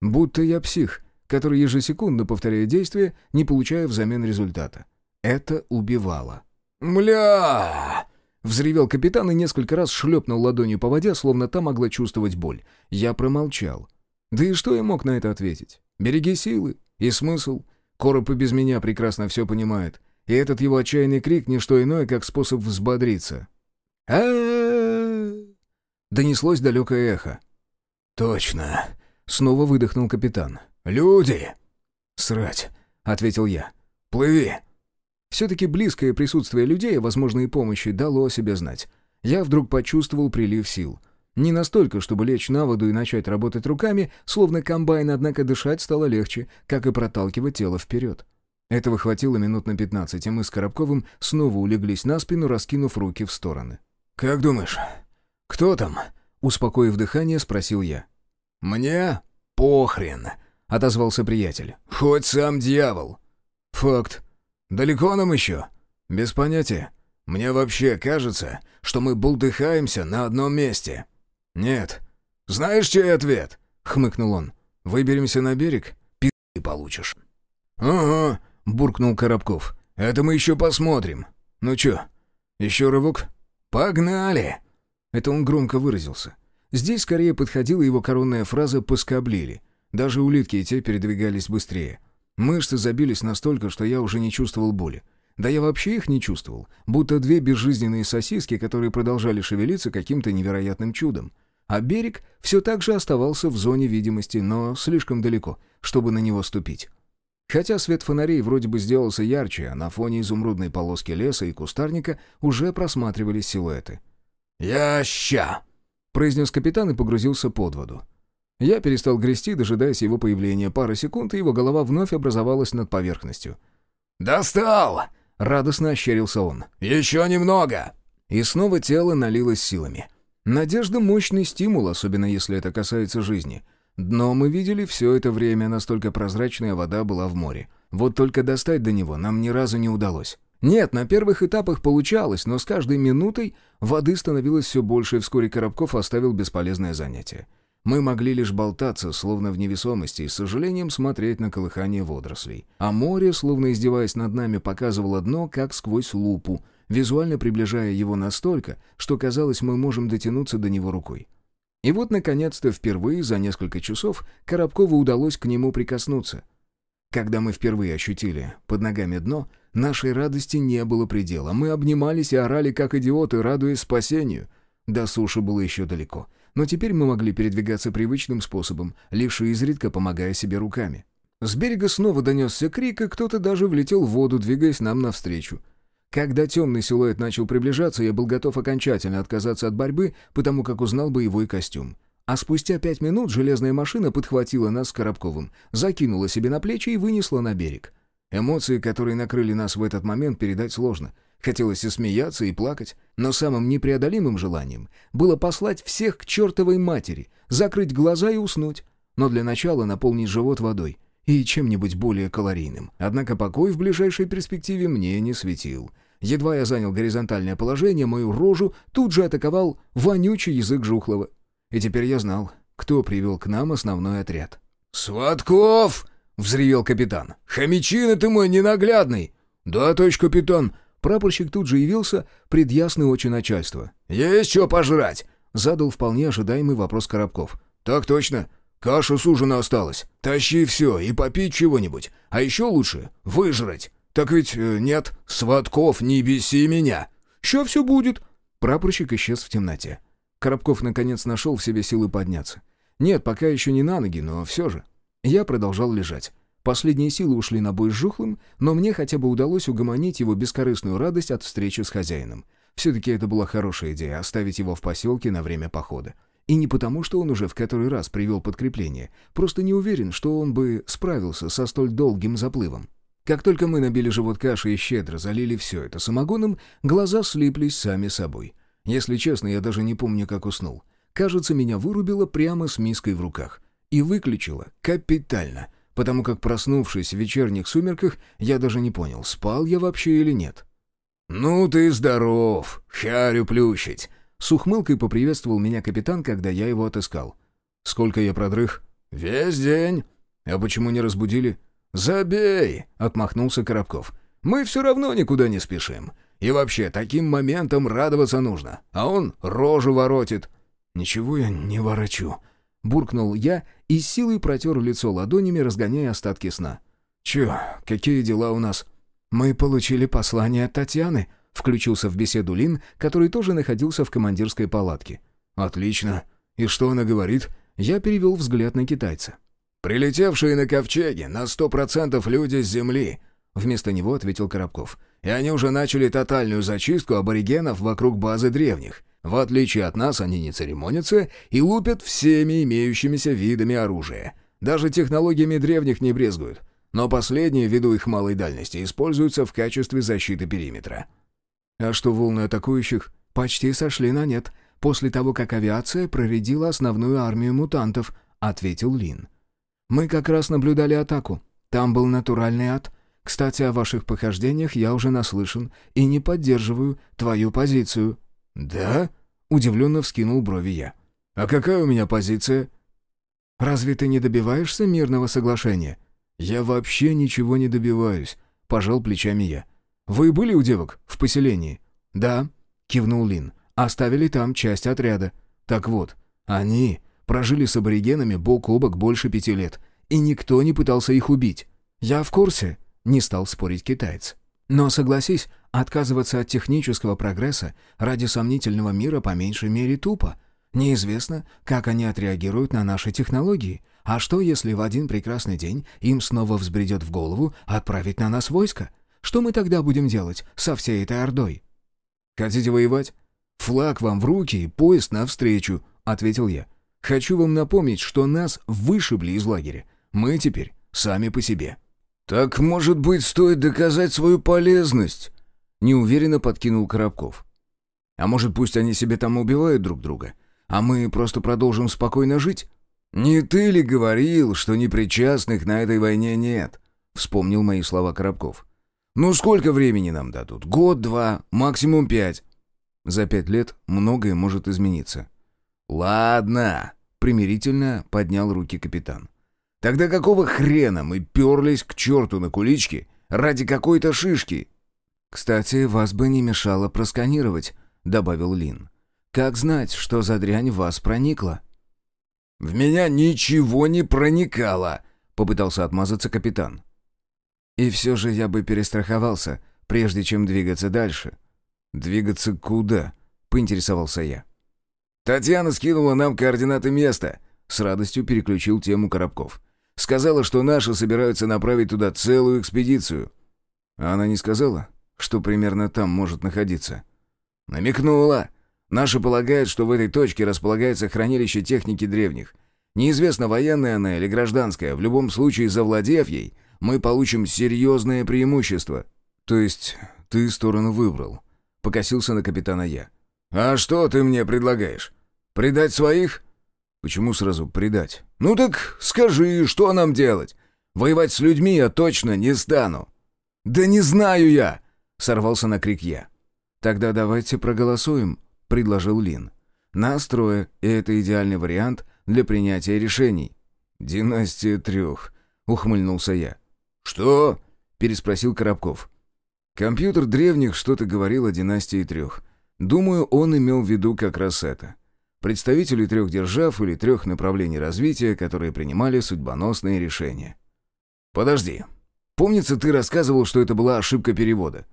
Будто я псих, который ежесекундно повторяет действия, не получая взамен результата. Это убивало. «Мля!» Взревел капитан и несколько раз шлепнул ладонью по воде, словно та могла чувствовать боль. Я промолчал. Да и что я мог на это ответить? Береги силы. И смысл? Короб и без меня прекрасно все понимает. И этот его отчаянный крик — не что иное, как способ взбодриться. а Донеслось далекое эхо. «Точно!» — снова выдохнул капитан. «Люди!» «Срать!» — ответил я. «Плыви!» Все-таки близкое присутствие людей, возможно и помощи, дало о себе знать. Я вдруг почувствовал прилив сил. Не настолько, чтобы лечь на воду и начать работать руками, словно комбайн, однако дышать стало легче, как и проталкивать тело вперед. Этого хватило минут на пятнадцать, и мы с Коробковым снова улеглись на спину, раскинув руки в стороны. «Как думаешь, кто там?» — успокоив дыхание, спросил я. «Мне похрен», — отозвался приятель. «Хоть сам дьявол». «Факт. Далеко нам еще?» «Без понятия. Мне вообще кажется, что мы бултыхаемся на одном месте». «Нет». «Знаешь, чей ответ?» — хмыкнул он. «Выберемся на берег, пи*** получишь». «Ага», — буркнул Коробков. «Это мы еще посмотрим. Ну чё, еще рывок?» «Погнали!» Это он громко выразился. Здесь скорее подходила его коронная фраза «поскоблили». Даже улитки и те передвигались быстрее. Мышцы забились настолько, что я уже не чувствовал боли. Да я вообще их не чувствовал, будто две безжизненные сосиски, которые продолжали шевелиться каким-то невероятным чудом. А берег все так же оставался в зоне видимости, но слишком далеко, чтобы на него ступить. Хотя свет фонарей вроде бы сделался ярче, а на фоне изумрудной полоски леса и кустарника уже просматривались силуэты. «Я ща!» — произнес капитан и погрузился под воду. Я перестал грести, дожидаясь его появления. Пара секунд, и его голова вновь образовалась над поверхностью. «Достал!» — радостно ощерился он. «Еще немного!» И снова тело налилось силами. Надежда — мощный стимул, особенно если это касается жизни. Дно мы видели все это время, настолько прозрачная вода была в море. Вот только достать до него нам ни разу не удалось. Нет, на первых этапах получалось, но с каждой минутой воды становилось все больше, и вскоре Коробков оставил бесполезное занятие. Мы могли лишь болтаться, словно в невесомости, и с сожалением смотреть на колыхание водорослей. А море, словно издеваясь над нами, показывало дно, как сквозь лупу, визуально приближая его настолько, что казалось, мы можем дотянуться до него рукой. И вот, наконец-то, впервые за несколько часов Коробкову удалось к нему прикоснуться. Когда мы впервые ощутили под ногами дно, нашей радости не было предела. Мы обнимались и орали, как идиоты, радуясь спасению. До суши было еще далеко — но теперь мы могли передвигаться привычным способом, лишь изредка помогая себе руками. С берега снова донесся крик, и кто-то даже влетел в воду, двигаясь нам навстречу. Когда темный силуэт начал приближаться, я был готов окончательно отказаться от борьбы, потому как узнал боевой костюм. А спустя пять минут железная машина подхватила нас с Коробковым, закинула себе на плечи и вынесла на берег. Эмоции, которые накрыли нас в этот момент, передать сложно — Хотелось и смеяться, и плакать, но самым непреодолимым желанием было послать всех к чертовой матери, закрыть глаза и уснуть, но для начала наполнить живот водой и чем-нибудь более калорийным. Однако покой в ближайшей перспективе мне не светил. Едва я занял горизонтальное положение, мою рожу тут же атаковал вонючий язык Жухлова. И теперь я знал, кто привел к нам основной отряд. «Сватков!» — взревел капитан. «Хомячина ты мой ненаглядный!» «Да, товарищ капитан!» Прапорщик тут же явился, предъясный очи начальства. «Есть что пожрать?» — задал вполне ожидаемый вопрос Коробков. «Так точно. Каша с ужина осталась. Тащи все и попить чего-нибудь. А еще лучше — выжрать. Так ведь э, нет, Сватков, не беси меня!» «Ща все будет!» Прапорщик исчез в темноте. Коробков наконец нашел в себе силы подняться. Нет, пока еще не на ноги, но все же. Я продолжал лежать. Последние силы ушли на бой с Жухлым, но мне хотя бы удалось угомонить его бескорыстную радость от встречи с хозяином. Все-таки это была хорошая идея — оставить его в поселке на время похода. И не потому, что он уже в который раз привел подкрепление, просто не уверен, что он бы справился со столь долгим заплывом. Как только мы набили живот каши и щедро залили все это самогоном, глаза слиплись сами собой. Если честно, я даже не помню, как уснул. Кажется, меня вырубило прямо с миской в руках. И выключило капитально — потому как, проснувшись в вечерних сумерках, я даже не понял, спал я вообще или нет. «Ну ты здоров, харю плющить!» С ухмылкой поприветствовал меня капитан, когда я его отыскал. «Сколько я продрых?» «Весь день». «А почему не разбудили?» «Забей!» — отмахнулся Коробков. «Мы все равно никуда не спешим. И вообще, таким моментом радоваться нужно. А он рожу воротит». «Ничего я не ворочу», Буркнул я и силой протер лицо ладонями, разгоняя остатки сна. «Чё, какие дела у нас?» «Мы получили послание от Татьяны», — включился в беседу Лин, который тоже находился в командирской палатке. «Отлично. И что она говорит?» Я перевел взгляд на китайца. «Прилетевшие на ковчеге на сто процентов люди с Земли», — вместо него ответил Коробков. «И они уже начали тотальную зачистку аборигенов вокруг базы древних. В отличие от нас, они не церемонятся и лупят всеми имеющимися видами оружия. Даже технологиями древних не брезгуют. Но последние, ввиду их малой дальности, используются в качестве защиты периметра. А что волны атакующих почти сошли на нет, после того, как авиация проредила основную армию мутантов, ответил Лин. Мы как раз наблюдали атаку. Там был натуральный ад. Кстати, о ваших похождениях я уже наслышан и не поддерживаю твою позицию. «Да?» — удивленно вскинул брови я. «А какая у меня позиция?» «Разве ты не добиваешься мирного соглашения?» «Я вообще ничего не добиваюсь», — пожал плечами я. «Вы были у девок в поселении?» «Да», — кивнул Лин. «Оставили там часть отряда. Так вот, они прожили с аборигенами бок о бок больше пяти лет, и никто не пытался их убить. Я в курсе», — не стал спорить китаец. «Но согласись, Отказываться от технического прогресса ради сомнительного мира по меньшей мере тупо. Неизвестно, как они отреагируют на наши технологии. А что, если в один прекрасный день им снова взбредет в голову отправить на нас войско? Что мы тогда будем делать со всей этой ордой? «Хотите воевать? Флаг вам в руки и поезд навстречу», — ответил я. «Хочу вам напомнить, что нас вышибли из лагеря. Мы теперь сами по себе». «Так, может быть, стоит доказать свою полезность?» Неуверенно подкинул Коробков. «А может, пусть они себе там убивают друг друга, а мы просто продолжим спокойно жить?» «Не ты ли говорил, что непричастных на этой войне нет?» Вспомнил мои слова Коробков. «Ну сколько времени нам дадут? Год, два, максимум пять». За пять лет многое может измениться. «Ладно», — примирительно поднял руки капитан. «Тогда какого хрена мы перлись к черту на куличке ради какой-то шишки?» «Кстати, вас бы не мешало просканировать», — добавил Лин. «Как знать, что за дрянь в вас проникла?» «В меня ничего не проникало», — попытался отмазаться капитан. «И все же я бы перестраховался, прежде чем двигаться дальше». «Двигаться куда?» — поинтересовался я. «Татьяна скинула нам координаты места», — с радостью переключил тему Коробков. «Сказала, что наши собираются направить туда целую экспедицию». А она не сказала, что примерно там может находиться? «Намекнула. Наши полагают, что в этой точке располагается хранилище техники древних. Неизвестно, военная она или гражданская, в любом случае, завладев ей, мы получим серьезное преимущество». «То есть ты сторону выбрал?» — покосился на капитана я. «А что ты мне предлагаешь? Предать своих?» «Почему сразу предать?» «Ну так скажи, что нам делать? Воевать с людьми я точно не стану». «Да не знаю я!» — сорвался на крик я. «Тогда давайте проголосуем», — предложил Лин. «Нас трое, и это идеальный вариант для принятия решений». «Династия трех», — ухмыльнулся я. «Что?» — переспросил Коробков. Компьютер древних что-то говорил о династии трех. Думаю, он имел в виду как раз это. Представители трех держав или трех направлений развития, которые принимали судьбоносные решения. «Подожди. Помнится, ты рассказывал, что это была ошибка перевода?»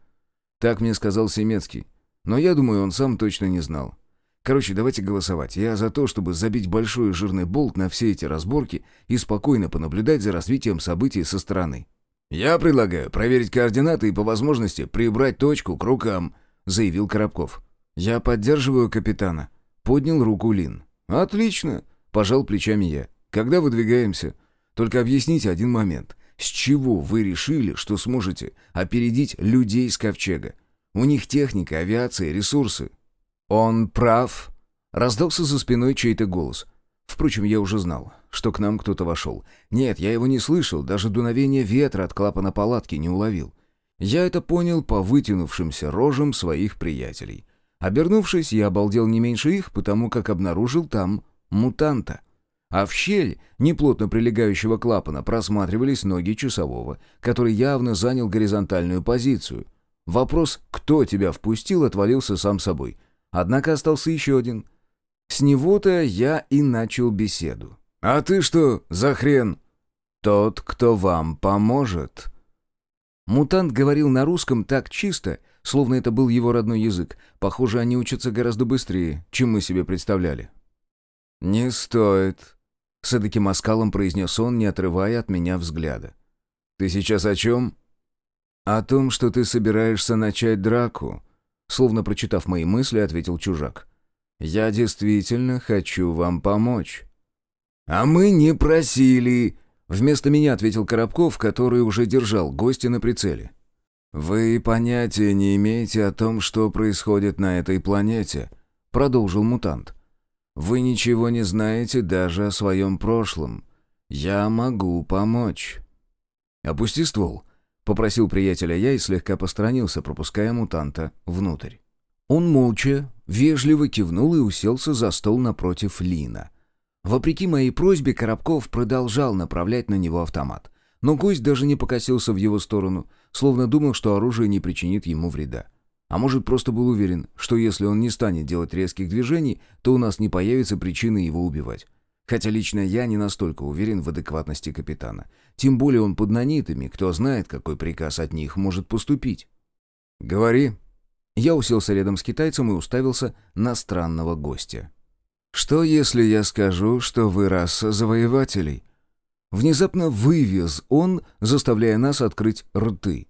Так мне сказал Семецкий. Но я думаю, он сам точно не знал. Короче, давайте голосовать. Я за то, чтобы забить большой жирный болт на все эти разборки и спокойно понаблюдать за развитием событий со стороны. «Я предлагаю проверить координаты и по возможности прибрать точку к рукам», — заявил Коробков. «Я поддерживаю капитана», — поднял руку Лин. «Отлично», — пожал плечами я. «Когда выдвигаемся? Только объясните один момент. С чего вы решили, что сможете опередить людей с ковчега? У них техника, авиация, ресурсы». «Он прав», — раздался за спиной чей-то голос. Впрочем, я уже знал, что к нам кто-то вошел. Нет, я его не слышал, даже дуновение ветра от клапана палатки не уловил. Я это понял по вытянувшимся рожам своих приятелей. Обернувшись, я обалдел не меньше их, потому как обнаружил там мутанта. А в щель неплотно прилегающего клапана просматривались ноги часового, который явно занял горизонтальную позицию. Вопрос «кто тебя впустил?» отвалился сам собой. Однако остался еще один. С него-то я и начал беседу. «А ты что за хрен?» «Тот, кто вам поможет». Мутант говорил на русском так чисто, словно это был его родной язык. Похоже, они учатся гораздо быстрее, чем мы себе представляли. «Не стоит», — с эдаким оскалом произнес он, не отрывая от меня взгляда. «Ты сейчас о чем?» «О том, что ты собираешься начать драку», — словно прочитав мои мысли, ответил чужак. «Я действительно хочу вам помочь». «А мы не просили!» Вместо меня ответил Коробков, который уже держал гостя на прицеле. «Вы понятия не имеете о том, что происходит на этой планете», — продолжил мутант. «Вы ничего не знаете даже о своем прошлом. Я могу помочь». «Опусти ствол», — попросил приятеля я и слегка посторонился, пропуская мутанта внутрь. Он молча, вежливо кивнул и уселся за стол напротив Лина. Вопреки моей просьбе, Коробков продолжал направлять на него автомат. Но гость даже не покосился в его сторону, словно думал, что оружие не причинит ему вреда. А может, просто был уверен, что если он не станет делать резких движений, то у нас не появится причины его убивать. Хотя лично я не настолько уверен в адекватности капитана. Тем более он под нанитами, кто знает, какой приказ от них может поступить. «Говори». Я уселся рядом с китайцем и уставился на странного гостя. «Что, если я скажу, что вы раса завоевателей?» Внезапно вывез он, заставляя нас открыть рты.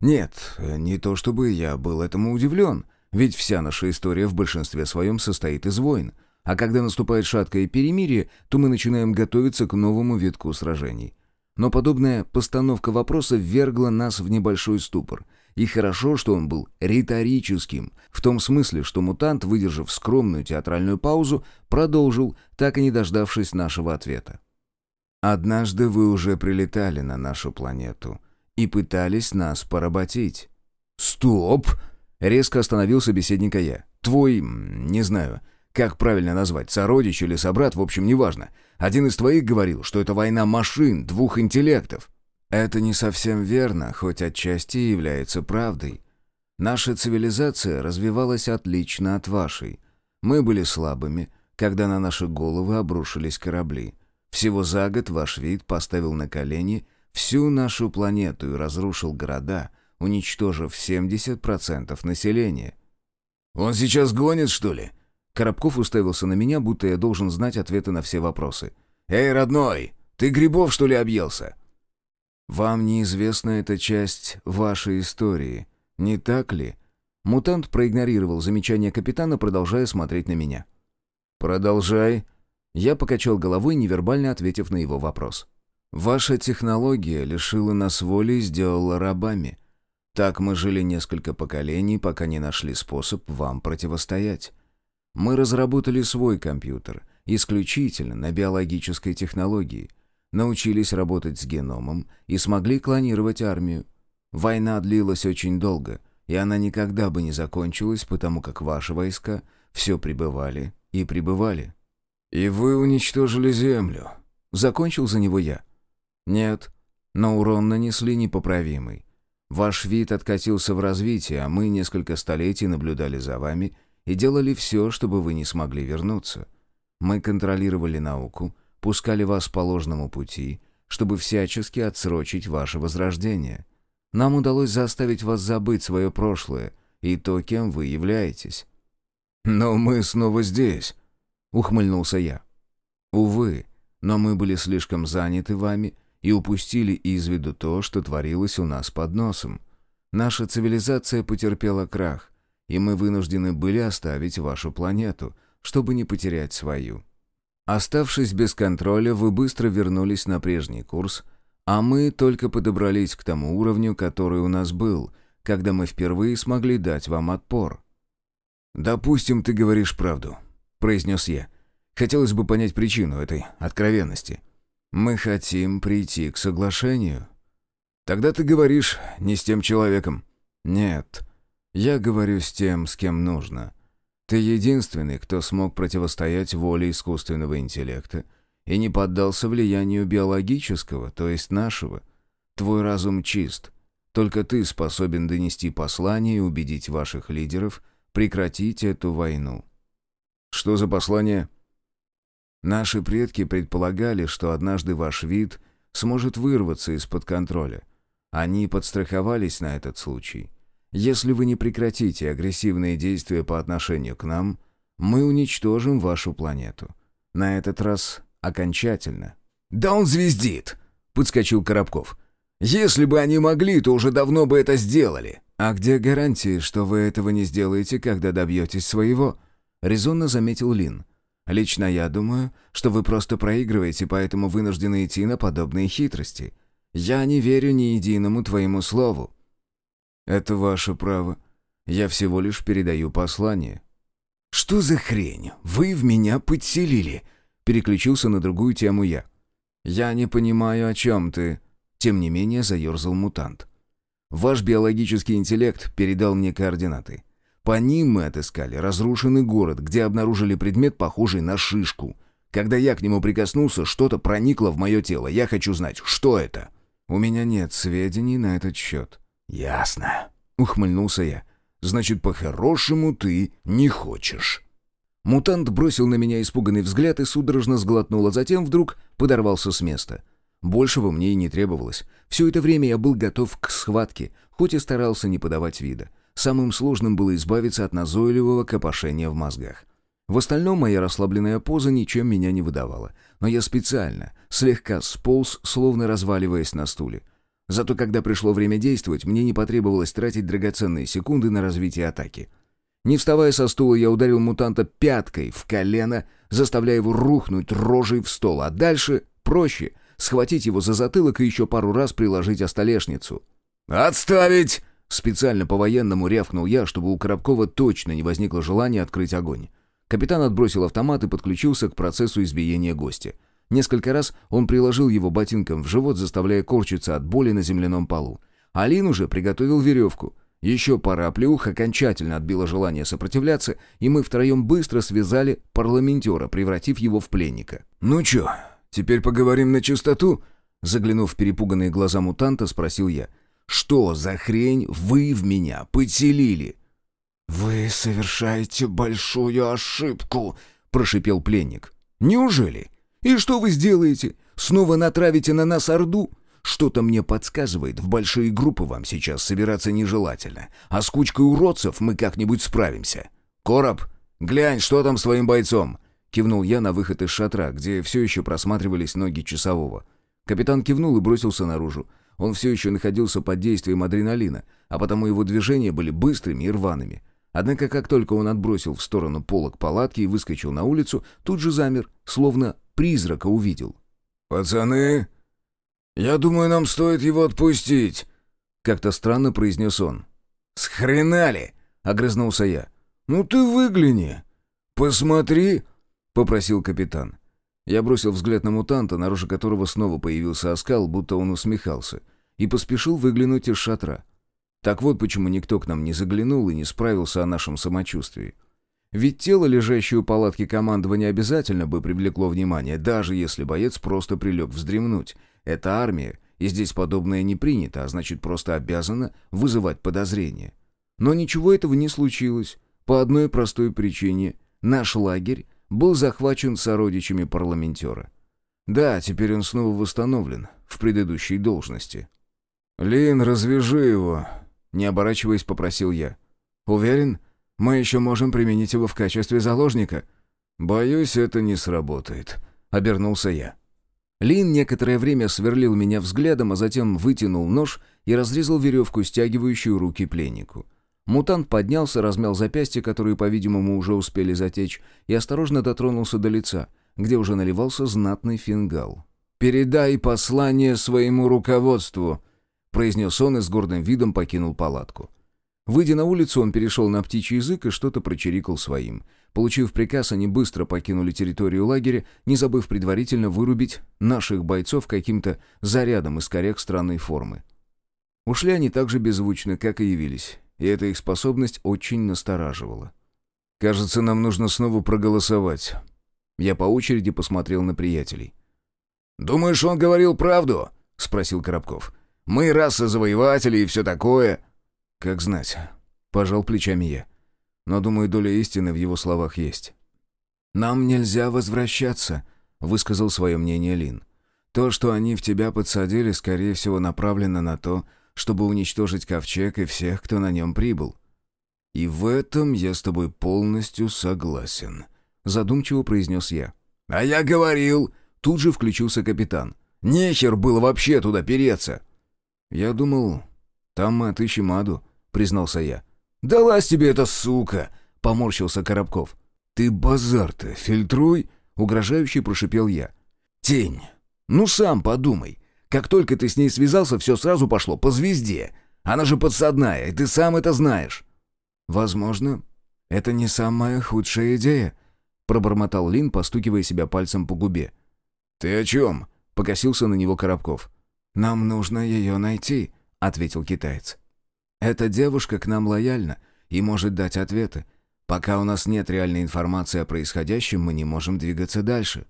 Нет, не то чтобы я был этому удивлен, ведь вся наша история в большинстве своем состоит из войн, а когда наступает шаткое перемирие, то мы начинаем готовиться к новому витку сражений. Но подобная постановка вопроса ввергла нас в небольшой ступор. И хорошо, что он был риторическим, в том смысле, что мутант, выдержав скромную театральную паузу, продолжил, так и не дождавшись нашего ответа. «Однажды вы уже прилетали на нашу планету и пытались нас поработить». «Стоп!» — резко остановил собеседника я. «Твой... не знаю, как правильно назвать, сородич или собрат, в общем, неважно. Один из твоих говорил, что это война машин, двух интеллектов». «Это не совсем верно, хоть отчасти является правдой. Наша цивилизация развивалась отлично от вашей. Мы были слабыми, когда на наши головы обрушились корабли. Всего за год ваш вид поставил на колени всю нашу планету и разрушил города, уничтожив 70% населения. «Он сейчас гонит, что ли?» Коробков уставился на меня, будто я должен знать ответы на все вопросы. «Эй, родной, ты грибов, что ли, объелся?» «Вам неизвестна эта часть вашей истории, не так ли?» Мутант проигнорировал замечание капитана, продолжая смотреть на меня. «Продолжай». Я покачал головой, невербально ответив на его вопрос. «Ваша технология лишила нас воли и сделала рабами. Так мы жили несколько поколений, пока не нашли способ вам противостоять. Мы разработали свой компьютер, исключительно на биологической технологии, научились работать с геномом и смогли клонировать армию. Война длилась очень долго, и она никогда бы не закончилась, потому как ваши войска все прибывали и прибывали. «И вы уничтожили Землю», — закончил за него я. «Нет, но урон нанесли непоправимый. Ваш вид откатился в развитие, а мы несколько столетий наблюдали за вами и делали все, чтобы вы не смогли вернуться. Мы контролировали науку, пускали вас по ложному пути, чтобы всячески отсрочить ваше возрождение. Нам удалось заставить вас забыть свое прошлое и то, кем вы являетесь». «Но мы снова здесь», — ухмыльнулся я. «Увы, но мы были слишком заняты вами и упустили из виду то, что творилось у нас под носом. Наша цивилизация потерпела крах, и мы вынуждены были оставить вашу планету, чтобы не потерять свою. Оставшись без контроля, вы быстро вернулись на прежний курс, а мы только подобрались к тому уровню, который у нас был, когда мы впервые смогли дать вам отпор. «Допустим, ты говоришь правду», — произнес я. Хотелось бы понять причину этой откровенности. Мы хотим прийти к соглашению. Тогда ты говоришь не с тем человеком. Нет, я говорю с тем, с кем нужно. Ты единственный, кто смог противостоять воле искусственного интеллекта и не поддался влиянию биологического, то есть нашего. Твой разум чист. Только ты способен донести послание и убедить ваших лидеров прекратить эту войну. Что за послание? Наши предки предполагали, что однажды ваш вид сможет вырваться из-под контроля. Они подстраховались на этот случай. Если вы не прекратите агрессивные действия по отношению к нам, мы уничтожим вашу планету. На этот раз окончательно. «Да он звездит!» — подскочил Коробков. «Если бы они могли, то уже давно бы это сделали». «А где гарантии, что вы этого не сделаете, когда добьетесь своего?» — резонно заметил Лин. Лично я думаю, что вы просто проигрываете, поэтому вынуждены идти на подобные хитрости. Я не верю ни единому твоему слову». «Это ваше право. Я всего лишь передаю послание». «Что за хрень? Вы в меня подселили!» Переключился на другую тему я. «Я не понимаю, о чем ты...» Тем не менее заерзал мутант. «Ваш биологический интеллект передал мне координаты. По ним мы отыскали разрушенный город, где обнаружили предмет, похожий на шишку. Когда я к нему прикоснулся, что-то проникло в мое тело. Я хочу знать, что это. У меня нет сведений на этот счет. «Ясно», — ухмыльнулся я. «Значит, по-хорошему ты не хочешь». Мутант бросил на меня испуганный взгляд и судорожно сглотнул, а затем вдруг подорвался с места. Большего мне и не требовалось. Все это время я был готов к схватке, хоть и старался не подавать вида. Самым сложным было избавиться от назойливого копошения в мозгах. В остальном моя расслабленная поза ничем меня не выдавала, но я специально, слегка сполз, словно разваливаясь на стуле. Зато когда пришло время действовать, мне не потребовалось тратить драгоценные секунды на развитие атаки. Не вставая со стула, я ударил мутанта пяткой в колено, заставляя его рухнуть рожей в стол, а дальше проще — схватить его за затылок и еще пару раз приложить о столешницу. «Отставить!» Специально по-военному рявкнул я, чтобы у Коробкова точно не возникло желания открыть огонь. Капитан отбросил автомат и подключился к процессу избиения гостя. Несколько раз он приложил его ботинком в живот, заставляя корчиться от боли на земляном полу. Алин уже приготовил веревку. Еще пара оплеух окончательно отбила желание сопротивляться, и мы втроем быстро связали парламентера, превратив его в пленника. «Ну чё, теперь поговорим на чистоту?» Заглянув в перепуганные глаза мутанта, спросил я. Что за хрень вы в меня подселили?» «Вы совершаете большую ошибку», — прошипел пленник. «Неужели? И что вы сделаете? Снова натравите на нас Орду? Что-то мне подсказывает, в большие группы вам сейчас собираться нежелательно, а с кучкой уродцев мы как-нибудь справимся. Короб, глянь, что там с твоим бойцом?» Кивнул я на выход из шатра, где все еще просматривались ноги часового. Капитан кивнул и бросился наружу. Он все еще находился под действием адреналина, а потому его движения были быстрыми и рваными. Однако, как только он отбросил в сторону полок палатки и выскочил на улицу, тут же замер, словно призрака увидел. «Пацаны, я думаю, нам стоит его отпустить», — как-то странно произнес он. «Схренали!» — огрызнулся я. «Ну ты выгляни! Посмотри!» — попросил капитан. Я бросил взгляд на мутанта, на роже которого снова появился оскал, будто он усмехался, и поспешил выглянуть из шатра. Так вот почему никто к нам не заглянул и не справился о нашем самочувствии. Ведь тело, лежащее у палатки командования, обязательно бы привлекло внимание, даже если боец просто прилег вздремнуть. Это армия, и здесь подобное не принято, а значит просто обязано вызывать подозрения. Но ничего этого не случилось, по одной простой причине. Наш лагерь был захвачен сородичами парламентера. Да, теперь он снова восстановлен в предыдущей должности. «Лин, развяжи его», — не оборачиваясь, попросил я. «Уверен, мы еще можем применить его в качестве заложника?» «Боюсь, это не сработает», — обернулся я. Лин некоторое время сверлил меня взглядом, а затем вытянул нож и разрезал веревку, стягивающую руки пленнику. Мутант поднялся, размял запястья, которые, по-видимому, уже успели затечь, и осторожно дотронулся до лица, где уже наливался знатный фингал. «Передай послание своему руководству», — произнес он и с гордым видом покинул палатку. Выйдя на улицу, он перешел на птичий язык и что-то прочирикал своим. Получив приказ, они быстро покинули территорию лагеря, не забыв предварительно вырубить наших бойцов каким-то зарядом из коряк странной формы. Ушли они так же беззвучно, как и явились и эта их способность очень настораживала. «Кажется, нам нужно снова проголосовать». Я по очереди посмотрел на приятелей. «Думаешь, он говорил правду?» — спросил Коробков. «Мы раса завоевателей и все такое». «Как знать». Пожал плечами я. Но, думаю, доля истины в его словах есть. «Нам нельзя возвращаться», — высказал свое мнение Лин. «То, что они в тебя подсадили, скорее всего, направлено на то, чтобы уничтожить ковчег и всех, кто на нем прибыл. И в этом я с тобой полностью согласен, задумчиво произнес я. А я говорил, тут же включился капитан. Нехер было вообще туда переться. Я думал, там мы отыщем Аду, признался я. «Далась тебе эта сука!» — поморщился Коробков. «Ты базар-то фильтруй!» — угрожающе прошипел я. «Тень! Ну сам подумай. Как только ты с ней связался, все сразу пошло по звезде. Она же подсадная, и ты сам это знаешь». «Возможно, это не самая худшая идея», — пробормотал Лин, постукивая себя пальцем по губе. «Ты о чем?» — покосился на него Коробков. «Нам нужно ее найти», — ответил китаец. «Эта девушка к нам лояльна и может дать ответы. Пока у нас нет реальной информации о происходящем, мы не можем двигаться дальше».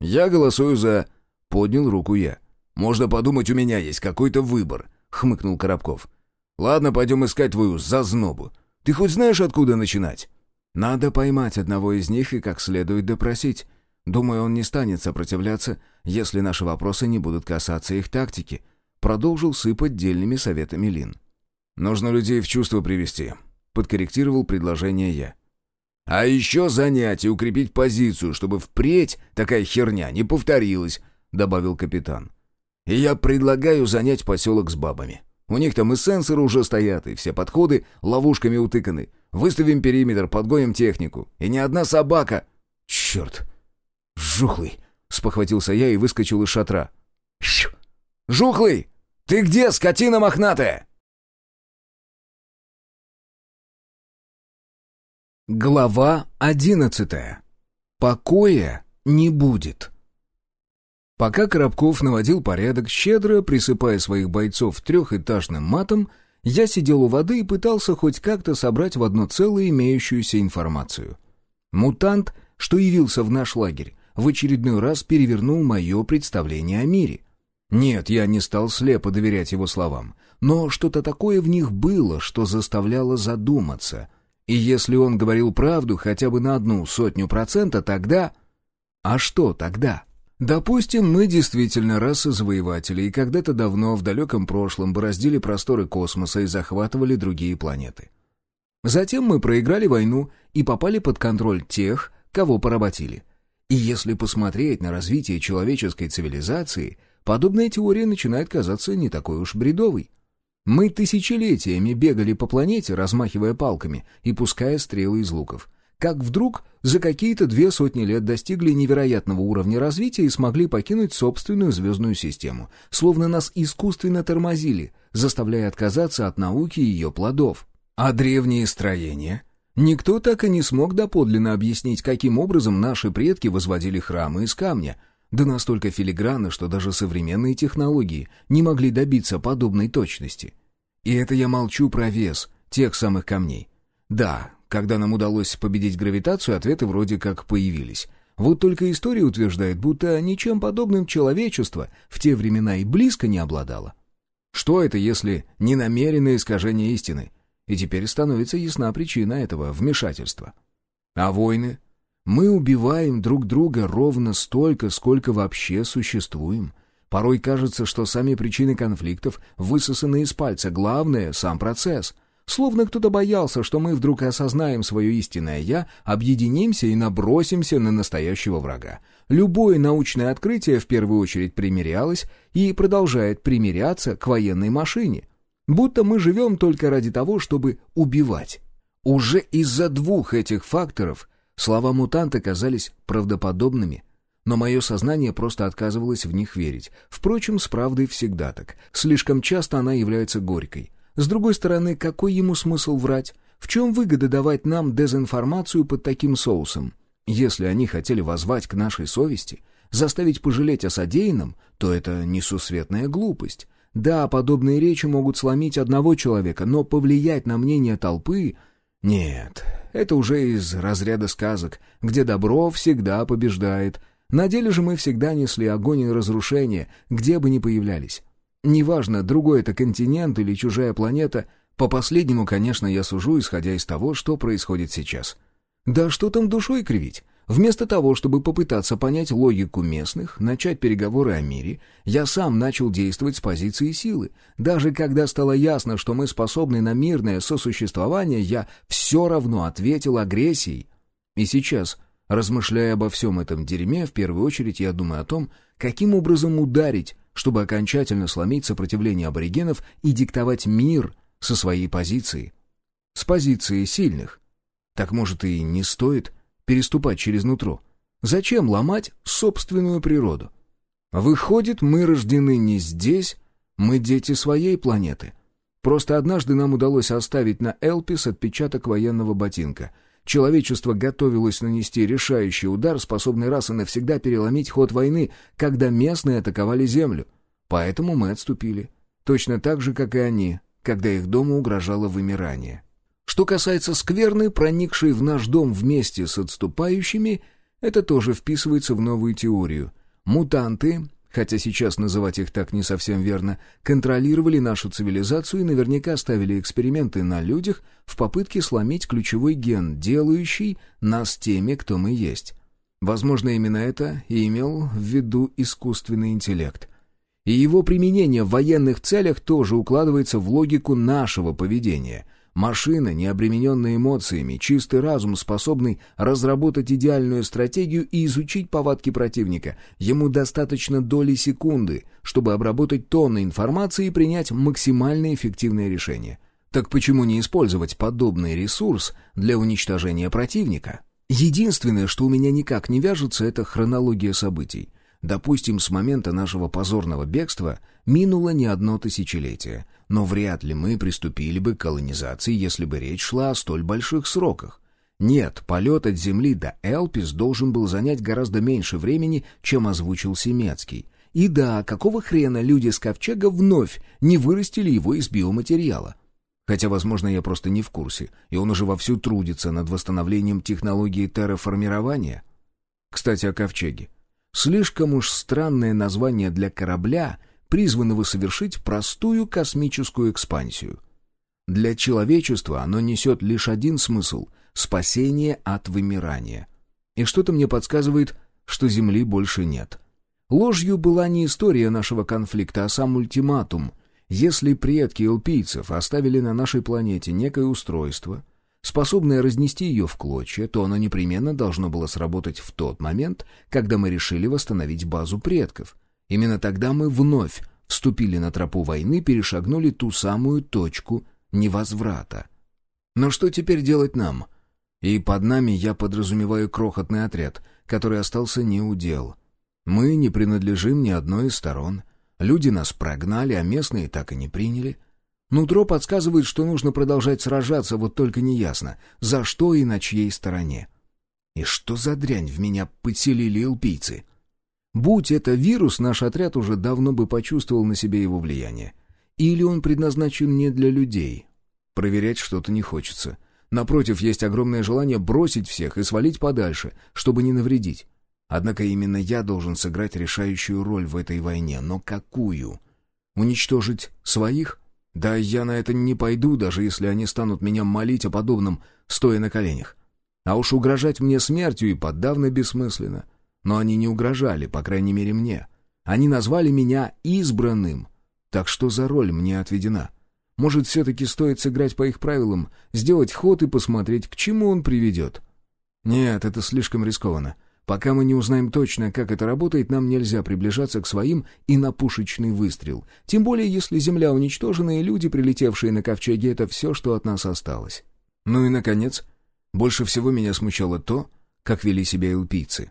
«Я голосую за...» — поднял руку я. «Можно подумать, у меня есть какой-то выбор», — хмыкнул Коробков. «Ладно, пойдем искать твою зазнобу. Ты хоть знаешь, откуда начинать?» «Надо поймать одного из них и как следует допросить. Думаю, он не станет сопротивляться, если наши вопросы не будут касаться их тактики», — продолжил сыпать дельными советами Лин. «Нужно людей в чувство привести», — подкорректировал предложение я. «А еще занять и укрепить позицию, чтобы впредь такая херня не повторилась», — добавил капитан. И я предлагаю занять поселок с бабами. У них там и сенсоры уже стоят, и все подходы ловушками утыканы. Выставим периметр, подгоним технику. И ни одна собака... Черт! Жухлый! Спохватился я и выскочил из шатра. «Жухлый! Ты где, скотина мохнатая?» Глава одиннадцатая. Покоя не будет. Пока Коробков наводил порядок, щедро присыпая своих бойцов трехэтажным матом, я сидел у воды и пытался хоть как-то собрать в одно целое имеющуюся информацию. Мутант, что явился в наш лагерь, в очередной раз перевернул мое представление о мире. Нет, я не стал слепо доверять его словам, но что-то такое в них было, что заставляло задуматься — и если он говорил правду хотя бы на одну сотню процента, тогда... А что тогда? Допустим, мы действительно раса завоевателей, и когда-то давно в далеком прошлом бороздили просторы космоса и захватывали другие планеты. Затем мы проиграли войну и попали под контроль тех, кого поработили. И если посмотреть на развитие человеческой цивилизации, подобная теория начинает казаться не такой уж бредовой. Мы тысячелетиями бегали по планете, размахивая палками и пуская стрелы из луков. Как вдруг за какие-то две сотни лет достигли невероятного уровня развития и смогли покинуть собственную звездную систему. Словно нас искусственно тормозили, заставляя отказаться от науки и ее плодов. А древние строения? Никто так и не смог доподлинно объяснить, каким образом наши предки возводили храмы из камня — да настолько филигранно, что даже современные технологии не могли добиться подобной точности. И это я молчу про вес тех самых камней. Да, когда нам удалось победить гравитацию, ответы вроде как появились. Вот только история утверждает, будто ничем подобным человечество в те времена и близко не обладало. Что это, если не намеренное искажение истины? И теперь становится ясна причина этого вмешательства. А войны? Мы убиваем друг друга ровно столько, сколько вообще существуем. Порой кажется, что сами причины конфликтов высосаны из пальца, главное — сам процесс. Словно кто-то боялся, что мы вдруг осознаем свое истинное «я», объединимся и набросимся на настоящего врага. Любое научное открытие в первую очередь примерялось и продолжает примиряться к военной машине. Будто мы живем только ради того, чтобы убивать. Уже из-за двух этих факторов Слова мутанта казались правдоподобными, но мое сознание просто отказывалось в них верить. Впрочем, с правдой всегда так. Слишком часто она является горькой. С другой стороны, какой ему смысл врать? В чем выгода давать нам дезинформацию под таким соусом? Если они хотели возвать к нашей совести, заставить пожалеть о содеянном, то это несусветная глупость. Да, подобные речи могут сломить одного человека, но повлиять на мнение толпы... Нет, это уже из разряда сказок, где добро всегда побеждает. На деле же мы всегда несли огонь и разрушение, где бы ни появлялись. Неважно, другой это континент или чужая планета, по последнему, конечно, я сужу, исходя из того, что происходит сейчас. Да что там душой кривить? Вместо того, чтобы попытаться понять логику местных, начать переговоры о мире, я сам начал действовать с позиции силы. Даже когда стало ясно, что мы способны на мирное сосуществование, я все равно ответил агрессией. И сейчас, размышляя обо всем этом дерьме, в первую очередь я думаю о том, каким образом ударить, чтобы окончательно сломить сопротивление аборигенов и диктовать мир со своей позиции. С позиции сильных. Так может и не стоит переступать через нутро? Зачем ломать собственную природу? Выходит, мы рождены не здесь, мы дети своей планеты. Просто однажды нам удалось оставить на Элпис отпечаток военного ботинка. Человечество готовилось нанести решающий удар, способный раз и навсегда переломить ход войны, когда местные атаковали Землю. Поэтому мы отступили. Точно так же, как и они, когда их дому угрожало вымирание. Что касается скверны, проникшей в наш дом вместе с отступающими, это тоже вписывается в новую теорию. Мутанты, хотя сейчас называть их так не совсем верно, контролировали нашу цивилизацию и наверняка ставили эксперименты на людях в попытке сломить ключевой ген, делающий нас теми, кто мы есть. Возможно, именно это и имел в виду искусственный интеллект. И его применение в военных целях тоже укладывается в логику нашего поведения — Машина, не обремененная эмоциями, чистый разум, способный разработать идеальную стратегию и изучить повадки противника. Ему достаточно доли секунды, чтобы обработать тонны информации и принять максимально эффективное решение. Так почему не использовать подобный ресурс для уничтожения противника? Единственное, что у меня никак не вяжется, это хронология событий. Допустим, с момента нашего позорного бегства минуло не одно тысячелетие, но вряд ли мы приступили бы к колонизации, если бы речь шла о столь больших сроках. Нет, полет от Земли до Элпис должен был занять гораздо меньше времени, чем озвучил Семецкий. И да, какого хрена люди с Ковчега вновь не вырастили его из биоматериала? Хотя, возможно, я просто не в курсе, и он уже вовсю трудится над восстановлением технологии терраформирования. Кстати, о Ковчеге. Слишком уж странное название для корабля, призванного совершить простую космическую экспансию. Для человечества оно несет лишь один смысл — спасение от вымирания. И что-то мне подсказывает, что Земли больше нет. Ложью была не история нашего конфликта, а сам ультиматум. Если предки элпийцев оставили на нашей планете некое устройство — способное разнести ее в клочья, то оно непременно должно было сработать в тот момент, когда мы решили восстановить базу предков. Именно тогда мы вновь вступили на тропу войны, перешагнули ту самую точку невозврата. Но что теперь делать нам? И под нами я подразумеваю крохотный отряд, который остался не у дел. Мы не принадлежим ни одной из сторон. Люди нас прогнали, а местные так и не приняли. Нутро подсказывает, что нужно продолжать сражаться, вот только неясно, за что и на чьей стороне. И что за дрянь в меня подселили элпийцы? Будь это вирус, наш отряд уже давно бы почувствовал на себе его влияние. Или он предназначен не для людей? Проверять что-то не хочется. Напротив, есть огромное желание бросить всех и свалить подальше, чтобы не навредить. Однако именно я должен сыграть решающую роль в этой войне. Но какую? Уничтожить своих? Да я на это не пойду, даже если они станут меня молить о подобном, стоя на коленях. А уж угрожать мне смертью и подавно бессмысленно. Но они не угрожали, по крайней мере мне. Они назвали меня избранным. Так что за роль мне отведена? Может, все-таки стоит сыграть по их правилам, сделать ход и посмотреть, к чему он приведет? Нет, это слишком рискованно. Пока мы не узнаем точно, как это работает, нам нельзя приближаться к своим и на пушечный выстрел. Тем более, если Земля уничтожена, и люди, прилетевшие на ковчеге, это все, что от нас осталось. Ну и, наконец, больше всего меня смущало то, как вели себя элпийцы.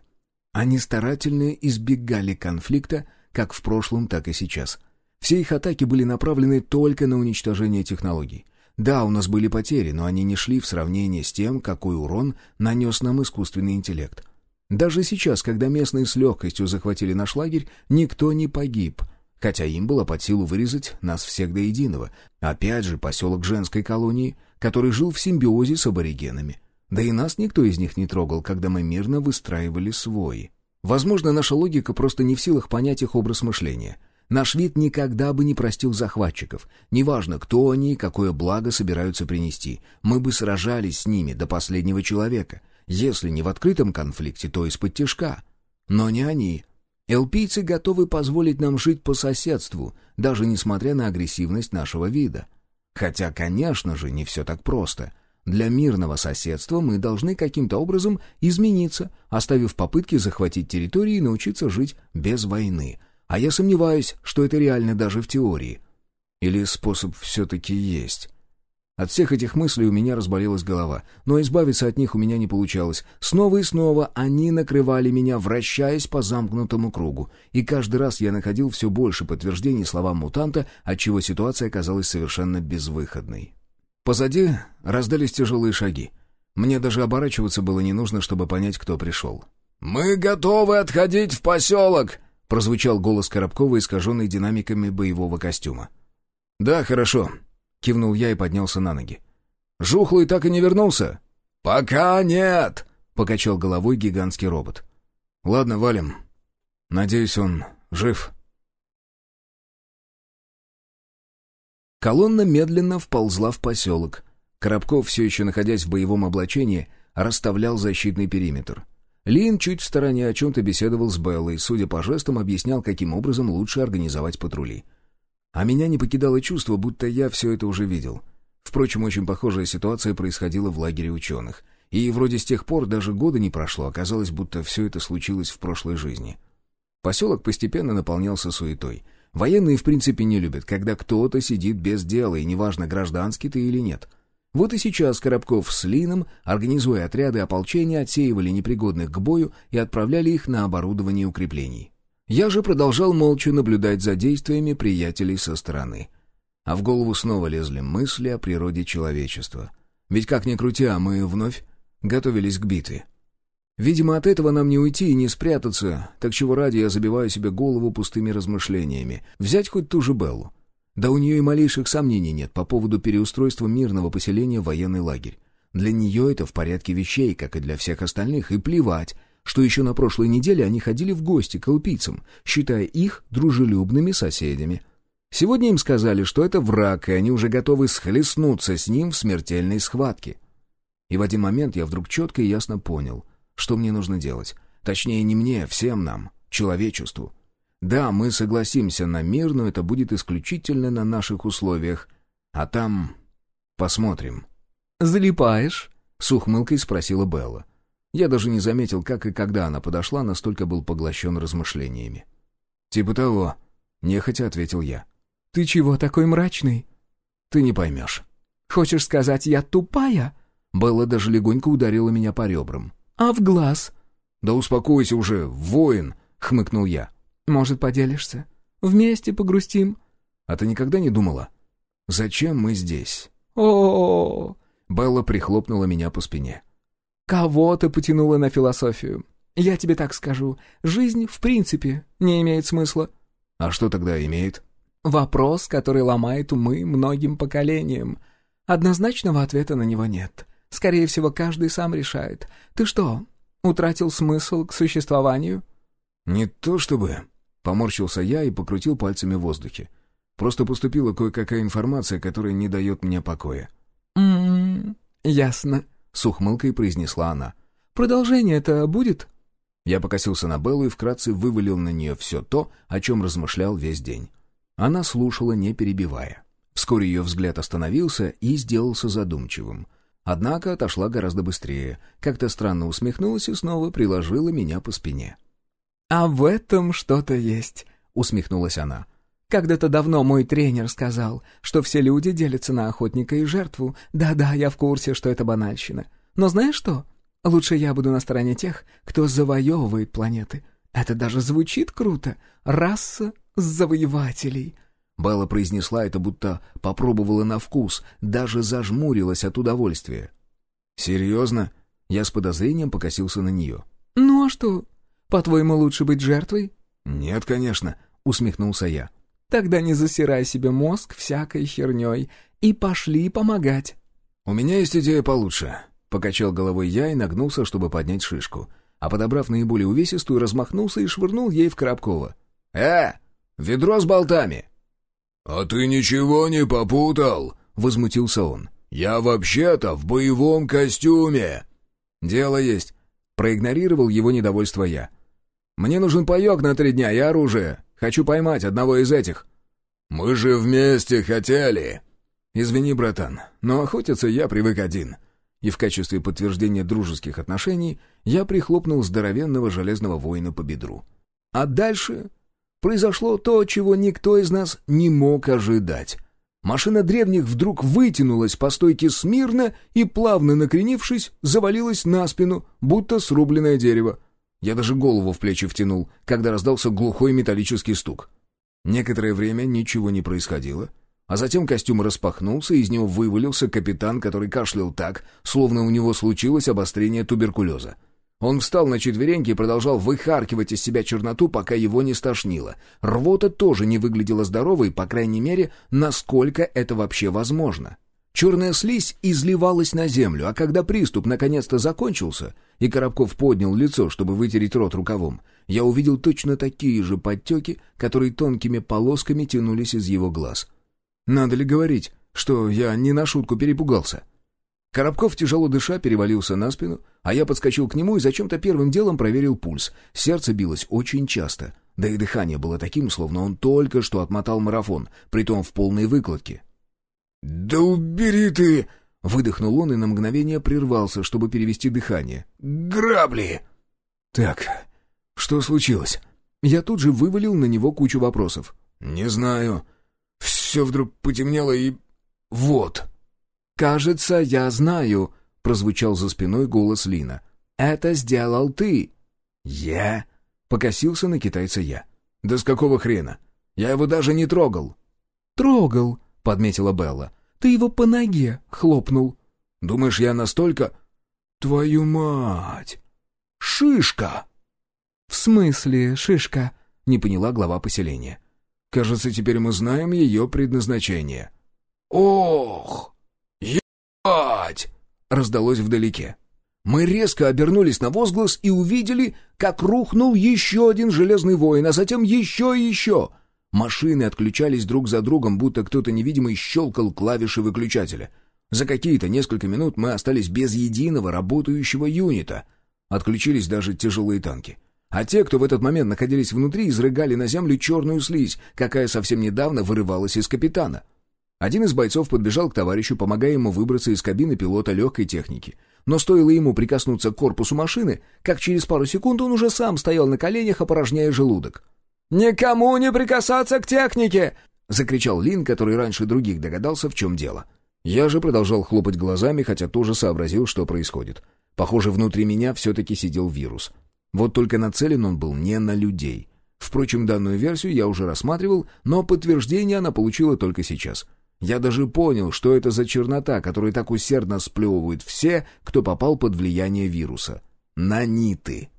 Они старательно избегали конфликта, как в прошлом, так и сейчас. Все их атаки были направлены только на уничтожение технологий. Да, у нас были потери, но они не шли в сравнение с тем, какой урон нанес нам искусственный интеллект — даже сейчас, когда местные с легкостью захватили наш лагерь, никто не погиб, хотя им было под силу вырезать нас всех до единого. Опять же, поселок женской колонии, который жил в симбиозе с аборигенами. Да и нас никто из них не трогал, когда мы мирно выстраивали свой. Возможно, наша логика просто не в силах понять их образ мышления. Наш вид никогда бы не простил захватчиков. Неважно, кто они и какое благо собираются принести. Мы бы сражались с ними до последнего человека — если не в открытом конфликте, то из-под тяжка. Но не они. Элпийцы готовы позволить нам жить по соседству, даже несмотря на агрессивность нашего вида. Хотя, конечно же, не все так просто. Для мирного соседства мы должны каким-то образом измениться, оставив попытки захватить территории и научиться жить без войны. А я сомневаюсь, что это реально даже в теории. Или способ все-таки есть. От всех этих мыслей у меня разболелась голова, но избавиться от них у меня не получалось. Снова и снова они накрывали меня, вращаясь по замкнутому кругу, и каждый раз я находил все больше подтверждений словам мутанта, отчего ситуация казалась совершенно безвыходной. Позади раздались тяжелые шаги. Мне даже оборачиваться было не нужно, чтобы понять, кто пришел. «Мы готовы отходить в поселок!» — прозвучал голос Коробкова, искаженный динамиками боевого костюма. «Да, хорошо», Кивнул я и поднялся на ноги. «Жухлый так и не вернулся?» «Пока нет!» — покачал головой гигантский робот. «Ладно, валим. Надеюсь, он жив». Колонна медленно вползла в поселок. Коробков, все еще находясь в боевом облачении, расставлял защитный периметр. Лин чуть в стороне о чем-то беседовал с Беллой, судя по жестам, объяснял, каким образом лучше организовать патрули. А меня не покидало чувство, будто я все это уже видел. Впрочем, очень похожая ситуация происходила в лагере ученых. И вроде с тех пор даже года не прошло, оказалось, будто все это случилось в прошлой жизни. Поселок постепенно наполнялся суетой. Военные в принципе не любят, когда кто-то сидит без дела, и неважно, гражданский ты или нет. Вот и сейчас Коробков с Лином, организуя отряды ополчения, отсеивали непригодных к бою и отправляли их на оборудование укреплений. Я же продолжал молча наблюдать за действиями приятелей со стороны. А в голову снова лезли мысли о природе человечества. Ведь как ни крути, а мы вновь готовились к битве. Видимо, от этого нам не уйти и не спрятаться, так чего ради я забиваю себе голову пустыми размышлениями. Взять хоть ту же Беллу. Да у нее и малейших сомнений нет по поводу переустройства мирного поселения в военный лагерь. Для нее это в порядке вещей, как и для всех остальных, и плевать, что еще на прошлой неделе они ходили в гости к алпийцам, считая их дружелюбными соседями. Сегодня им сказали, что это враг, и они уже готовы схлестнуться с ним в смертельной схватке. И в один момент я вдруг четко и ясно понял, что мне нужно делать. Точнее, не мне, всем нам, человечеству. Да, мы согласимся на мир, но это будет исключительно на наших условиях. А там посмотрим. «Залипаешь?» — с ухмылкой спросила Белла. Я даже не заметил, как и когда она подошла, настолько был поглощен размышлениями. «Типа того», — нехотя ответил я. «Ты чего такой мрачный?» «Ты не поймешь». «Хочешь сказать, я тупая?» Белла даже легонько ударила меня по ребрам. «А в глаз?» «Да успокойся уже, воин!» — хмыкнул я. «Может, поделишься? Вместе погрустим?» «А ты никогда не думала? Зачем мы здесь?» «О-о-о!» Белла прихлопнула меня по спине. «Кого ты потянула на философию? Я тебе так скажу. Жизнь, в принципе, не имеет смысла». «А что тогда имеет?» «Вопрос, который ломает умы многим поколениям. Однозначного ответа на него нет. Скорее всего, каждый сам решает. Ты что, утратил смысл к существованию?» «Не то чтобы...» — поморщился я и покрутил пальцами в воздухе. «Просто поступила кое-какая информация, которая не дает мне покоя». «М-м, ясно», — с ухмылкой произнесла она. «Продолжение-то будет?» Я покосился на Беллу и вкратце вывалил на нее все то, о чем размышлял весь день. Она слушала, не перебивая. Вскоре ее взгляд остановился и сделался задумчивым. Однако отошла гораздо быстрее, как-то странно усмехнулась и снова приложила меня по спине. «А в этом что-то есть», — усмехнулась она. «Когда-то давно мой тренер сказал, что все люди делятся на охотника и жертву. Да-да, я в курсе, что это банальщина. Но знаешь что? Лучше я буду на стороне тех, кто завоевывает планеты. Это даже звучит круто. Раса завоевателей». Белла произнесла это, будто попробовала на вкус, даже зажмурилась от удовольствия. «Серьезно?» Я с подозрением покосился на нее. «Ну а что? По-твоему, лучше быть жертвой?» «Нет, конечно», — усмехнулся я. «Тогда не засирай себе мозг всякой херней и пошли помогать». «У меня есть идея получше», — покачал головой я и нагнулся, чтобы поднять шишку, а подобрав наиболее увесистую, размахнулся и швырнул ей в Коробкова. «Э, ведро с болтами!» «А ты ничего не попутал?» — возмутился он. «Я вообще-то в боевом костюме!» «Дело есть». Проигнорировал его недовольство я. «Мне нужен паек на три дня и оружие. Хочу поймать одного из этих». «Мы же вместе хотели!» «Извини, братан, но охотиться я привык один». И в качестве подтверждения дружеских отношений я прихлопнул здоровенного железного воина по бедру. А дальше произошло то, чего никто из нас не мог ожидать. Машина древних вдруг вытянулась по стойке смирно и, плавно накренившись, завалилась на спину, будто срубленное дерево. Я даже голову в плечи втянул, когда раздался глухой металлический стук. Некоторое время ничего не происходило, а затем костюм распахнулся, и из него вывалился капитан, который кашлял так, словно у него случилось обострение туберкулеза. Он встал на четвереньки и продолжал выхаркивать из себя черноту, пока его не стошнило. Рвота тоже не выглядела здоровой, по крайней мере, насколько это вообще возможно. Черная слизь изливалась на землю, а когда приступ наконец-то закончился, и Коробков поднял лицо, чтобы вытереть рот рукавом, я увидел точно такие же подтеки, которые тонкими полосками тянулись из его глаз. Надо ли говорить, что я не на шутку перепугался? — Коробков, тяжело дыша, перевалился на спину, а я подскочил к нему и зачем-то первым делом проверил пульс. Сердце билось очень часто, да и дыхание было таким, словно он только что отмотал марафон, притом в полной выкладке. «Да убери ты!» — выдохнул он и на мгновение прервался, чтобы перевести дыхание. «Грабли!» «Так, что случилось?» Я тут же вывалил на него кучу вопросов. «Не знаю. Все вдруг потемнело и... вот!» «Кажется, я знаю», — прозвучал за спиной голос Лина. «Это сделал ты». «Я?» — покосился на китайца я. «Да с какого хрена? Я его даже не трогал». «Трогал», — подметила Белла. «Ты его по ноге хлопнул». «Думаешь, я настолько...» «Твою мать! Шишка!» «В смысле шишка?» — не поняла глава поселения. «Кажется, теперь мы знаем ее предназначение». «Ох! Ебать!» — раздалось вдалеке. Мы резко обернулись на возглас и увидели, как рухнул еще один железный воин, а затем еще и еще. Машины отключались друг за другом, будто кто-то невидимый щелкал клавиши выключателя. За какие-то несколько минут мы остались без единого работающего юнита. Отключились даже тяжелые танки. А те, кто в этот момент находились внутри, изрыгали на землю черную слизь, какая совсем недавно вырывалась из капитана. Один из бойцов подбежал к товарищу, помогая ему выбраться из кабины пилота легкой техники — но стоило ему прикоснуться к корпусу машины, как через пару секунд он уже сам стоял на коленях, опорожняя желудок. «Никому не прикасаться к технике!» — закричал Лин, который раньше других догадался, в чем дело. Я же продолжал хлопать глазами, хотя тоже сообразил, что происходит. Похоже, внутри меня все-таки сидел вирус. Вот только нацелен он был не на людей. Впрочем, данную версию я уже рассматривал, но подтверждение она получила только сейчас — я даже понял, что это за чернота, которую так усердно сплевывают все, кто попал под влияние вируса. Наниты.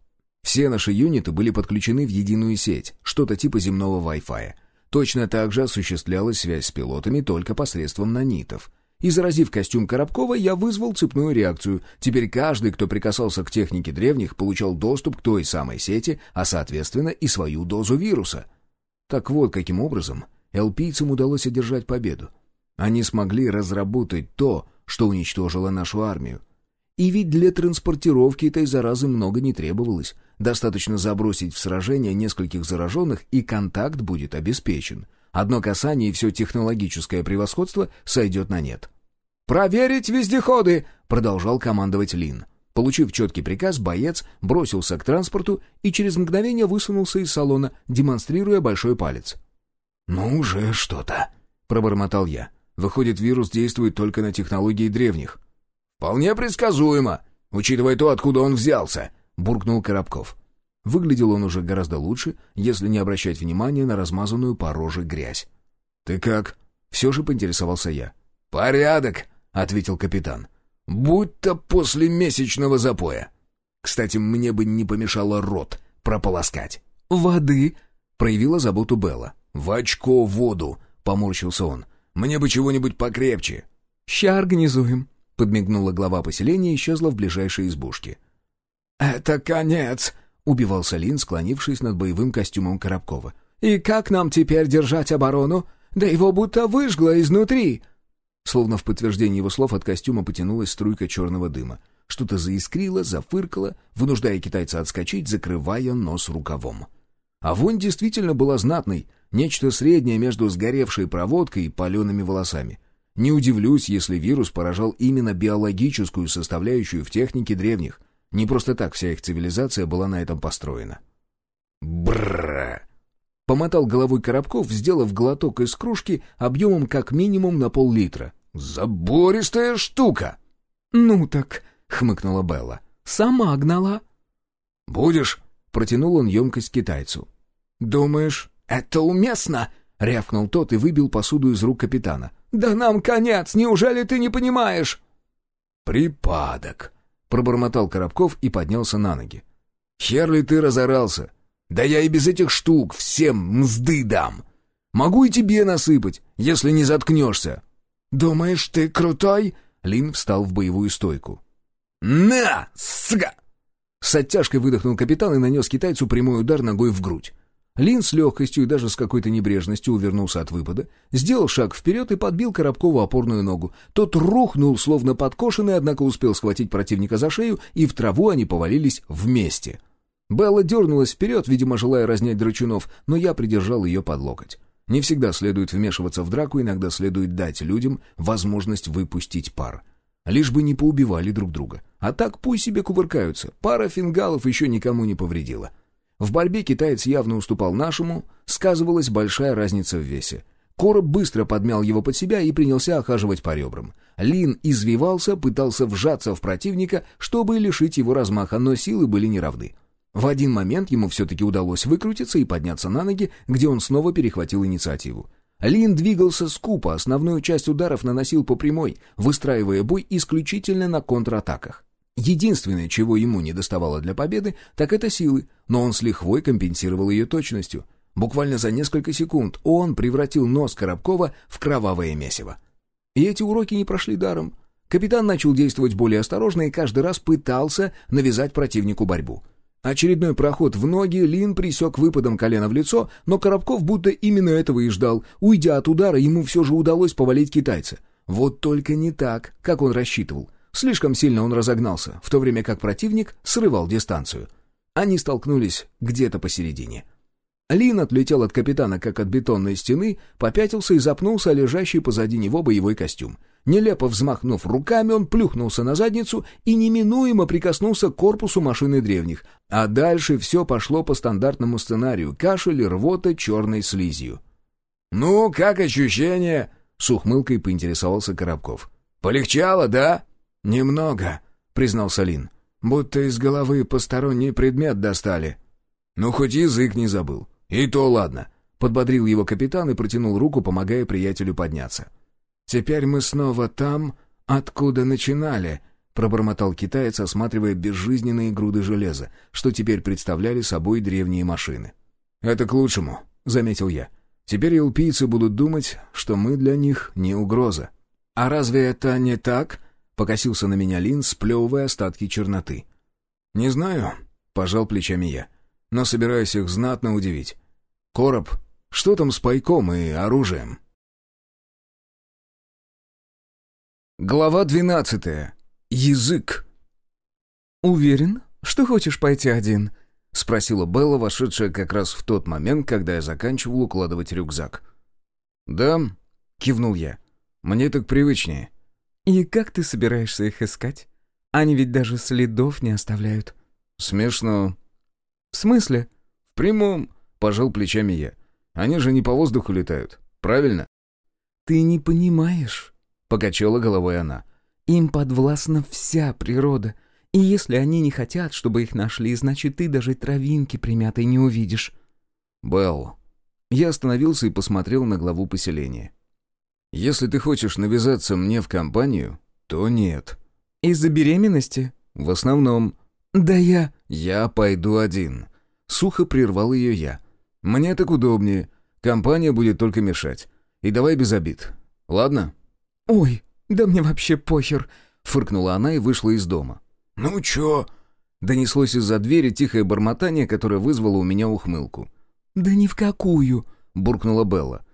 Все наши юниты были подключены в единую сеть, что-то типа земного Wi-Fi. Точно так же осуществлялась связь с пилотами только посредством нанитов. И заразив костюм Коробкова, я вызвал цепную реакцию. Теперь каждый, кто прикасался к технике древних, получал доступ к той самой сети, а соответственно и свою дозу вируса. Так вот, каким образом элпийцам удалось одержать победу. Они смогли разработать то, что уничтожило нашу армию. И ведь для транспортировки этой заразы много не требовалось. Достаточно забросить в сражение нескольких зараженных, и контакт будет обеспечен. Одно касание, и все технологическое превосходство сойдет на нет. «Проверить вездеходы!» — продолжал командовать Лин. Получив четкий приказ, боец бросился к транспорту и через мгновение высунулся из салона, демонстрируя большой палец. «Ну уже что-то», — пробормотал я. Выходит, вирус действует только на технологии древних. «Вполне предсказуемо, учитывая то, откуда он взялся», — буркнул Коробков. Выглядел он уже гораздо лучше, если не обращать внимания на размазанную по роже грязь. «Ты как?» — все же поинтересовался я. «Порядок», — ответил капитан. «Будь-то после месячного запоя. Кстати, мне бы не помешало рот прополоскать». «Воды?» — проявила заботу Белла. «В очко воду», — поморщился он. Мне бы чего-нибудь покрепче». «Ща организуем», — подмигнула глава поселения и исчезла в ближайшей избушке. «Это конец», — убивался Лин, склонившись над боевым костюмом Коробкова. «И как нам теперь держать оборону? Да его будто выжгло изнутри!» Словно в подтверждение его слов от костюма потянулась струйка черного дыма. Что-то заискрило, зафыркало, вынуждая китайца отскочить, закрывая нос рукавом. А вонь действительно была знатной, Нечто среднее между сгоревшей проводкой и палеными волосами. Не удивлюсь, если вирус поражал именно биологическую составляющую в технике древних. Не просто так вся их цивилизация была на этом построена. Бррр! Помотал головой Коробков, сделав глоток из кружки объемом как минимум на пол-литра. «Забористая штука!» «Ну так», — хмыкнула Белла, — «сама гнала». «Будешь?» — протянул он емкость китайцу. «Думаешь, «Это уместно!» — рявкнул тот и выбил посуду из рук капитана. «Да нам конец! Неужели ты не понимаешь?» «Припадок!» — пробормотал Коробков и поднялся на ноги. «Хер ли ты разорался? Да я и без этих штук всем мзды дам! Могу и тебе насыпать, если не заткнешься!» «Думаешь, ты крутой?» — Лин встал в боевую стойку. «На, сука!» С оттяжкой выдохнул капитан и нанес китайцу прямой удар ногой в грудь. Лин с легкостью и даже с какой-то небрежностью увернулся от выпада, сделал шаг вперед и подбил Коробкову опорную ногу. Тот рухнул, словно подкошенный, однако успел схватить противника за шею, и в траву они повалились вместе. Белла дернулась вперед, видимо, желая разнять драчунов, но я придержал ее под локоть. Не всегда следует вмешиваться в драку, иногда следует дать людям возможность выпустить пар. Лишь бы не поубивали друг друга. А так пусть себе кувыркаются. Пара фингалов еще никому не повредила. В борьбе китаец явно уступал нашему, сказывалась большая разница в весе. Короб быстро подмял его под себя и принялся охаживать по ребрам. Лин извивался, пытался вжаться в противника, чтобы лишить его размаха, но силы были неравны. В один момент ему все-таки удалось выкрутиться и подняться на ноги, где он снова перехватил инициативу. Лин двигался скупо, основную часть ударов наносил по прямой, выстраивая бой исключительно на контратаках. Единственное, чего ему не доставало для победы, так это силы, но он с лихвой компенсировал ее точностью. Буквально за несколько секунд он превратил нос Коробкова в кровавое месиво. И эти уроки не прошли даром. Капитан начал действовать более осторожно и каждый раз пытался навязать противнику борьбу. Очередной проход в ноги Лин присек выпадом колена в лицо, но Коробков будто именно этого и ждал. Уйдя от удара, ему все же удалось повалить китайца. Вот только не так, как он рассчитывал. Слишком сильно он разогнался, в то время как противник срывал дистанцию. Они столкнулись где-то посередине. Лин отлетел от капитана, как от бетонной стены, попятился и запнулся о лежащий позади него боевой костюм. Нелепо взмахнув руками, он плюхнулся на задницу и неминуемо прикоснулся к корпусу машины древних. А дальше все пошло по стандартному сценарию — кашель, рвота, черной слизью. «Ну, как ощущение?» — с ухмылкой поинтересовался Коробков. «Полегчало, да?» «Немного», — признался Лин. «Будто из головы посторонний предмет достали». «Ну, хоть язык не забыл. И то ладно», — подбодрил его капитан и протянул руку, помогая приятелю подняться. «Теперь мы снова там, откуда начинали», — пробормотал китаец, осматривая безжизненные груды железа, что теперь представляли собой древние машины. «Это к лучшему», — заметил я. «Теперь элпийцы будут думать, что мы для них не угроза». «А разве это не так?» Покосился на меня Лин, сплевывая остатки черноты. «Не знаю», — пожал плечами я, — «но собираюсь их знатно удивить. Короб, что там с пайком и оружием?» Глава двенадцатая. Язык. «Уверен, что хочешь пойти один?» — спросила Белла, вошедшая как раз в тот момент, когда я заканчивал укладывать рюкзак. «Да», — кивнул я, — «мне так привычнее». «И как ты собираешься их искать? Они ведь даже следов не оставляют». «Смешно». «В смысле?» «В прямом», — пожал плечами я. «Они же не по воздуху летают, правильно?» «Ты не понимаешь», — покачала головой она. «Им подвластна вся природа, и если они не хотят, чтобы их нашли, значит, ты даже травинки примятой не увидишь». «Белл». Я остановился и посмотрел на главу поселения. Если ты хочешь навязаться мне в компанию, то нет. Из-за беременности? В основном. Да я... Я пойду один. Сухо прервал ее я. Мне так удобнее. Компания будет только мешать. И давай без обид. Ладно? Ой, да мне вообще похер. Фыркнула она и вышла из дома. «Ну чё?» Донеслось из-за двери тихое бормотание, которое вызвало у меня ухмылку. «Да ни в какую!» — буркнула Белла.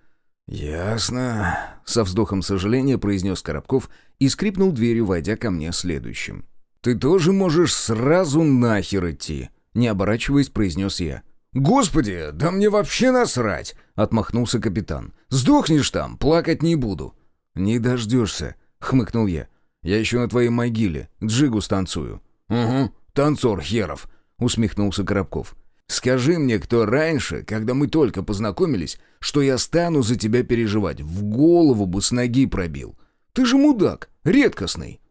«Ясно», — со вздохом сожаления произнес Коробков и скрипнул дверью, войдя ко мне следующим. «Ты тоже можешь сразу нахер идти», — не оборачиваясь, произнес я. «Господи, да мне вообще насрать!» — отмахнулся капитан. «Сдохнешь там, плакать не буду». «Не дождешься», — хмыкнул я. «Я еще на твоей могиле джигу станцую». «Угу, танцор херов», — усмехнулся Коробков. Скажи мне, кто раньше, когда мы только познакомились, что я стану за тебя переживать, в голову бы с ноги пробил. Ты же мудак, редкостный.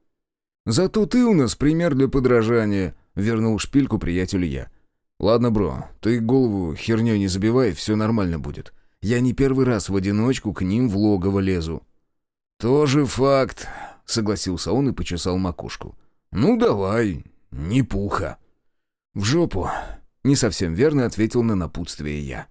Зато ты у нас пример для подражания, вернул шпильку приятелю я. Ладно, бро, ты голову херней не забивай, все нормально будет. Я не первый раз в одиночку к ним в логово лезу. Тоже факт, согласился он и почесал макушку. Ну давай, не пуха. В жопу, не совсем верно ответил на напутствие я.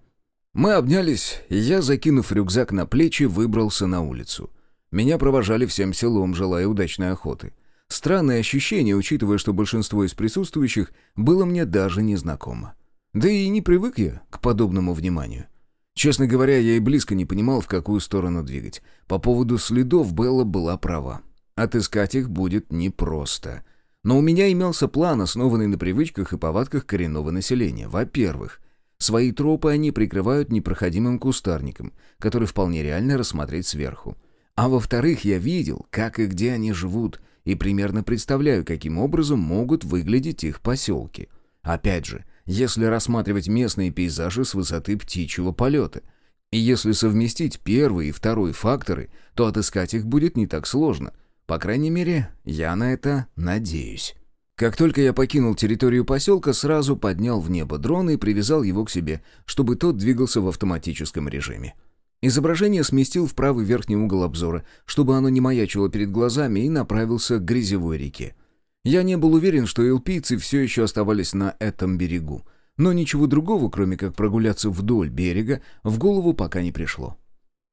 Мы обнялись, и я, закинув рюкзак на плечи, выбрался на улицу. Меня провожали всем селом, желая удачной охоты. Странное ощущение, учитывая, что большинство из присутствующих было мне даже незнакомо. Да и не привык я к подобному вниманию. Честно говоря, я и близко не понимал, в какую сторону двигать. По поводу следов Белла была права. Отыскать их будет непросто. Но у меня имелся план, основанный на привычках и повадках коренного населения. Во-первых, свои тропы они прикрывают непроходимым кустарником, который вполне реально рассмотреть сверху. А во-вторых, я видел, как и где они живут, и примерно представляю, каким образом могут выглядеть их поселки. Опять же, если рассматривать местные пейзажи с высоты птичьего полета. И если совместить первый и второй факторы, то отыскать их будет не так сложно — по крайней мере, я на это надеюсь. Как только я покинул территорию поселка, сразу поднял в небо дрон и привязал его к себе, чтобы тот двигался в автоматическом режиме. Изображение сместил в правый верхний угол обзора, чтобы оно не маячило перед глазами, и направился к грязевой реке. Я не был уверен, что элпийцы все еще оставались на этом берегу, но ничего другого, кроме как прогуляться вдоль берега, в голову пока не пришло.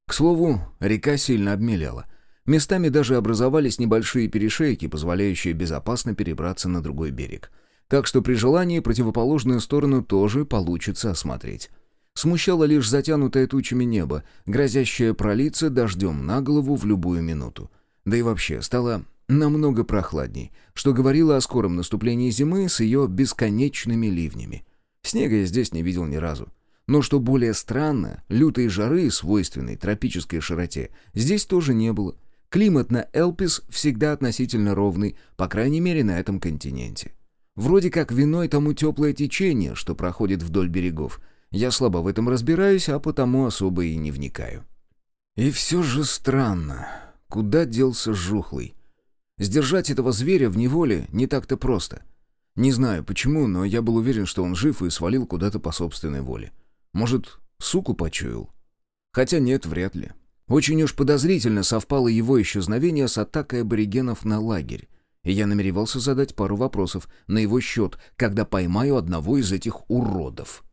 К слову, река сильно обмелела. Местами даже образовались небольшие перешейки, позволяющие безопасно перебраться на другой берег. Так что при желании противоположную сторону тоже получится осмотреть. Смущало лишь затянутое тучами небо, грозящее пролиться дождем на голову в любую минуту. Да и вообще, стало намного прохладней, что говорило о скором наступлении зимы с ее бесконечными ливнями. Снега я здесь не видел ни разу. Но что более странно, лютой жары, свойственной тропической широте, здесь тоже не было. Климат на Элпис всегда относительно ровный, по крайней мере на этом континенте. Вроде как виной тому теплое течение, что проходит вдоль берегов, я слабо в этом разбираюсь, а потому особо и не вникаю. И все же странно. Куда делся жухлый? Сдержать этого зверя в неволе не так-то просто. Не знаю почему, но я был уверен, что он жив и свалил куда-то по собственной воле. Может, суку почуял? Хотя нет, вряд ли. Очень уж подозрительно совпало его исчезновение с атакой аборигенов на лагерь, и я намеревался задать пару вопросов на его счет, когда поймаю одного из этих уродов.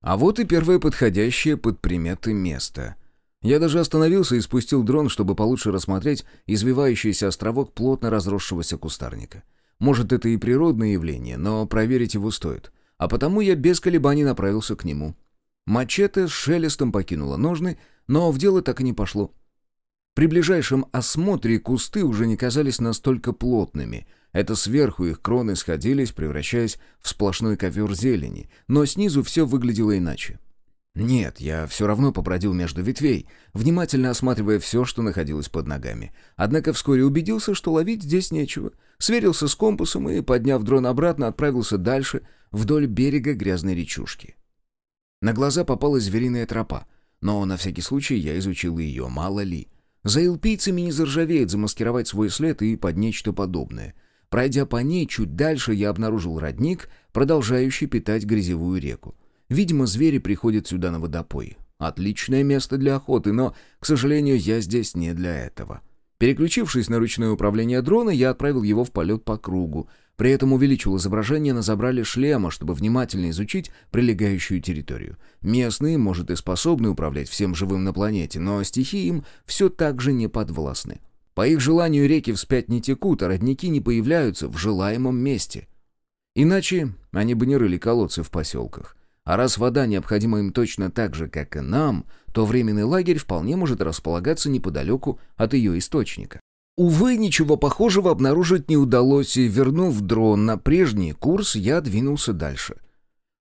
А вот и первое подходящее под приметы место. Я даже остановился и спустил дрон, чтобы получше рассмотреть извивающийся островок плотно разросшегося кустарника. Может, это и природное явление, но проверить его стоит. А потому я без колебаний направился к нему. Мачете с шелестом покинула ножны, но в дело так и не пошло. При ближайшем осмотре кусты уже не казались настолько плотными, это сверху их кроны сходились, превращаясь в сплошной ковер зелени, но снизу все выглядело иначе. Нет, я все равно побродил между ветвей, внимательно осматривая все, что находилось под ногами. Однако вскоре убедился, что ловить здесь нечего. Сверился с компасом и, подняв дрон обратно, отправился дальше, вдоль берега грязной речушки. На глаза попалась звериная тропа, но на всякий случай я изучил ее, мало ли. За илпийцами не заржавеет замаскировать свой след и под нечто подобное — Пройдя по ней чуть дальше, я обнаружил родник, продолжающий питать грязевую реку. Видимо, звери приходят сюда на водопой. Отличное место для охоты, но, к сожалению, я здесь не для этого. Переключившись на ручное управление дрона, я отправил его в полет по кругу. При этом увеличил изображение на забрале шлема, чтобы внимательно изучить прилегающую территорию. Местные, может, и способны управлять всем живым на планете, но стихии им все так же не подвластны. По их желанию реки вспять не текут, а родники не появляются в желаемом месте. Иначе они бы не рыли колодцы в поселках. А раз вода необходима им точно так же, как и нам, то временный лагерь вполне может располагаться неподалеку от ее источника. Увы, ничего похожего обнаружить не удалось, и, вернув дрон на прежний курс, я двинулся дальше.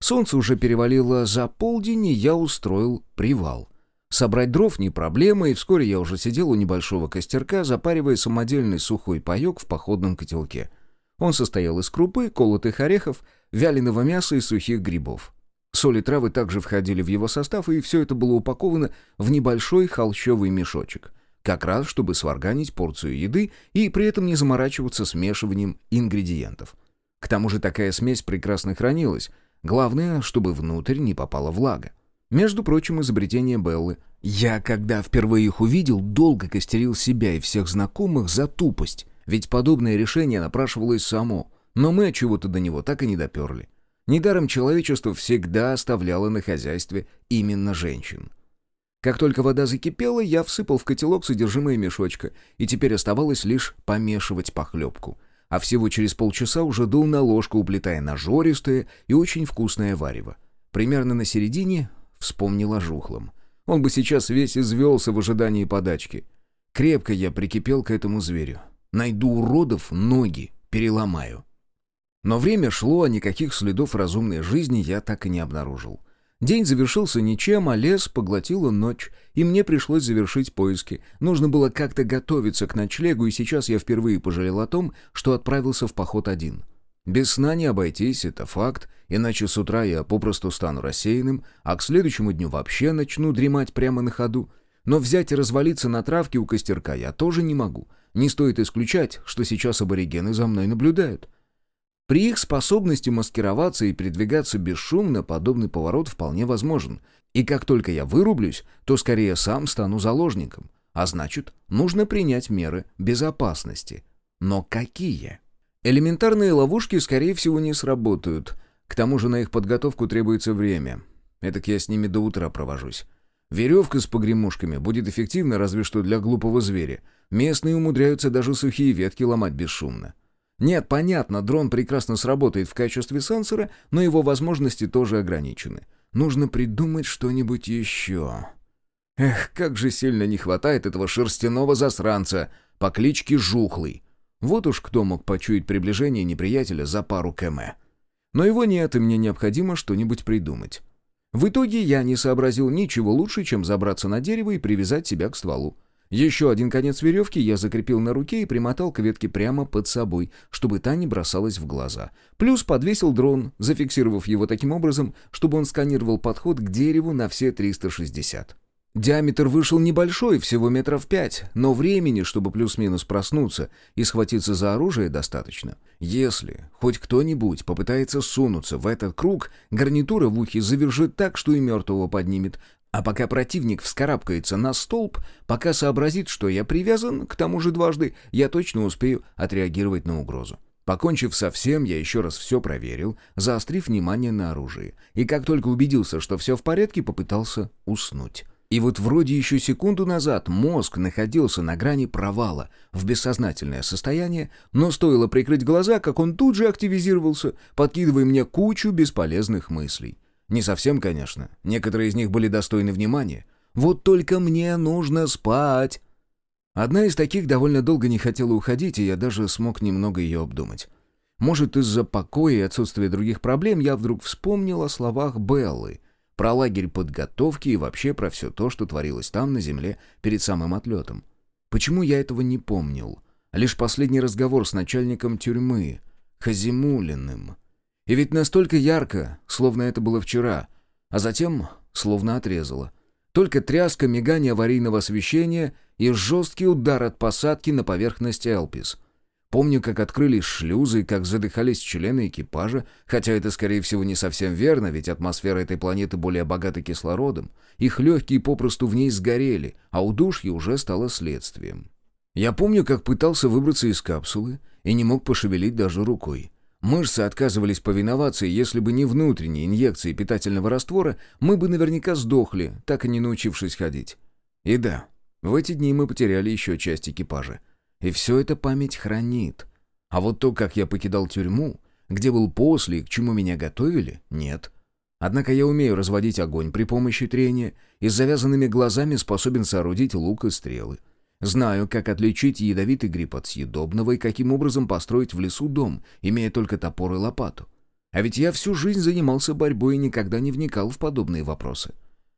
Солнце уже перевалило за полдень, и я устроил привал. Собрать дров не проблема, и вскоре я уже сидел у небольшого костерка, запаривая самодельный сухой паек в походном котелке. Он состоял из крупы, колотых орехов, вяленого мяса и сухих грибов. Соль и травы также входили в его состав, и все это было упаковано в небольшой холщовый мешочек. Как раз, чтобы сварганить порцию еды и при этом не заморачиваться смешиванием ингредиентов. К тому же такая смесь прекрасно хранилась. Главное, чтобы внутрь не попала влага. Между прочим, изобретение Беллы. Я, когда впервые их увидел, долго костерил себя и всех знакомых за тупость, ведь подобное решение напрашивалось само, но мы от чего-то до него так и не доперли. Недаром человечество всегда оставляло на хозяйстве именно женщин. Как только вода закипела, я всыпал в котелок содержимое мешочка, и теперь оставалось лишь помешивать похлебку. А всего через полчаса уже дул на ложку, уплетая нажористое и очень вкусное варево. Примерно на середине Вспомнил о жухлом. Он бы сейчас весь извелся в ожидании подачки. Крепко я прикипел к этому зверю. Найду уродов, ноги переломаю. Но время шло, а никаких следов разумной жизни я так и не обнаружил. День завершился ничем, а лес поглотила ночь, и мне пришлось завершить поиски. Нужно было как-то готовиться к ночлегу, и сейчас я впервые пожалел о том, что отправился в поход один. Без сна не обойтись, это факт, иначе с утра я попросту стану рассеянным, а к следующему дню вообще начну дремать прямо на ходу. Но взять и развалиться на травке у костерка я тоже не могу. Не стоит исключать, что сейчас аборигены за мной наблюдают. При их способности маскироваться и передвигаться бесшумно подобный поворот вполне возможен. И как только я вырублюсь, то скорее сам стану заложником. А значит, нужно принять меры безопасности. Но какие? Элементарные ловушки, скорее всего, не сработают. К тому же на их подготовку требуется время. Этак я с ними до утра провожусь. Веревка с погремушками будет эффективна разве что для глупого зверя. Местные умудряются даже сухие ветки ломать бесшумно. Нет, понятно, дрон прекрасно сработает в качестве сенсора, но его возможности тоже ограничены. Нужно придумать что-нибудь еще. Эх, как же сильно не хватает этого шерстяного засранца по кличке Жухлый. Вот уж кто мог почуять приближение неприятеля за пару км. Но его нет, и мне необходимо что-нибудь придумать. В итоге я не сообразил ничего лучше, чем забраться на дерево и привязать себя к стволу. Еще один конец веревки я закрепил на руке и примотал к ветке прямо под собой, чтобы та не бросалась в глаза. Плюс подвесил дрон, зафиксировав его таким образом, чтобы он сканировал подход к дереву на все 360. Диаметр вышел небольшой, всего метров пять, но времени, чтобы плюс-минус проснуться и схватиться за оружие, достаточно. Если хоть кто-нибудь попытается сунуться в этот круг, гарнитура в ухе завержит так, что и мертвого поднимет, а пока противник вскарабкается на столб, пока сообразит, что я привязан, к тому же дважды, я точно успею отреагировать на угрозу. Покончив со всем, я еще раз все проверил, заострив внимание на оружии. И как только убедился, что все в порядке, попытался уснуть. И вот вроде еще секунду назад мозг находился на грани провала, в бессознательное состояние, но стоило прикрыть глаза, как он тут же активизировался, подкидывая мне кучу бесполезных мыслей. Не совсем, конечно. Некоторые из них были достойны внимания. Вот только мне нужно спать. Одна из таких довольно долго не хотела уходить, и я даже смог немного ее обдумать. Может, из-за покоя и отсутствия других проблем я вдруг вспомнил о словах Беллы, про лагерь подготовки и вообще про все то, что творилось там, на земле, перед самым отлетом. Почему я этого не помнил? Лишь последний разговор с начальником тюрьмы, Хазимулиным. И ведь настолько ярко, словно это было вчера, а затем словно отрезало. Только тряска, мигание аварийного освещения и жесткий удар от посадки на поверхность Элпис. Помню, как открылись шлюзы и как задыхались члены экипажа, хотя это, скорее всего, не совсем верно, ведь атмосфера этой планеты более богата кислородом. Их легкие попросту в ней сгорели, а удушье уже стало следствием. Я помню, как пытался выбраться из капсулы и не мог пошевелить даже рукой. Мышцы отказывались повиноваться, и если бы не внутренние инъекции питательного раствора, мы бы наверняка сдохли, так и не научившись ходить. И да, в эти дни мы потеряли еще часть экипажа. И все это память хранит. А вот то, как я покидал тюрьму, где был после и к чему меня готовили, нет. Однако я умею разводить огонь при помощи трения и с завязанными глазами способен соорудить лук и стрелы. Знаю, как отличить ядовитый гриб от съедобного и каким образом построить в лесу дом, имея только топор и лопату. А ведь я всю жизнь занимался борьбой и никогда не вникал в подобные вопросы.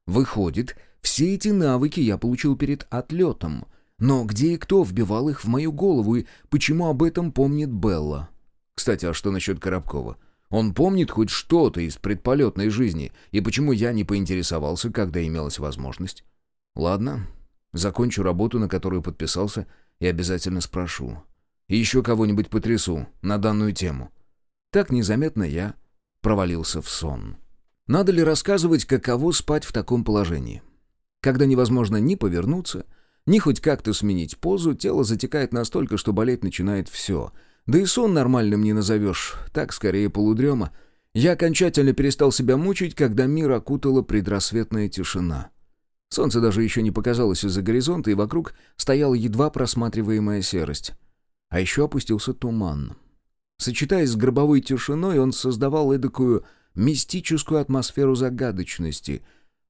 Выходит, все эти навыки я получил перед отлетом. Но где и кто вбивал их в мою голову и почему об этом помнит Белла? Кстати, а что насчет Коробкова? Он помнит хоть что-то из предполетной жизни, и почему я не поинтересовался, когда имелась возможность? Ладно, Закончу работу, на которую подписался, и обязательно спрошу. И еще кого-нибудь потрясу на данную тему. Так незаметно я провалился в сон. Надо ли рассказывать, каково спать в таком положении? Когда невозможно ни повернуться, ни хоть как-то сменить позу, тело затекает настолько, что болеть начинает все. Да и сон нормальным не назовешь, так скорее полудрема. Я окончательно перестал себя мучить, когда мир окутала предрассветная тишина. Солнце даже еще не показалось из-за горизонта, и вокруг стояла едва просматриваемая серость. А еще опустился туман. Сочетаясь с гробовой тишиной, он создавал эдакую мистическую атмосферу загадочности,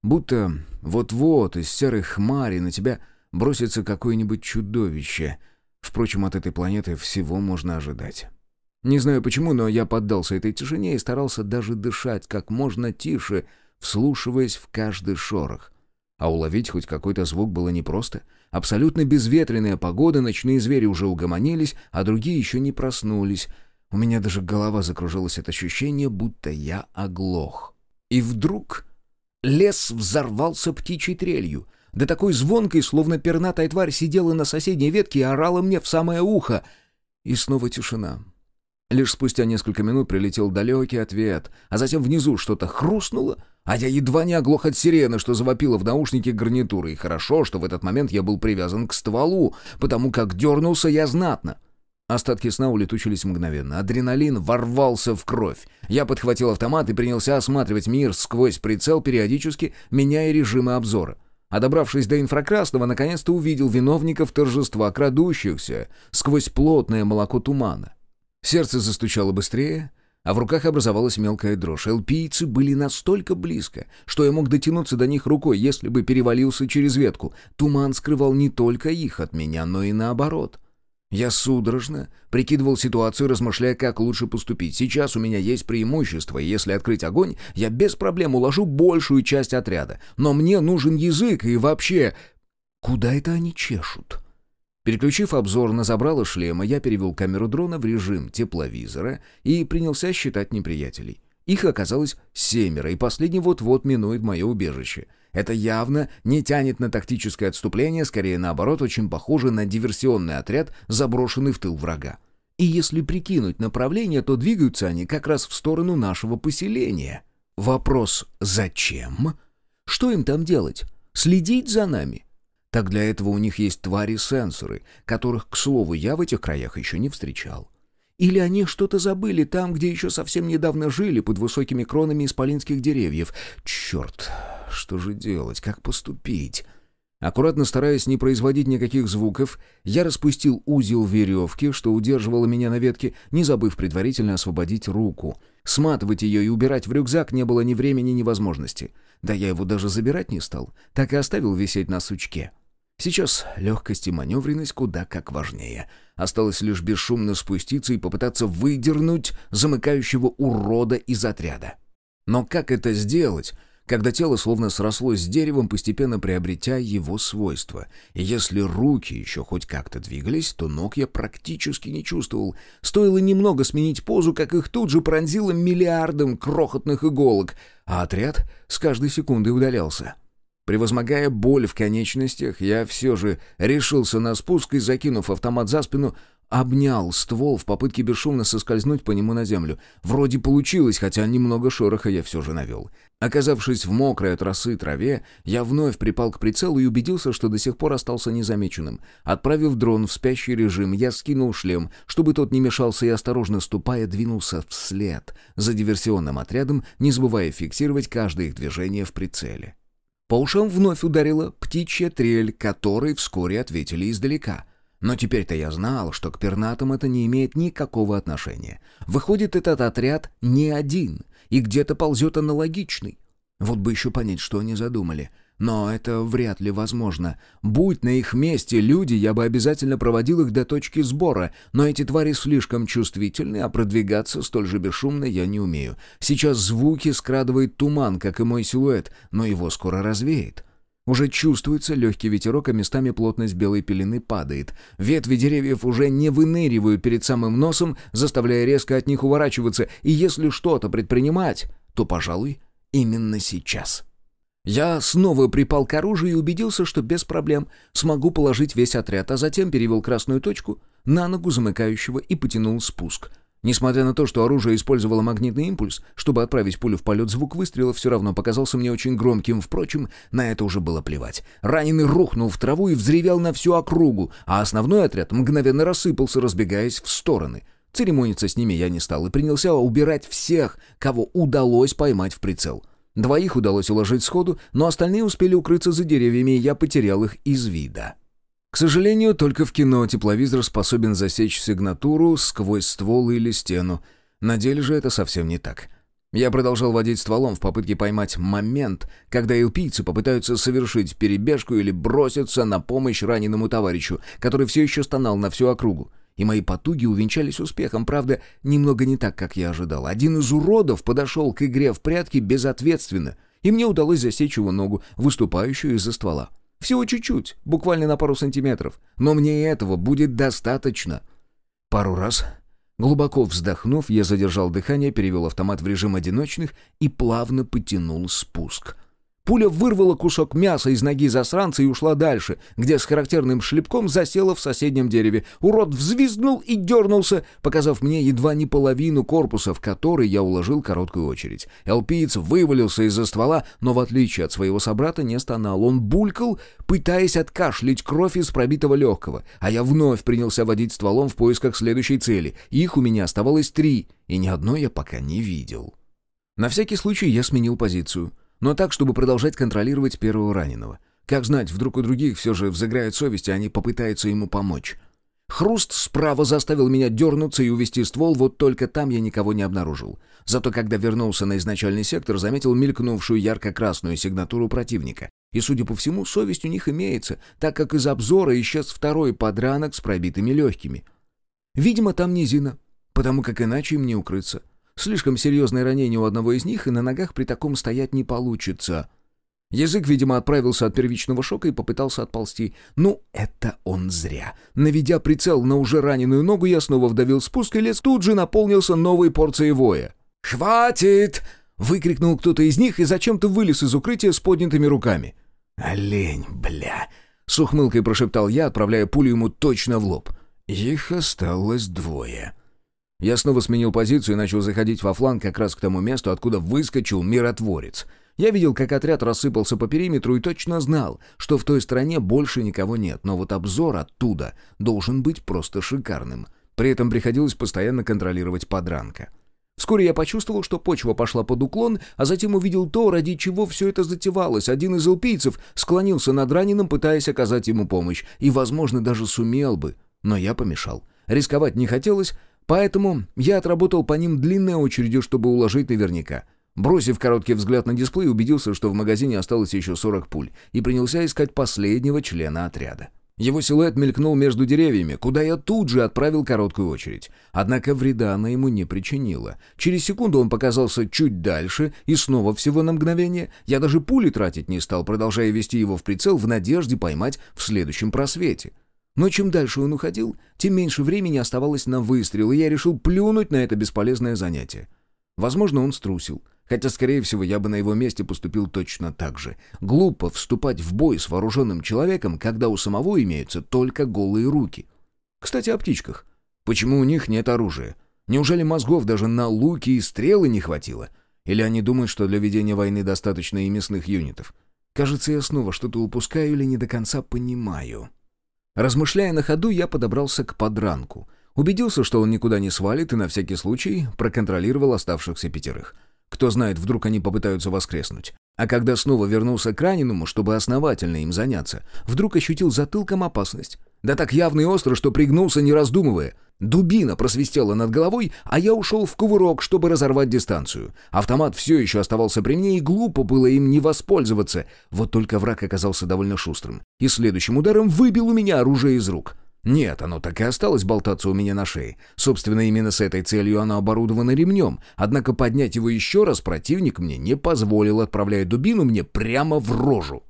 будто вот-вот из серой хмари на тебя бросится какое-нибудь чудовище. Впрочем, от этой планеты всего можно ожидать. Не знаю почему, но я поддался этой тишине и старался даже дышать как можно тише, вслушиваясь в каждый шорох. А уловить хоть какой-то звук было непросто. Абсолютно безветренная погода, ночные звери уже угомонились, а другие еще не проснулись. У меня даже голова закружилась от ощущения, будто я оглох. И вдруг лес взорвался птичьей трелью. Да такой звонкой, словно пернатая тварь сидела на соседней ветке и орала мне в самое ухо. И снова тишина. Лишь спустя несколько минут прилетел далекий ответ, а затем внизу что-то хрустнуло, а я едва не оглох от сирены, что завопило в наушнике гарнитуры. И хорошо, что в этот момент я был привязан к стволу, потому как дернулся я знатно. Остатки сна улетучились мгновенно. Адреналин ворвался в кровь. Я подхватил автомат и принялся осматривать мир сквозь прицел, периодически меняя режимы обзора. А добравшись до инфракрасного, наконец-то увидел виновников торжества, крадущихся сквозь плотное молоко тумана. Сердце застучало быстрее, а в руках образовалась мелкая дрожь. Элпийцы были настолько близко, что я мог дотянуться до них рукой, если бы перевалился через ветку. Туман скрывал не только их от меня, но и наоборот. Я судорожно прикидывал ситуацию, размышляя, как лучше поступить. Сейчас у меня есть преимущество, и если открыть огонь, я без проблем уложу большую часть отряда. Но мне нужен язык и вообще... Куда это они чешут? Переключив обзор на забрало шлема, я перевел камеру дрона в режим тепловизора и принялся считать неприятелей. Их оказалось семеро, и последний вот-вот минует мое убежище. Это явно не тянет на тактическое отступление, скорее наоборот, очень похоже на диверсионный отряд, заброшенный в тыл врага. И если прикинуть направление, то двигаются они как раз в сторону нашего поселения. Вопрос «Зачем?» Что им там делать? Следить за нами? Так для этого у них есть твари-сенсоры, которых, к слову, я в этих краях еще не встречал. Или они что-то забыли там, где еще совсем недавно жили, под высокими кронами исполинских деревьев. Черт, что же делать, как поступить? Аккуратно стараясь не производить никаких звуков, я распустил узел веревки, что удерживало меня на ветке, не забыв предварительно освободить руку. Сматывать ее и убирать в рюкзак не было ни времени, ни возможности. Да я его даже забирать не стал, так и оставил висеть на сучке. Сейчас легкость и маневренность куда как важнее. Осталось лишь бесшумно спуститься и попытаться выдернуть замыкающего урода из отряда. Но как это сделать, когда тело словно срослось с деревом, постепенно приобретя его свойства? И если руки еще хоть как-то двигались, то ног я практически не чувствовал. Стоило немного сменить позу, как их тут же пронзило миллиардом крохотных иголок, а отряд с каждой секундой удалялся. Превозмогая боль в конечностях, я все же решился на спуск и, закинув автомат за спину, обнял ствол в попытке бесшумно соскользнуть по нему на землю. Вроде получилось, хотя немного шороха я все же навел. Оказавшись в мокрой от росы траве, я вновь припал к прицелу и убедился, что до сих пор остался незамеченным. Отправив дрон в спящий режим, я скинул шлем, чтобы тот не мешался и, осторожно ступая, двинулся вслед за диверсионным отрядом, не забывая фиксировать каждое их движение в прицеле. По ушам вновь ударила птичья трель, которой вскоре ответили издалека. Но теперь-то я знал, что к пернатам это не имеет никакого отношения. Выходит, этот отряд не один, и где-то ползет аналогичный. Вот бы еще понять, что они задумали — но это вряд ли возможно. Будь на их месте люди, я бы обязательно проводил их до точки сбора, но эти твари слишком чувствительны, а продвигаться столь же бесшумно я не умею. Сейчас звуки скрадывает туман, как и мой силуэт, но его скоро развеет. Уже чувствуется легкий ветерок, а местами плотность белой пелены падает. Ветви деревьев уже не выныривают перед самым носом, заставляя резко от них уворачиваться, и если что-то предпринимать, то, пожалуй, именно сейчас. Я снова припал к оружию и убедился, что без проблем смогу положить весь отряд, а затем перевел красную точку на ногу замыкающего и потянул спуск. Несмотря на то, что оружие использовало магнитный импульс, чтобы отправить пулю в полет, звук выстрела все равно показался мне очень громким. Впрочем, на это уже было плевать. Раненый рухнул в траву и взревел на всю округу, а основной отряд мгновенно рассыпался, разбегаясь в стороны. Церемониться с ними я не стал и принялся убирать всех, кого удалось поймать в прицел. Двоих удалось уложить сходу, но остальные успели укрыться за деревьями, и я потерял их из вида. К сожалению, только в кино тепловизор способен засечь сигнатуру сквозь ствол или стену. На деле же это совсем не так. Я продолжал водить стволом в попытке поймать момент, когда элпийцы попытаются совершить перебежку или броситься на помощь раненому товарищу, который все еще стонал на всю округу. И мои потуги увенчались успехом, правда, немного не так, как я ожидал. Один из уродов подошел к игре в прятки безответственно, и мне удалось засечь его ногу, выступающую из-за ствола. Всего чуть-чуть, буквально на пару сантиметров, но мне и этого будет достаточно. Пару раз, глубоко вздохнув, я задержал дыхание, перевел автомат в режим одиночных и плавно потянул спуск — Пуля вырвала кусок мяса из ноги засранца и ушла дальше, где с характерным шлепком засела в соседнем дереве. Урод взвизгнул и дернулся, показав мне едва не половину корпуса, в который я уложил короткую очередь. Элпиец вывалился из-за ствола, но в отличие от своего собрата не стонал. Он булькал, пытаясь откашлять кровь из пробитого легкого, а я вновь принялся водить стволом в поисках следующей цели. Их у меня оставалось три, и ни одной я пока не видел. На всякий случай я сменил позицию — но так, чтобы продолжать контролировать первого раненого. Как знать, вдруг у других все же взыграет совесть, и они попытаются ему помочь. Хруст справа заставил меня дернуться и увести ствол, вот только там я никого не обнаружил. Зато когда вернулся на изначальный сектор, заметил мелькнувшую ярко-красную сигнатуру противника. И, судя по всему, совесть у них имеется, так как из обзора исчез второй подранок с пробитыми легкими. Видимо, там низина, потому как иначе им не укрыться. Слишком серьезное ранение у одного из них, и на ногах при таком стоять не получится. Язык, видимо, отправился от первичного шока и попытался отползти. Ну, это он зря. Наведя прицел на уже раненую ногу, я снова вдавил спуск, и лес тут же наполнился новой порцией воя. «Хватит!» — выкрикнул кто-то из них и зачем-то вылез из укрытия с поднятыми руками. «Олень, бля!» — с ухмылкой прошептал я, отправляя пулю ему точно в лоб. Их осталось двое. Я снова сменил позицию и начал заходить во фланг как раз к тому месту, откуда выскочил миротворец. Я видел, как отряд рассыпался по периметру и точно знал, что в той стороне больше никого нет, но вот обзор оттуда должен быть просто шикарным. При этом приходилось постоянно контролировать подранка. Вскоре я почувствовал, что почва пошла под уклон, а затем увидел то, ради чего все это затевалось. Один из элпийцев склонился над раненым, пытаясь оказать ему помощь, и, возможно, даже сумел бы, но я помешал. Рисковать не хотелось, Поэтому я отработал по ним длинной очередью, чтобы уложить наверняка. Бросив короткий взгляд на дисплей, убедился, что в магазине осталось еще 40 пуль, и принялся искать последнего члена отряда. Его силуэт мелькнул между деревьями, куда я тут же отправил короткую очередь. Однако вреда она ему не причинила. Через секунду он показался чуть дальше, и снова всего на мгновение. Я даже пули тратить не стал, продолжая вести его в прицел в надежде поймать в следующем просвете. Но чем дальше он уходил, тем меньше времени оставалось на выстрел, и я решил плюнуть на это бесполезное занятие. Возможно, он струсил. Хотя, скорее всего, я бы на его месте поступил точно так же. Глупо вступать в бой с вооруженным человеком, когда у самого имеются только голые руки. Кстати, о птичках. Почему у них нет оружия? Неужели мозгов даже на луки и стрелы не хватило? Или они думают, что для ведения войны достаточно и мясных юнитов? Кажется, я снова что-то упускаю или не до конца понимаю. Размышляя на ходу, я подобрался к подранку. Убедился, что он никуда не свалит, и на всякий случай проконтролировал оставшихся пятерых. Кто знает, вдруг они попытаются воскреснуть. А когда снова вернулся к раненому, чтобы основательно им заняться, вдруг ощутил затылком опасность. Да так явно и остро, что пригнулся, не раздумывая — Дубина просвистела над головой, а я ушел в кувырок, чтобы разорвать дистанцию. Автомат все еще оставался при мне, и глупо было им не воспользоваться. Вот только враг оказался довольно шустрым. И следующим ударом выбил у меня оружие из рук. Нет, оно так и осталось болтаться у меня на шее. Собственно, именно с этой целью оно оборудовано ремнем. Однако поднять его еще раз противник мне не позволил, отправляя дубину мне прямо в рожу.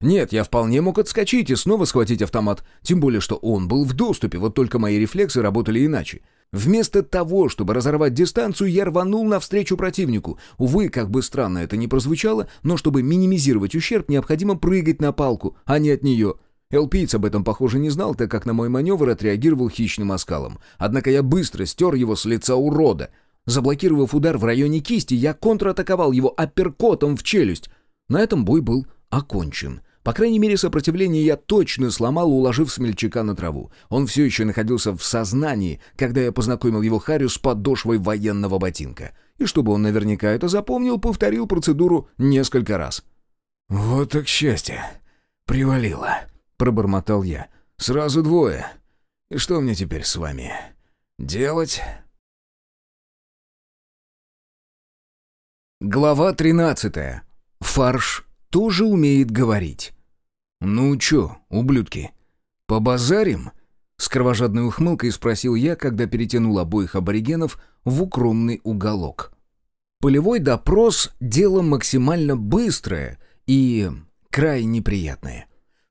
Нет, я вполне мог отскочить и снова схватить автомат, тем более что он был в доступе, вот только мои рефлексы работали иначе. Вместо того, чтобы разорвать дистанцию, я рванул навстречу противнику. Увы, как бы странно это ни прозвучало, но чтобы минимизировать ущерб, необходимо прыгать на палку, а не от нее. Элпиц об этом, похоже, не знал, так как на мой маневр отреагировал хищным оскалом. Однако я быстро стер его с лица урода. Заблокировав удар в районе кисти, я контратаковал его апперкотом в челюсть. На этом бой был окончен. По крайней мере, сопротивление я точно сломал, уложив смельчака на траву. Он все еще находился в сознании, когда я познакомил его Харю с подошвой военного ботинка. И чтобы он наверняка это запомнил, повторил процедуру несколько раз. «Вот так счастье! Привалило!» — пробормотал я. «Сразу двое. И что мне теперь с вами делать?» Глава тринадцатая. Фарш тоже умеет говорить. «Ну чё, ублюдки, побазарим?» С кровожадной ухмылкой спросил я, когда перетянул обоих аборигенов в укромный уголок. Полевой допрос — дело максимально быстрое и крайне неприятное.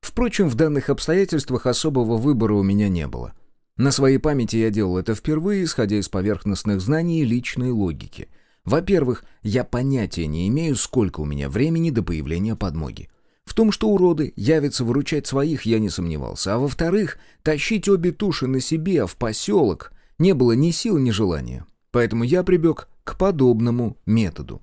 Впрочем, в данных обстоятельствах особого выбора у меня не было. На своей памяти я делал это впервые, исходя из поверхностных знаний и личной логики. Во-первых, я понятия не имею, сколько у меня времени до появления подмоги. В том, что уроды явятся выручать своих, я не сомневался. А во-вторых, тащить обе туши на себе в поселок не было ни сил, ни желания. Поэтому я прибег к подобному методу.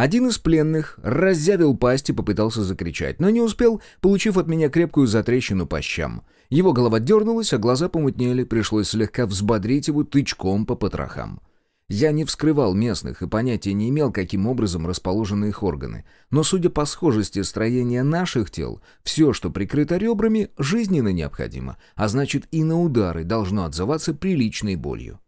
Один из пленных раззявил пасть и попытался закричать, но не успел, получив от меня крепкую затрещину по щам. Его голова дернулась, а глаза помутнели, пришлось слегка взбодрить его тычком по потрохам. Я не вскрывал местных и понятия не имел, каким образом расположены их органы. Но судя по схожести строения наших тел, все, что прикрыто ребрами, жизненно необходимо, а значит и на удары должно отзываться приличной болью.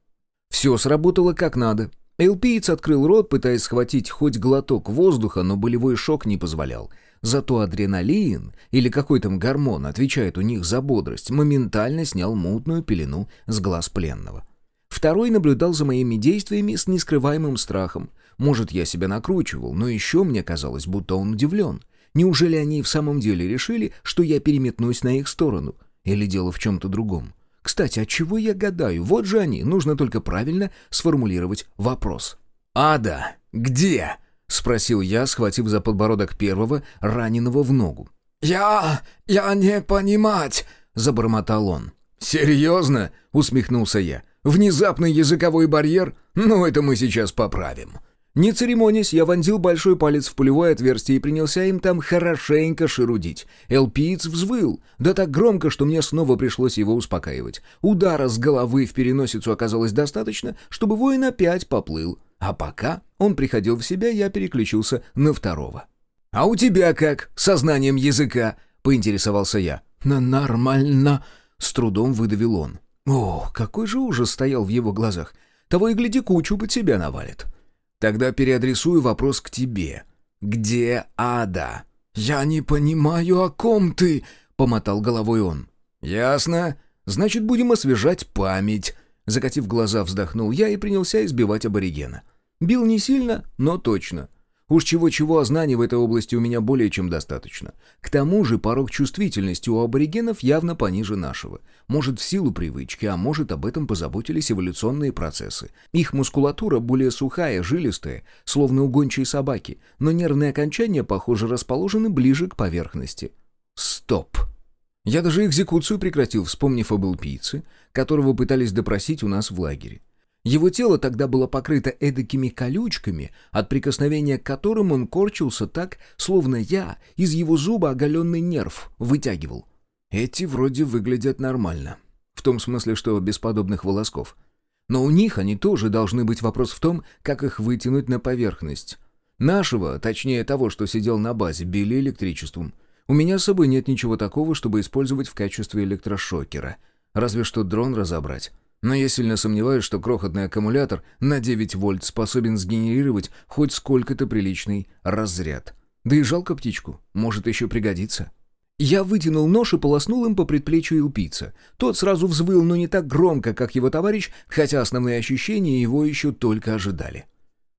Все сработало как надо. Элпиец открыл рот, пытаясь схватить хоть глоток воздуха, но болевой шок не позволял. Зато адреналин, или какой там гормон, отвечает у них за бодрость, моментально снял мутную пелену с глаз пленного. Второй наблюдал за моими действиями с нескрываемым страхом. Может, я себя накручивал, но еще мне казалось, будто он удивлен. Неужели они в самом деле решили, что я переметнусь на их сторону? Или дело в чем-то другом? Кстати, от чего я гадаю? Вот же они, нужно только правильно сформулировать вопрос. «Ада, где?» — спросил я, схватив за подбородок первого, раненого в ногу. «Я... я не понимать», — забормотал он. «Серьезно?» — усмехнулся я. Внезапный языковой барьер? Ну, это мы сейчас поправим». Не церемонясь, я вонзил большой палец в пулевое отверстие и принялся им там хорошенько шерудить. Элпиец взвыл, да так громко, что мне снова пришлось его успокаивать. Удара с головы в переносицу оказалось достаточно, чтобы воин опять поплыл. А пока он приходил в себя, я переключился на второго. «А у тебя как? Со знанием языка?» — поинтересовался я. «Нормально», — с трудом выдавил он. О, какой же ужас стоял в его глазах. Того и гляди, кучу под себя навалит. Тогда переадресую вопрос к тебе. Где Ада? Я не понимаю, о ком ты, помотал головой он. Ясно. Значит, будем освежать память. Закатив глаза, вздохнул я и принялся избивать аборигена. Бил не сильно, но точно. Уж чего-чего, а знаний в этой области у меня более чем достаточно. К тому же порог чувствительности у аборигенов явно пониже нашего. Может, в силу привычки, а может, об этом позаботились эволюционные процессы. Их мускулатура более сухая, жилистая, словно у гончей собаки, но нервные окончания, похоже, расположены ближе к поверхности. Стоп! Я даже экзекуцию прекратил, вспомнив об элпийце, которого пытались допросить у нас в лагере. Его тело тогда было покрыто эдакими колючками, от прикосновения к которым он корчился так, словно я из его зуба оголенный нерв вытягивал. Эти вроде выглядят нормально. В том смысле, что без подобных волосков. Но у них они тоже должны быть вопрос в том, как их вытянуть на поверхность. Нашего, точнее того, что сидел на базе, били электричеством. У меня с собой нет ничего такого, чтобы использовать в качестве электрошокера. Разве что дрон разобрать. Но я сильно сомневаюсь, что крохотный аккумулятор на 9 вольт способен сгенерировать хоть сколько-то приличный разряд. Да и жалко птичку, может еще пригодится. Я вытянул нож и полоснул им по предплечью илпийца. Тот сразу взвыл, но не так громко, как его товарищ, хотя основные ощущения его еще только ожидали.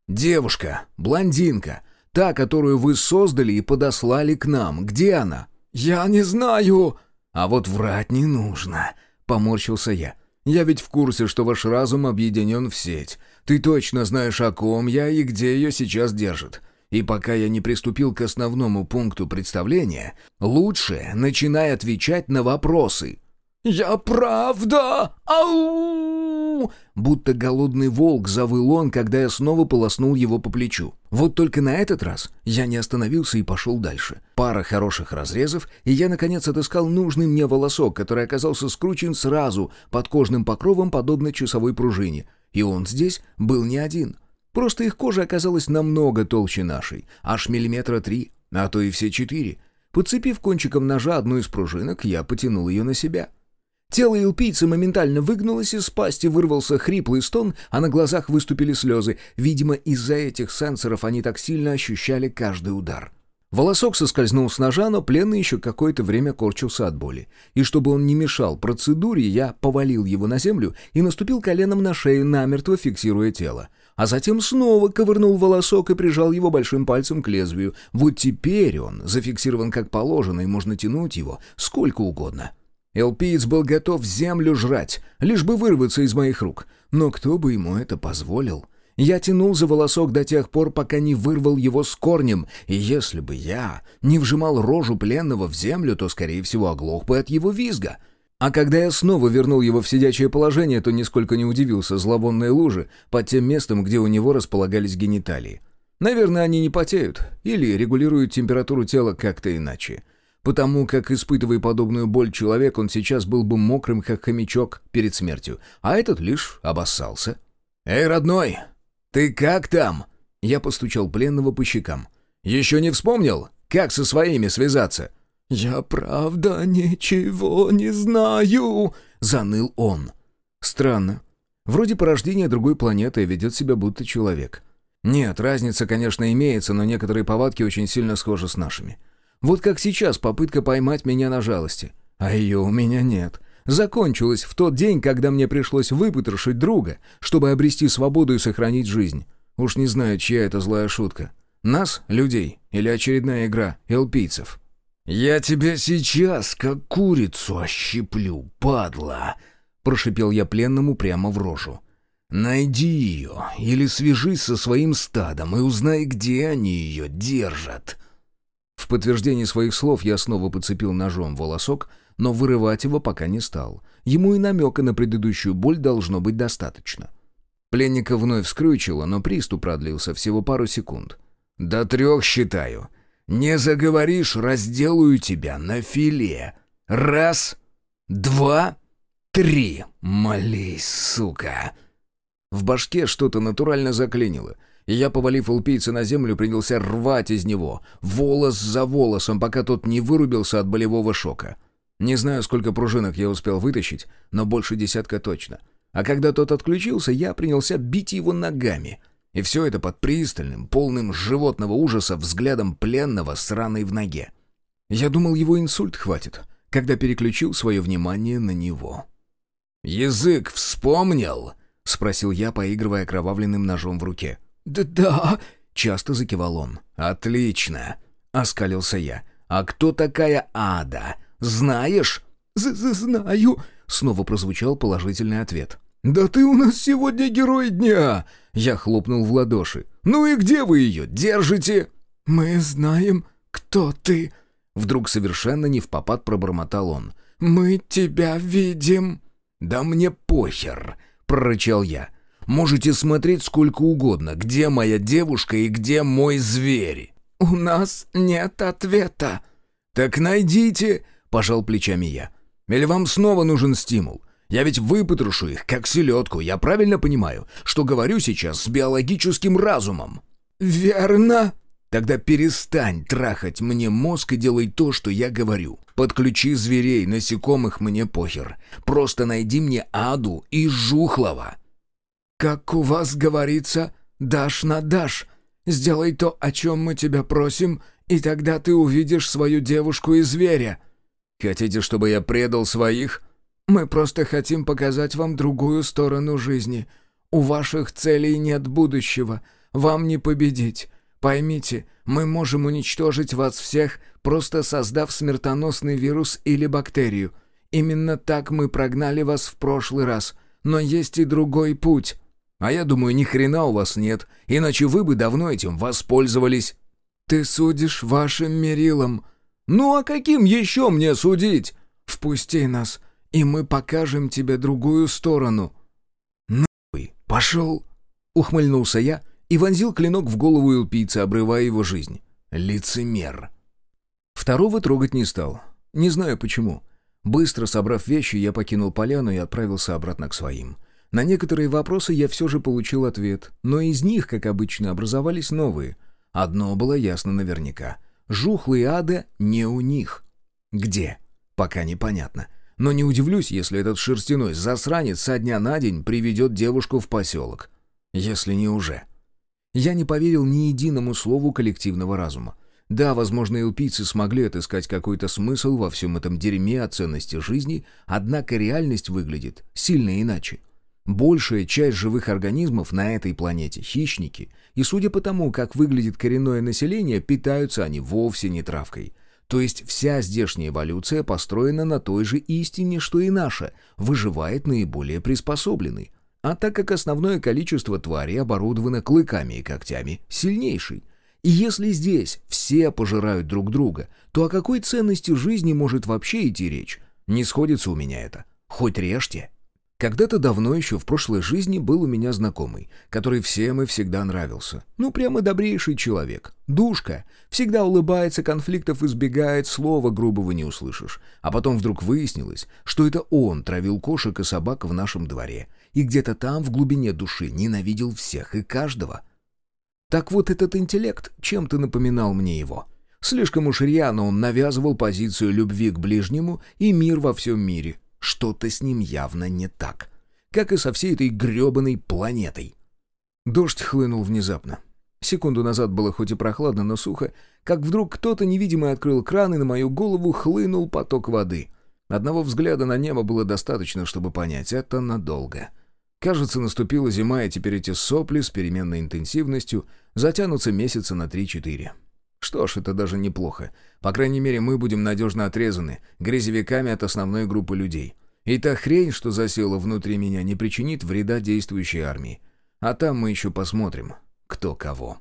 «Девушка, блондинка, та, которую вы создали и подослали к нам, где она?» «Я не знаю!» «А вот врать не нужно», — поморщился я. Я ведь в курсе, что ваш разум объединен в сеть. Ты точно знаешь, о ком я и где ее сейчас держат. И пока я не приступил к основному пункту представления, лучше начинай отвечать на вопросы». «Я правда? Ау!» Будто голодный волк завыл он, когда я снова полоснул его по плечу. Вот только на этот раз я не остановился и пошел дальше. Пара хороших разрезов, и я, наконец, отыскал нужный мне волосок, который оказался скручен сразу под кожным покровом, подобно часовой пружине. И он здесь был не один. Просто их кожа оказалась намного толще нашей, аж миллиметра три, а то и все четыре. Подцепив кончиком ножа одну из пружинок, я потянул ее на себя — Тело илпийца моментально выгнулось, из пасти вырвался хриплый стон, а на глазах выступили слезы. Видимо, из-за этих сенсоров они так сильно ощущали каждый удар. Волосок соскользнул с ножа, но пленный еще какое-то время корчился от боли. И чтобы он не мешал процедуре, я повалил его на землю и наступил коленом на шею, намертво фиксируя тело. А затем снова ковырнул волосок и прижал его большим пальцем к лезвию. Вот теперь он зафиксирован как положено, и можно тянуть его сколько угодно. Элпиец был готов землю жрать, лишь бы вырваться из моих рук. Но кто бы ему это позволил? Я тянул за волосок до тех пор, пока не вырвал его с корнем, и если бы я не вжимал рожу пленного в землю, то, скорее всего, оглох бы от его визга. А когда я снова вернул его в сидячее положение, то нисколько не удивился зловонной лужи под тем местом, где у него располагались гениталии. Наверное, они не потеют или регулируют температуру тела как-то иначе. Потому как, испытывая подобную боль человек, он сейчас был бы мокрым, как хомячок, перед смертью, а этот лишь обоссался. «Эй, родной, ты как там?» Я постучал пленного по щекам. «Еще не вспомнил, как со своими связаться?» «Я правда ничего не знаю», — заныл он. «Странно. Вроде порождение другой планеты ведет себя будто человек. Нет, разница, конечно, имеется, но некоторые повадки очень сильно схожи с нашими. Вот как сейчас попытка поймать меня на жалости. А ее у меня нет. Закончилась в тот день, когда мне пришлось выпотрошить друга, чтобы обрести свободу и сохранить жизнь. Уж не знаю, чья это злая шутка. Нас, людей, или очередная игра элпийцев. «Я тебя сейчас, как курицу, ощиплю, падла!» Прошипел я пленному прямо в рожу. «Найди ее или свяжись со своим стадом и узнай, где они ее держат». В подтверждение своих слов я снова подцепил ножом волосок, но вырывать его пока не стал. Ему и намека на предыдущую боль должно быть достаточно. Пленника вновь вскрючило, но приступ продлился всего пару секунд. «До трех считаю. Не заговоришь, разделаю тебя на филе. Раз, два, три. Молись, сука!» В башке что-то натурально заклинило, и я, повалив улпийца на землю, принялся рвать из него, волос за волосом, пока тот не вырубился от болевого шока. Не знаю, сколько пружинок я успел вытащить, но больше десятка точно. А когда тот отключился, я принялся бить его ногами. И все это под пристальным, полным животного ужаса взглядом пленного с раной в ноге. Я думал, его инсульт хватит, когда переключил свое внимание на него. «Язык вспомнил?» — спросил я, поигрывая кровавленным ножом в руке. «Да-да», — часто закивал он. «Отлично», — оскалился я. «А кто такая Ада? Знаешь?» З «Знаю», — снова прозвучал положительный ответ. «Да ты у нас сегодня герой дня!» Я хлопнул в ладоши. «Ну и где вы ее держите?» «Мы знаем, кто ты», — вдруг совершенно не в попад пробормотал он. «Мы тебя видим». «Да мне похер», — прорычал я. «Можете смотреть сколько угодно, где моя девушка и где мой зверь». «У нас нет ответа». «Так найдите», — пожал плечами я. «Или вам снова нужен стимул? Я ведь выпотрошу их, как селедку. Я правильно понимаю, что говорю сейчас с биологическим разумом?» «Верно», Тогда перестань трахать мне мозг и делай то, что я говорю. Подключи зверей, насекомых мне похер. Просто найди мне Аду и Жухлова». «Как у вас говорится, дашь на дашь. Сделай то, о чем мы тебя просим, и тогда ты увидишь свою девушку и зверя». «Хотите, чтобы я предал своих?» «Мы просто хотим показать вам другую сторону жизни. У ваших целей нет будущего. Вам не победить. Поймите, мы можем уничтожить вас всех, просто создав смертоносный вирус или бактерию. Именно так мы прогнали вас в прошлый раз. Но есть и другой путь. А я думаю, ни хрена у вас нет, иначе вы бы давно этим воспользовались. Ты судишь вашим мерилом. Ну а каким еще мне судить? Впусти нас, и мы покажем тебе другую сторону. Нахуй, пошел, ухмыльнулся я, — и вонзил клинок в голову Илпийца, обрывая его жизнь. Лицемер. Второго трогать не стал. Не знаю почему. Быстро собрав вещи, я покинул поляну и отправился обратно к своим. На некоторые вопросы я все же получил ответ, но из них, как обычно, образовались новые. Одно было ясно наверняка. Жухлый ада не у них. Где? Пока непонятно. Но не удивлюсь, если этот шерстяной засранец со дня на день приведет девушку в поселок. Если не уже. Я не поверил ни единому слову коллективного разума. Да, возможно, элпийцы смогли отыскать какой-то смысл во всем этом дерьме о ценности жизни, однако реальность выглядит сильно иначе. Большая часть живых организмов на этой планете — хищники, и судя по тому, как выглядит коренное население, питаются они вовсе не травкой. То есть вся здешняя эволюция построена на той же истине, что и наша, выживает наиболее приспособленный. А так как основное количество тварей оборудовано клыками и когтями, сильнейший. И если здесь все пожирают друг друга, то о какой ценности жизни может вообще идти речь? Не сходится у меня это. Хоть режьте. Когда-то давно еще в прошлой жизни был у меня знакомый, который всем и всегда нравился. Ну, прямо добрейший человек. Душка. Всегда улыбается, конфликтов избегает, слова грубого не услышишь. А потом вдруг выяснилось, что это он травил кошек и собак в нашем дворе. И где-то там, в глубине души, ненавидел всех и каждого. Так вот этот интеллект чем-то напоминал мне его. Слишком уж рьяно он навязывал позицию любви к ближнему и мир во всем мире. Что-то с ним явно не так. Как и со всей этой гребаной планетой. Дождь хлынул внезапно. Секунду назад было хоть и прохладно, но сухо, как вдруг кто-то невидимый открыл кран, и на мою голову хлынул поток воды. Одного взгляда на небо было достаточно, чтобы понять, это надолго. Кажется, наступила зима, и теперь эти сопли с переменной интенсивностью затянутся месяца на три-четыре. Что ж, это даже неплохо. По крайней мере, мы будем надежно отрезаны грязевиками от основной группы людей. И та хрень, что засела внутри меня, не причинит вреда действующей армии. А там мы еще посмотрим, кто кого.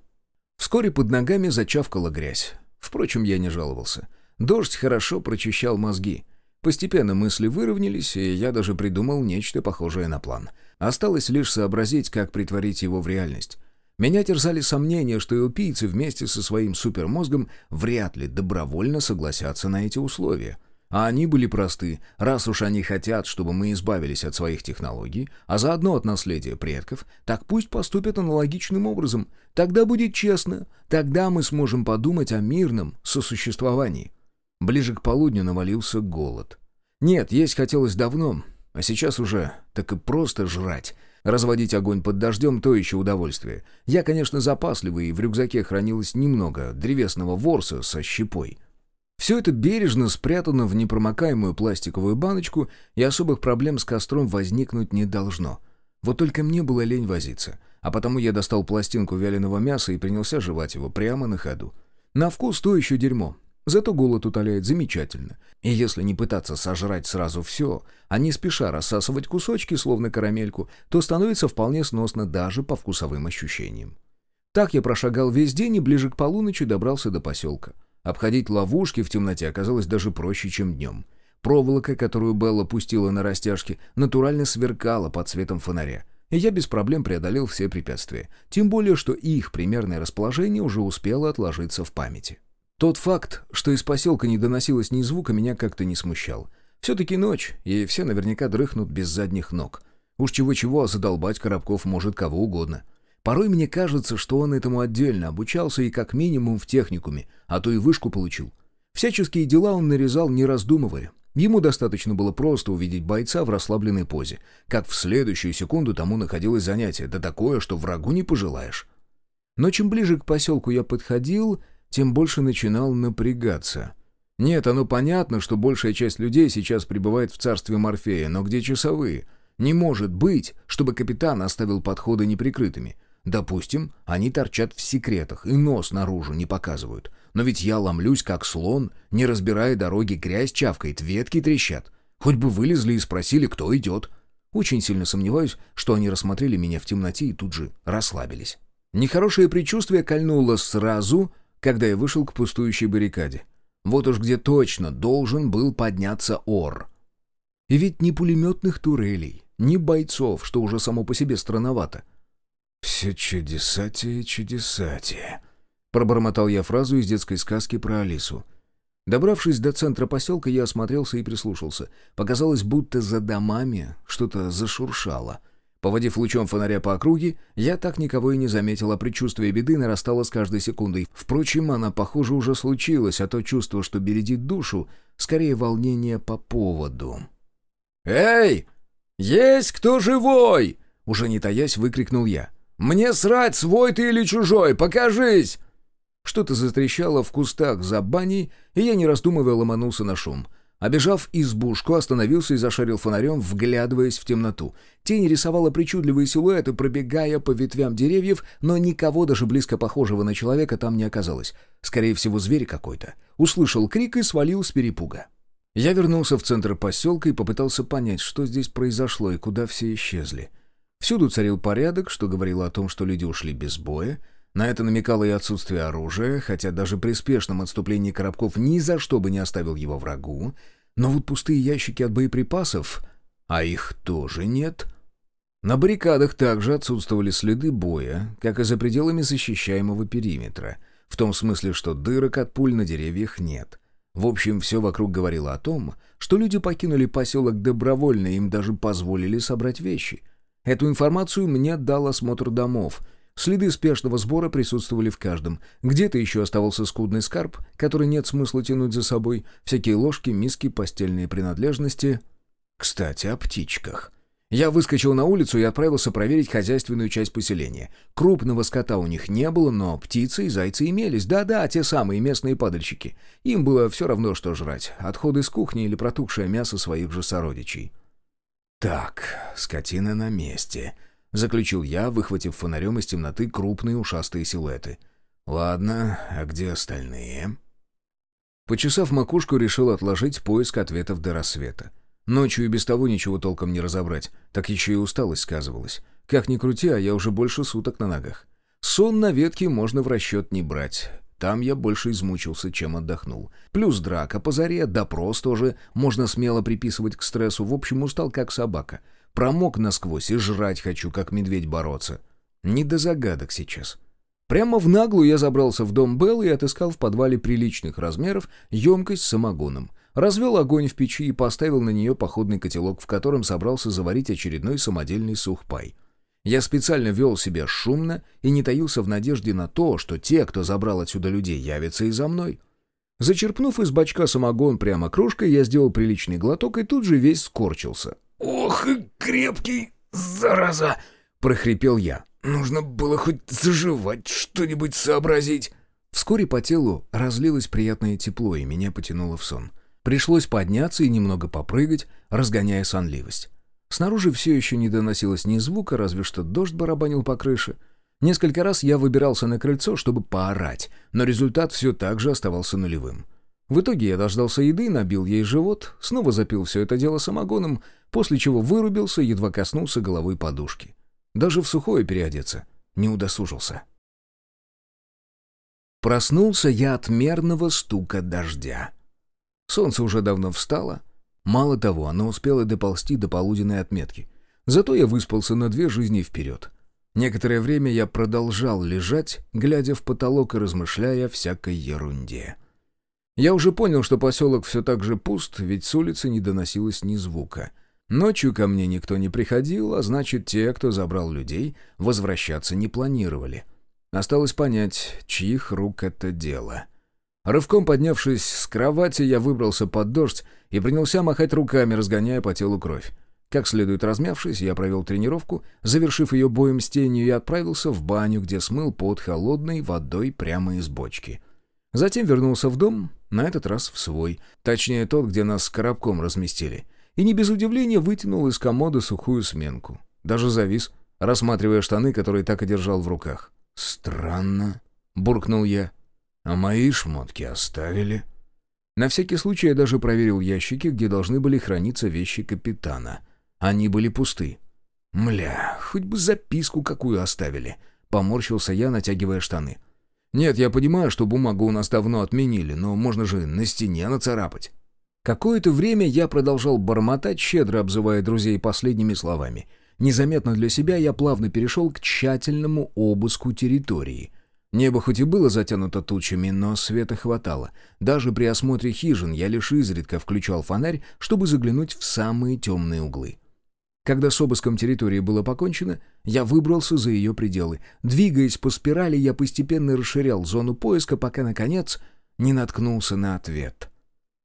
Вскоре под ногами зачавкала грязь. Впрочем, я не жаловался. Дождь хорошо прочищал мозги. Постепенно мысли выровнялись, и я даже придумал нечто похожее на план. Осталось лишь сообразить, как притворить его в реальность. Меня терзали сомнения, что и убийцы вместе со своим супермозгом вряд ли добровольно согласятся на эти условия. А они были просты, раз уж они хотят, чтобы мы избавились от своих технологий, а заодно от наследия предков, так пусть поступят аналогичным образом. Тогда будет честно, тогда мы сможем подумать о мирном сосуществовании. Ближе к полудню навалился голод. Нет, есть хотелось давно, а сейчас уже так и просто жрать — Разводить огонь под дождем — то еще удовольствие. Я, конечно, запасливый, и в рюкзаке хранилось немного древесного ворса со щепой. Все это бережно спрятано в непромокаемую пластиковую баночку, и особых проблем с костром возникнуть не должно. Вот только мне было лень возиться, а потому я достал пластинку вяленого мяса и принялся жевать его прямо на ходу. На вкус то еще дерьмо, Зато голод утоляет замечательно. И если не пытаться сожрать сразу все, а не спеша рассасывать кусочки, словно карамельку, то становится вполне сносно даже по вкусовым ощущениям. Так я прошагал весь день и ближе к полуночи добрался до поселка. Обходить ловушки в темноте оказалось даже проще, чем днем. Проволока, которую Белла пустила на растяжки, натурально сверкала под светом фонаря. И я без проблем преодолел все препятствия. Тем более, что их примерное расположение уже успело отложиться в памяти. Тот факт, что из поселка не доносилось ни звука, меня как-то не смущал. Все-таки ночь, и все наверняка дрыхнут без задних ног. Уж чего-чего, задолбать Коробков может кого угодно. Порой мне кажется, что он этому отдельно обучался и как минимум в техникуме, а то и вышку получил. Всяческие дела он нарезал, не раздумывая. Ему достаточно было просто увидеть бойца в расслабленной позе, как в следующую секунду тому находилось занятие, да такое, что врагу не пожелаешь. Но чем ближе к поселку я подходил, тем больше начинал напрягаться. Нет, оно понятно, что большая часть людей сейчас пребывает в царстве Морфея, но где часовые? Не может быть, чтобы капитан оставил подходы неприкрытыми. Допустим, они торчат в секретах и нос наружу не показывают. Но ведь я ломлюсь, как слон, не разбирая дороги, грязь чавкает, ветки трещат. Хоть бы вылезли и спросили, кто идет. Очень сильно сомневаюсь, что они рассмотрели меня в темноте и тут же расслабились. Нехорошее предчувствие кольнуло сразу, когда я вышел к пустующей баррикаде. Вот уж где точно должен был подняться ор. И ведь ни пулеметных турелей, ни бойцов, что уже само по себе странновато. «Все чудесатие, чудесатие», — пробормотал я фразу из детской сказки про Алису. Добравшись до центра поселка, я осмотрелся и прислушался. Показалось, будто за домами что-то зашуршало — Поводив лучом фонаря по округе, я так никого и не заметил, а предчувствие беды нарастало с каждой секундой. Впрочем, она, похоже, уже случилась, а то чувство, что бередит душу, скорее волнение по поводу. «Эй! Есть кто живой?» Уже не таясь, выкрикнул я. «Мне срать, свой ты или чужой! Покажись!» Что-то затрещало в кустах за баней, и я, не раздумывая, ломанулся на шум — Обежав избушку, остановился и зашарил фонарем, вглядываясь в темноту. Тень рисовала причудливые силуэты, пробегая по ветвям деревьев, но никого даже близко похожего на человека там не оказалось. Скорее всего, зверь какой-то. Услышал крик и свалил с перепуга. Я вернулся в центр поселка и попытался понять, что здесь произошло и куда все исчезли. Всюду царил порядок, что говорило о том, что люди ушли без боя. На это намекало и отсутствие оружия, хотя даже при спешном отступлении Коробков ни за что бы не оставил его врагу. Но вот пустые ящики от боеприпасов, а их тоже нет. На баррикадах также отсутствовали следы боя, как и за пределами защищаемого периметра, в том смысле, что дырок от пуль на деревьях нет. В общем, все вокруг говорило о том, что люди покинули поселок добровольно, им даже позволили собрать вещи. Эту информацию мне дал осмотр домов. Следы спешного сбора присутствовали в каждом. Где-то еще оставался скудный скарб, который нет смысла тянуть за собой, всякие ложки, миски, постельные принадлежности. Кстати, о птичках. Я выскочил на улицу и отправился проверить хозяйственную часть поселения. Крупного скота у них не было, но птицы и зайцы имелись. Да-да, те самые местные падальщики. Им было все равно, что жрать. Отходы с кухни или протухшее мясо своих же сородичей. «Так, скотина на месте», — заключил я, выхватив фонарем из темноты крупные ушастые силуэты. «Ладно, а где остальные?» Почесав макушку, решил отложить поиск ответов до рассвета. Ночью и без того ничего толком не разобрать, так еще и усталость сказывалась. Как ни крути, а я уже больше суток на ногах. Сон на ветке можно в расчет не брать. Там я больше измучился, чем отдохнул. Плюс драка по заре, допрос тоже можно смело приписывать к стрессу. В общем, устал как собака. Промок насквозь и жрать хочу, как медведь бороться. Не до загадок сейчас. Прямо в наглую я забрался в дом Беллы и отыскал в подвале приличных размеров емкость с самогоном — Развел огонь в печи и поставил на нее походный котелок, в котором собрался заварить очередной самодельный сухпай. Я специально вел себя шумно и не таился в надежде на то, что те, кто забрал отсюда людей, явятся и за мной. Зачерпнув из бачка самогон прямо кружкой, я сделал приличный глоток и тут же весь скорчился. «Ох и крепкий, зараза!» — прохрипел я. «Нужно было хоть заживать, что-нибудь сообразить». Вскоре по телу разлилось приятное тепло, и меня потянуло в сон. Пришлось подняться и немного попрыгать, разгоняя сонливость. Снаружи все еще не доносилось ни звука, разве что дождь барабанил по крыше. Несколько раз я выбирался на крыльцо, чтобы поорать, но результат все так же оставался нулевым. В итоге я дождался еды, набил ей живот, снова запил все это дело самогоном, после чего вырубился, едва коснулся головой подушки. Даже в сухое переодеться не удосужился. Проснулся я от мерного стука дождя. Солнце уже давно встало. Мало того, оно успело доползти до полуденной отметки. Зато я выспался на две жизни вперед. Некоторое время я продолжал лежать, глядя в потолок и размышляя о всякой ерунде. Я уже понял, что поселок все так же пуст, ведь с улицы не доносилось ни звука. Ночью ко мне никто не приходил, а значит, те, кто забрал людей, возвращаться не планировали. Осталось понять, чьих рук это дело. Рывком поднявшись с кровати, я выбрался под дождь и принялся махать руками, разгоняя по телу кровь. Как следует размявшись, я провел тренировку, завершив ее боем с тенью, и отправился в баню, где смыл под холодной водой прямо из бочки. Затем вернулся в дом, на этот раз в свой, точнее тот, где нас с коробком разместили, и не без удивления вытянул из комода сухую сменку. Даже завис, рассматривая штаны, которые так и держал в руках. «Странно», — буркнул я. А мои шмотки оставили. На всякий случай я даже проверил ящики, где должны были храниться вещи капитана. Они были пусты. «Мля, хоть бы записку какую оставили», — поморщился я, натягивая штаны. «Нет, я понимаю, что бумагу у нас давно отменили, но можно же на стене нацарапать». Какое-то время я продолжал бормотать, щедро обзывая друзей последними словами. Незаметно для себя я плавно перешел к тщательному обыску территории — Небо хоть и было затянуто тучами, но света хватало. Даже при осмотре хижин я лишь изредка включал фонарь, чтобы заглянуть в самые темные углы. Когда с обыском территории было покончено, я выбрался за ее пределы. Двигаясь по спирали, я постепенно расширял зону поиска, пока, наконец, не наткнулся на ответ.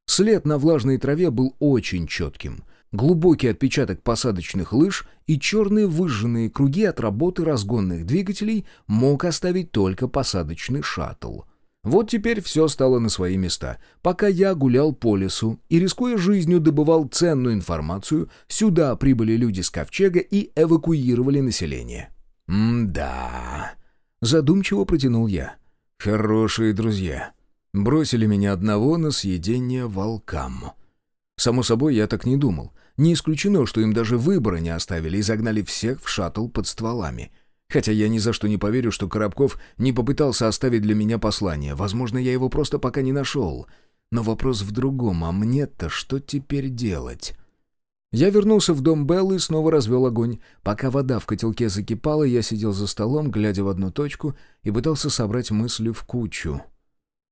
След на влажной траве был очень четким — глубокий отпечаток посадочных лыж и черные выжженные круги от работы разгонных двигателей мог оставить только посадочный шаттл. Вот теперь все стало на свои места. Пока я гулял по лесу и, рискуя жизнью, добывал ценную информацию, сюда прибыли люди с ковчега и эвакуировали население. «М-да...» — задумчиво протянул я. «Хорошие друзья. Бросили меня одного на съедение волкам». Само собой, я так не думал. Не исключено, что им даже выбора не оставили и загнали всех в шаттл под стволами. Хотя я ни за что не поверю, что Коробков не попытался оставить для меня послание. Возможно, я его просто пока не нашел. Но вопрос в другом, а мне-то что теперь делать? Я вернулся в дом Беллы и снова развел огонь. Пока вода в котелке закипала, я сидел за столом, глядя в одну точку, и пытался собрать мысли в кучу.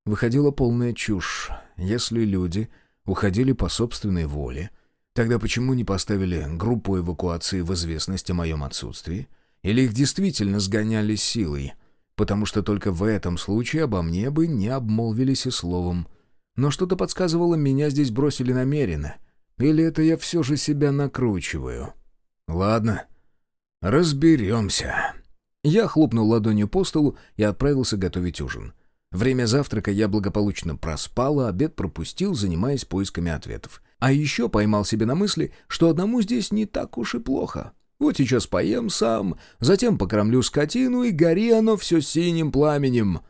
Выходила полная чушь. Если люди уходили по собственной воле, тогда почему не поставили группу эвакуации в известность о моем отсутствии? Или их действительно сгоняли силой? Потому что только в этом случае обо мне бы не обмолвились и словом. Но что-то подсказывало, меня здесь бросили намеренно — или это я все же себя накручиваю? Ладно, разберемся. Я хлопнул ладонью по столу и отправился готовить ужин. Время завтрака я благополучно проспал, а обед пропустил, занимаясь поисками ответов. А еще поймал себе на мысли, что одному здесь не так уж и плохо. Вот сейчас поем сам, затем покормлю скотину, и гори оно все синим пламенем.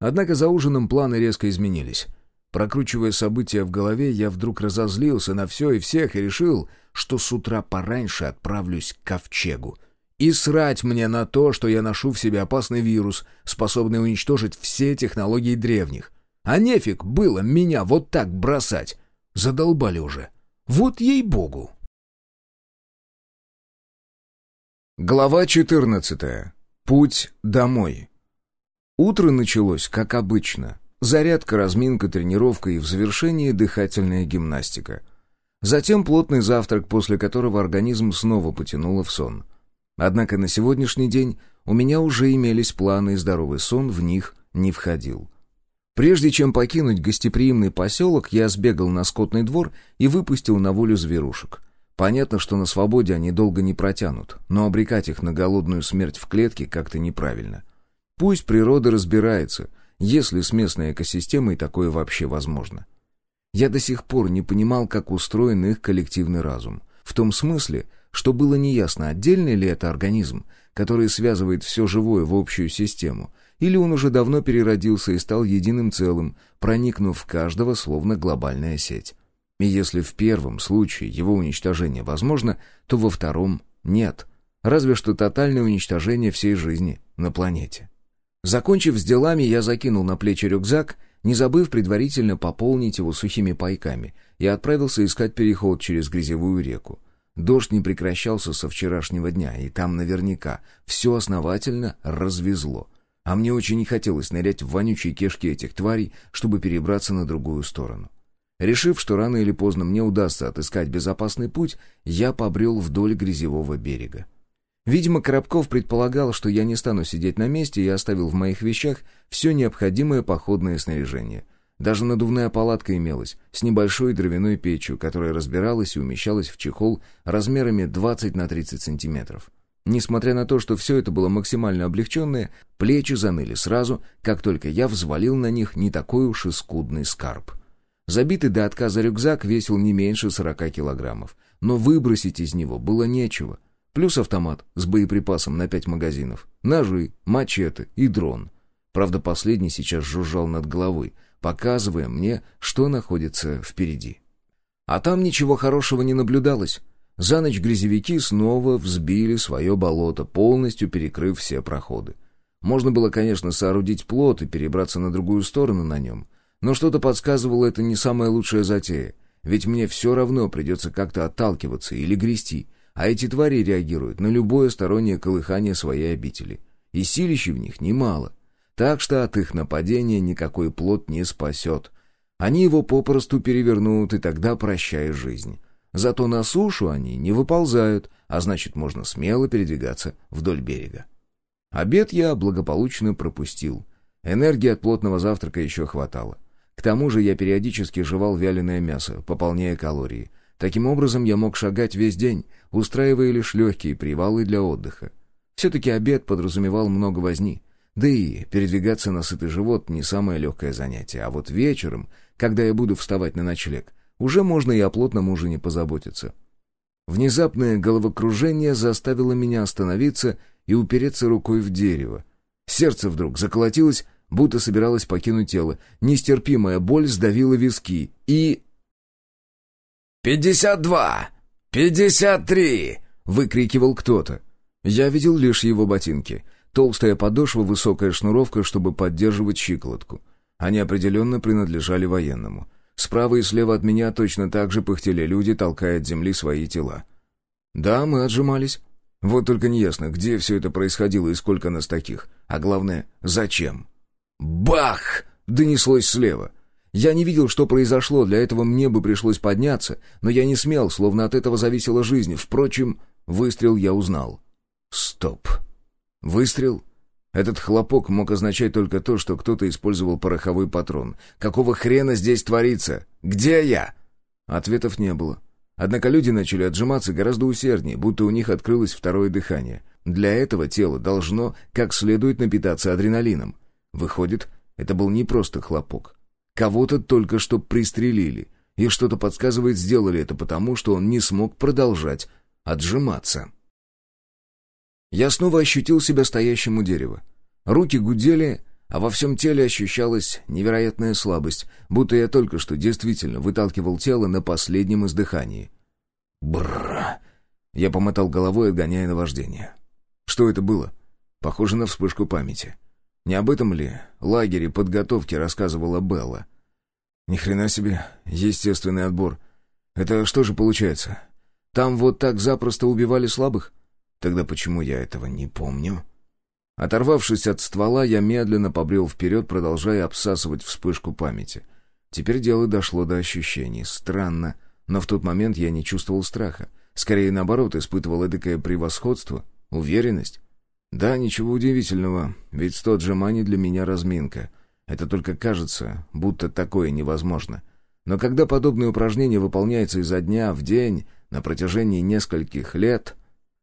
Однако за ужином планы резко изменились. Прокручивая события в голове, я вдруг разозлился на все и всех и решил, что с утра пораньше отправлюсь к ковчегу. И срать мне на то, что я ношу в себе опасный вирус, способный уничтожить все технологии древних. А нефиг было меня вот так бросать. Задолбали уже. Вот ей-богу. Глава 14. Путь домой. Утро началось, как обычно, Зарядка, разминка, тренировка и в завершении дыхательная гимнастика. Затем плотный завтрак, после которого организм снова потянуло в сон. Однако на сегодняшний день у меня уже имелись планы, и здоровый сон в них не входил. Прежде чем покинуть гостеприимный поселок, я сбегал на скотный двор и выпустил на волю зверушек. Понятно, что на свободе они долго не протянут, но обрекать их на голодную смерть в клетке как-то неправильно. Пусть природа разбирается, если с местной экосистемой такое вообще возможно. Я до сих пор не понимал, как устроен их коллективный разум. В том смысле, что было неясно, отдельный ли это организм, который связывает все живое в общую систему, или он уже давно переродился и стал единым целым, проникнув в каждого словно глобальная сеть. И если в первом случае его уничтожение возможно, то во втором нет. Разве что тотальное уничтожение всей жизни на планете. Закончив с делами, я закинул на плечи рюкзак, не забыв предварительно пополнить его сухими пайками, и отправился искать переход через грязевую реку. Дождь не прекращался со вчерашнего дня, и там наверняка все основательно развезло. А мне очень не хотелось нырять в вонючие кишки этих тварей, чтобы перебраться на другую сторону. Решив, что рано или поздно мне удастся отыскать безопасный путь, я побрел вдоль грязевого берега. Видимо, Коробков предполагал, что я не стану сидеть на месте и оставил в моих вещах все необходимое походное снаряжение. Даже надувная палатка имелась, с небольшой дровяной печью, которая разбиралась и умещалась в чехол размерами 20 на 30 сантиметров. Несмотря на то, что все это было максимально облегченное, плечи заныли сразу, как только я взвалил на них не такой уж и скудный скарб. Забитый до отказа рюкзак весил не меньше 40 килограммов, но выбросить из него было нечего — Плюс автомат с боеприпасом на пять магазинов, ножи, мачете и дрон. Правда, последний сейчас жужжал над головой, показывая мне, что находится впереди. А там ничего хорошего не наблюдалось. За ночь грязевики снова взбили свое болото, полностью перекрыв все проходы. Можно было, конечно, соорудить плот и перебраться на другую сторону на нем, но что-то подсказывало, это не самая лучшая затея, ведь мне все равно придется как-то отталкиваться или грести, а эти твари реагируют на любое стороннее колыхание своей обители. И силища в них немало. Так что от их нападения никакой плод не спасет. Они его попросту перевернут, и тогда прощай жизнь. Зато на сушу они не выползают, а значит, можно смело передвигаться вдоль берега. Обед я благополучно пропустил. Энергии от плотного завтрака еще хватало. К тому же я периодически жевал вяленое мясо, пополняя калории. Таким образом, я мог шагать весь день, устраивая лишь легкие привалы для отдыха. Все-таки обед подразумевал много возни. Да и передвигаться на сытый живот не самое легкое занятие. А вот вечером, когда я буду вставать на ночлег, уже можно и о плотном ужине позаботиться. Внезапное головокружение заставило меня остановиться и упереться рукой в дерево. Сердце вдруг заколотилось, будто собиралось покинуть тело. Нестерпимая боль сдавила виски и... «Пятьдесят два! «Пятьдесят три!» — выкрикивал кто-то. Я видел лишь его ботинки. Толстая подошва, высокая шнуровка, чтобы поддерживать щиколотку. Они определенно принадлежали военному. Справа и слева от меня точно так же пыхтели люди, толкая от земли свои тела. Да, мы отжимались. Вот только неясно, где все это происходило и сколько нас таких. А главное, зачем? «Бах!» — донеслось слева. Я не видел, что произошло, для этого мне бы пришлось подняться, но я не смел, словно от этого зависела жизнь. Впрочем, выстрел я узнал. Стоп. Выстрел? Этот хлопок мог означать только то, что кто-то использовал пороховой патрон. Какого хрена здесь творится? Где я? Ответов не было. Однако люди начали отжиматься гораздо усерднее, будто у них открылось второе дыхание. Для этого тело должно как следует напитаться адреналином. Выходит, это был не просто хлопок. Кого-то только что пристрелили, и что-то подсказывает, сделали это потому, что он не смог продолжать отжиматься. Я снова ощутил себя стоящим у дерева. Руки гудели, а во всем теле ощущалась невероятная слабость, будто я только что действительно выталкивал тело на последнем издыхании. Бррр! Я помотал головой, отгоняя наваждение. Что это было? Похоже на вспышку памяти. Не об этом ли лагере подготовки рассказывала Белла? Ни хрена себе, естественный отбор. Это что же получается? Там вот так запросто убивали слабых? Тогда почему я этого не помню? Оторвавшись от ствола, я медленно побрел вперед, продолжая обсасывать вспышку памяти. Теперь дело дошло до ощущений. Странно, но в тот момент я не чувствовал страха. Скорее, наоборот, испытывал эдакое превосходство, уверенность. Да, ничего удивительного, ведь сто джемани для меня разминка. Это только кажется, будто такое невозможно. Но когда подобное упражнение выполняется изо дня в день на протяжении нескольких лет...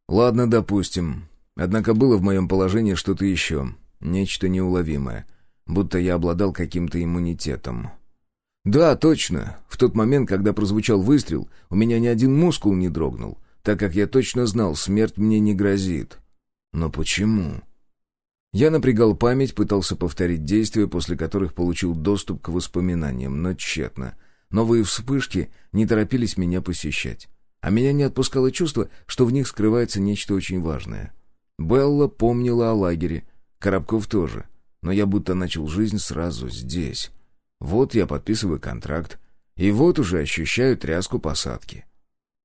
Ладно, допустим. Однако было в моем положении что-то еще, нечто неуловимое. Будто я обладал каким-то иммунитетом. Да, точно. В тот момент, когда прозвучал выстрел, у меня ни один мускул не дрогнул, так как я точно знал, смерть мне не грозит. Но почему? Я напрягал память, пытался повторить действия, после которых получил доступ к воспоминаниям, но тщетно. Новые вспышки не торопились меня посещать. А меня не отпускало чувство, что в них скрывается нечто очень важное. Белла помнила о лагере, Коробков тоже. Но я будто начал жизнь сразу здесь. Вот я подписываю контракт, и вот уже ощущаю тряску посадки.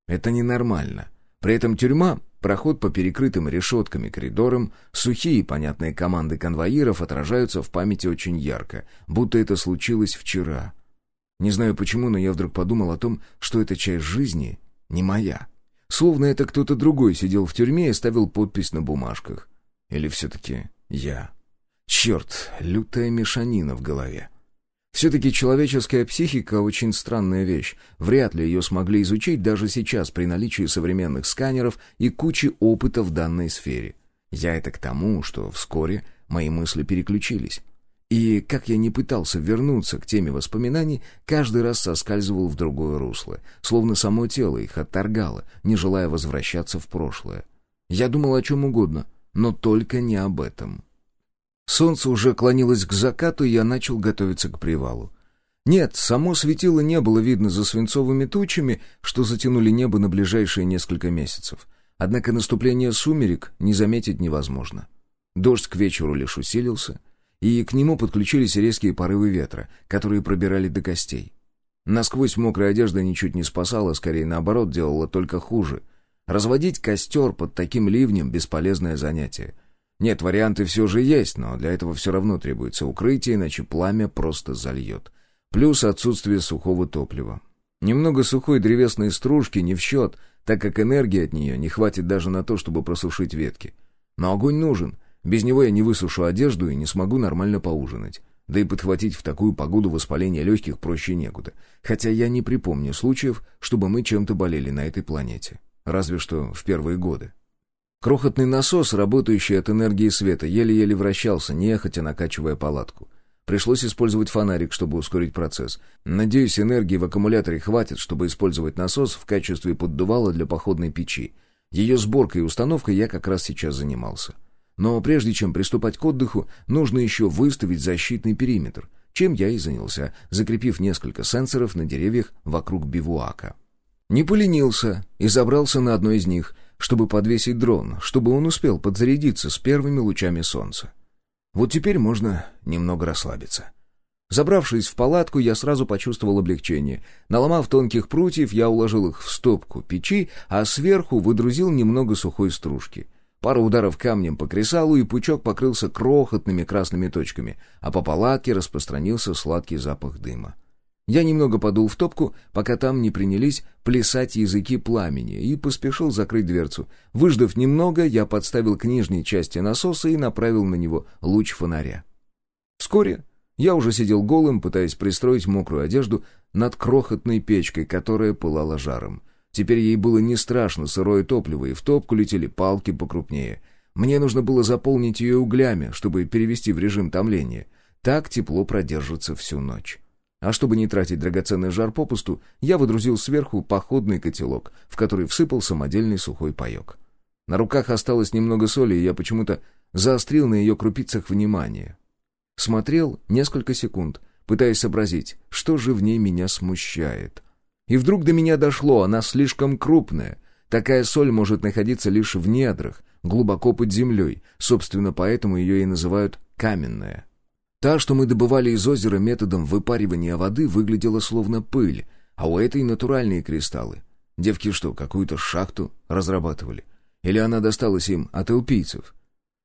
Это ненормально. При этом тюрьма Проход по перекрытым решетками коридорам, сухие и понятные команды конвоиров отражаются в памяти очень ярко, будто это случилось вчера. Не знаю почему, но я вдруг подумал о том, что эта часть жизни не моя. Словно это кто-то другой сидел в тюрьме и ставил подпись на бумажках. Или все-таки я. Черт, лютая мешанина в голове. Все-таки человеческая психика очень странная вещь. Вряд ли ее смогли изучить даже сейчас при наличии современных сканеров и кучи опыта в данной сфере. Я это к тому, что вскоре мои мысли переключились. И, как я не пытался вернуться к теме воспоминаний, каждый раз соскальзывал в другое русло, словно само тело их отторгало, не желая возвращаться в прошлое. Я думал о чем угодно, но только не об этом. Солнце уже клонилось к закату, и я начал готовиться к привалу. Нет, само светило не было видно за свинцовыми тучами, что затянули небо на ближайшие несколько месяцев. Однако наступление сумерек не заметить невозможно. Дождь к вечеру лишь усилился, и к нему подключились резкие порывы ветра, которые пробирали до костей. Насквозь мокрая одежда ничуть не спасала, скорее наоборот, делала только хуже. Разводить костер под таким ливнем — бесполезное занятие — нет, варианты все же есть, но для этого все равно требуется укрытие, иначе пламя просто зальет. Плюс отсутствие сухого топлива. Немного сухой древесной стружки не в счет, так как энергии от нее не хватит даже на то, чтобы просушить ветки. Но огонь нужен. Без него я не высушу одежду и не смогу нормально поужинать. Да и подхватить в такую погоду воспаление легких проще некуда. Хотя я не припомню случаев, чтобы мы чем-то болели на этой планете. Разве что в первые годы. Крохотный насос, работающий от энергии света, еле-еле вращался, нехотя накачивая палатку. Пришлось использовать фонарик, чтобы ускорить процесс. Надеюсь, энергии в аккумуляторе хватит, чтобы использовать насос в качестве поддувала для походной печи. Ее сборкой и установкой я как раз сейчас занимался. Но прежде чем приступать к отдыху, нужно еще выставить защитный периметр, чем я и занялся, закрепив несколько сенсоров на деревьях вокруг бивуака. Не поленился и забрался на одно из них, чтобы подвесить дрон, чтобы он успел подзарядиться с первыми лучами солнца. Вот теперь можно немного расслабиться. Забравшись в палатку, я сразу почувствовал облегчение. Наломав тонких прутьев, я уложил их в стопку печи, а сверху выдрузил немного сухой стружки. Пара ударов камнем по кресалу, и пучок покрылся крохотными красными точками, а по палатке распространился сладкий запах дыма. Я немного подул в топку, пока там не принялись плясать языки пламени, и поспешил закрыть дверцу. Выждав немного, я подставил к нижней части насоса и направил на него луч фонаря. Вскоре я уже сидел голым, пытаясь пристроить мокрую одежду над крохотной печкой, которая пылала жаром. Теперь ей было не страшно сырое топливо, и в топку летели палки покрупнее. Мне нужно было заполнить ее углями, чтобы перевести в режим томления. Так тепло продержится всю ночь. А чтобы не тратить драгоценный жар попусту, я выдрузил сверху походный котелок, в который всыпал самодельный сухой паек. На руках осталось немного соли, и я почему-то заострил на ее крупицах внимание. Смотрел несколько секунд, пытаясь сообразить, что же в ней меня смущает. И вдруг до меня дошло, она слишком крупная. Такая соль может находиться лишь в недрах, глубоко под землей, собственно, поэтому ее и называют каменная. Та, что мы добывали из озера методом выпаривания воды, выглядела словно пыль, а у этой натуральные кристаллы. Девки что, какую-то шахту разрабатывали? Или она досталась им от элпийцев?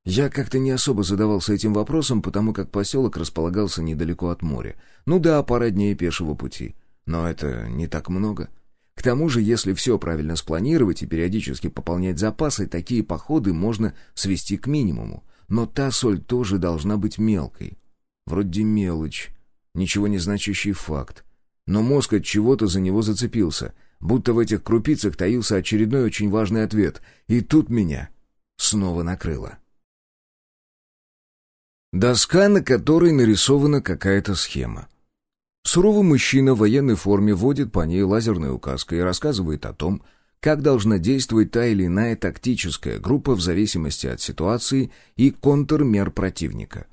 Я как-то не особо задавался этим вопросом, потому как поселок располагался недалеко от моря. Ну да, пара дней пешего пути. Но это не так много. К тому же, если все правильно спланировать и периодически пополнять запасы, такие походы можно свести к минимуму. Но та соль тоже должна быть мелкой. Вроде мелочь, ничего не значащий факт. Но мозг от чего-то за него зацепился, будто в этих крупицах таился очередной очень важный ответ. И тут меня снова накрыло. Доска, на которой нарисована какая-то схема. Суровый мужчина в военной форме водит по ней лазерной указкой и рассказывает о том, как должна действовать та или иная тактическая группа в зависимости от ситуации и контрмер противника.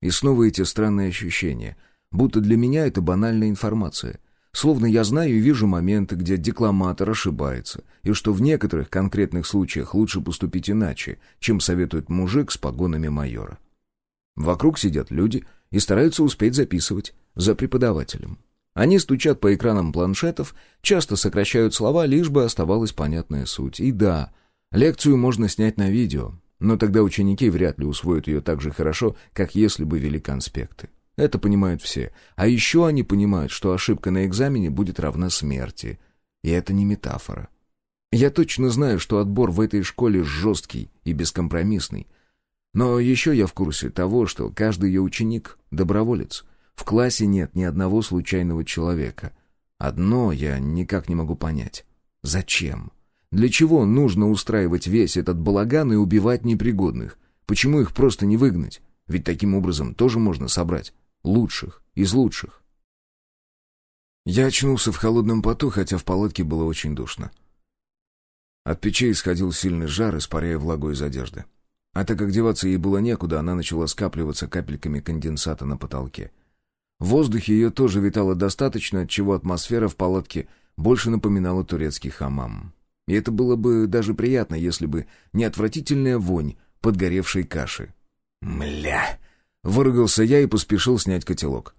И снова эти странные ощущения, будто для меня это банальная информация. Словно я знаю и вижу моменты, где декламатор ошибается, и что в некоторых конкретных случаях лучше поступить иначе, чем советует мужик с погонами майора. Вокруг сидят люди и стараются успеть записывать за преподавателем. Они стучат по экранам планшетов, часто сокращают слова, лишь бы оставалась понятная суть. И да, лекцию можно снять на видео, но тогда ученики вряд ли усвоят ее так же хорошо, как если бы вели конспекты. Это понимают все. А еще они понимают, что ошибка на экзамене будет равна смерти. И это не метафора. Я точно знаю, что отбор в этой школе жесткий и бескомпромиссный — но еще я в курсе того, что каждый ее ученик — доброволец. В классе нет ни одного случайного человека. Одно я никак не могу понять. Зачем? Для чего нужно устраивать весь этот балаган и убивать непригодных? Почему их просто не выгнать? Ведь таким образом тоже можно собрать лучших из лучших. Я очнулся в холодном поту, хотя в палатке было очень душно. От печей исходил сильный жар, испаряя влагу из одежды. А так как деваться ей было некуда, она начала скапливаться капельками конденсата на потолке. В воздухе ее тоже витало достаточно, отчего атмосфера в палатке больше напоминала турецкий хамам. И это было бы даже приятно, если бы не отвратительная вонь подгоревшей каши. «Мля!» — выругался я и поспешил снять котелок.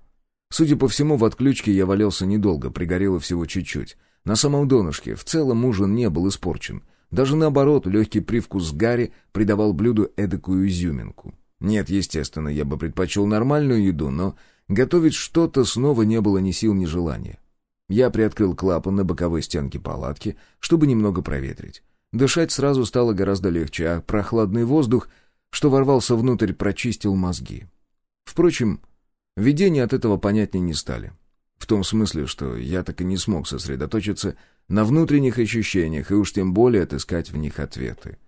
Судя по всему, в отключке я валялся недолго, пригорело всего чуть-чуть. На самом донышке в целом ужин не был испорчен. Даже наоборот, легкий привкус гари придавал блюду эдакую изюминку. Нет, естественно, я бы предпочел нормальную еду, но готовить что-то снова не было ни сил, ни желания. Я приоткрыл клапан на боковой стенке палатки, чтобы немного проветрить. Дышать сразу стало гораздо легче, а прохладный воздух, что ворвался внутрь, прочистил мозги. Впрочем, видения от этого понятнее не стали. В том смысле, что я так и не смог сосредоточиться на внутренних ощущениях и уж тем более отыскать в них ответы.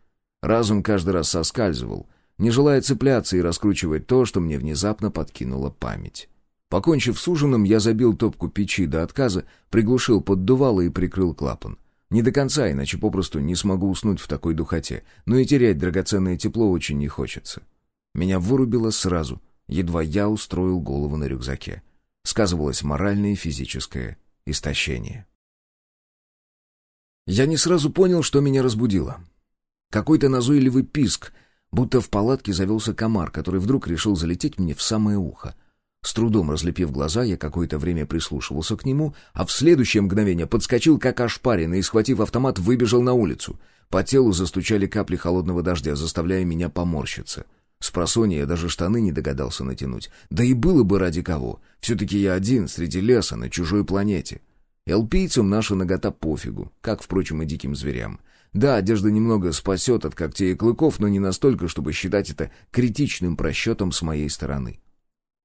Разум каждый раз соскальзывал, не желая цепляться и раскручивать то, что мне внезапно подкинула память. Покончив с ужином, я забил топку печи до отказа, приглушил поддувало и прикрыл клапан. Не до конца, иначе попросту не смогу уснуть в такой духоте, но и терять драгоценное тепло очень не хочется. Меня вырубило сразу, едва я устроил голову на рюкзаке сказывалось моральное и физическое истощение. Я не сразу понял, что меня разбудило. Какой-то назойливый писк, будто в палатке завелся комар, который вдруг решил залететь мне в самое ухо. С трудом разлепив глаза, я какое-то время прислушивался к нему, а в следующее мгновение подскочил, как ошпаренный, и, схватив автомат, выбежал на улицу. По телу застучали капли холодного дождя, заставляя меня поморщиться. С просонья я даже штаны не догадался натянуть. Да и было бы ради кого. Все-таки я один, среди леса, на чужой планете. Элпийцам наша нагота пофигу, как, впрочем, и диким зверям. Да, одежда немного спасет от когтей и клыков, но не настолько, чтобы считать это критичным просчетом с моей стороны.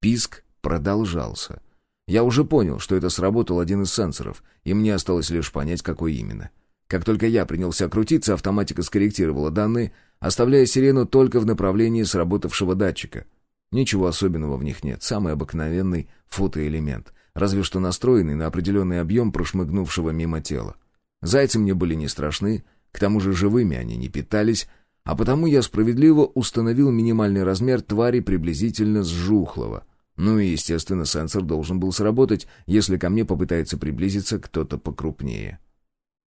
Писк продолжался. Я уже понял, что это сработал один из сенсоров, и мне осталось лишь понять, какой именно. Как только я принялся крутиться, автоматика скорректировала данные, оставляя сирену только в направлении сработавшего датчика. Ничего особенного в них нет, самый обыкновенный фотоэлемент, разве что настроенный на определенный объем прошмыгнувшего мимо тела. Зайцы мне были не страшны, к тому же живыми они не питались, а потому я справедливо установил минимальный размер твари приблизительно с жухлого — ну и, естественно, сенсор должен был сработать, если ко мне попытается приблизиться кто-то покрупнее.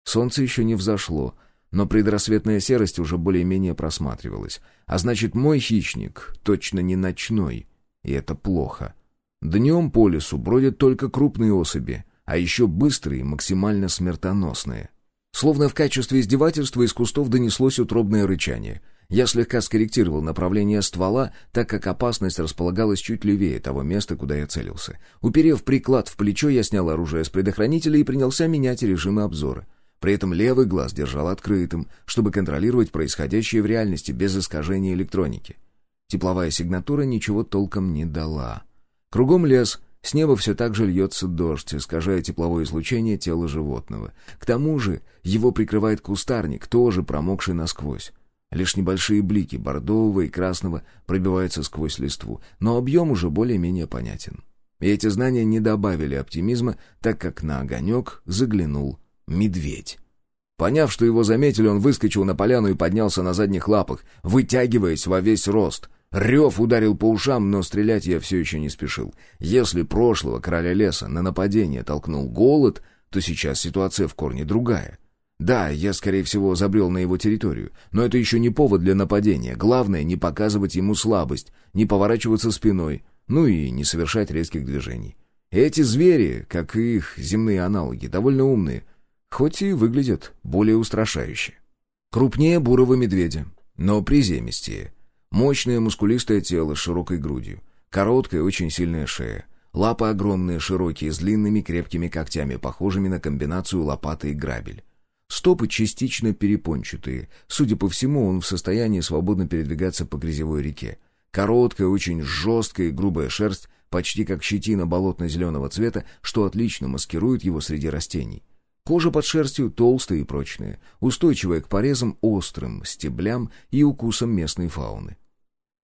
Солнце еще не взошло, но предрассветная серость уже более-менее просматривалась. А значит, мой хищник точно не ночной, и это плохо. Днем по лесу бродят только крупные особи, а еще быстрые и максимально смертоносные. Словно в качестве издевательства из кустов донеслось утробное рычание — я слегка скорректировал направление ствола, так как опасность располагалась чуть левее того места, куда я целился. Уперев приклад в плечо, я снял оружие с предохранителя и принялся менять режимы обзора. При этом левый глаз держал открытым, чтобы контролировать происходящее в реальности без искажения электроники. Тепловая сигнатура ничего толком не дала. Кругом лес, с неба все так же льется дождь, искажая тепловое излучение тела животного. К тому же его прикрывает кустарник, тоже промокший насквозь. Лишь небольшие блики бордового и красного пробиваются сквозь листву, но объем уже более-менее понятен. И эти знания не добавили оптимизма, так как на огонек заглянул медведь. Поняв, что его заметили, он выскочил на поляну и поднялся на задних лапах, вытягиваясь во весь рост. Рев ударил по ушам, но стрелять я все еще не спешил. Если прошлого короля леса на нападение толкнул голод, то сейчас ситуация в корне другая — да, я, скорее всего, забрел на его территорию, но это еще не повод для нападения. Главное, не показывать ему слабость, не поворачиваться спиной, ну и не совершать резких движений. Эти звери, как и их земные аналоги, довольно умные, хоть и выглядят более устрашающе. Крупнее бурого медведя, но приземистее. Мощное мускулистое тело с широкой грудью, короткая очень сильная шея, лапы огромные, широкие, с длинными крепкими когтями, похожими на комбинацию лопаты и грабель. Стопы частично перепончатые. Судя по всему, он в состоянии свободно передвигаться по грязевой реке. Короткая, очень жесткая и грубая шерсть, почти как щетина болотно-зеленого цвета, что отлично маскирует его среди растений. Кожа под шерстью толстая и прочная, устойчивая к порезам, острым стеблям и укусам местной фауны.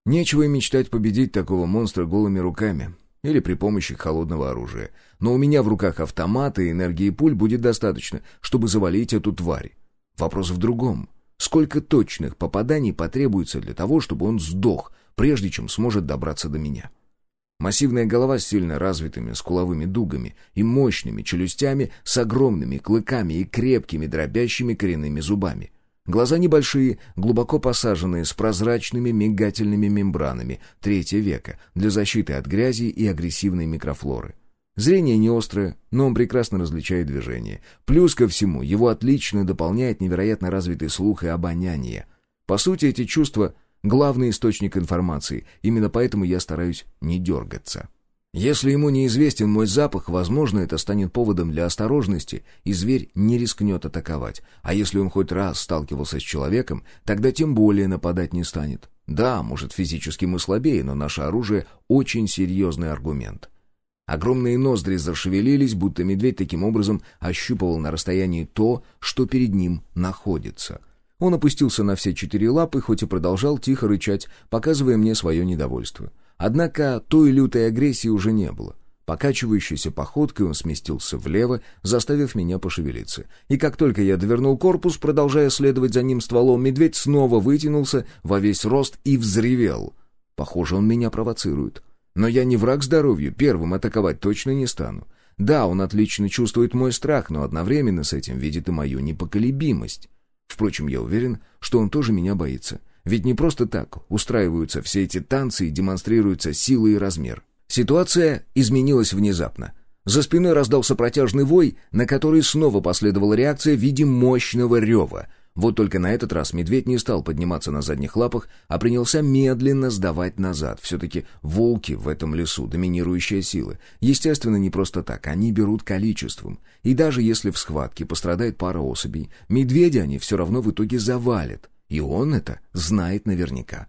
Нечего и мечтать победить такого монстра голыми руками или при помощи холодного оружия. Но у меня в руках автомат, и энергии пуль будет достаточно, чтобы завалить эту тварь. Вопрос в другом. Сколько точных попаданий потребуется для того, чтобы он сдох, прежде чем сможет добраться до меня? Массивная голова с сильно развитыми скуловыми дугами и мощными челюстями с огромными клыками и крепкими дробящими коренными зубами — Глаза небольшие, глубоко посаженные, с прозрачными мигательными мембранами третьего века для защиты от грязи и агрессивной микрофлоры. Зрение не острое, но он прекрасно различает движение. Плюс ко всему, его отлично дополняет невероятно развитый слух и обоняние. По сути, эти чувства — главный источник информации, именно поэтому я стараюсь не дергаться. Если ему неизвестен мой запах, возможно, это станет поводом для осторожности, и зверь не рискнет атаковать. А если он хоть раз сталкивался с человеком, тогда тем более нападать не станет. Да, может, физически мы слабее, но наше оружие — очень серьезный аргумент. Огромные ноздри зашевелились, будто медведь таким образом ощупывал на расстоянии то, что перед ним находится. Он опустился на все четыре лапы, хоть и продолжал тихо рычать, показывая мне свое недовольство. Однако той лютой агрессии уже не было. Покачивающейся походкой он сместился влево, заставив меня пошевелиться. И как только я довернул корпус, продолжая следовать за ним стволом, медведь снова вытянулся во весь рост и взревел. Похоже, он меня провоцирует. Но я не враг здоровью, первым атаковать точно не стану. Да, он отлично чувствует мой страх, но одновременно с этим видит и мою непоколебимость. Впрочем, я уверен, что он тоже меня боится. Ведь не просто так устраиваются все эти танцы и демонстрируются сила и размер. Ситуация изменилась внезапно. За спиной раздался протяжный вой, на который снова последовала реакция в виде мощного рева — вот только на этот раз медведь не стал подниматься на задних лапах, а принялся медленно сдавать назад. Все-таки волки в этом лесу — доминирующая сила. Естественно, не просто так, они берут количеством. И даже если в схватке пострадает пара особей, медведя они все равно в итоге завалят. И он это знает наверняка.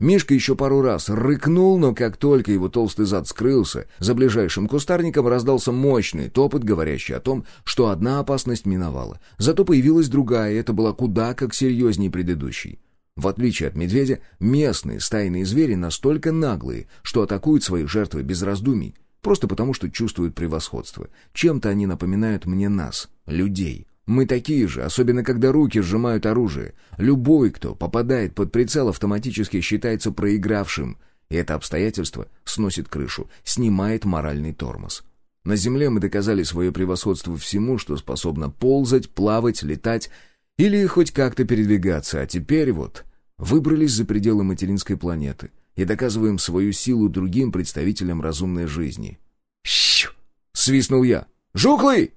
Мишка еще пару раз рыкнул, но как только его толстый зад скрылся, за ближайшим кустарником раздался мощный топот, говорящий о том, что одна опасность миновала. Зато появилась другая, и это была куда как серьезнее предыдущей. В отличие от медведя, местные стайные звери настолько наглые, что атакуют своих жертвы без раздумий, просто потому что чувствуют превосходство. Чем-то они напоминают мне нас, людей. Мы такие же, особенно когда руки сжимают оружие. Любой, кто попадает под прицел, автоматически считается проигравшим. И это обстоятельство сносит крышу, снимает моральный тормоз. На Земле мы доказали свое превосходство всему, что способно ползать, плавать, летать или хоть как-то передвигаться, а теперь вот выбрались за пределы материнской планеты и доказываем свою силу другим представителям разумной жизни. «Щу!» — свистнул я. «Жухлый!»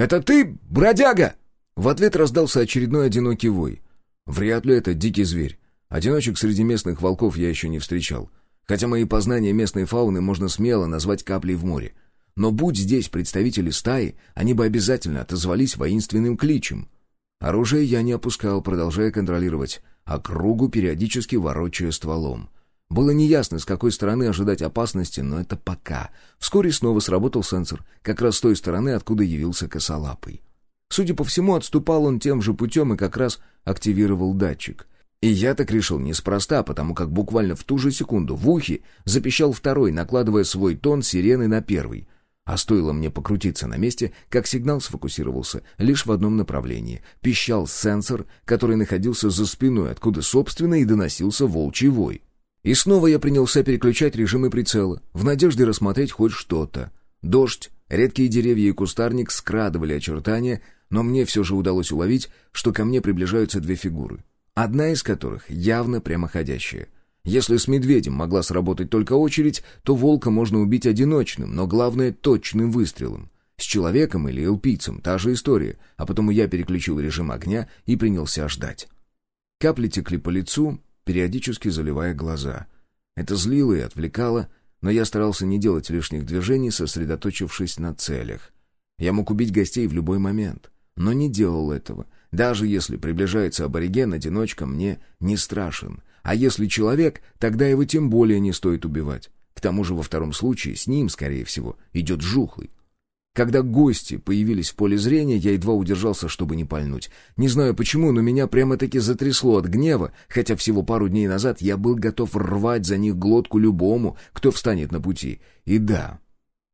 «Это ты, бродяга?» В ответ раздался очередной одинокий вой. Вряд ли это дикий зверь. Одиночек среди местных волков я еще не встречал. Хотя мои познания местной фауны можно смело назвать каплей в море. Но будь здесь представители стаи, они бы обязательно отозвались воинственным кличем. Оружие я не опускал, продолжая контролировать, а кругу периодически ворочая стволом. Было неясно, с какой стороны ожидать опасности, но это пока. Вскоре снова сработал сенсор, как раз с той стороны, откуда явился косолапый. Судя по всему, отступал он тем же путем и как раз активировал датчик. И я так решил неспроста, потому как буквально в ту же секунду в ухе запищал второй, накладывая свой тон сирены на первый. А стоило мне покрутиться на месте, как сигнал сфокусировался лишь в одном направлении. Пищал сенсор, который находился за спиной, откуда, собственно, и доносился волчий вой. И снова я принялся переключать режимы прицела, в надежде рассмотреть хоть что-то. Дождь, редкие деревья и кустарник скрадывали очертания, но мне все же удалось уловить, что ко мне приближаются две фигуры. Одна из которых явно прямоходящая. Если с медведем могла сработать только очередь, то волка можно убить одиночным, но главное — точным выстрелом. С человеком или элпийцем та же история, а потому я переключил режим огня и принялся ждать. Капли текли по лицу, периодически заливая глаза. Это злило и отвлекало, но я старался не делать лишних движений, сосредоточившись на целях. Я мог убить гостей в любой момент, но не делал этого. Даже если приближается абориген, одиночка мне не страшен. А если человек, тогда его тем более не стоит убивать. К тому же во втором случае с ним, скорее всего, идет жухлый. Когда гости появились в поле зрения, я едва удержался, чтобы не пальнуть. Не знаю почему, но меня прямо-таки затрясло от гнева, хотя всего пару дней назад я был готов рвать за них глотку любому, кто встанет на пути. И да,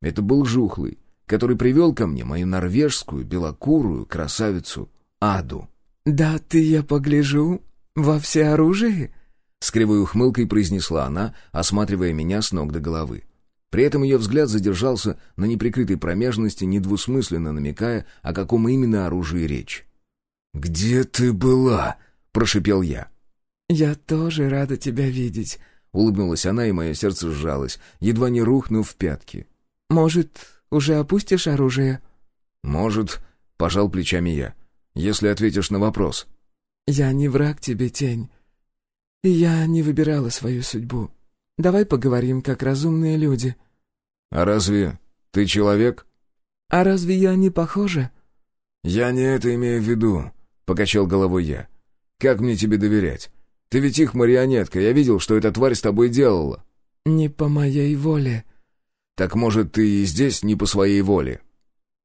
это был Жухлый, который привел ко мне мою норвежскую белокурую красавицу Аду. «Да ты, я погляжу, во всеоружии?» С кривой ухмылкой произнесла она, осматривая меня с ног до головы. При этом ее взгляд задержался на неприкрытой промежности, недвусмысленно намекая, о каком именно оружии речь. «Где ты была?» — прошипел я. «Я тоже рада тебя видеть», — улыбнулась она, и мое сердце сжалось, едва не рухнув в пятки. «Может, уже опустишь оружие?» «Может», — пожал плечами я, — «если ответишь на вопрос». «Я не враг тебе, тень, и я не выбирала свою судьбу. Давай поговорим, как разумные люди». «А разве ты человек?» «А разве я не похожа?» «Я не это имею в виду», — покачал головой я. «Как мне тебе доверять? Ты ведь их марионетка, я видел, что эта тварь с тобой делала». «Не по моей воле». «Так, может, ты и здесь не по своей воле?»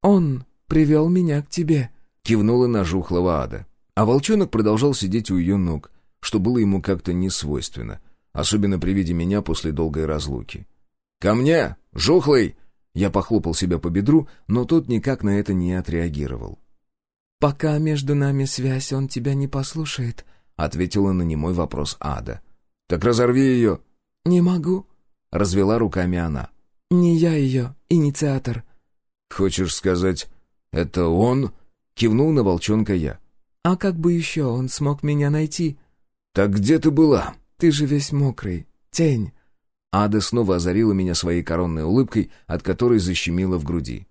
«Он привел меня к тебе», — кивнула на жухлого ада. А волчонок продолжал сидеть у ее ног, что было ему как-то несвойственно — особенно при виде меня после долгой разлуки. «Ко мне! Жухлый!» Я похлопал себя по бедру, но тот никак на это не отреагировал. «Пока между нами связь, он тебя не послушает», — ответила на немой вопрос Ада. «Так разорви ее!» «Не могу», — развела руками она. «Не я ее, инициатор». «Хочешь сказать, это он?» — кивнул на волчонка я. «А как бы еще он смог меня найти?» «Так где ты была?» «Ты же весь мокрый. Тень». Ада снова озарила меня своей коронной улыбкой, от которой защемило в груди.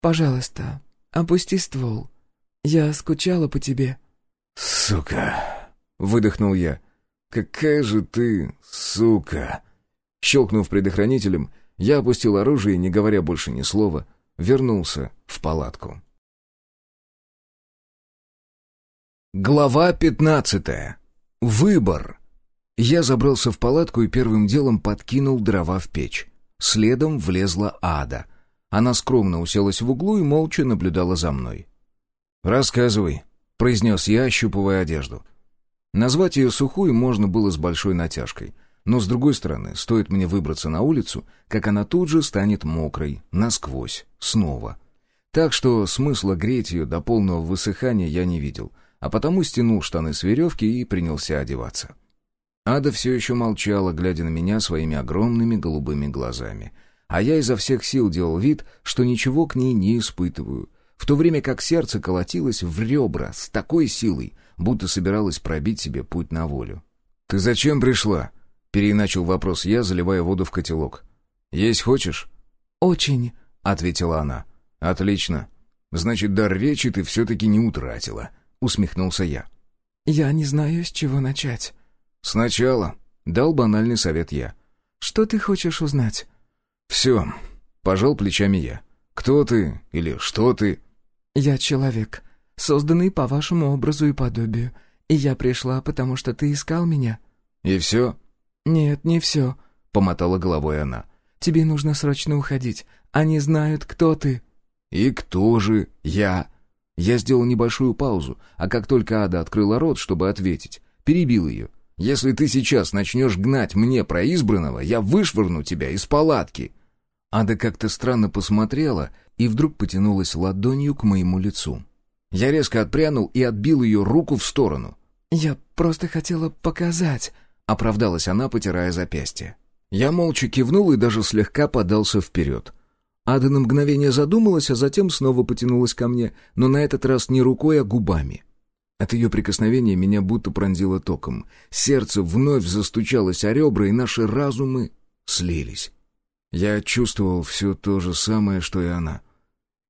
«Пожалуйста, опусти ствол. Я скучала по тебе». «Сука!» — выдохнул я. «Какая же ты сука!» Щелкнув предохранителем, я опустил оружие и, не говоря больше ни слова, вернулся в палатку. Глава пятнадцатая. Выбор. Я забрался в палатку и первым делом подкинул дрова в печь. Следом влезла ада. Она скромно уселась в углу и молча наблюдала за мной. «Рассказывай», — произнес я, ощупывая одежду. Назвать ее сухой можно было с большой натяжкой. Но, с другой стороны, стоит мне выбраться на улицу, как она тут же станет мокрой, насквозь, снова. Так что смысла греть ее до полного высыхания я не видел, а потому стянул штаны с веревки и принялся одеваться. Ада все еще молчала, глядя на меня своими огромными голубыми глазами. А я изо всех сил делал вид, что ничего к ней не испытываю, в то время как сердце колотилось в ребра с такой силой, будто собиралась пробить себе путь на волю. «Ты зачем пришла?» — переиначил вопрос я, заливая воду в котелок. «Есть хочешь?» «Очень», — ответила она. «Отлично. Значит, дар речи ты все-таки не утратила», — усмехнулся я. «Я не знаю, с чего начать». «Сначала», — дал банальный совет я. «Что ты хочешь узнать?» «Все», — пожал плечами я. «Кто ты или что ты?» «Я человек, созданный по вашему образу и подобию, и я пришла, потому что ты искал меня». «И все?» «Нет, не все», — помотала головой она. «Тебе нужно срочно уходить. Они знают, кто ты». «И кто же я?» Я сделал небольшую паузу, а как только Ада открыла рот, чтобы ответить, перебил ее. «Если ты сейчас начнешь гнать мне про избранного, я вышвырну тебя из палатки». Ада как-то странно посмотрела и вдруг потянулась ладонью к моему лицу. Я резко отпрянул и отбил ее руку в сторону. «Я просто хотела показать», — оправдалась она, потирая запястье. Я молча кивнул и даже слегка подался вперед. Ада на мгновение задумалась, а затем снова потянулась ко мне, но на этот раз не рукой, а губами. От ее прикосновения меня будто пронзило током. Сердце вновь застучалось о ребра, и наши разумы слились. Я чувствовал все то же самое, что и она.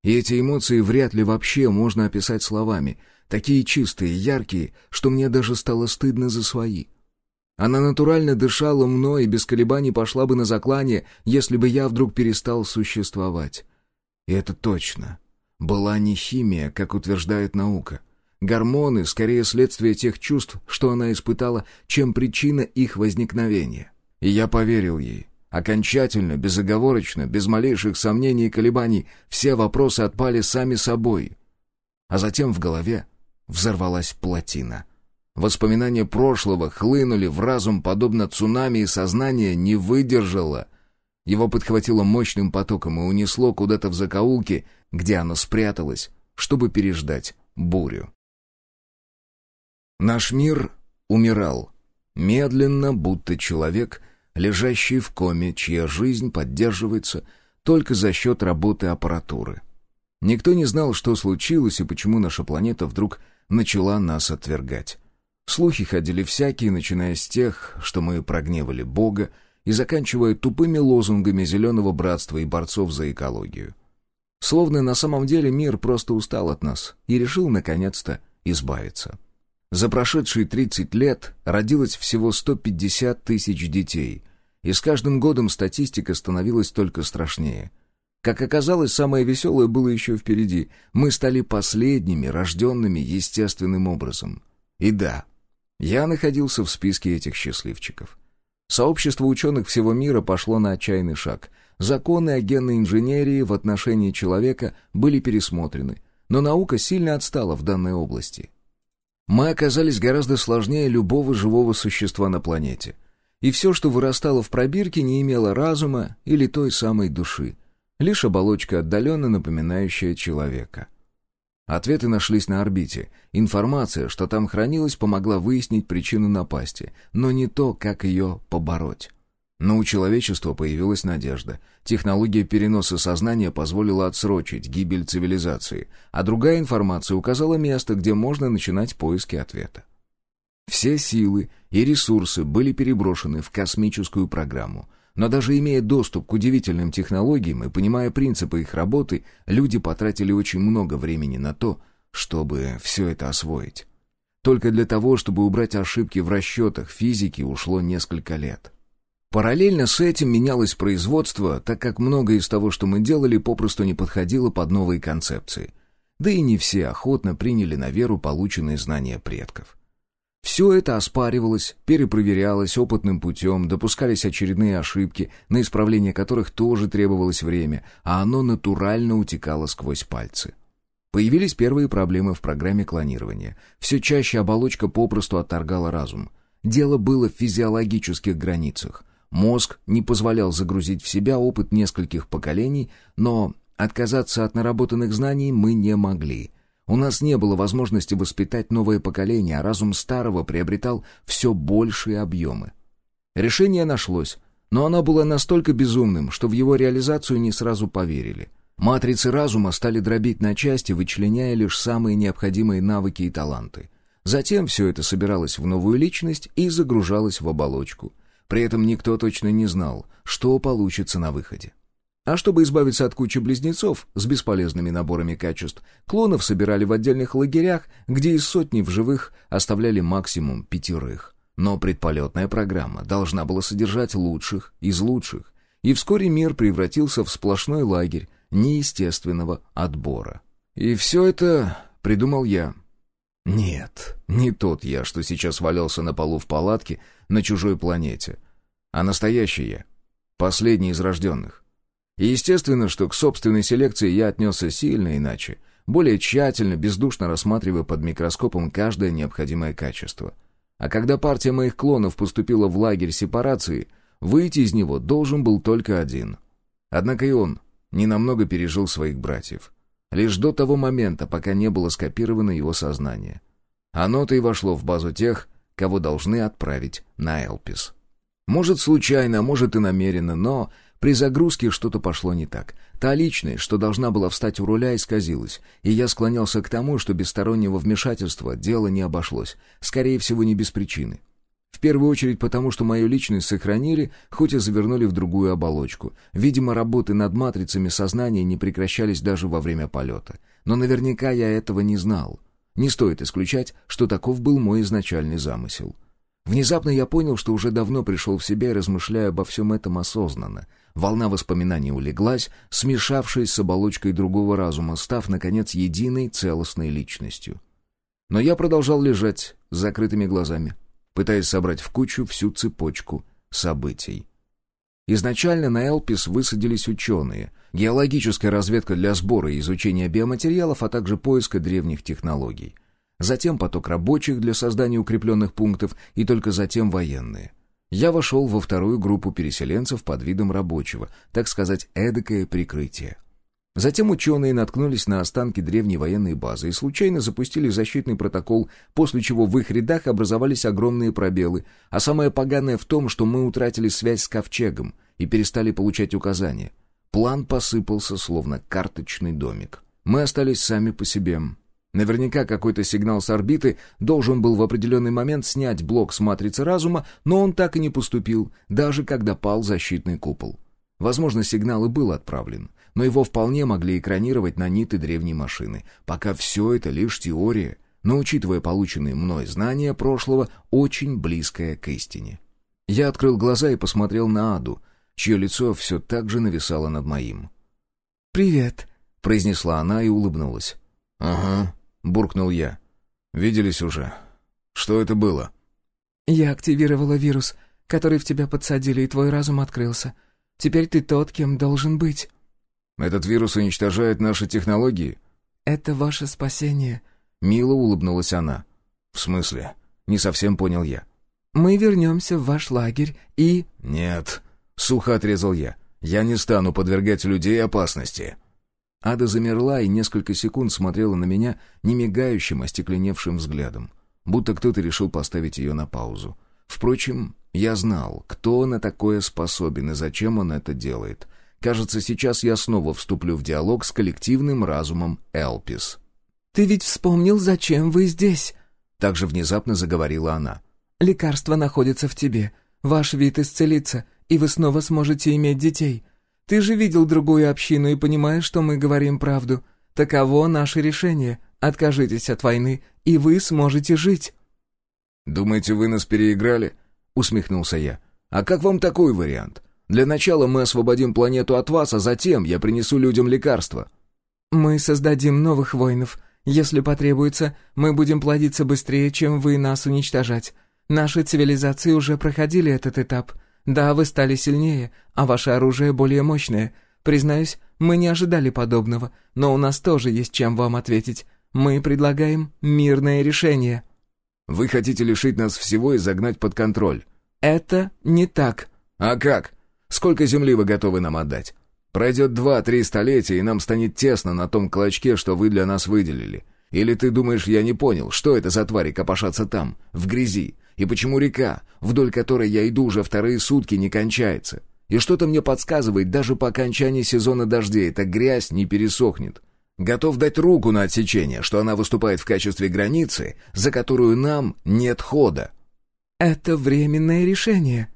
И эти эмоции вряд ли вообще можно описать словами. Такие чистые, яркие, что мне даже стало стыдно за свои. Она натурально дышала мной и без колебаний пошла бы на заклание, если бы я вдруг перестал существовать. И это точно. Была не химия, как утверждает наука. Гормоны — скорее следствие тех чувств, что она испытала, чем причина их возникновения. И я поверил ей. Окончательно, безоговорочно, без малейших сомнений и колебаний, все вопросы отпали сами собой. А затем в голове взорвалась плотина. Воспоминания прошлого хлынули в разум подобно цунами, и сознание не выдержало. Его подхватило мощным потоком и унесло куда-то в закоулки, где оно спряталось, чтобы переждать бурю. Наш мир умирал. Медленно, будто человек — лежащий в коме, чья жизнь поддерживается только за счет работы аппаратуры. Никто не знал, что случилось и почему наша планета вдруг начала нас отвергать. Слухи ходили всякие, начиная с тех, что мы прогневали Бога, и заканчивая тупыми лозунгами зеленого братства и борцов за экологию. Словно на самом деле мир просто устал от нас и решил, наконец-то, избавиться. За прошедшие 30 лет родилось всего 150 тысяч детей, и с каждым годом статистика становилась только страшнее. Как оказалось, самое веселое было еще впереди. Мы стали последними, рожденными естественным образом. И да, я находился в списке этих счастливчиков. Сообщество ученых всего мира пошло на отчаянный шаг. Законы о генной инженерии в отношении человека были пересмотрены, но наука сильно отстала в данной области. Мы оказались гораздо сложнее любого живого существа на планете — и все, что вырастало в пробирке, не имело разума или той самой души, лишь оболочка, отдаленно напоминающая человека. Ответы нашлись на орбите. Информация, что там хранилась, помогла выяснить причину напасти, но не то, как ее побороть. Но у человечества появилась надежда. Технология переноса сознания позволила отсрочить гибель цивилизации, а другая информация указала место, где можно начинать поиски ответа. Все силы и ресурсы были переброшены в космическую программу. Но даже имея доступ к удивительным технологиям и понимая принципы их работы, люди потратили очень много времени на то, чтобы все это освоить. Только для того, чтобы убрать ошибки в расчетах физики, ушло несколько лет. Параллельно с этим менялось производство, так как многое из того, что мы делали, попросту не подходило под новые концепции. Да и не все охотно приняли на веру полученные знания предков. Все это оспаривалось, перепроверялось опытным путем, допускались очередные ошибки, на исправление которых тоже требовалось время, а оно натурально утекало сквозь пальцы. Появились первые проблемы в программе клонирования. Все чаще оболочка попросту отторгала разум. Дело было в физиологических границах. Мозг не позволял загрузить в себя опыт нескольких поколений, но отказаться от наработанных знаний мы не могли. У нас не было возможности воспитать новое поколение, а разум старого приобретал все большие объемы. Решение нашлось, но оно было настолько безумным, что в его реализацию не сразу поверили. Матрицы разума стали дробить на части, вычленяя лишь самые необходимые навыки и таланты. Затем все это собиралось в новую личность и загружалось в оболочку — при этом никто точно не знал, что получится на выходе. А чтобы избавиться от кучи близнецов с бесполезными наборами качеств, клонов собирали в отдельных лагерях, где из сотни в живых оставляли максимум пятерых. Но предполетная программа должна была содержать лучших из лучших, и вскоре мир превратился в сплошной лагерь неестественного отбора. И все это придумал я. Нет, не тот я, что сейчас валялся на полу в палатке на чужой планете, а настоящий я, последний из рожденных. И естественно, что к собственной селекции я отнесся сильно иначе, более тщательно, бездушно рассматривая под микроскопом каждое необходимое качество. А когда партия моих клонов поступила в лагерь сепарации, выйти из него должен был только один. Однако и он ненамного пережил своих братьев. Лишь до того момента, пока не было скопировано его сознание. Оно-то и вошло в базу тех, кого должны отправить на Элпис. Может, случайно, может и намеренно, но при загрузке что-то пошло не так. Та личность, что должна была встать у руля, исказилась, и я склонялся к тому, что без стороннего вмешательства дело не обошлось, скорее всего, не без причины. В первую очередь потому, что мою личность сохранили, хоть и завернули в другую оболочку. Видимо, работы над матрицами сознания не прекращались даже во время полета. Но наверняка я этого не знал. Не стоит исключать, что таков был мой изначальный замысел. Внезапно я понял, что уже давно пришел в себя и размышляю обо всем этом осознанно. Волна воспоминаний улеглась, смешавшись с оболочкой другого разума, став, наконец, единой целостной личностью. Но я продолжал лежать с закрытыми глазами пытаясь собрать в кучу всю цепочку событий. Изначально на Элпис высадились ученые, геологическая разведка для сбора и изучения биоматериалов, а также поиска древних технологий. Затем поток рабочих для создания укрепленных пунктов и только затем военные. Я вошел во вторую группу переселенцев под видом рабочего, так сказать, эдакое прикрытие. Затем ученые наткнулись на останки древней военной базы и случайно запустили защитный протокол, после чего в их рядах образовались огромные пробелы, а самое поганое в том, что мы утратили связь с ковчегом и перестали получать указания. План посыпался, словно карточный домик. Мы остались сами по себе. Наверняка какой-то сигнал с орбиты должен был в определенный момент снять блок с матрицы разума, но он так и не поступил, даже когда пал защитный купол. Возможно, сигнал и был отправлен, но его вполне могли экранировать на ниты древней машины. Пока все это лишь теория, но, учитывая полученные мной знания прошлого, очень близкое к истине. Я открыл глаза и посмотрел на Аду, чье лицо все так же нависало над моим. «Привет», — произнесла она и улыбнулась. «Ага», — буркнул я. «Виделись уже. Что это было?» «Я активировала вирус, который в тебя подсадили, и твой разум открылся. Теперь ты тот, кем должен быть». Этот вирус уничтожает наши технологии?» «Это ваше спасение», — мило улыбнулась она. «В смысле?» — не совсем понял я. «Мы вернемся в ваш лагерь и...» «Нет», — сухо отрезал я. «Я не стану подвергать людей опасности». Ада замерла и несколько секунд смотрела на меня немигающим, остекленевшим взглядом. Будто кто-то решил поставить ее на паузу. Впрочем, я знал, кто на такое способен и зачем он это делает. Кажется, сейчас я снова вступлю в диалог с коллективным разумом Элпис. «Ты ведь вспомнил, зачем вы здесь?» Также внезапно заговорила она. «Лекарство находится в тебе. Ваш вид исцелится, и вы снова сможете иметь детей. Ты же видел другую общину и понимаешь, что мы говорим правду. Таково наше решение. Откажитесь от войны, и вы сможете жить». «Думаете, вы нас переиграли?» — усмехнулся я. «А как вам такой вариант? Для начала мы освободим планету от вас, а затем я принесу людям лекарства». «Мы создадим новых воинов. Если потребуется, мы будем плодиться быстрее, чем вы нас уничтожать. Наши цивилизации уже проходили этот этап. Да, вы стали сильнее, а ваше оружие более мощное. Признаюсь, мы не ожидали подобного, но у нас тоже есть чем вам ответить. Мы предлагаем мирное решение». «Вы хотите лишить нас всего и загнать под контроль?» «Это не так». «А как? Сколько земли вы готовы нам отдать? Пройдет два-три столетия, и нам станет тесно на том клочке, что вы для нас выделили. Или ты думаешь, я не понял, что это за твари копошатся там, в грязи, и почему река, вдоль которой я иду уже вторые сутки, не кончается? И что-то мне подсказывает, даже по окончании сезона дождей эта грязь не пересохнет. Готов дать руку на отсечение, что она выступает в качестве границы, за которую нам нет хода». «Это временное решение».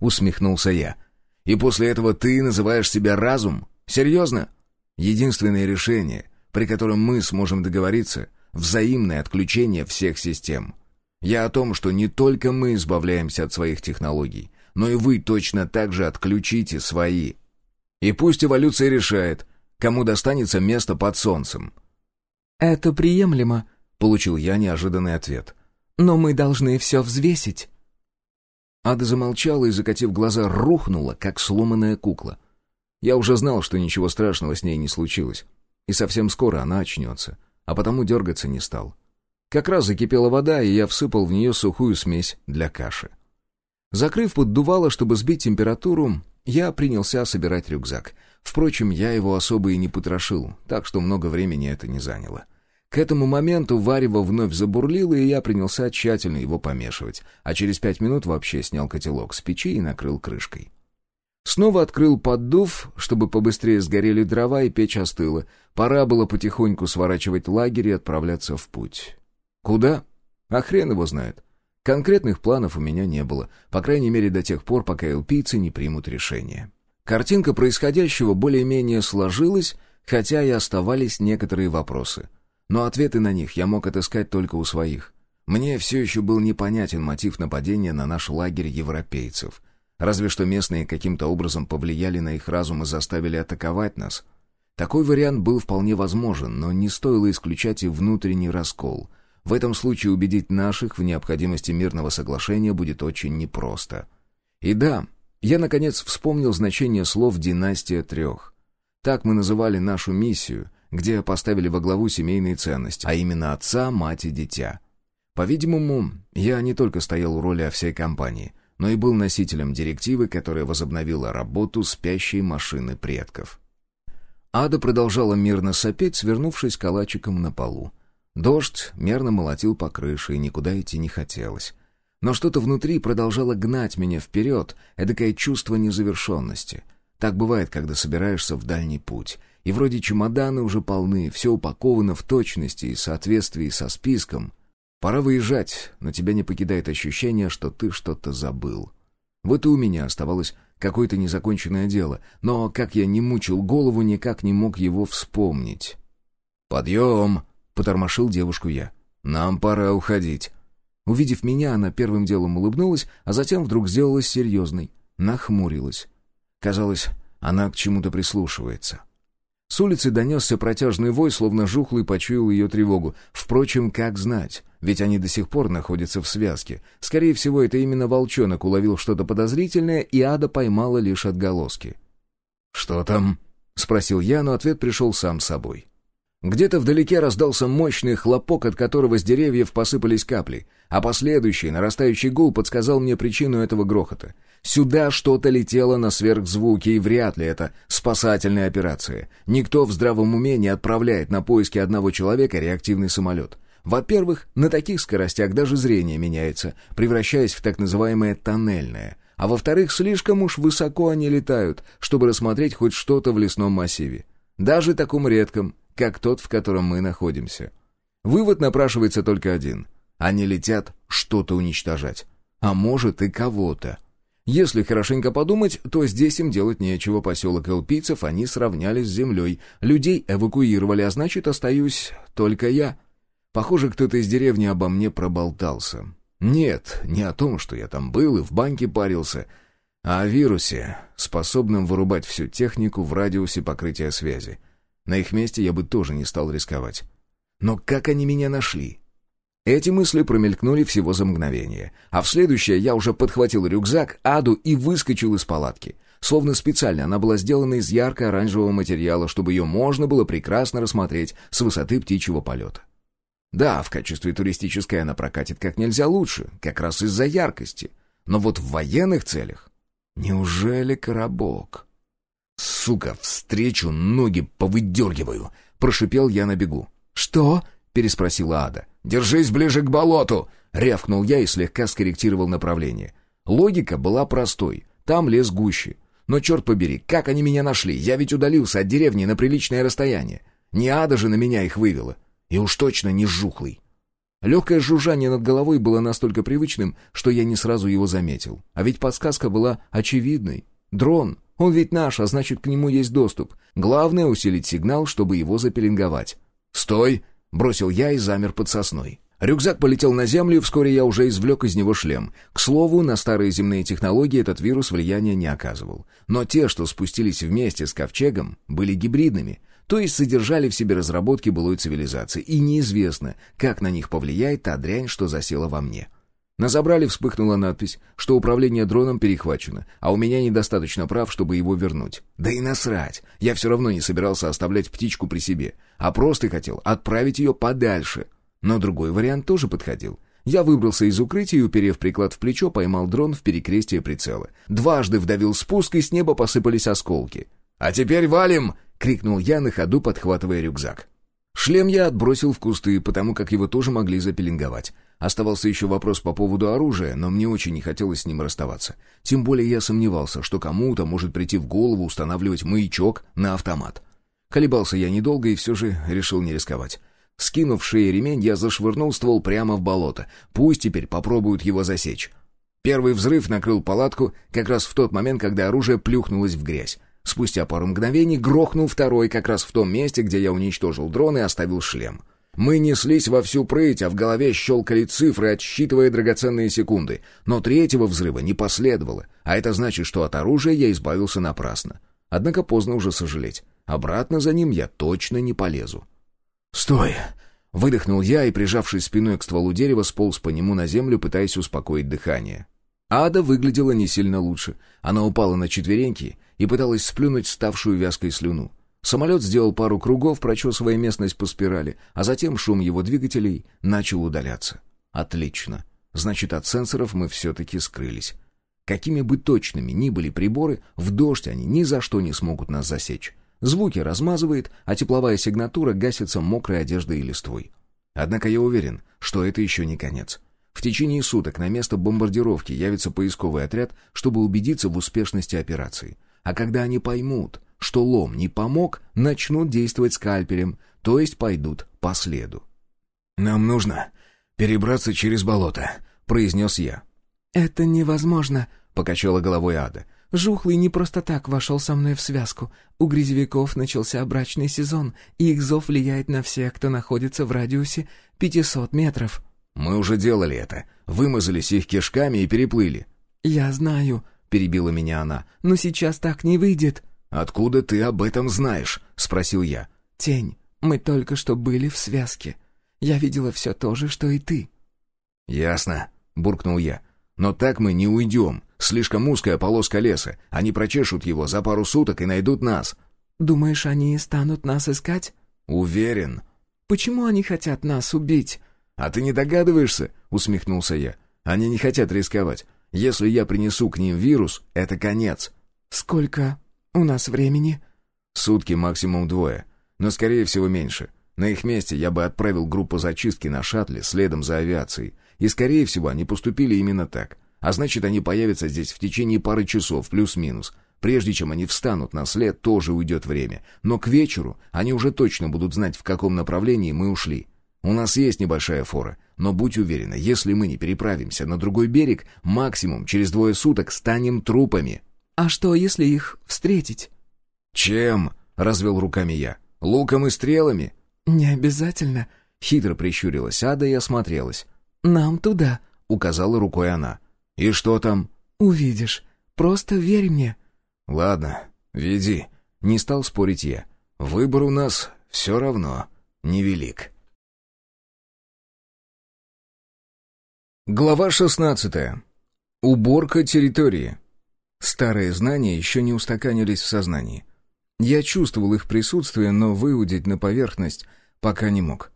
Усмехнулся я. «И после этого ты называешь себя разум? Серьезно? Единственное решение, при котором мы сможем договориться, взаимное отключение всех систем. Я о том, что не только мы избавляемся от своих технологий, но и вы точно так же отключите свои. И пусть эволюция решает, кому достанется место под солнцем. «Это приемлемо», — получил я неожиданный ответ. «Но мы должны все взвесить». Ада замолчала и, закатив глаза, рухнула, как сломанная кукла. Я уже знал, что ничего страшного с ней не случилось. И совсем скоро она очнется, а потому дергаться не стал. Как раз закипела вода, и я всыпал в нее сухую смесь для каши. Закрыв поддувало, чтобы сбить температуру, я принялся собирать рюкзак. Впрочем, я его особо и не потрошил, так что много времени это не заняло. К этому моменту варево вновь забурлило, и я принялся тщательно его помешивать, а через пять минут вообще снял котелок с печи и накрыл крышкой. Снова открыл поддув, чтобы побыстрее сгорели дрова и печь остыла. Пора было потихоньку сворачивать лагерь и отправляться в путь. Куда? А хрен его знает. Конкретных планов у меня не было, по крайней мере до тех пор, пока элпийцы не примут решение. Картинка происходящего более-менее сложилась, хотя и оставались некоторые вопросы. Но ответы на них я мог отыскать только у своих. Мне все еще был непонятен мотив нападения на наш лагерь европейцев. Разве что местные каким-то образом повлияли на их разум и заставили атаковать нас. Такой вариант был вполне возможен, но не стоило исключать и внутренний раскол — в этом случае убедить наших в необходимости мирного соглашения будет очень непросто. И да, я, наконец, вспомнил значение слов «династия трех». Так мы называли нашу миссию, где поставили во главу семейные ценности, а именно отца, мать и дитя. По-видимому, я не только стоял у роли всей компании, но и был носителем директивы, которая возобновила работу спящей машины предков. Ада продолжала мирно сопеть, свернувшись калачиком на полу. Дождь мерно молотил по крыше, и никуда идти не хотелось. Но что-то внутри продолжало гнать меня вперед, эдакое чувство незавершенности. Так бывает, когда собираешься в дальний путь. И вроде чемоданы уже полны, все упаковано в точности и соответствии со списком. Пора выезжать, но тебя не покидает ощущение, что ты что-то забыл. Вот и у меня оставалось какое-то незаконченное дело, но, как я не мучил голову, никак не мог его вспомнить. «Подъем!» Потормошил девушку я. «Нам пора уходить». Увидев меня, она первым делом улыбнулась, а затем вдруг сделалась серьезной, нахмурилась. Казалось, она к чему-то прислушивается. С улицы донесся протяжный вой, словно жухлый почуял ее тревогу. Впрочем, как знать, ведь они до сих пор находятся в связке. Скорее всего, это именно волчонок уловил что-то подозрительное, и ада поймала лишь отголоски. «Что там?» — спросил я, но ответ пришел сам собой. Где-то вдалеке раздался мощный хлопок, от которого с деревьев посыпались капли, а последующий нарастающий гул подсказал мне причину этого грохота. Сюда что-то летело на сверхзвуке, и вряд ли это спасательная операция. Никто в здравом уме не отправляет на поиски одного человека реактивный самолет. Во-первых, на таких скоростях даже зрение меняется, превращаясь в так называемое тоннельное. А во-вторых, слишком уж высоко они летают, чтобы рассмотреть хоть что-то в лесном массиве. Даже таком редком, как тот, в котором мы находимся. Вывод напрашивается только один. Они летят что-то уничтожать. А может и кого-то. Если хорошенько подумать, то здесь им делать нечего. Поселок Элпийцев они сравняли с землей. Людей эвакуировали, а значит, остаюсь только я. Похоже, кто-то из деревни обо мне проболтался. Нет, не о том, что я там был и в банке парился, а о вирусе, способном вырубать всю технику в радиусе покрытия связи. На их месте я бы тоже не стал рисковать. Но как они меня нашли? Эти мысли промелькнули всего за мгновение, а в следующее я уже подхватил рюкзак, аду и выскочил из палатки. Словно специально она была сделана из ярко-оранжевого материала, чтобы ее можно было прекрасно рассмотреть с высоты птичьего полета. Да, в качестве туристической она прокатит как нельзя лучше, как раз из-за яркости. Но вот в военных целях... Неужели коробок? «Сука, встречу, ноги повыдергиваю!» — прошипел я на бегу. «Что?» — переспросила Ада. «Держись ближе к болоту!» — рявкнул я и слегка скорректировал направление. Логика была простой. Там лес гуще. Но, черт побери, как они меня нашли? Я ведь удалился от деревни на приличное расстояние. Не Ада же на меня их вывела. И уж точно не жухлый. Легкое жужжание над головой было настолько привычным, что я не сразу его заметил. А ведь подсказка была очевидной. Дрон. Он ведь наш, а значит, к нему есть доступ. Главное — усилить сигнал, чтобы его запеленговать. «Стой!» — бросил я и замер под сосной. Рюкзак полетел на землю, и вскоре я уже извлек из него шлем. К слову, на старые земные технологии этот вирус влияния не оказывал. Но те, что спустились вместе с ковчегом, были гибридными то есть содержали в себе разработки былой цивилизации, и неизвестно, как на них повлияет та дрянь, что засела во мне. На забрале вспыхнула надпись, что управление дроном перехвачено, а у меня недостаточно прав, чтобы его вернуть. Да и насрать, я все равно не собирался оставлять птичку при себе, а просто хотел отправить ее подальше. Но другой вариант тоже подходил. Я выбрался из укрытия и, уперев приклад в плечо, поймал дрон в перекрестие прицела. Дважды вдавил спуск, и с неба посыпались осколки. «А теперь валим!» — крикнул я на ходу, подхватывая рюкзак. Шлем я отбросил в кусты, потому как его тоже могли запеленговать. Оставался еще вопрос по поводу оружия, но мне очень не хотелось с ним расставаться. Тем более я сомневался, что кому-то может прийти в голову устанавливать маячок на автомат. Колебался я недолго и все же решил не рисковать. Скинув шею ремень, я зашвырнул ствол прямо в болото. Пусть теперь попробуют его засечь. Первый взрыв накрыл палатку как раз в тот момент, когда оружие плюхнулось в грязь. Спустя пару мгновений грохнул второй как раз в том месте, где я уничтожил дрон и оставил шлем. Мы неслись во всю прыть, а в голове щелкали цифры, отсчитывая драгоценные секунды. Но третьего взрыва не последовало, а это значит, что от оружия я избавился напрасно. Однако поздно уже сожалеть. Обратно за ним я точно не полезу. «Стой!» — выдохнул я и, прижавшись спиной к стволу дерева, сполз по нему на землю, пытаясь успокоить дыхание. Ада выглядела не сильно лучше. Она упала на четвереньки и пыталась сплюнуть ставшую вязкой слюну. Самолет сделал пару кругов, прочесывая местность по спирали, а затем шум его двигателей начал удаляться. Отлично. Значит, от сенсоров мы все-таки скрылись. Какими бы точными ни были приборы, в дождь они ни за что не смогут нас засечь. Звуки размазывает, а тепловая сигнатура гасится мокрой одеждой и листвой. Однако я уверен, что это еще не конец. В течение суток на место бомбардировки явится поисковый отряд, чтобы убедиться в успешности операции. А когда они поймут, что лом не помог, начнут действовать скальпелем, то есть пойдут по следу. «Нам нужно перебраться через болото», — произнес я. «Это невозможно», — покачала головой Ада. «Жухлый не просто так вошел со мной в связку. У грязевиков начался брачный сезон, и их зов влияет на всех, кто находится в радиусе пятисот метров». «Мы уже делали это. Вымазались их кишками и переплыли». «Я знаю», — перебила меня она. «Но сейчас так не выйдет». «Откуда ты об этом знаешь?» — спросил я. «Тень, мы только что были в связке. Я видела все то же, что и ты». «Ясно», — буркнул я. «Но так мы не уйдем. Слишком узкая полоска леса. Они прочешут его за пару суток и найдут нас». «Думаешь, они станут нас искать?» «Уверен». «Почему они хотят нас убить?» «А ты не догадываешься?» — усмехнулся я. «Они не хотят рисковать. Если я принесу к ним вирус, это конец». «Сколько у нас времени?» «Сутки максимум двое, но, скорее всего, меньше. На их месте я бы отправил группу зачистки на шаттле следом за авиацией. И, скорее всего, они поступили именно так. А значит, они появятся здесь в течение пары часов, плюс-минус. Прежде чем они встанут на след, тоже уйдет время. Но к вечеру они уже точно будут знать, в каком направлении мы ушли. У нас есть небольшая фора, но будь уверена, если мы не переправимся на другой берег, максимум через двое суток станем трупами». «А что, если их встретить?» «Чем?» — развел руками я. «Луком и стрелами?» «Не обязательно», — хитро прищурилась Ада и осмотрелась. «Нам туда», — указала рукой она. «И что там?» «Увидишь. Просто верь мне». «Ладно, веди», — не стал спорить я. «Выбор у нас все равно невелик». Глава шестнадцатая. Уборка территории. Старые знания еще не устаканились в сознании. Я чувствовал их присутствие, но выудить на поверхность пока не мог.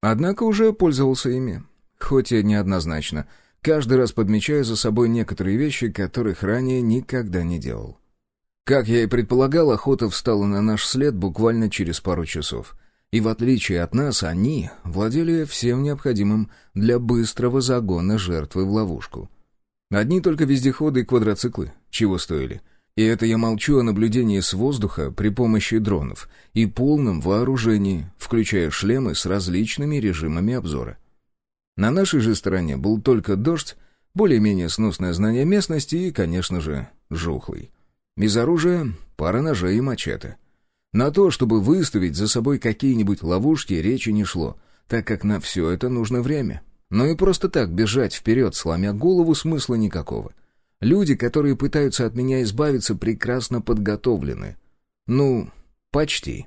Однако уже пользовался ими, хоть и неоднозначно, каждый раз подмечая за собой некоторые вещи, которых ранее никогда не делал. Как я и предполагал, охота встала на наш след буквально через пару часов — и в отличие от нас, они владели всем необходимым для быстрого загона жертвы в ловушку. Одни только вездеходы и квадроциклы, чего стоили. И это я молчу о наблюдении с воздуха при помощи дронов и полном вооружении, включая шлемы с различными режимами обзора. На нашей же стороне был только дождь, более-менее сносное знание местности и, конечно же, жухлый. Без оружия пара ножей и мачете — на то, чтобы выставить за собой какие-нибудь ловушки, речи не шло, так как на все это нужно время. Но и просто так бежать вперед, сломя голову, смысла никакого. Люди, которые пытаются от меня избавиться, прекрасно подготовлены. Ну, почти.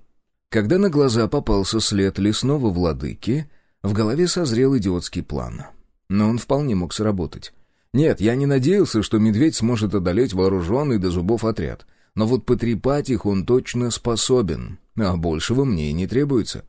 Когда на глаза попался след лесного владыки, в голове созрел идиотский план. Но он вполне мог сработать. Нет, я не надеялся, что медведь сможет одолеть вооруженный до зубов отряд — но вот потрепать их он точно способен, а большего мне и не требуется.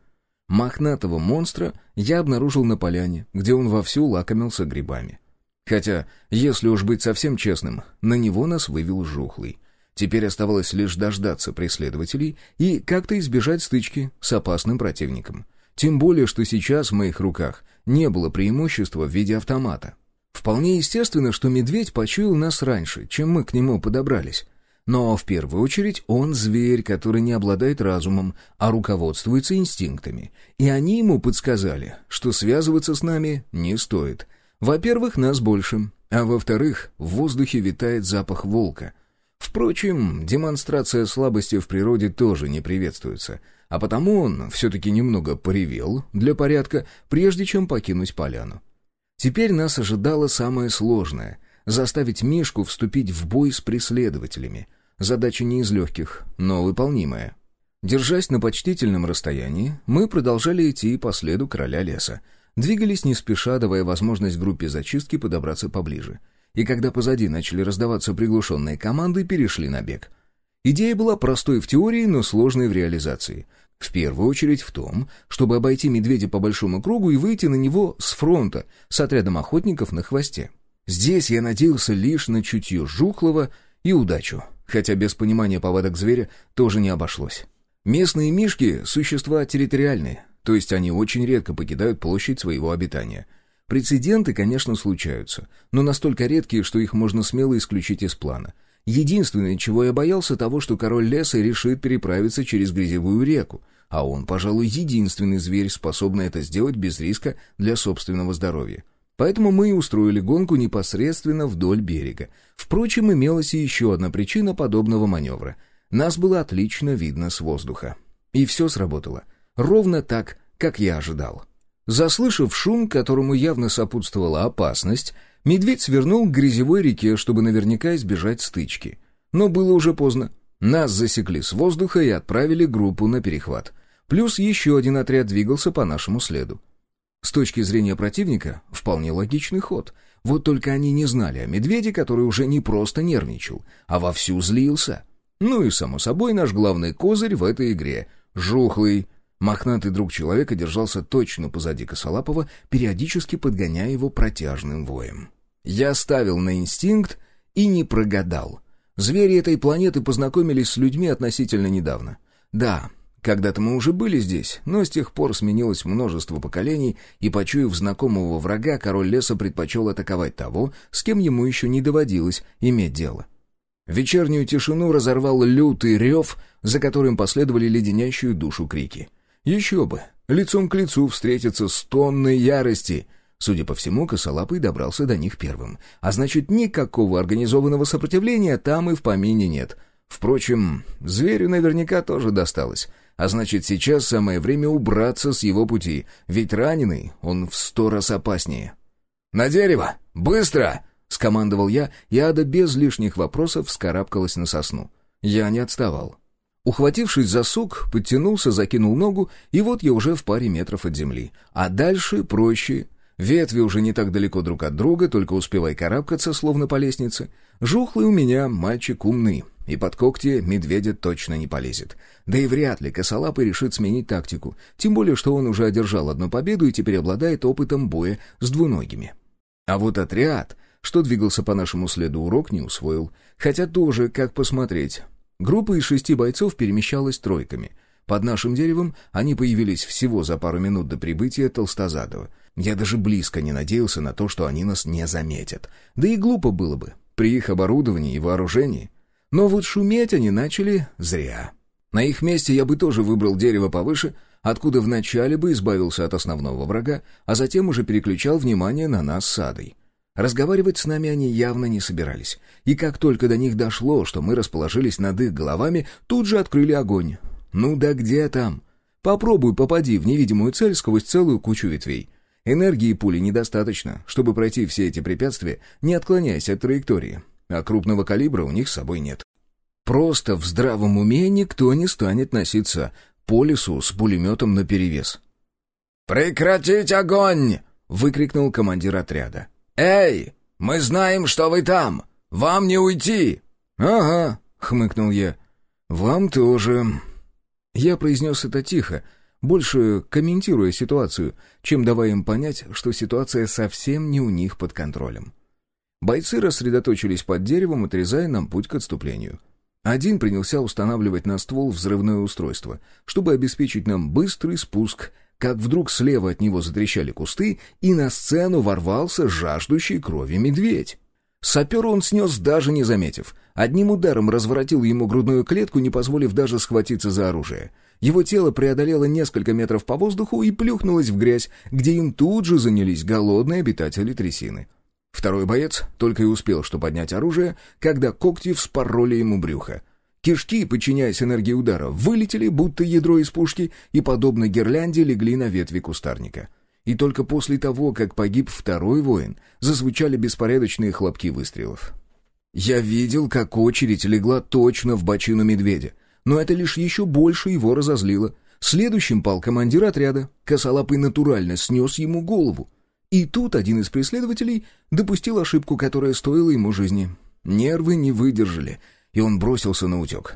Мохнатого монстра я обнаружил на поляне, где он вовсю лакомился грибами. Хотя, если уж быть совсем честным, на него нас вывел жухлый. Теперь оставалось лишь дождаться преследователей и как-то избежать стычки с опасным противником. Тем более, что сейчас в моих руках не было преимущества в виде автомата. Вполне естественно, что медведь почуял нас раньше, чем мы к нему подобрались. Но в первую очередь он зверь, который не обладает разумом, а руководствуется инстинктами. И они ему подсказали, что связываться с нами не стоит. Во-первых, нас больше, а во-вторых, в воздухе витает запах волка. Впрочем, демонстрация слабости в природе тоже не приветствуется, а потому он все-таки немного поревел для порядка, прежде чем покинуть поляну. Теперь нас ожидало самое сложное — заставить Мишку вступить в бой с преследователями — Задача не из легких, но выполнимая. Держась на почтительном расстоянии, мы продолжали идти по следу короля леса. Двигались не спеша, давая возможность группе зачистки подобраться поближе. И когда позади начали раздаваться приглушенные команды, перешли на бег. Идея была простой в теории, но сложной в реализации. В первую очередь в том, чтобы обойти медведя по большому кругу и выйти на него с фронта, с отрядом охотников на хвосте. Здесь я надеялся лишь на чутье Жухлова и удачу хотя без понимания повадок зверя тоже не обошлось. Местные мишки — существа территориальные, то есть они очень редко покидают площадь своего обитания. Прецеденты, конечно, случаются, но настолько редкие, что их можно смело исключить из плана. Единственное, чего я боялся, того, что король леса решит переправиться через грязевую реку, а он, пожалуй, единственный зверь, способный это сделать без риска для собственного здоровья. Поэтому мы и устроили гонку непосредственно вдоль берега. Впрочем, имелась и еще одна причина подобного маневра. Нас было отлично видно с воздуха. И все сработало. Ровно так, как я ожидал. Заслышав шум, которому явно сопутствовала опасность, медведь свернул к грязевой реке, чтобы наверняка избежать стычки. Но было уже поздно. Нас засекли с воздуха и отправили группу на перехват. Плюс еще один отряд двигался по нашему следу. С точки зрения противника, вполне логичный ход. Вот только они не знали о медведе, который уже не просто нервничал, а вовсю злился. Ну и, само собой, наш главный козырь в этой игре — жухлый. Мохнатый друг человека держался точно позади Косолапова, периодически подгоняя его протяжным воем. Я ставил на инстинкт и не прогадал. Звери этой планеты познакомились с людьми относительно недавно. Да, Когда-то мы уже были здесь, но с тех пор сменилось множество поколений, и, почуяв знакомого врага, король леса предпочел атаковать того, с кем ему еще не доводилось иметь дело. Вечернюю тишину разорвал лютый рев, за которым последовали леденящую душу крики. Еще бы, лицом к лицу встретиться с тонной ярости. Судя по всему, косолапый добрался до них первым. А значит, никакого организованного сопротивления там и в помине нет. Впрочем, зверю наверняка тоже досталось. А значит, сейчас самое время убраться с его пути, ведь раненый он в сто раз опаснее. «На дерево! Быстро!» — скомандовал я, и Ада без лишних вопросов вскарабкалась на сосну. Я не отставал. Ухватившись за сук, подтянулся, закинул ногу, и вот я уже в паре метров от земли. А дальше проще. Ветви уже не так далеко друг от друга, только успевай карабкаться, словно по лестнице. Жухлый у меня мальчик умный, и под когти медведя точно не полезет. Да и вряд ли косолапый решит сменить тактику, тем более, что он уже одержал одну победу и теперь обладает опытом боя с двуногими. А вот отряд что двигался по нашему следу, урок не усвоил. Хотя тоже, как посмотреть. Группа из шести бойцов перемещалась тройками. Под нашим деревом они появились всего за пару минут до прибытия Толстозадова. Я даже близко не надеялся на то, что они нас не заметят. Да и глупо было бы, при их оборудовании и вооружении. Но вот шуметь они начали зря. На их месте я бы тоже выбрал дерево повыше, откуда вначале бы избавился от основного врага, а затем уже переключал внимание на нас с Адой. Разговаривать с нами они явно не собирались. И как только до них дошло, что мы расположились над их головами, тут же открыли огонь. Ну да где там? Попробуй попади в невидимую цель сквозь целую кучу ветвей. Энергии пули недостаточно, чтобы пройти все эти препятствия, не отклоняясь от траектории. А крупного калибра у них с собой нет. Просто в здравом уме никто не станет носиться по лесу с пулеметом наперевес. «Прекратить огонь!» — выкрикнул командир отряда. «Эй, мы знаем, что вы там! Вам не уйти!» «Ага», — хмыкнул я. «Вам тоже». Я произнес это тихо, больше комментируя ситуацию, чем давая им понять, что ситуация совсем не у них под контролем. Бойцы рассредоточились под деревом, отрезая нам путь к отступлению. Один принялся устанавливать на ствол взрывное устройство, чтобы обеспечить нам быстрый спуск как вдруг слева от него затрещали кусты, и на сцену ворвался жаждущий крови медведь. Сапера он снес, даже не заметив. Одним ударом разворотил ему грудную клетку, не позволив даже схватиться за оружие. Его тело преодолело несколько метров по воздуху и плюхнулось в грязь, где им тут же занялись голодные обитатели трясины. Второй боец только и успел что поднять оружие, когда когти вспороли ему брюхо. Кишки, подчиняясь энергии удара, вылетели, будто ядро из пушки, и, подобно гирлянде, легли на ветви кустарника. И только после того, как погиб второй воин, зазвучали беспорядочные хлопки выстрелов. Я видел, как очередь легла точно в бочину медведя, но это лишь еще больше его разозлило. Следующим пал командир отряда, косолапый натурально снес ему голову. И тут один из преследователей допустил ошибку, которая стоила ему жизни. Нервы не выдержали — и он бросился на утек.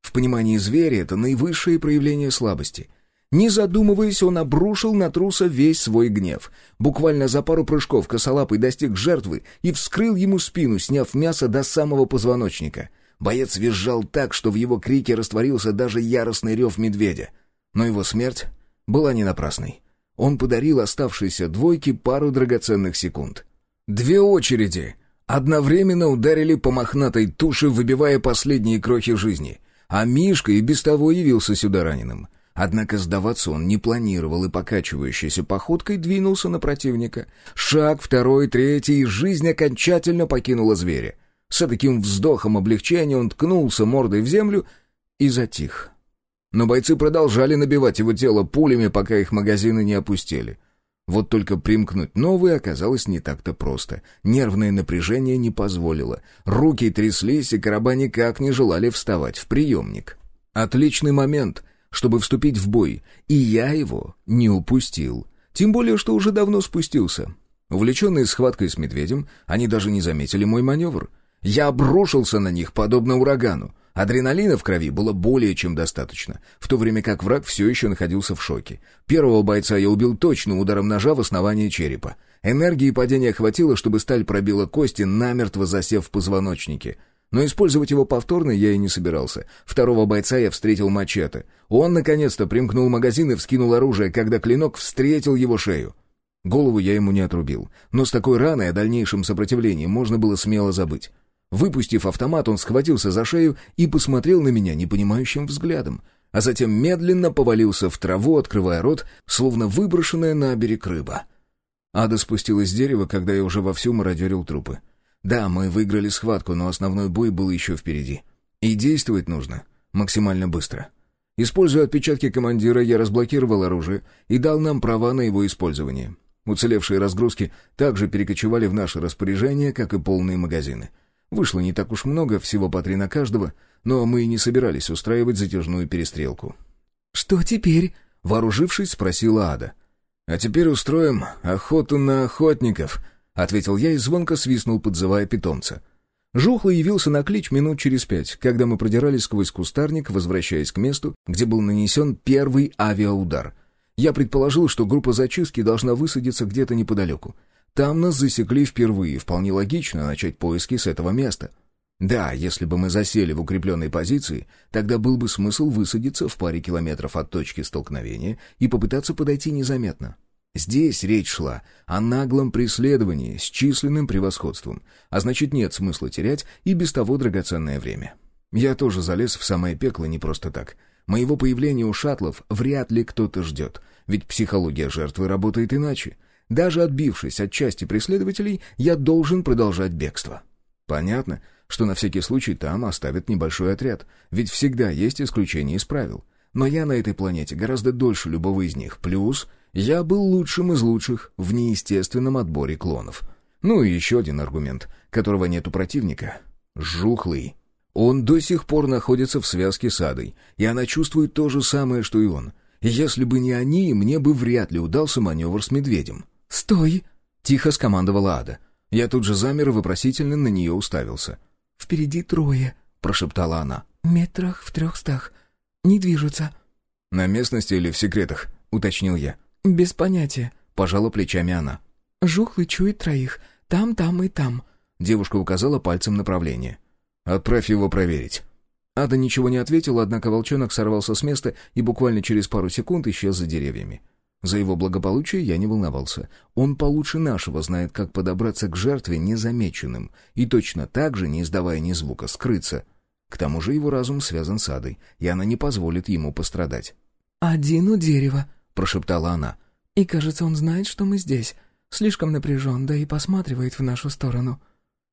В понимании зверя это наивысшее проявление слабости. Не задумываясь, он обрушил на труса весь свой гнев. Буквально за пару прыжков косолапый достиг жертвы и вскрыл ему спину, сняв мясо до самого позвоночника. Боец визжал так, что в его крике растворился даже яростный рев медведя. Но его смерть была не напрасной. Он подарил оставшейся двойке пару драгоценных секунд. Две очереди, одновременно ударили по мохнатой туше, выбивая последние крохи жизни. А Мишка и без того явился сюда раненым. Однако сдаваться он не планировал и покачивающейся походкой двинулся на противника. Шаг, второй, третий, и жизнь окончательно покинула зверя. С таким вздохом облегчения он ткнулся мордой в землю и затих. Но бойцы продолжали набивать его тело пулями, пока их магазины не опустили. Вот только примкнуть новые оказалось не так-то просто. Нервное напряжение не позволило. Руки тряслись, и короба никак не желали вставать в приемник. Отличный момент, чтобы вступить в бой, и я его не упустил. Тем более, что уже давно спустился. Увлеченные схваткой с медведем, они даже не заметили мой маневр. Я обрушился на них, подобно урагану. Адреналина в крови было более чем достаточно, в то время как враг все еще находился в шоке. Первого бойца я убил точно ударом ножа в основание черепа. Энергии падения хватило, чтобы сталь пробила кости, намертво засев в позвоночнике. Но использовать его повторно я и не собирался. Второго бойца я встретил мачете. Он, наконец-то, примкнул магазин и вскинул оружие, когда клинок встретил его шею. Голову я ему не отрубил, но с такой раной о дальнейшем сопротивлении можно было смело забыть. Выпустив автомат, он схватился за шею и посмотрел на меня непонимающим взглядом, а затем медленно повалился в траву, открывая рот, словно выброшенная на берег рыба. Ада спустилась с дерева, когда я уже вовсю мародерил трупы. Да, мы выиграли схватку, но основной бой был еще впереди. И действовать нужно максимально быстро. Используя отпечатки командира, я разблокировал оружие и дал нам права на его использование. Уцелевшие разгрузки также перекочевали в наше распоряжение, как и полные магазины. Вышло не так уж много, всего по три на каждого, но мы и не собирались устраивать затяжную перестрелку. «Что теперь?» — вооружившись, спросила Ада. «А теперь устроим охоту на охотников», — ответил я и звонко свистнул, подзывая питомца. Жухлый явился на клич минут через пять, когда мы продирались сквозь кустарник, возвращаясь к месту, где был нанесен первый авиаудар. Я предположил, что группа зачистки должна высадиться где-то неподалеку. Там нас засекли впервые, вполне логично начать поиски с этого места. Да, если бы мы засели в укрепленной позиции, тогда был бы смысл высадиться в паре километров от точки столкновения и попытаться подойти незаметно. Здесь речь шла о наглом преследовании с численным превосходством, а значит нет смысла терять и без того драгоценное время. Я тоже залез в самое пекло не просто так. Моего появления у шаттлов вряд ли кто-то ждет, ведь психология жертвы работает иначе. Даже отбившись от части преследователей, я должен продолжать бегство. Понятно, что на всякий случай там оставят небольшой отряд, ведь всегда есть исключения из правил. Но я на этой планете гораздо дольше любого из них, плюс я был лучшим из лучших в неестественном отборе клонов. Ну и еще один аргумент, которого нет у противника. Жухлый. Он до сих пор находится в связке с Адой, и она чувствует то же самое, что и он. Если бы не они, мне бы вряд ли удался маневр с медведем. «Стой!» — тихо скомандовала Ада. Я тут же замер и вопросительно на нее уставился. «Впереди трое», — прошептала она. «Метрах в трехстах. Не движутся». «На местности или в секретах?» — уточнил я. «Без понятия», — пожала плечами она. «Жухлый чует троих. Там, там и там». Девушка указала пальцем направление. «Отправь его проверить». Ада ничего не ответила, однако волчонок сорвался с места и буквально через пару секунд исчез за деревьями. За его благополучие я не волновался. Он получше нашего знает, как подобраться к жертве незамеченным и точно так же, не издавая ни звука, скрыться. К тому же его разум связан с адой, и она не позволит ему пострадать. «Один у дерева», — прошептала она. «И кажется, он знает, что мы здесь. Слишком напряжен, да и посматривает в нашу сторону».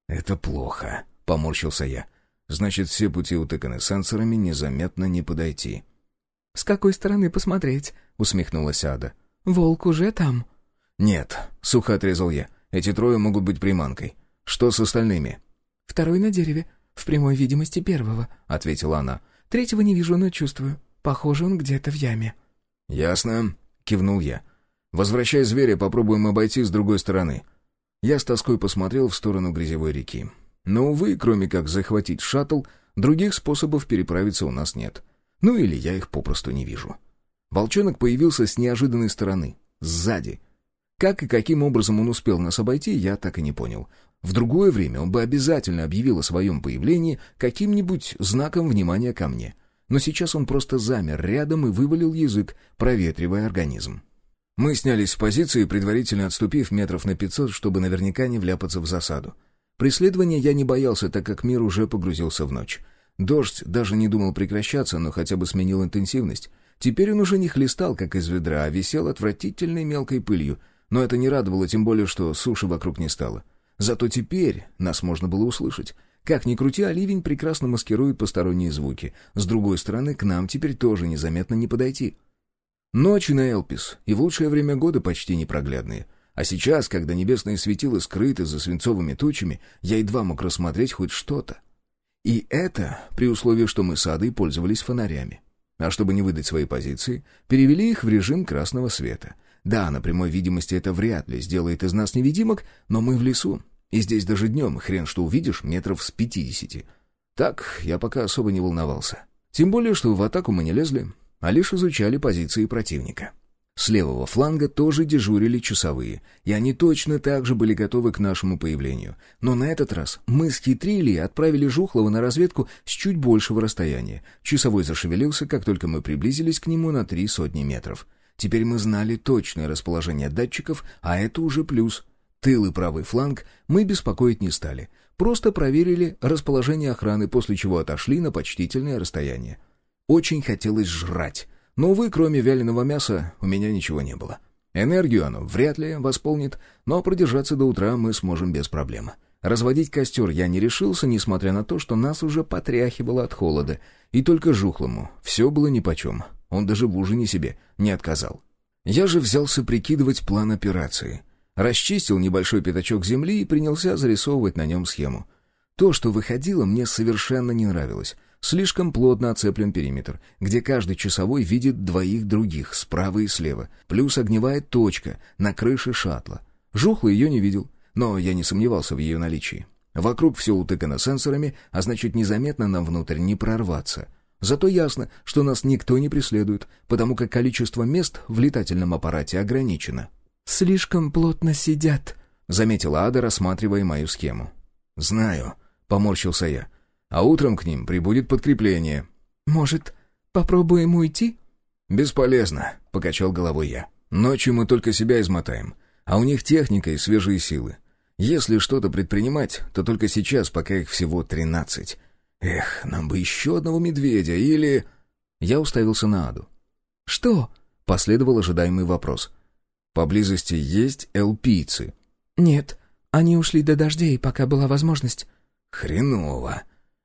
«Это плохо», — поморщился я. «Значит, все пути утыканы сенсорами, незаметно не подойти». «С какой стороны посмотреть?» — усмехнулась Ада. «Волк уже там?» «Нет», — сухо отрезал я. «Эти трое могут быть приманкой. Что с остальными?» «Второй на дереве, в прямой видимости первого», — ответила она. «Третьего не вижу, но чувствую. Похоже, он где-то в яме». «Ясно», — кивнул я. «Возвращай зверя, попробуем обойти с другой стороны». Я с тоской посмотрел в сторону грязевой реки. Но, увы, кроме как захватить шаттл, других способов переправиться у нас нет. Ну или я их попросту не вижу. Волчонок появился с неожиданной стороны, сзади. Как и каким образом он успел нас обойти, я так и не понял. В другое время он бы обязательно объявил о своем появлении каким-нибудь знаком внимания ко мне. Но сейчас он просто замер рядом и вывалил язык, проветривая организм. Мы снялись с позиции, предварительно отступив метров на пятьсот, чтобы наверняка не вляпаться в засаду. Преследования я не боялся, так как мир уже погрузился в ночь. Дождь даже не думал прекращаться, но хотя бы сменил интенсивность. Теперь он уже не хлестал, как из ведра, а висел отвратительной мелкой пылью. Но это не радовало, тем более, что суши вокруг не стало. Зато теперь нас можно было услышать. Как ни крути, оливень прекрасно маскирует посторонние звуки. С другой стороны, к нам теперь тоже незаметно не подойти. Ночи на Элпис, и в лучшее время года почти непроглядные. А сейчас, когда небесные светила скрыты за свинцовыми тучами, я едва мог рассмотреть хоть что-то. И это при условии, что мы с Адой пользовались фонарями. А чтобы не выдать свои позиции, перевели их в режим красного света. Да, на прямой видимости это вряд ли сделает из нас невидимок, но мы в лесу. И здесь даже днем хрен что увидишь метров с пятидесяти. Так я пока особо не волновался. Тем более, что в атаку мы не лезли, а лишь изучали позиции противника. С левого фланга тоже дежурили часовые, и они точно так же были готовы к нашему появлению. Но на этот раз мы схитрили и отправили Жухлова на разведку с чуть большего расстояния. Часовой зашевелился, как только мы приблизились к нему на три сотни метров. Теперь мы знали точное расположение датчиков, а это уже плюс. Тыл и правый фланг мы беспокоить не стали. Просто проверили расположение охраны, после чего отошли на почтительное расстояние. Очень хотелось жрать. Но, увы, кроме вяленого мяса, у меня ничего не было. Энергию оно вряд ли восполнит, но продержаться до утра мы сможем без проблем. Разводить костер я не решился, несмотря на то, что нас уже потряхивало от холода, и только жухлому все было нипочем. Он даже в ужине себе не отказал. Я же взялся прикидывать план операции. Расчистил небольшой пятачок земли и принялся зарисовывать на нем схему. То, что выходило, мне совершенно не нравилось. Слишком плотно оцеплен периметр, где каждый часовой видит двоих других, справа и слева, плюс огневая точка на крыше шаттла. Жухлый ее не видел, но я не сомневался в ее наличии. Вокруг все утыкано сенсорами, а значит, незаметно нам внутрь не прорваться. Зато ясно, что нас никто не преследует, потому как количество мест в летательном аппарате ограничено. «Слишком плотно сидят», — заметила Ада, рассматривая мою схему. «Знаю», — поморщился я а утром к ним прибудет подкрепление». «Может, попробуем уйти?» «Бесполезно», — покачал головой я. «Ночью мы только себя измотаем, а у них техника и свежие силы. Если что-то предпринимать, то только сейчас, пока их всего тринадцать. Эх, нам бы еще одного медведя или...» Я уставился на Аду. «Что?» — последовал ожидаемый вопрос. «Поблизости есть элпийцы?» «Нет, они ушли до дождей, пока была возможность». «Хреново»,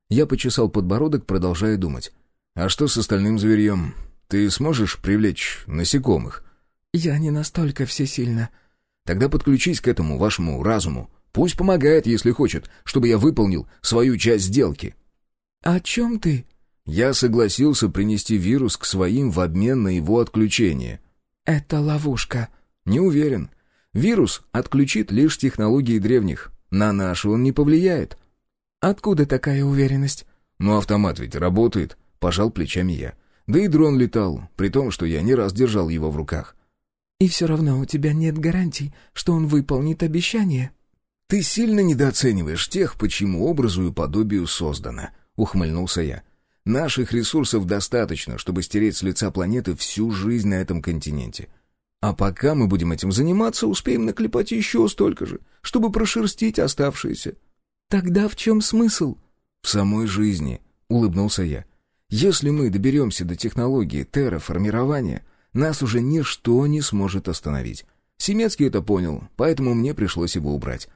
я почесал подбородок, продолжая думать. «А что с остальным зверьем? Ты сможешь привлечь насекомых?» «Я не настолько всесильна». «Тогда подключись к этому вашему разуму. Пусть помогает, если хочет, чтобы я выполнил свою часть сделки». «О чем ты?» «Я согласился принести вирус к своим в обмен на его отключение». «Это ловушка». «Не уверен. Вирус отключит лишь технологии древних. На наши он не повлияет». «Откуда такая уверенность?» «Ну, автомат ведь работает», — пожал плечами я. «Да и дрон летал, при том, что я не раз держал его в руках». «И все равно у тебя нет гарантий, что он выполнит обещание». «Ты сильно недооцениваешь тех, почему образу и подобию создано», — ухмыльнулся я. «Наших ресурсов достаточно, чтобы стереть с лица планеты всю жизнь на этом континенте. А пока мы будем этим заниматься, успеем наклепать еще столько же, чтобы прошерстить оставшиеся. «Тогда в чем смысл?» «В самой жизни», — улыбнулся я. «Если мы доберемся до технологии терраформирования, нас уже ничто не сможет остановить. Семецкий это понял, поэтому мне пришлось его убрать.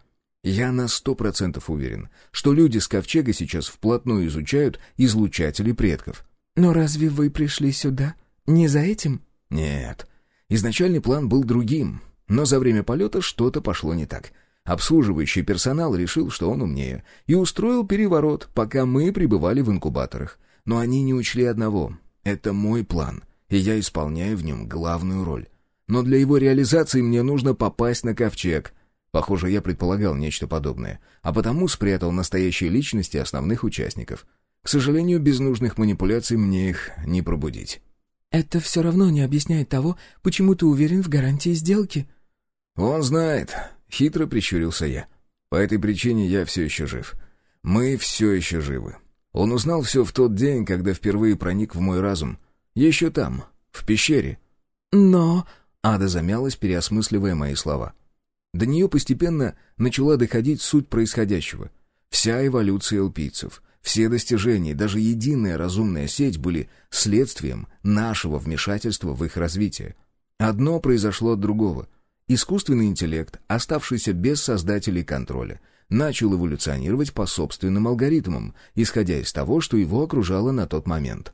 Я на сто процентов уверен, что люди с Ковчега сейчас вплотную изучают излучатели предков». «Но разве вы пришли сюда не за этим?» «Нет. Изначальный план был другим, но за время полета что-то пошло не так». Обслуживающий персонал решил, что он умнее, и устроил переворот, пока мы пребывали в инкубаторах. Но они не учли одного. Это мой план, и я исполняю в нем главную роль. Но для его реализации мне нужно попасть на ковчег. Похоже, я предполагал нечто подобное, а потому спрятал настоящие личности основных участников. К сожалению, без нужных манипуляций мне их не пробудить. «Это все равно не объясняет того, почему ты уверен в гарантии сделки». «Он знает», Хитро прищурился я. По этой причине я все еще жив. Мы все еще живы. Он узнал все в тот день, когда впервые проник в мой разум. Еще там, в пещере. Но... Ада замялась, переосмысливая мои слова. До нее постепенно начала доходить суть происходящего. Вся эволюция элпийцев, все достижения, даже единая разумная сеть были следствием нашего вмешательства в их развитие. Одно произошло от другого — Искусственный интеллект, оставшийся без создателей контроля, начал эволюционировать по собственным алгоритмам, исходя из того, что его окружало на тот момент.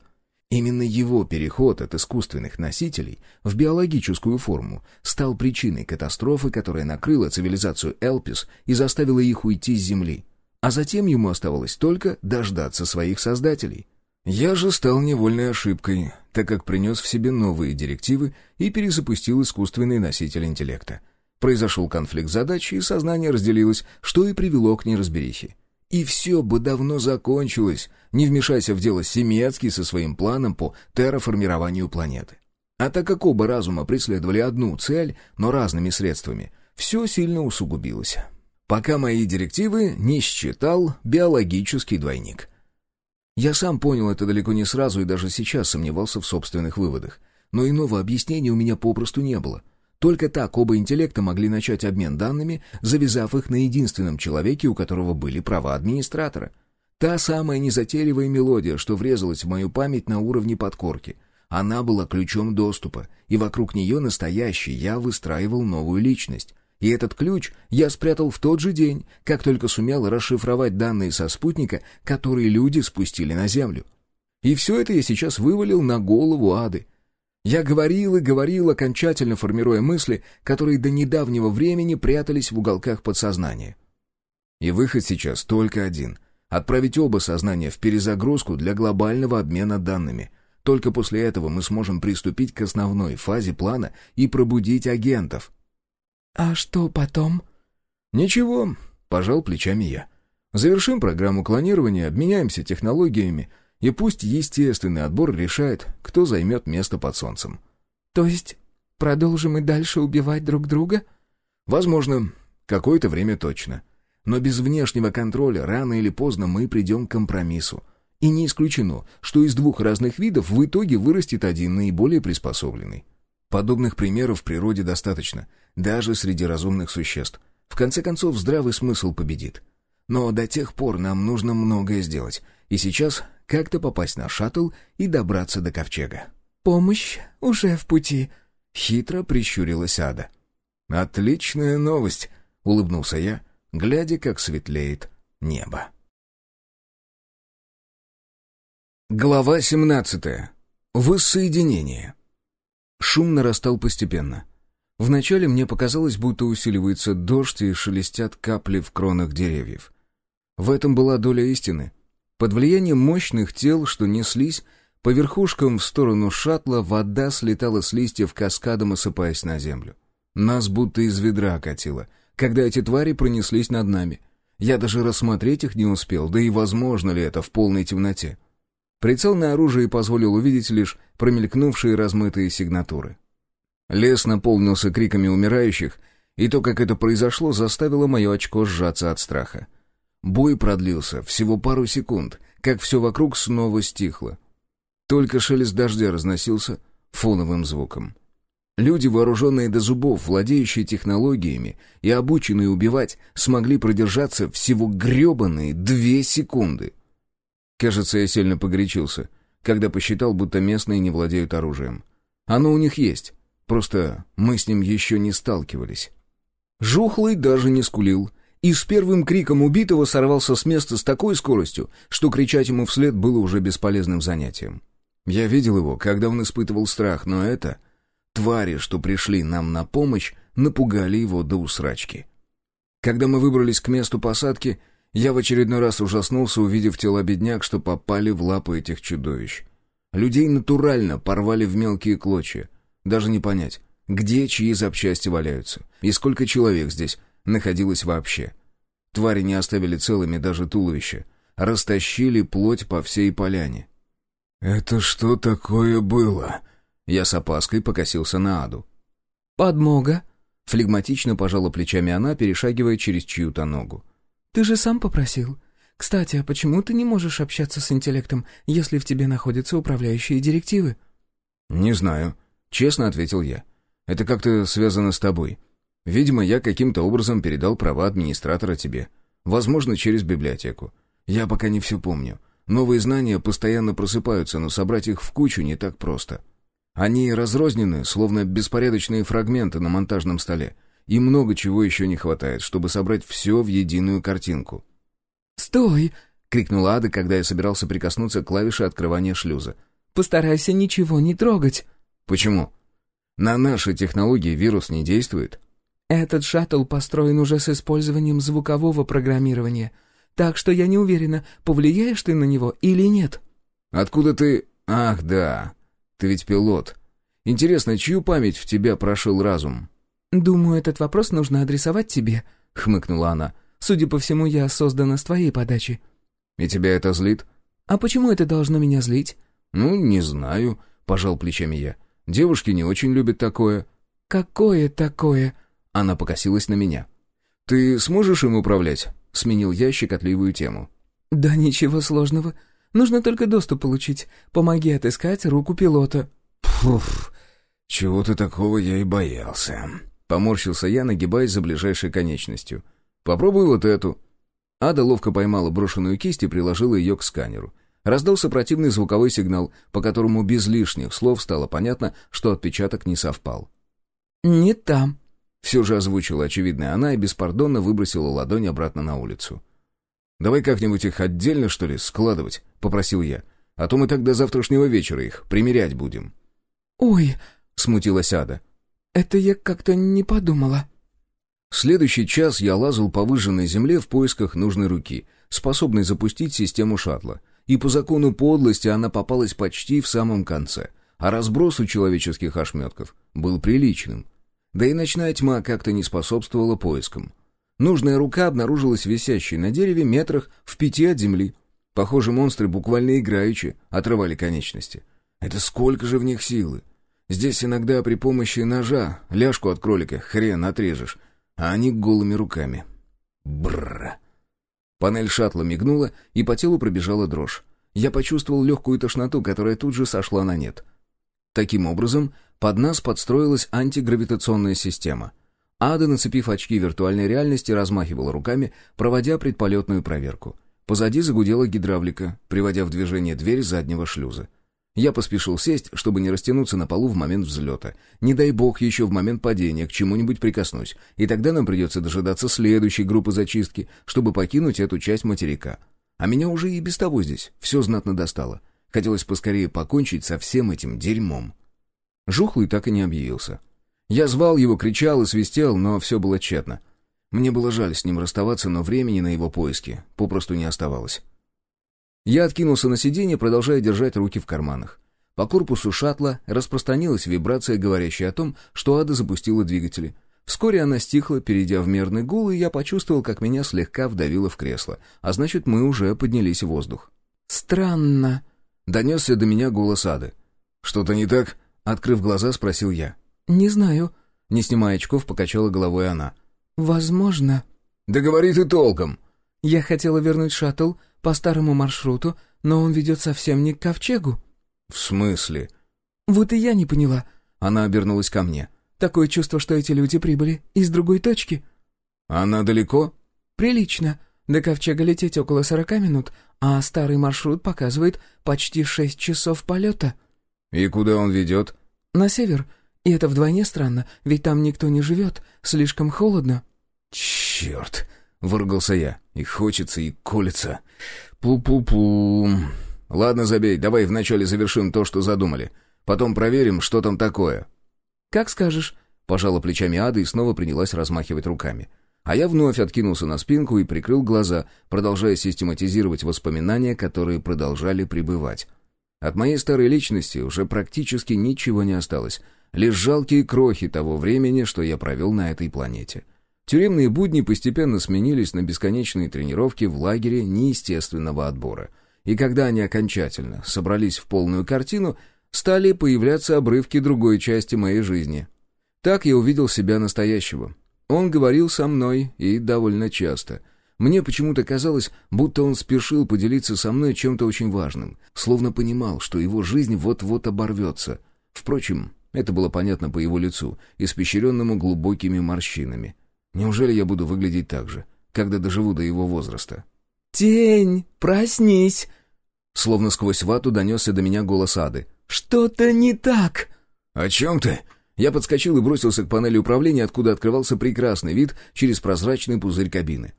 Именно его переход от искусственных носителей в биологическую форму стал причиной катастрофы, которая накрыла цивилизацию Элпис и заставила их уйти с Земли. А затем ему оставалось только дождаться своих создателей. Я же стал невольной ошибкой, так как принес в себе новые директивы и перезапустил искусственный носитель интеллекта. Произошел конфликт задач, и сознание разделилось, что и привело к неразберихе. И все бы давно закончилось, не вмешайся в дело Семецкий со своим планом по терраформированию планеты. А так как оба разума преследовали одну цель, но разными средствами, все сильно усугубилось. Пока мои директивы не считал биологический двойник. Я сам понял это далеко не сразу и даже сейчас сомневался в собственных выводах. Но иного объяснения у меня попросту не было. Только так оба интеллекта могли начать обмен данными, завязав их на единственном человеке, у которого были права администратора. Та самая незатейливая мелодия, что врезалась в мою память на уровне подкорки. Она была ключом доступа, и вокруг нее настоящий я выстраивал новую личность. И этот ключ я спрятал в тот же день, как только сумел расшифровать данные со спутника, которые люди спустили на Землю. И все это я сейчас вывалил на голову ады. Я говорил и говорил, окончательно формируя мысли, которые до недавнего времени прятались в уголках подсознания. И выход сейчас только один — отправить оба сознания в перезагрузку для глобального обмена данными. Только после этого мы сможем приступить к основной фазе плана и пробудить агентов. «А что потом?» «Ничего», — пожал плечами я. «Завершим программу клонирования, обменяемся технологиями, и пусть естественный отбор решает, кто займет место под солнцем». «То есть продолжим и дальше убивать друг друга?» «Возможно, какое-то время точно. Но без внешнего контроля рано или поздно мы придем к компромиссу. И не исключено, что из двух разных видов в итоге вырастет один наиболее приспособленный. Подобных примеров в природе достаточно, даже среди разумных существ. В конце концов, здравый смысл победит. Но до тех пор нам нужно многое сделать. И сейчас как-то попасть на шаттл и добраться до ковчега. «Помощь уже в пути», — хитро прищурилась Ада. «Отличная новость», — улыбнулся я, глядя, как светлеет небо. Глава семнадцатая. Воссоединение. Шум нарастал постепенно. Вначале мне показалось, будто усиливается дождь и шелестят капли в кронах деревьев. В этом была доля истины. Под влиянием мощных тел, что неслись, по верхушкам в сторону шаттла вода слетала с листьев каскадом, осыпаясь на землю. Нас будто из ведра окатило, когда эти твари пронеслись над нами. Я даже рассмотреть их не успел, да и возможно ли это в полной темноте. Прицел на оружие позволил увидеть лишь промелькнувшие размытые сигнатуры. Лес наполнился криками умирающих, и то, как это произошло, заставило мое очко сжаться от страха. Бой продлился всего пару секунд, как все вокруг снова стихло. Только шелест дождя разносился фоновым звуком. Люди, вооруженные до зубов, владеющие технологиями и обученные убивать, смогли продержаться всего гребаные две секунды. Кажется, я сильно погорячился, когда посчитал, будто местные не владеют оружием. Оно у них есть, просто мы с ним еще не сталкивались. Жухлый даже не скулил, и с первым криком убитого сорвался с места с такой скоростью, что кричать ему вслед было уже бесполезным занятием. Я видел его, когда он испытывал страх, но это... Твари, что пришли нам на помощь, напугали его до усрачки. Когда мы выбрались к месту посадки, я в очередной раз ужаснулся, увидев тела бедняк, что попали в лапы этих чудовищ. Людей натурально порвали в мелкие клочья. Даже не понять, где чьи запчасти валяются, и сколько человек здесь находилось вообще. Твари не оставили целыми даже туловища, растащили плоть по всей поляне. «Это что такое было?» Я с опаской покосился на Аду. «Подмога», — флегматично пожала плечами она, перешагивая через чью-то ногу. «Ты же сам попросил. Кстати, а почему ты не можешь общаться с интеллектом, если в тебе находятся управляющие директивы?» «Не знаю», — честно ответил я. «Это как-то связано с тобой. Видимо, я каким-то образом передал права администратора тебе. Возможно, через библиотеку. Я пока не все помню. Новые знания постоянно просыпаются, но собрать их в кучу не так просто. Они разрознены, словно беспорядочные фрагменты на монтажном столе и много чего еще не хватает, чтобы собрать все в единую картинку. «Стой!» — крикнула Ада, когда я собирался прикоснуться к клавише открывания шлюза. «Постарайся ничего не трогать». «Почему?» «На наши технологии вирус не действует». «Этот шаттл построен уже с использованием звукового программирования, так что я не уверена, повлияешь ты на него или нет». «Откуда ты...» «Ах, да, ты ведь пилот. Интересно, чью память в тебя прошил разум?» «Думаю, этот вопрос нужно адресовать тебе», — хмыкнула она. «Судя по всему, я создана с твоей подачи». «И тебя это злит?» «А почему это должно меня злить?» «Ну, не знаю», — пожал плечами я. Девушки не очень любят такое». «Какое такое?» Она покосилась на меня. «Ты сможешь им управлять?» Сменил я щекотливую тему. «Да ничего сложного. Нужно только доступ получить. Помоги отыскать руку пилота». «Пф, чего-то такого я и боялся». Поморщился я, нагибаясь за ближайшей конечностью. «Попробуй вот эту». Ада ловко поймала брошенную кисть и приложила ее к сканеру. Раздался противный звуковой сигнал, по которому без лишних слов стало понятно, что отпечаток не совпал. «Не там», — все же озвучила очевидная она и беспардонно выбросила ладонь обратно на улицу. «Давай как-нибудь их отдельно, что ли, складывать?» — попросил я. «А то мы так до завтрашнего вечера их примерять будем». «Ой», — смутилась Ада. «Это я как-то не подумала». Следующий час я лазал по выжженной земле в поисках нужной руки, способной запустить систему шаттла. И по закону подлости она попалась почти в самом конце, а разброс у человеческих ошметков был приличным. Да и ночная тьма как-то не способствовала поискам. Нужная рука обнаружилась висящей на дереве метрах в пяти от земли. Похоже, монстры буквально играючи отрывали конечности. Это сколько же в них силы? Здесь иногда при помощи ножа ляжку от кролика хрен отрежешь, а они голыми руками. Бррр. Панель шаттла мигнула, и по телу пробежала дрожь. Я почувствовал легкую тошноту, которая тут же сошла на нет. Таким образом, под нас подстроилась антигравитационная система. Ада, нацепив очки виртуальной реальности, размахивала руками, проводя предполетную проверку. Позади загудела гидравлика, приводя в движение дверь заднего шлюза. Я поспешил сесть, чтобы не растянуться на полу в момент взлета. Не дай бог еще в момент падения к чему-нибудь прикоснусь, и тогда нам придется дожидаться следующей группы зачистки, чтобы покинуть эту часть материка. А меня уже и без того здесь все знатно достало. Хотелось поскорее покончить со всем этим дерьмом. Жухлый так и не объявился. Я звал его, кричал и свистел, но все было тщетно. Мне было жаль с ним расставаться, но времени на его поиски попросту не оставалось. Я откинулся на сиденье, продолжая держать руки в карманах. По корпусу шаттла распространилась вибрация, говорящая о том, что Ада запустила двигатели. Вскоре она стихла, перейдя в мерный гул, и я почувствовал, как меня слегка вдавило в кресло. А значит, мы уже поднялись в воздух. «Странно», — донесся до меня голос Ады. «Что-то не так?» — открыв глаза, спросил я. «Не знаю». Не снимая очков, покачала головой она. «Возможно». «Да говори ты толком». «Я хотела вернуть шаттл, по старому маршруту, но он ведет совсем не к ковчегу». «В смысле?» «Вот и я не поняла». Она обернулась ко мне. «Такое чувство, что эти люди прибыли из другой точки». «Она далеко?» «Прилично. До ковчега лететь около сорока минут, а старый маршрут показывает почти шесть часов полета». «И куда он ведет?» «На север. И это вдвойне странно, ведь там никто не живет, слишком холодно». «Черт!» — выругался я. «И хочется, и колется. Пу-пу-пу. Ладно, забей, давай вначале завершим то, что задумали. Потом проверим, что там такое». «Как скажешь», — пожала плечами Ада и снова принялась размахивать руками. А я вновь откинулся на спинку и прикрыл глаза, продолжая систематизировать воспоминания, которые продолжали пребывать. От моей старой личности уже практически ничего не осталось, лишь жалкие крохи того времени, что я провел на этой планете. Тюремные будни постепенно сменились на бесконечные тренировки в лагере неестественного отбора. И когда они окончательно собрались в полную картину, стали появляться обрывки другой части моей жизни. Так я увидел себя настоящего. Он говорил со мной и довольно часто. Мне почему-то казалось, будто он спешил поделиться со мной чем-то очень важным, словно понимал, что его жизнь вот-вот оборвется. Впрочем, это было понятно по его лицу, испещренному глубокими морщинами. Неужели я буду выглядеть так же, когда доживу до его возраста? «Тень, проснись!» Словно сквозь вату донесся до меня голос Ады. «Что-то не так!» «О чем ты?» Я подскочил и бросился к панели управления, откуда открывался прекрасный вид через прозрачный пузырь кабины.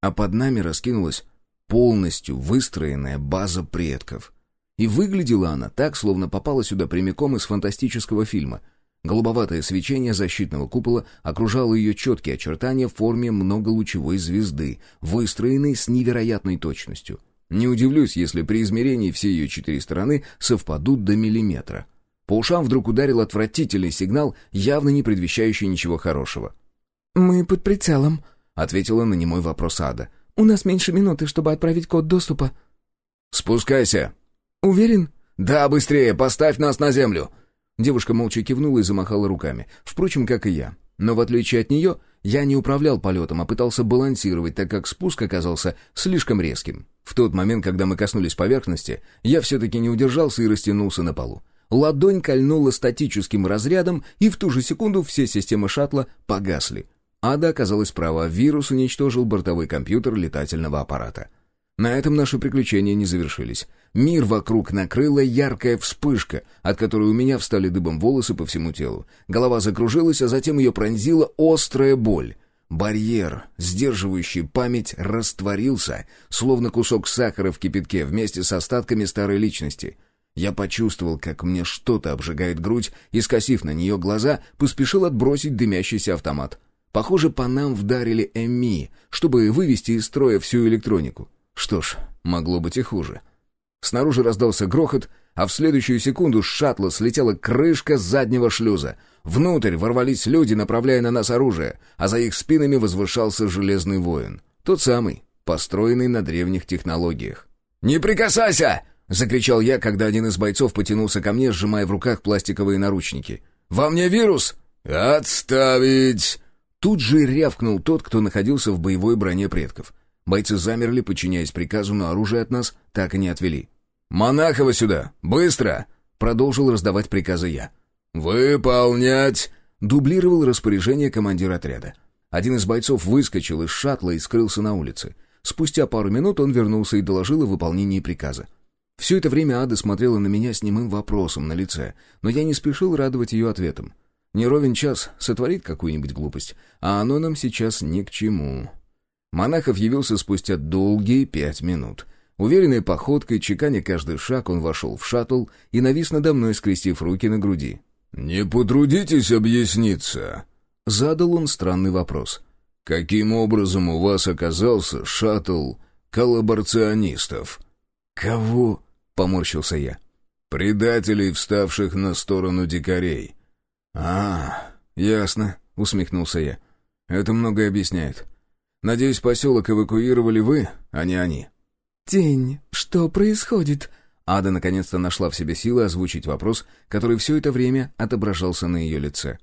А под нами раскинулась полностью выстроенная база предков. И выглядела она так, словно попала сюда прямиком из фантастического фильма — Голубоватое свечение защитного купола окружало ее четкие очертания в форме многолучевой звезды, выстроенной с невероятной точностью. Не удивлюсь, если при измерении все ее четыре стороны совпадут до миллиметра. По ушам вдруг ударил отвратительный сигнал, явно не предвещающий ничего хорошего. «Мы под прицелом», — ответила на немой вопрос Ада. «У нас меньше минуты, чтобы отправить код доступа». «Спускайся». «Уверен?» «Да, быстрее, поставь нас на землю». Девушка молча кивнула и замахала руками. Впрочем, как и я. Но в отличие от нее, я не управлял полетом, а пытался балансировать, так как спуск оказался слишком резким. В тот момент, когда мы коснулись поверхности, я все-таки не удержался и растянулся на полу. Ладонь кольнула статическим разрядом, и в ту же секунду все системы шаттла погасли. Ада оказалась права, вирус уничтожил бортовой компьютер летательного аппарата. На этом наши приключения не завершились. Мир вокруг накрыла яркая вспышка, от которой у меня встали дыбом волосы по всему телу. Голова закружилась, а затем ее пронзила острая боль. Барьер, сдерживающий память, растворился, словно кусок сахара в кипятке вместе с остатками старой личности. Я почувствовал, как мне что-то обжигает грудь, и, скосив на нее глаза, поспешил отбросить дымящийся автомат. Похоже, по нам вдарили ЭМИ, чтобы вывести из строя всю электронику. Что ж, могло быть и хуже. Снаружи раздался грохот, а в следующую секунду с шаттла слетела крышка заднего шлюза. Внутрь ворвались люди, направляя на нас оружие, а за их спинами возвышался железный воин. Тот самый, построенный на древних технологиях. «Не прикасайся!» — закричал я, когда один из бойцов потянулся ко мне, сжимая в руках пластиковые наручники. «Во мне вирус!» «Отставить!» Тут же рявкнул тот, кто находился в боевой броне предков. Бойцы замерли, подчиняясь приказу, но оружие от нас так и не отвели. «Монахова сюда! Быстро!» — продолжил раздавать приказы я. «Выполнять!» — дублировал распоряжение командир отряда. Один из бойцов выскочил из шаттла и скрылся на улице. Спустя пару минут он вернулся и доложил о выполнении приказа. Все это время Ада смотрела на меня с немым вопросом на лице, но я не спешил радовать ее ответом. Не час сотворит какую-нибудь глупость, а оно нам сейчас ни к чему. Монахов явился спустя долгие пять минут. Уверенной походкой, чеканя каждый шаг, он вошел в шаттл и навис надо мной, скрестив руки на груди. «Не потрудитесь объясниться?» Задал он странный вопрос. «Каким образом у вас оказался шаттл коллаборационистов?» «Кого?» — поморщился я. «Предателей, вставших на сторону дикарей». «А, ясно», — усмехнулся я. «Это многое объясняет. Надеюсь, поселок эвакуировали вы, а не они». «Тень, что происходит?» Ада наконец-то нашла в себе силы озвучить вопрос, который все это время отображался на ее лице.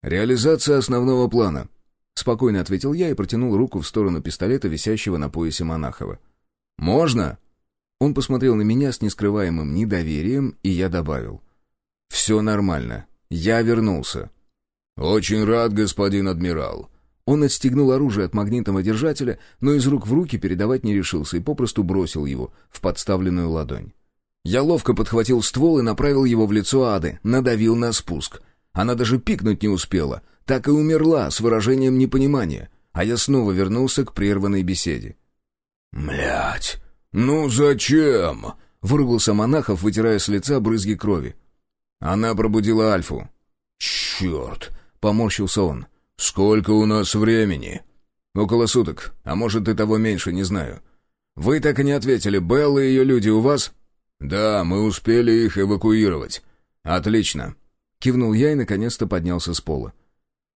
«Реализация основного плана», — спокойно ответил я и протянул руку в сторону пистолета, висящего на поясе Монахова. «Можно?» Он посмотрел на меня с нескрываемым недоверием, и я добавил. «Все нормально. Я вернулся». «Очень рад, господин адмирал». Он отстегнул оружие от магнитного держателя, но из рук в руки передавать не решился и попросту бросил его в подставленную ладонь. Я ловко подхватил ствол и направил его в лицо Ады, надавил на спуск. Она даже пикнуть не успела, так и умерла с выражением непонимания, а я снова вернулся к прерванной беседе. «Млядь!» «Ну зачем?» — выругался Монахов, вытирая с лица брызги крови. Она пробудила Альфу. «Черт!» — поморщился он. «Сколько у нас времени?» «Около суток, а может и того меньше, не знаю. Вы так и не ответили, Белла и ее люди у вас?» «Да, мы успели их эвакуировать». «Отлично». Кивнул я и наконец-то поднялся с пола.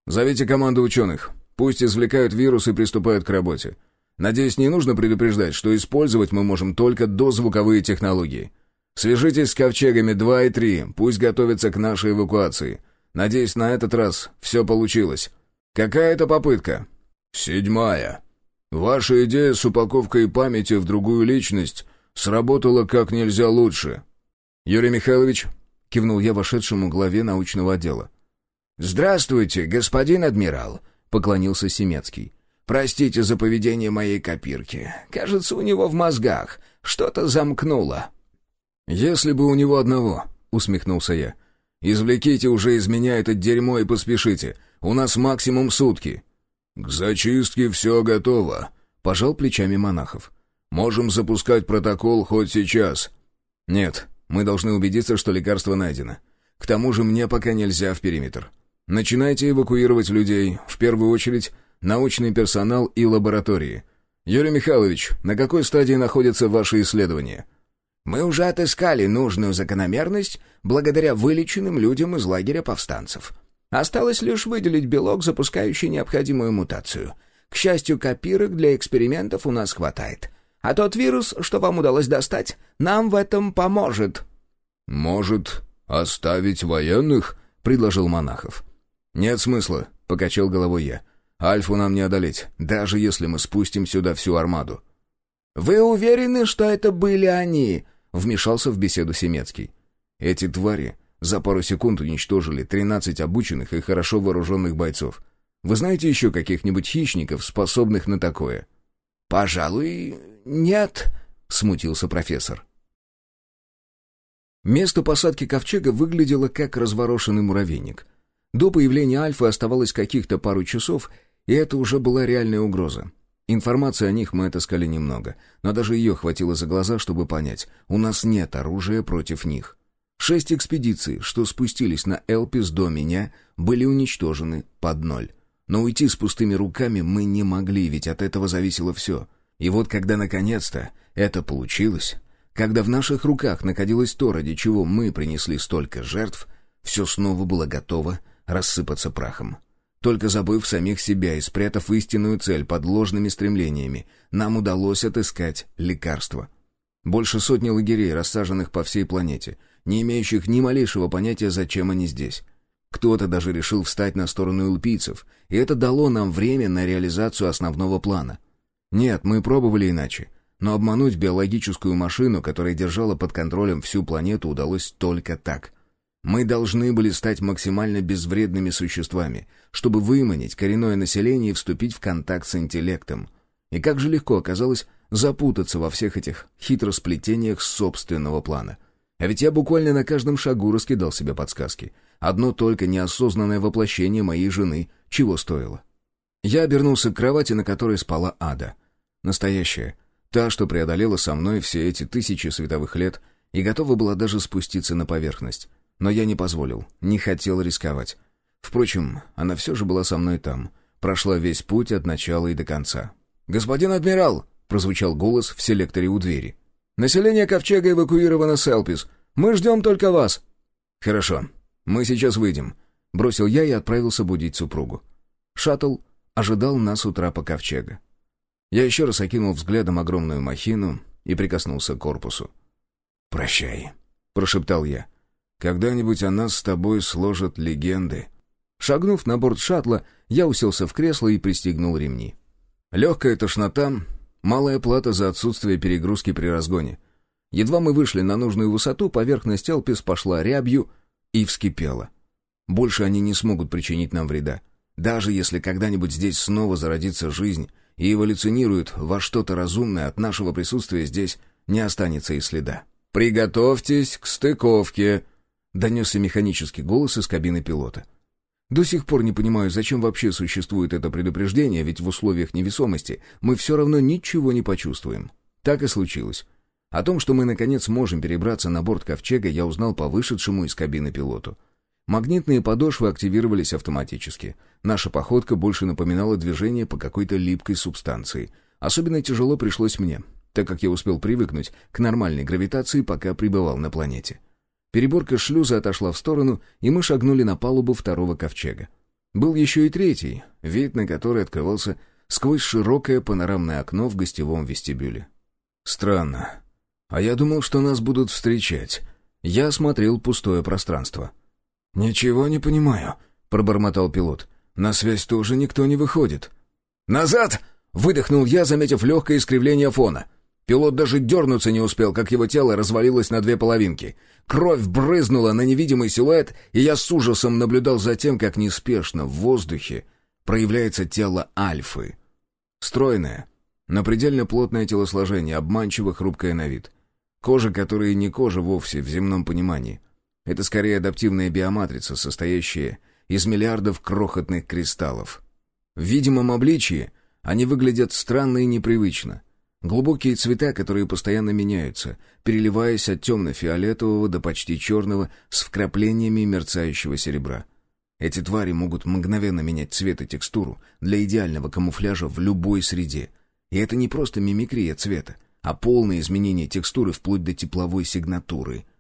«Зовите команду ученых. Пусть извлекают вирус и приступают к работе. Надеюсь, не нужно предупреждать, что использовать мы можем только дозвуковые технологии. Свяжитесь с ковчегами 2 и 3, пусть готовятся к нашей эвакуации. Надеюсь, на этот раз все получилось. Какая это попытка? Седьмая. Ваша идея с упаковкой памяти в другую личность сработала как нельзя лучше. Юрий Михайлович, кивнул я вошедшему главе научного отдела. «Здравствуйте, господин адмирал», — поклонился Семецкий. Простите за поведение моей копирки. Кажется, у него в мозгах что-то замкнуло». «Если бы у него одного», — усмехнулся я. «Извлеките уже из меня это дерьмо и поспешите. У нас максимум сутки». «К зачистке все готово», — пожал плечами монахов. «Можем запускать протокол хоть сейчас». «Нет, мы должны убедиться, что лекарство найдено. К тому же мне пока нельзя в периметр. Начинайте эвакуировать людей, в первую очередь научный персонал и лаборатории. Юрий Михайлович, на какой стадии находятся ваши исследования? Мы уже отыскали нужную закономерность благодаря вылеченным людям из лагеря повстанцев. Осталось лишь выделить белок, запускающий необходимую мутацию. К счастью, копирок для экспериментов у нас хватает. А тот вирус, что вам удалось достать, нам в этом поможет. Может, «Оставить военных?» — предложил Монахов. «Нет смысла», — покачал головой я. «Альфу нам не одолеть, даже если мы спустим сюда всю армаду». «Вы уверены, что это были они?» — вмешался в беседу Семецкий. «Эти твари за пару секунд уничтожили 13 обученных и хорошо вооруженных бойцов. Вы знаете еще каких-нибудь хищников, способных на такое?» «Пожалуй, нет», — смутился профессор. Место посадки ковчега выглядело как разворошенный муравейник. До появления Альфы оставалось каких-то пару часов, и это уже была реальная угроза. Информации о них мы отыскали немного, но даже ее хватило за глаза, чтобы понять, у нас нет оружия против них. Шесть экспедиций, что спустились на Элпис до меня, были уничтожены под ноль. Но уйти с пустыми руками мы не могли, ведь от этого зависело все. И вот когда наконец-то это получилось, когда в наших руках находилось то, ради чего мы принесли столько жертв, все снова было готово рассыпаться прахом. Только забыв самих себя и спрятав истинную цель под ложными стремлениями, нам удалось отыскать лекарство. Больше сотни лагерей, рассаженных по всей планете, не имеющих ни малейшего понятия, зачем они здесь. Кто-то даже решил встать на сторону улпийцев, и это дало нам время на реализацию основного плана. Нет, мы пробовали иначе. Но обмануть биологическую машину, которая держала под контролем всю планету, удалось только так. Мы должны были стать максимально безвредными существами, чтобы выманить коренное население и вступить в контакт с интеллектом. И как же легко оказалось запутаться во всех этих хитросплетениях собственного плана. А ведь я буквально на каждом шагу раскидал себе подсказки. Одно только неосознанное воплощение моей жены чего стоило. Я обернулся к кровати, на которой спала Ада. Настоящая, Та, что преодолела со мной все эти тысячи световых лет и готова была даже спуститься на поверхность. Но я не позволил, не хотел рисковать. Впрочем, она все же была со мной там. Прошла весь путь от начала и до конца. «Господин адмирал!» — прозвучал голос в селекторе у двери. «Население Ковчега эвакуировано с Элпис. Мы ждем только вас». «Хорошо, мы сейчас выйдем», — бросил я и отправился будить супругу. Шаттл ожидал нас у трапа Ковчега. Я еще раз окинул взглядом огромную махину и прикоснулся к корпусу. «Прощай», — прошептал я. «Когда-нибудь о нас с тобой сложат легенды». Шагнув на борт шаттла, я уселся в кресло и пристегнул ремни. Легкая тошнота — малая плата за отсутствие перегрузки при разгоне. Едва мы вышли на нужную высоту, поверхность Элпис пошла рябью и вскипела. Больше они не смогут причинить нам вреда. Даже если когда-нибудь здесь снова зародится жизнь — и эволюционируют во что-то разумное, от нашего присутствия здесь не останется и следа. «Приготовьтесь к стыковке!» — донесся механический голос из кабины пилота. До сих пор не понимаю, зачем вообще существует это предупреждение, ведь в условиях невесомости мы все равно ничего не почувствуем. Так и случилось. О том, что мы наконец можем перебраться на борт ковчега, я узнал по вышедшему из кабины пилоту. Магнитные подошвы активировались автоматически. Наша походка больше напоминала движение по какой-то липкой субстанции. Особенно тяжело пришлось мне, так как я успел привыкнуть к нормальной гравитации, пока пребывал на планете. Переборка шлюза отошла в сторону, и мы шагнули на палубу второго ковчега. Был еще и третий, вид на который открывался сквозь широкое панорамное окно в гостевом вестибюле. Странно. А я думал, что нас будут встречать. Я осмотрел пустое пространство — «Ничего не понимаю», — пробормотал пилот. «На связь тоже никто не выходит». «Назад!» — выдохнул я, заметив легкое искривление фона. Пилот даже дернуться не успел, как его тело развалилось на две половинки. Кровь брызнула на невидимый силуэт, и я с ужасом наблюдал за тем, как неспешно в воздухе проявляется тело Альфы. Стройное, но предельно плотное телосложение, обманчиво хрупкое на вид. Кожа, которая не кожа вовсе в земном понимании. Это скорее адаптивная биоматрица, состоящая из миллиардов крохотных кристаллов. В видимом обличии они выглядят странно и непривычно. Глубокие цвета, которые постоянно меняются, переливаясь от темно-фиолетового до почти черного с вкраплениями мерцающего серебра. Эти твари могут мгновенно менять цвет и текстуру для идеального камуфляжа в любой среде. И это не просто мимикрия цвета, а полное изменение текстуры вплоть до тепловой сигнатуры —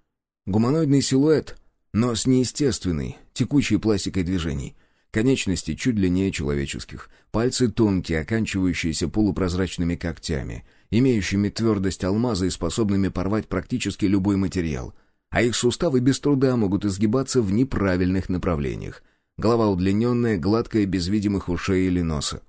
Гуманоидный силуэт, но с неестественной, текучей пластикой движений. Конечности чуть длиннее человеческих, пальцы тонкие, оканчивающиеся полупрозрачными когтями, имеющими твердость алмаза и способными порвать практически любой материал. а их суставы без труда могут изгибаться в неправильных направлениях. Голова удлиненная, гладкая, без видимых ушей или носа.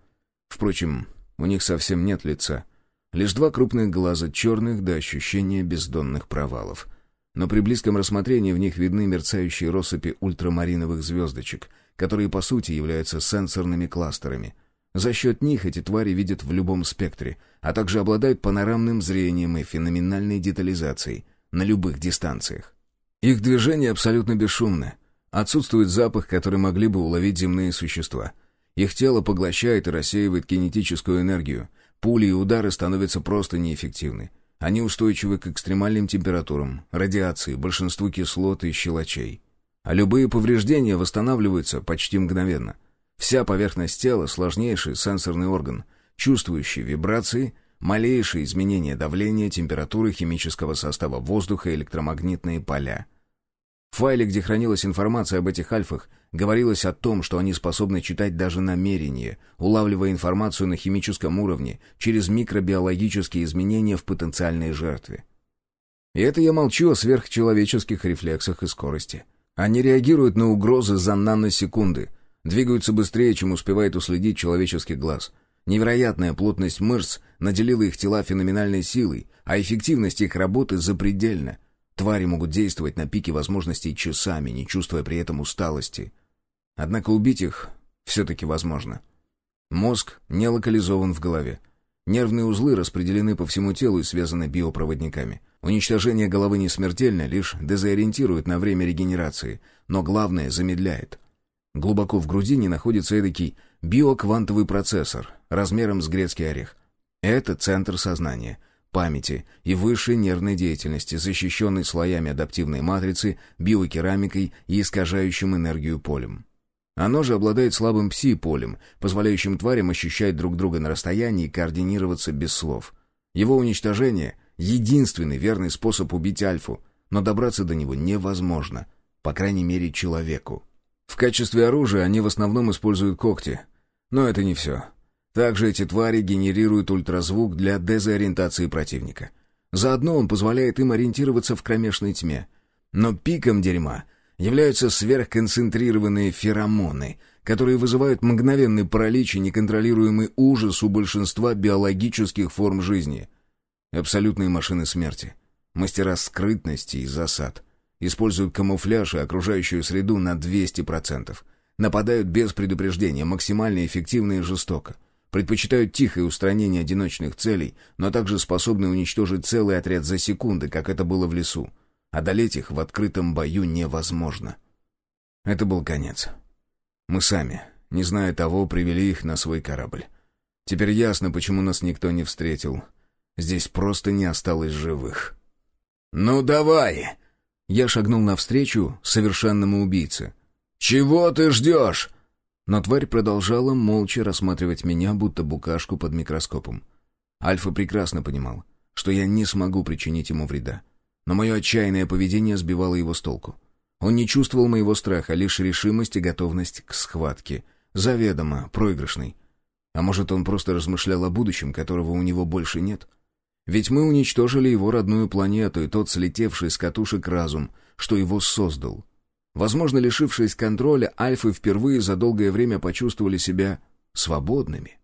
Впрочем, у них совсем нет лица. Лишь два крупных глаза, черных до ощущения бездонных провалов. Но при близком рассмотрении в них видны мерцающие россыпи ультрамариновых звездочек, которые по сути являются сенсорными кластерами. За счет них эти твари видят в любом спектре, а также обладают панорамным зрением и феноменальной детализацией на любых дистанциях. Их движение абсолютно бесшумно. Отсутствует запах, который могли бы уловить земные существа. Их тело поглощает и рассеивает кинетическую энергию. Пули и удары становятся просто неэффективны. Они устойчивы к экстремальным температурам, радиации, большинству кислот и щелочей. А любые повреждения восстанавливаются почти мгновенно. Вся поверхность тела — сложнейший сенсорный орган, чувствующий вибрации, малейшие изменения давления, температуры, химического состава воздуха, электромагнитные поля. В файле, где хранилась информация об этих альфах, говорилось о том, что они способны читать даже намерения, улавливая информацию на химическом уровне через микробиологические изменения в потенциальной жертве. И это я молчу о сверхчеловеческих рефлексах и скорости. Они реагируют на угрозы за наносекунды, двигаются быстрее, чем успевает уследить человеческий глаз. Невероятная плотность мышц наделила их тела феноменальной силой, а эффективность их работы запредельна — Твари могут действовать на пике возможностей часами, не чувствуя при этом усталости. Однако убить их все-таки возможно. Мозг не локализован в голове. Нервные узлы распределены по всему телу и связаны биопроводниками. Уничтожение головы не смертельно, лишь дезориентирует на время регенерации, но главное — замедляет. Глубоко в грудине находится эдакий биоквантовый процессор размером с грецкий орех. Это центр сознания — памяти и высшей нервной деятельности, защищенной слоями адаптивной матрицы, биокерамикой и искажающим энергию полем. Оно же обладает слабым пси-полем, позволяющим тварям ощущать друг друга на расстоянии и координироваться без слов. Его уничтожение — единственный верный способ убить Альфу, но добраться до него невозможно, по крайней мере человеку. В качестве оружия они в основном используют когти. Но это не все. Также эти твари генерируют ультразвук для дезориентации противника. Заодно он позволяет им ориентироваться в кромешной тьме. Но пиком дерьма являются сверхконцентрированные феромоны, которые вызывают мгновенный паралич и неконтролируемый ужас у большинства биологических форм жизни. Абсолютные машины смерти. Мастера скрытности и засад. Используют камуфляж и окружающую среду на 200%. Нападают без предупреждения, максимально эффективно и жестоко предпочитают тихое устранение одиночных целей, но также способны уничтожить целый отряд за секунды, как это было в лесу. Одолеть их в открытом бою невозможно. Это был конец. Мы сами, не зная того, привели их на свой корабль. Теперь ясно, почему нас никто не встретил. Здесь просто не осталось живых. «Ну давай!» Я шагнул навстречу совершенному убийце. «Чего ты ждешь?» Но тварь продолжала молча рассматривать меня, будто букашку под микроскопом. Альфа прекрасно понимал, что я не смогу причинить ему вреда. Но мое отчаянное поведение сбивало его с толку. Он не чувствовал моего страха, лишь решимость и готовность к схватке. Заведомо, проигрышной. А может, он просто размышлял о будущем, которого у него больше нет? Ведь мы уничтожили его родную планету и тот слетевший с катушек разум, что его создал — Возможно, лишившись контроля, альфы впервые за долгое время почувствовали себя свободными.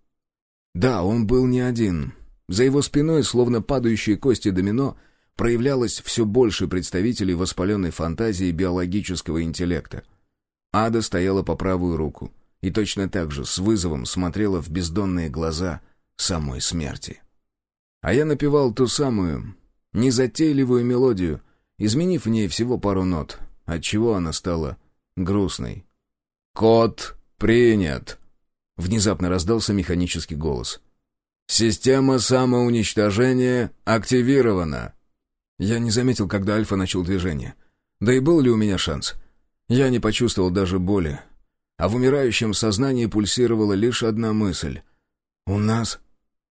Да, он был не один. За его спиной, словно падающие кости домино, проявлялось все больше представителей воспаленной фантазии биологического интеллекта. Ада стояла по правую руку и точно так же с вызовом смотрела в бездонные глаза самой смерти. А я напевал ту самую незатейливую мелодию, изменив в ней всего пару нот — отчего она стала грустной. «Код принят!» — внезапно раздался механический голос. «Система самоуничтожения активирована!» Я не заметил, когда Альфа начал движение. Да и был ли у меня шанс? Я не почувствовал даже боли. А в умирающем сознании пульсировала лишь одна мысль. «У нас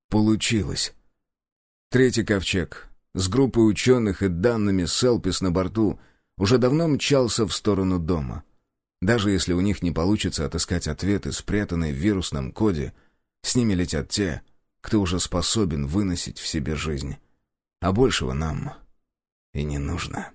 получилось!» Третий ковчег с группой ученых и данными Селпис на борту — уже давно мчался в сторону дома. Даже если у них не получится отыскать ответы, спрятанные в вирусном коде, с ними летят те, кто уже способен выносить в себе жизнь. А большего нам и не нужно.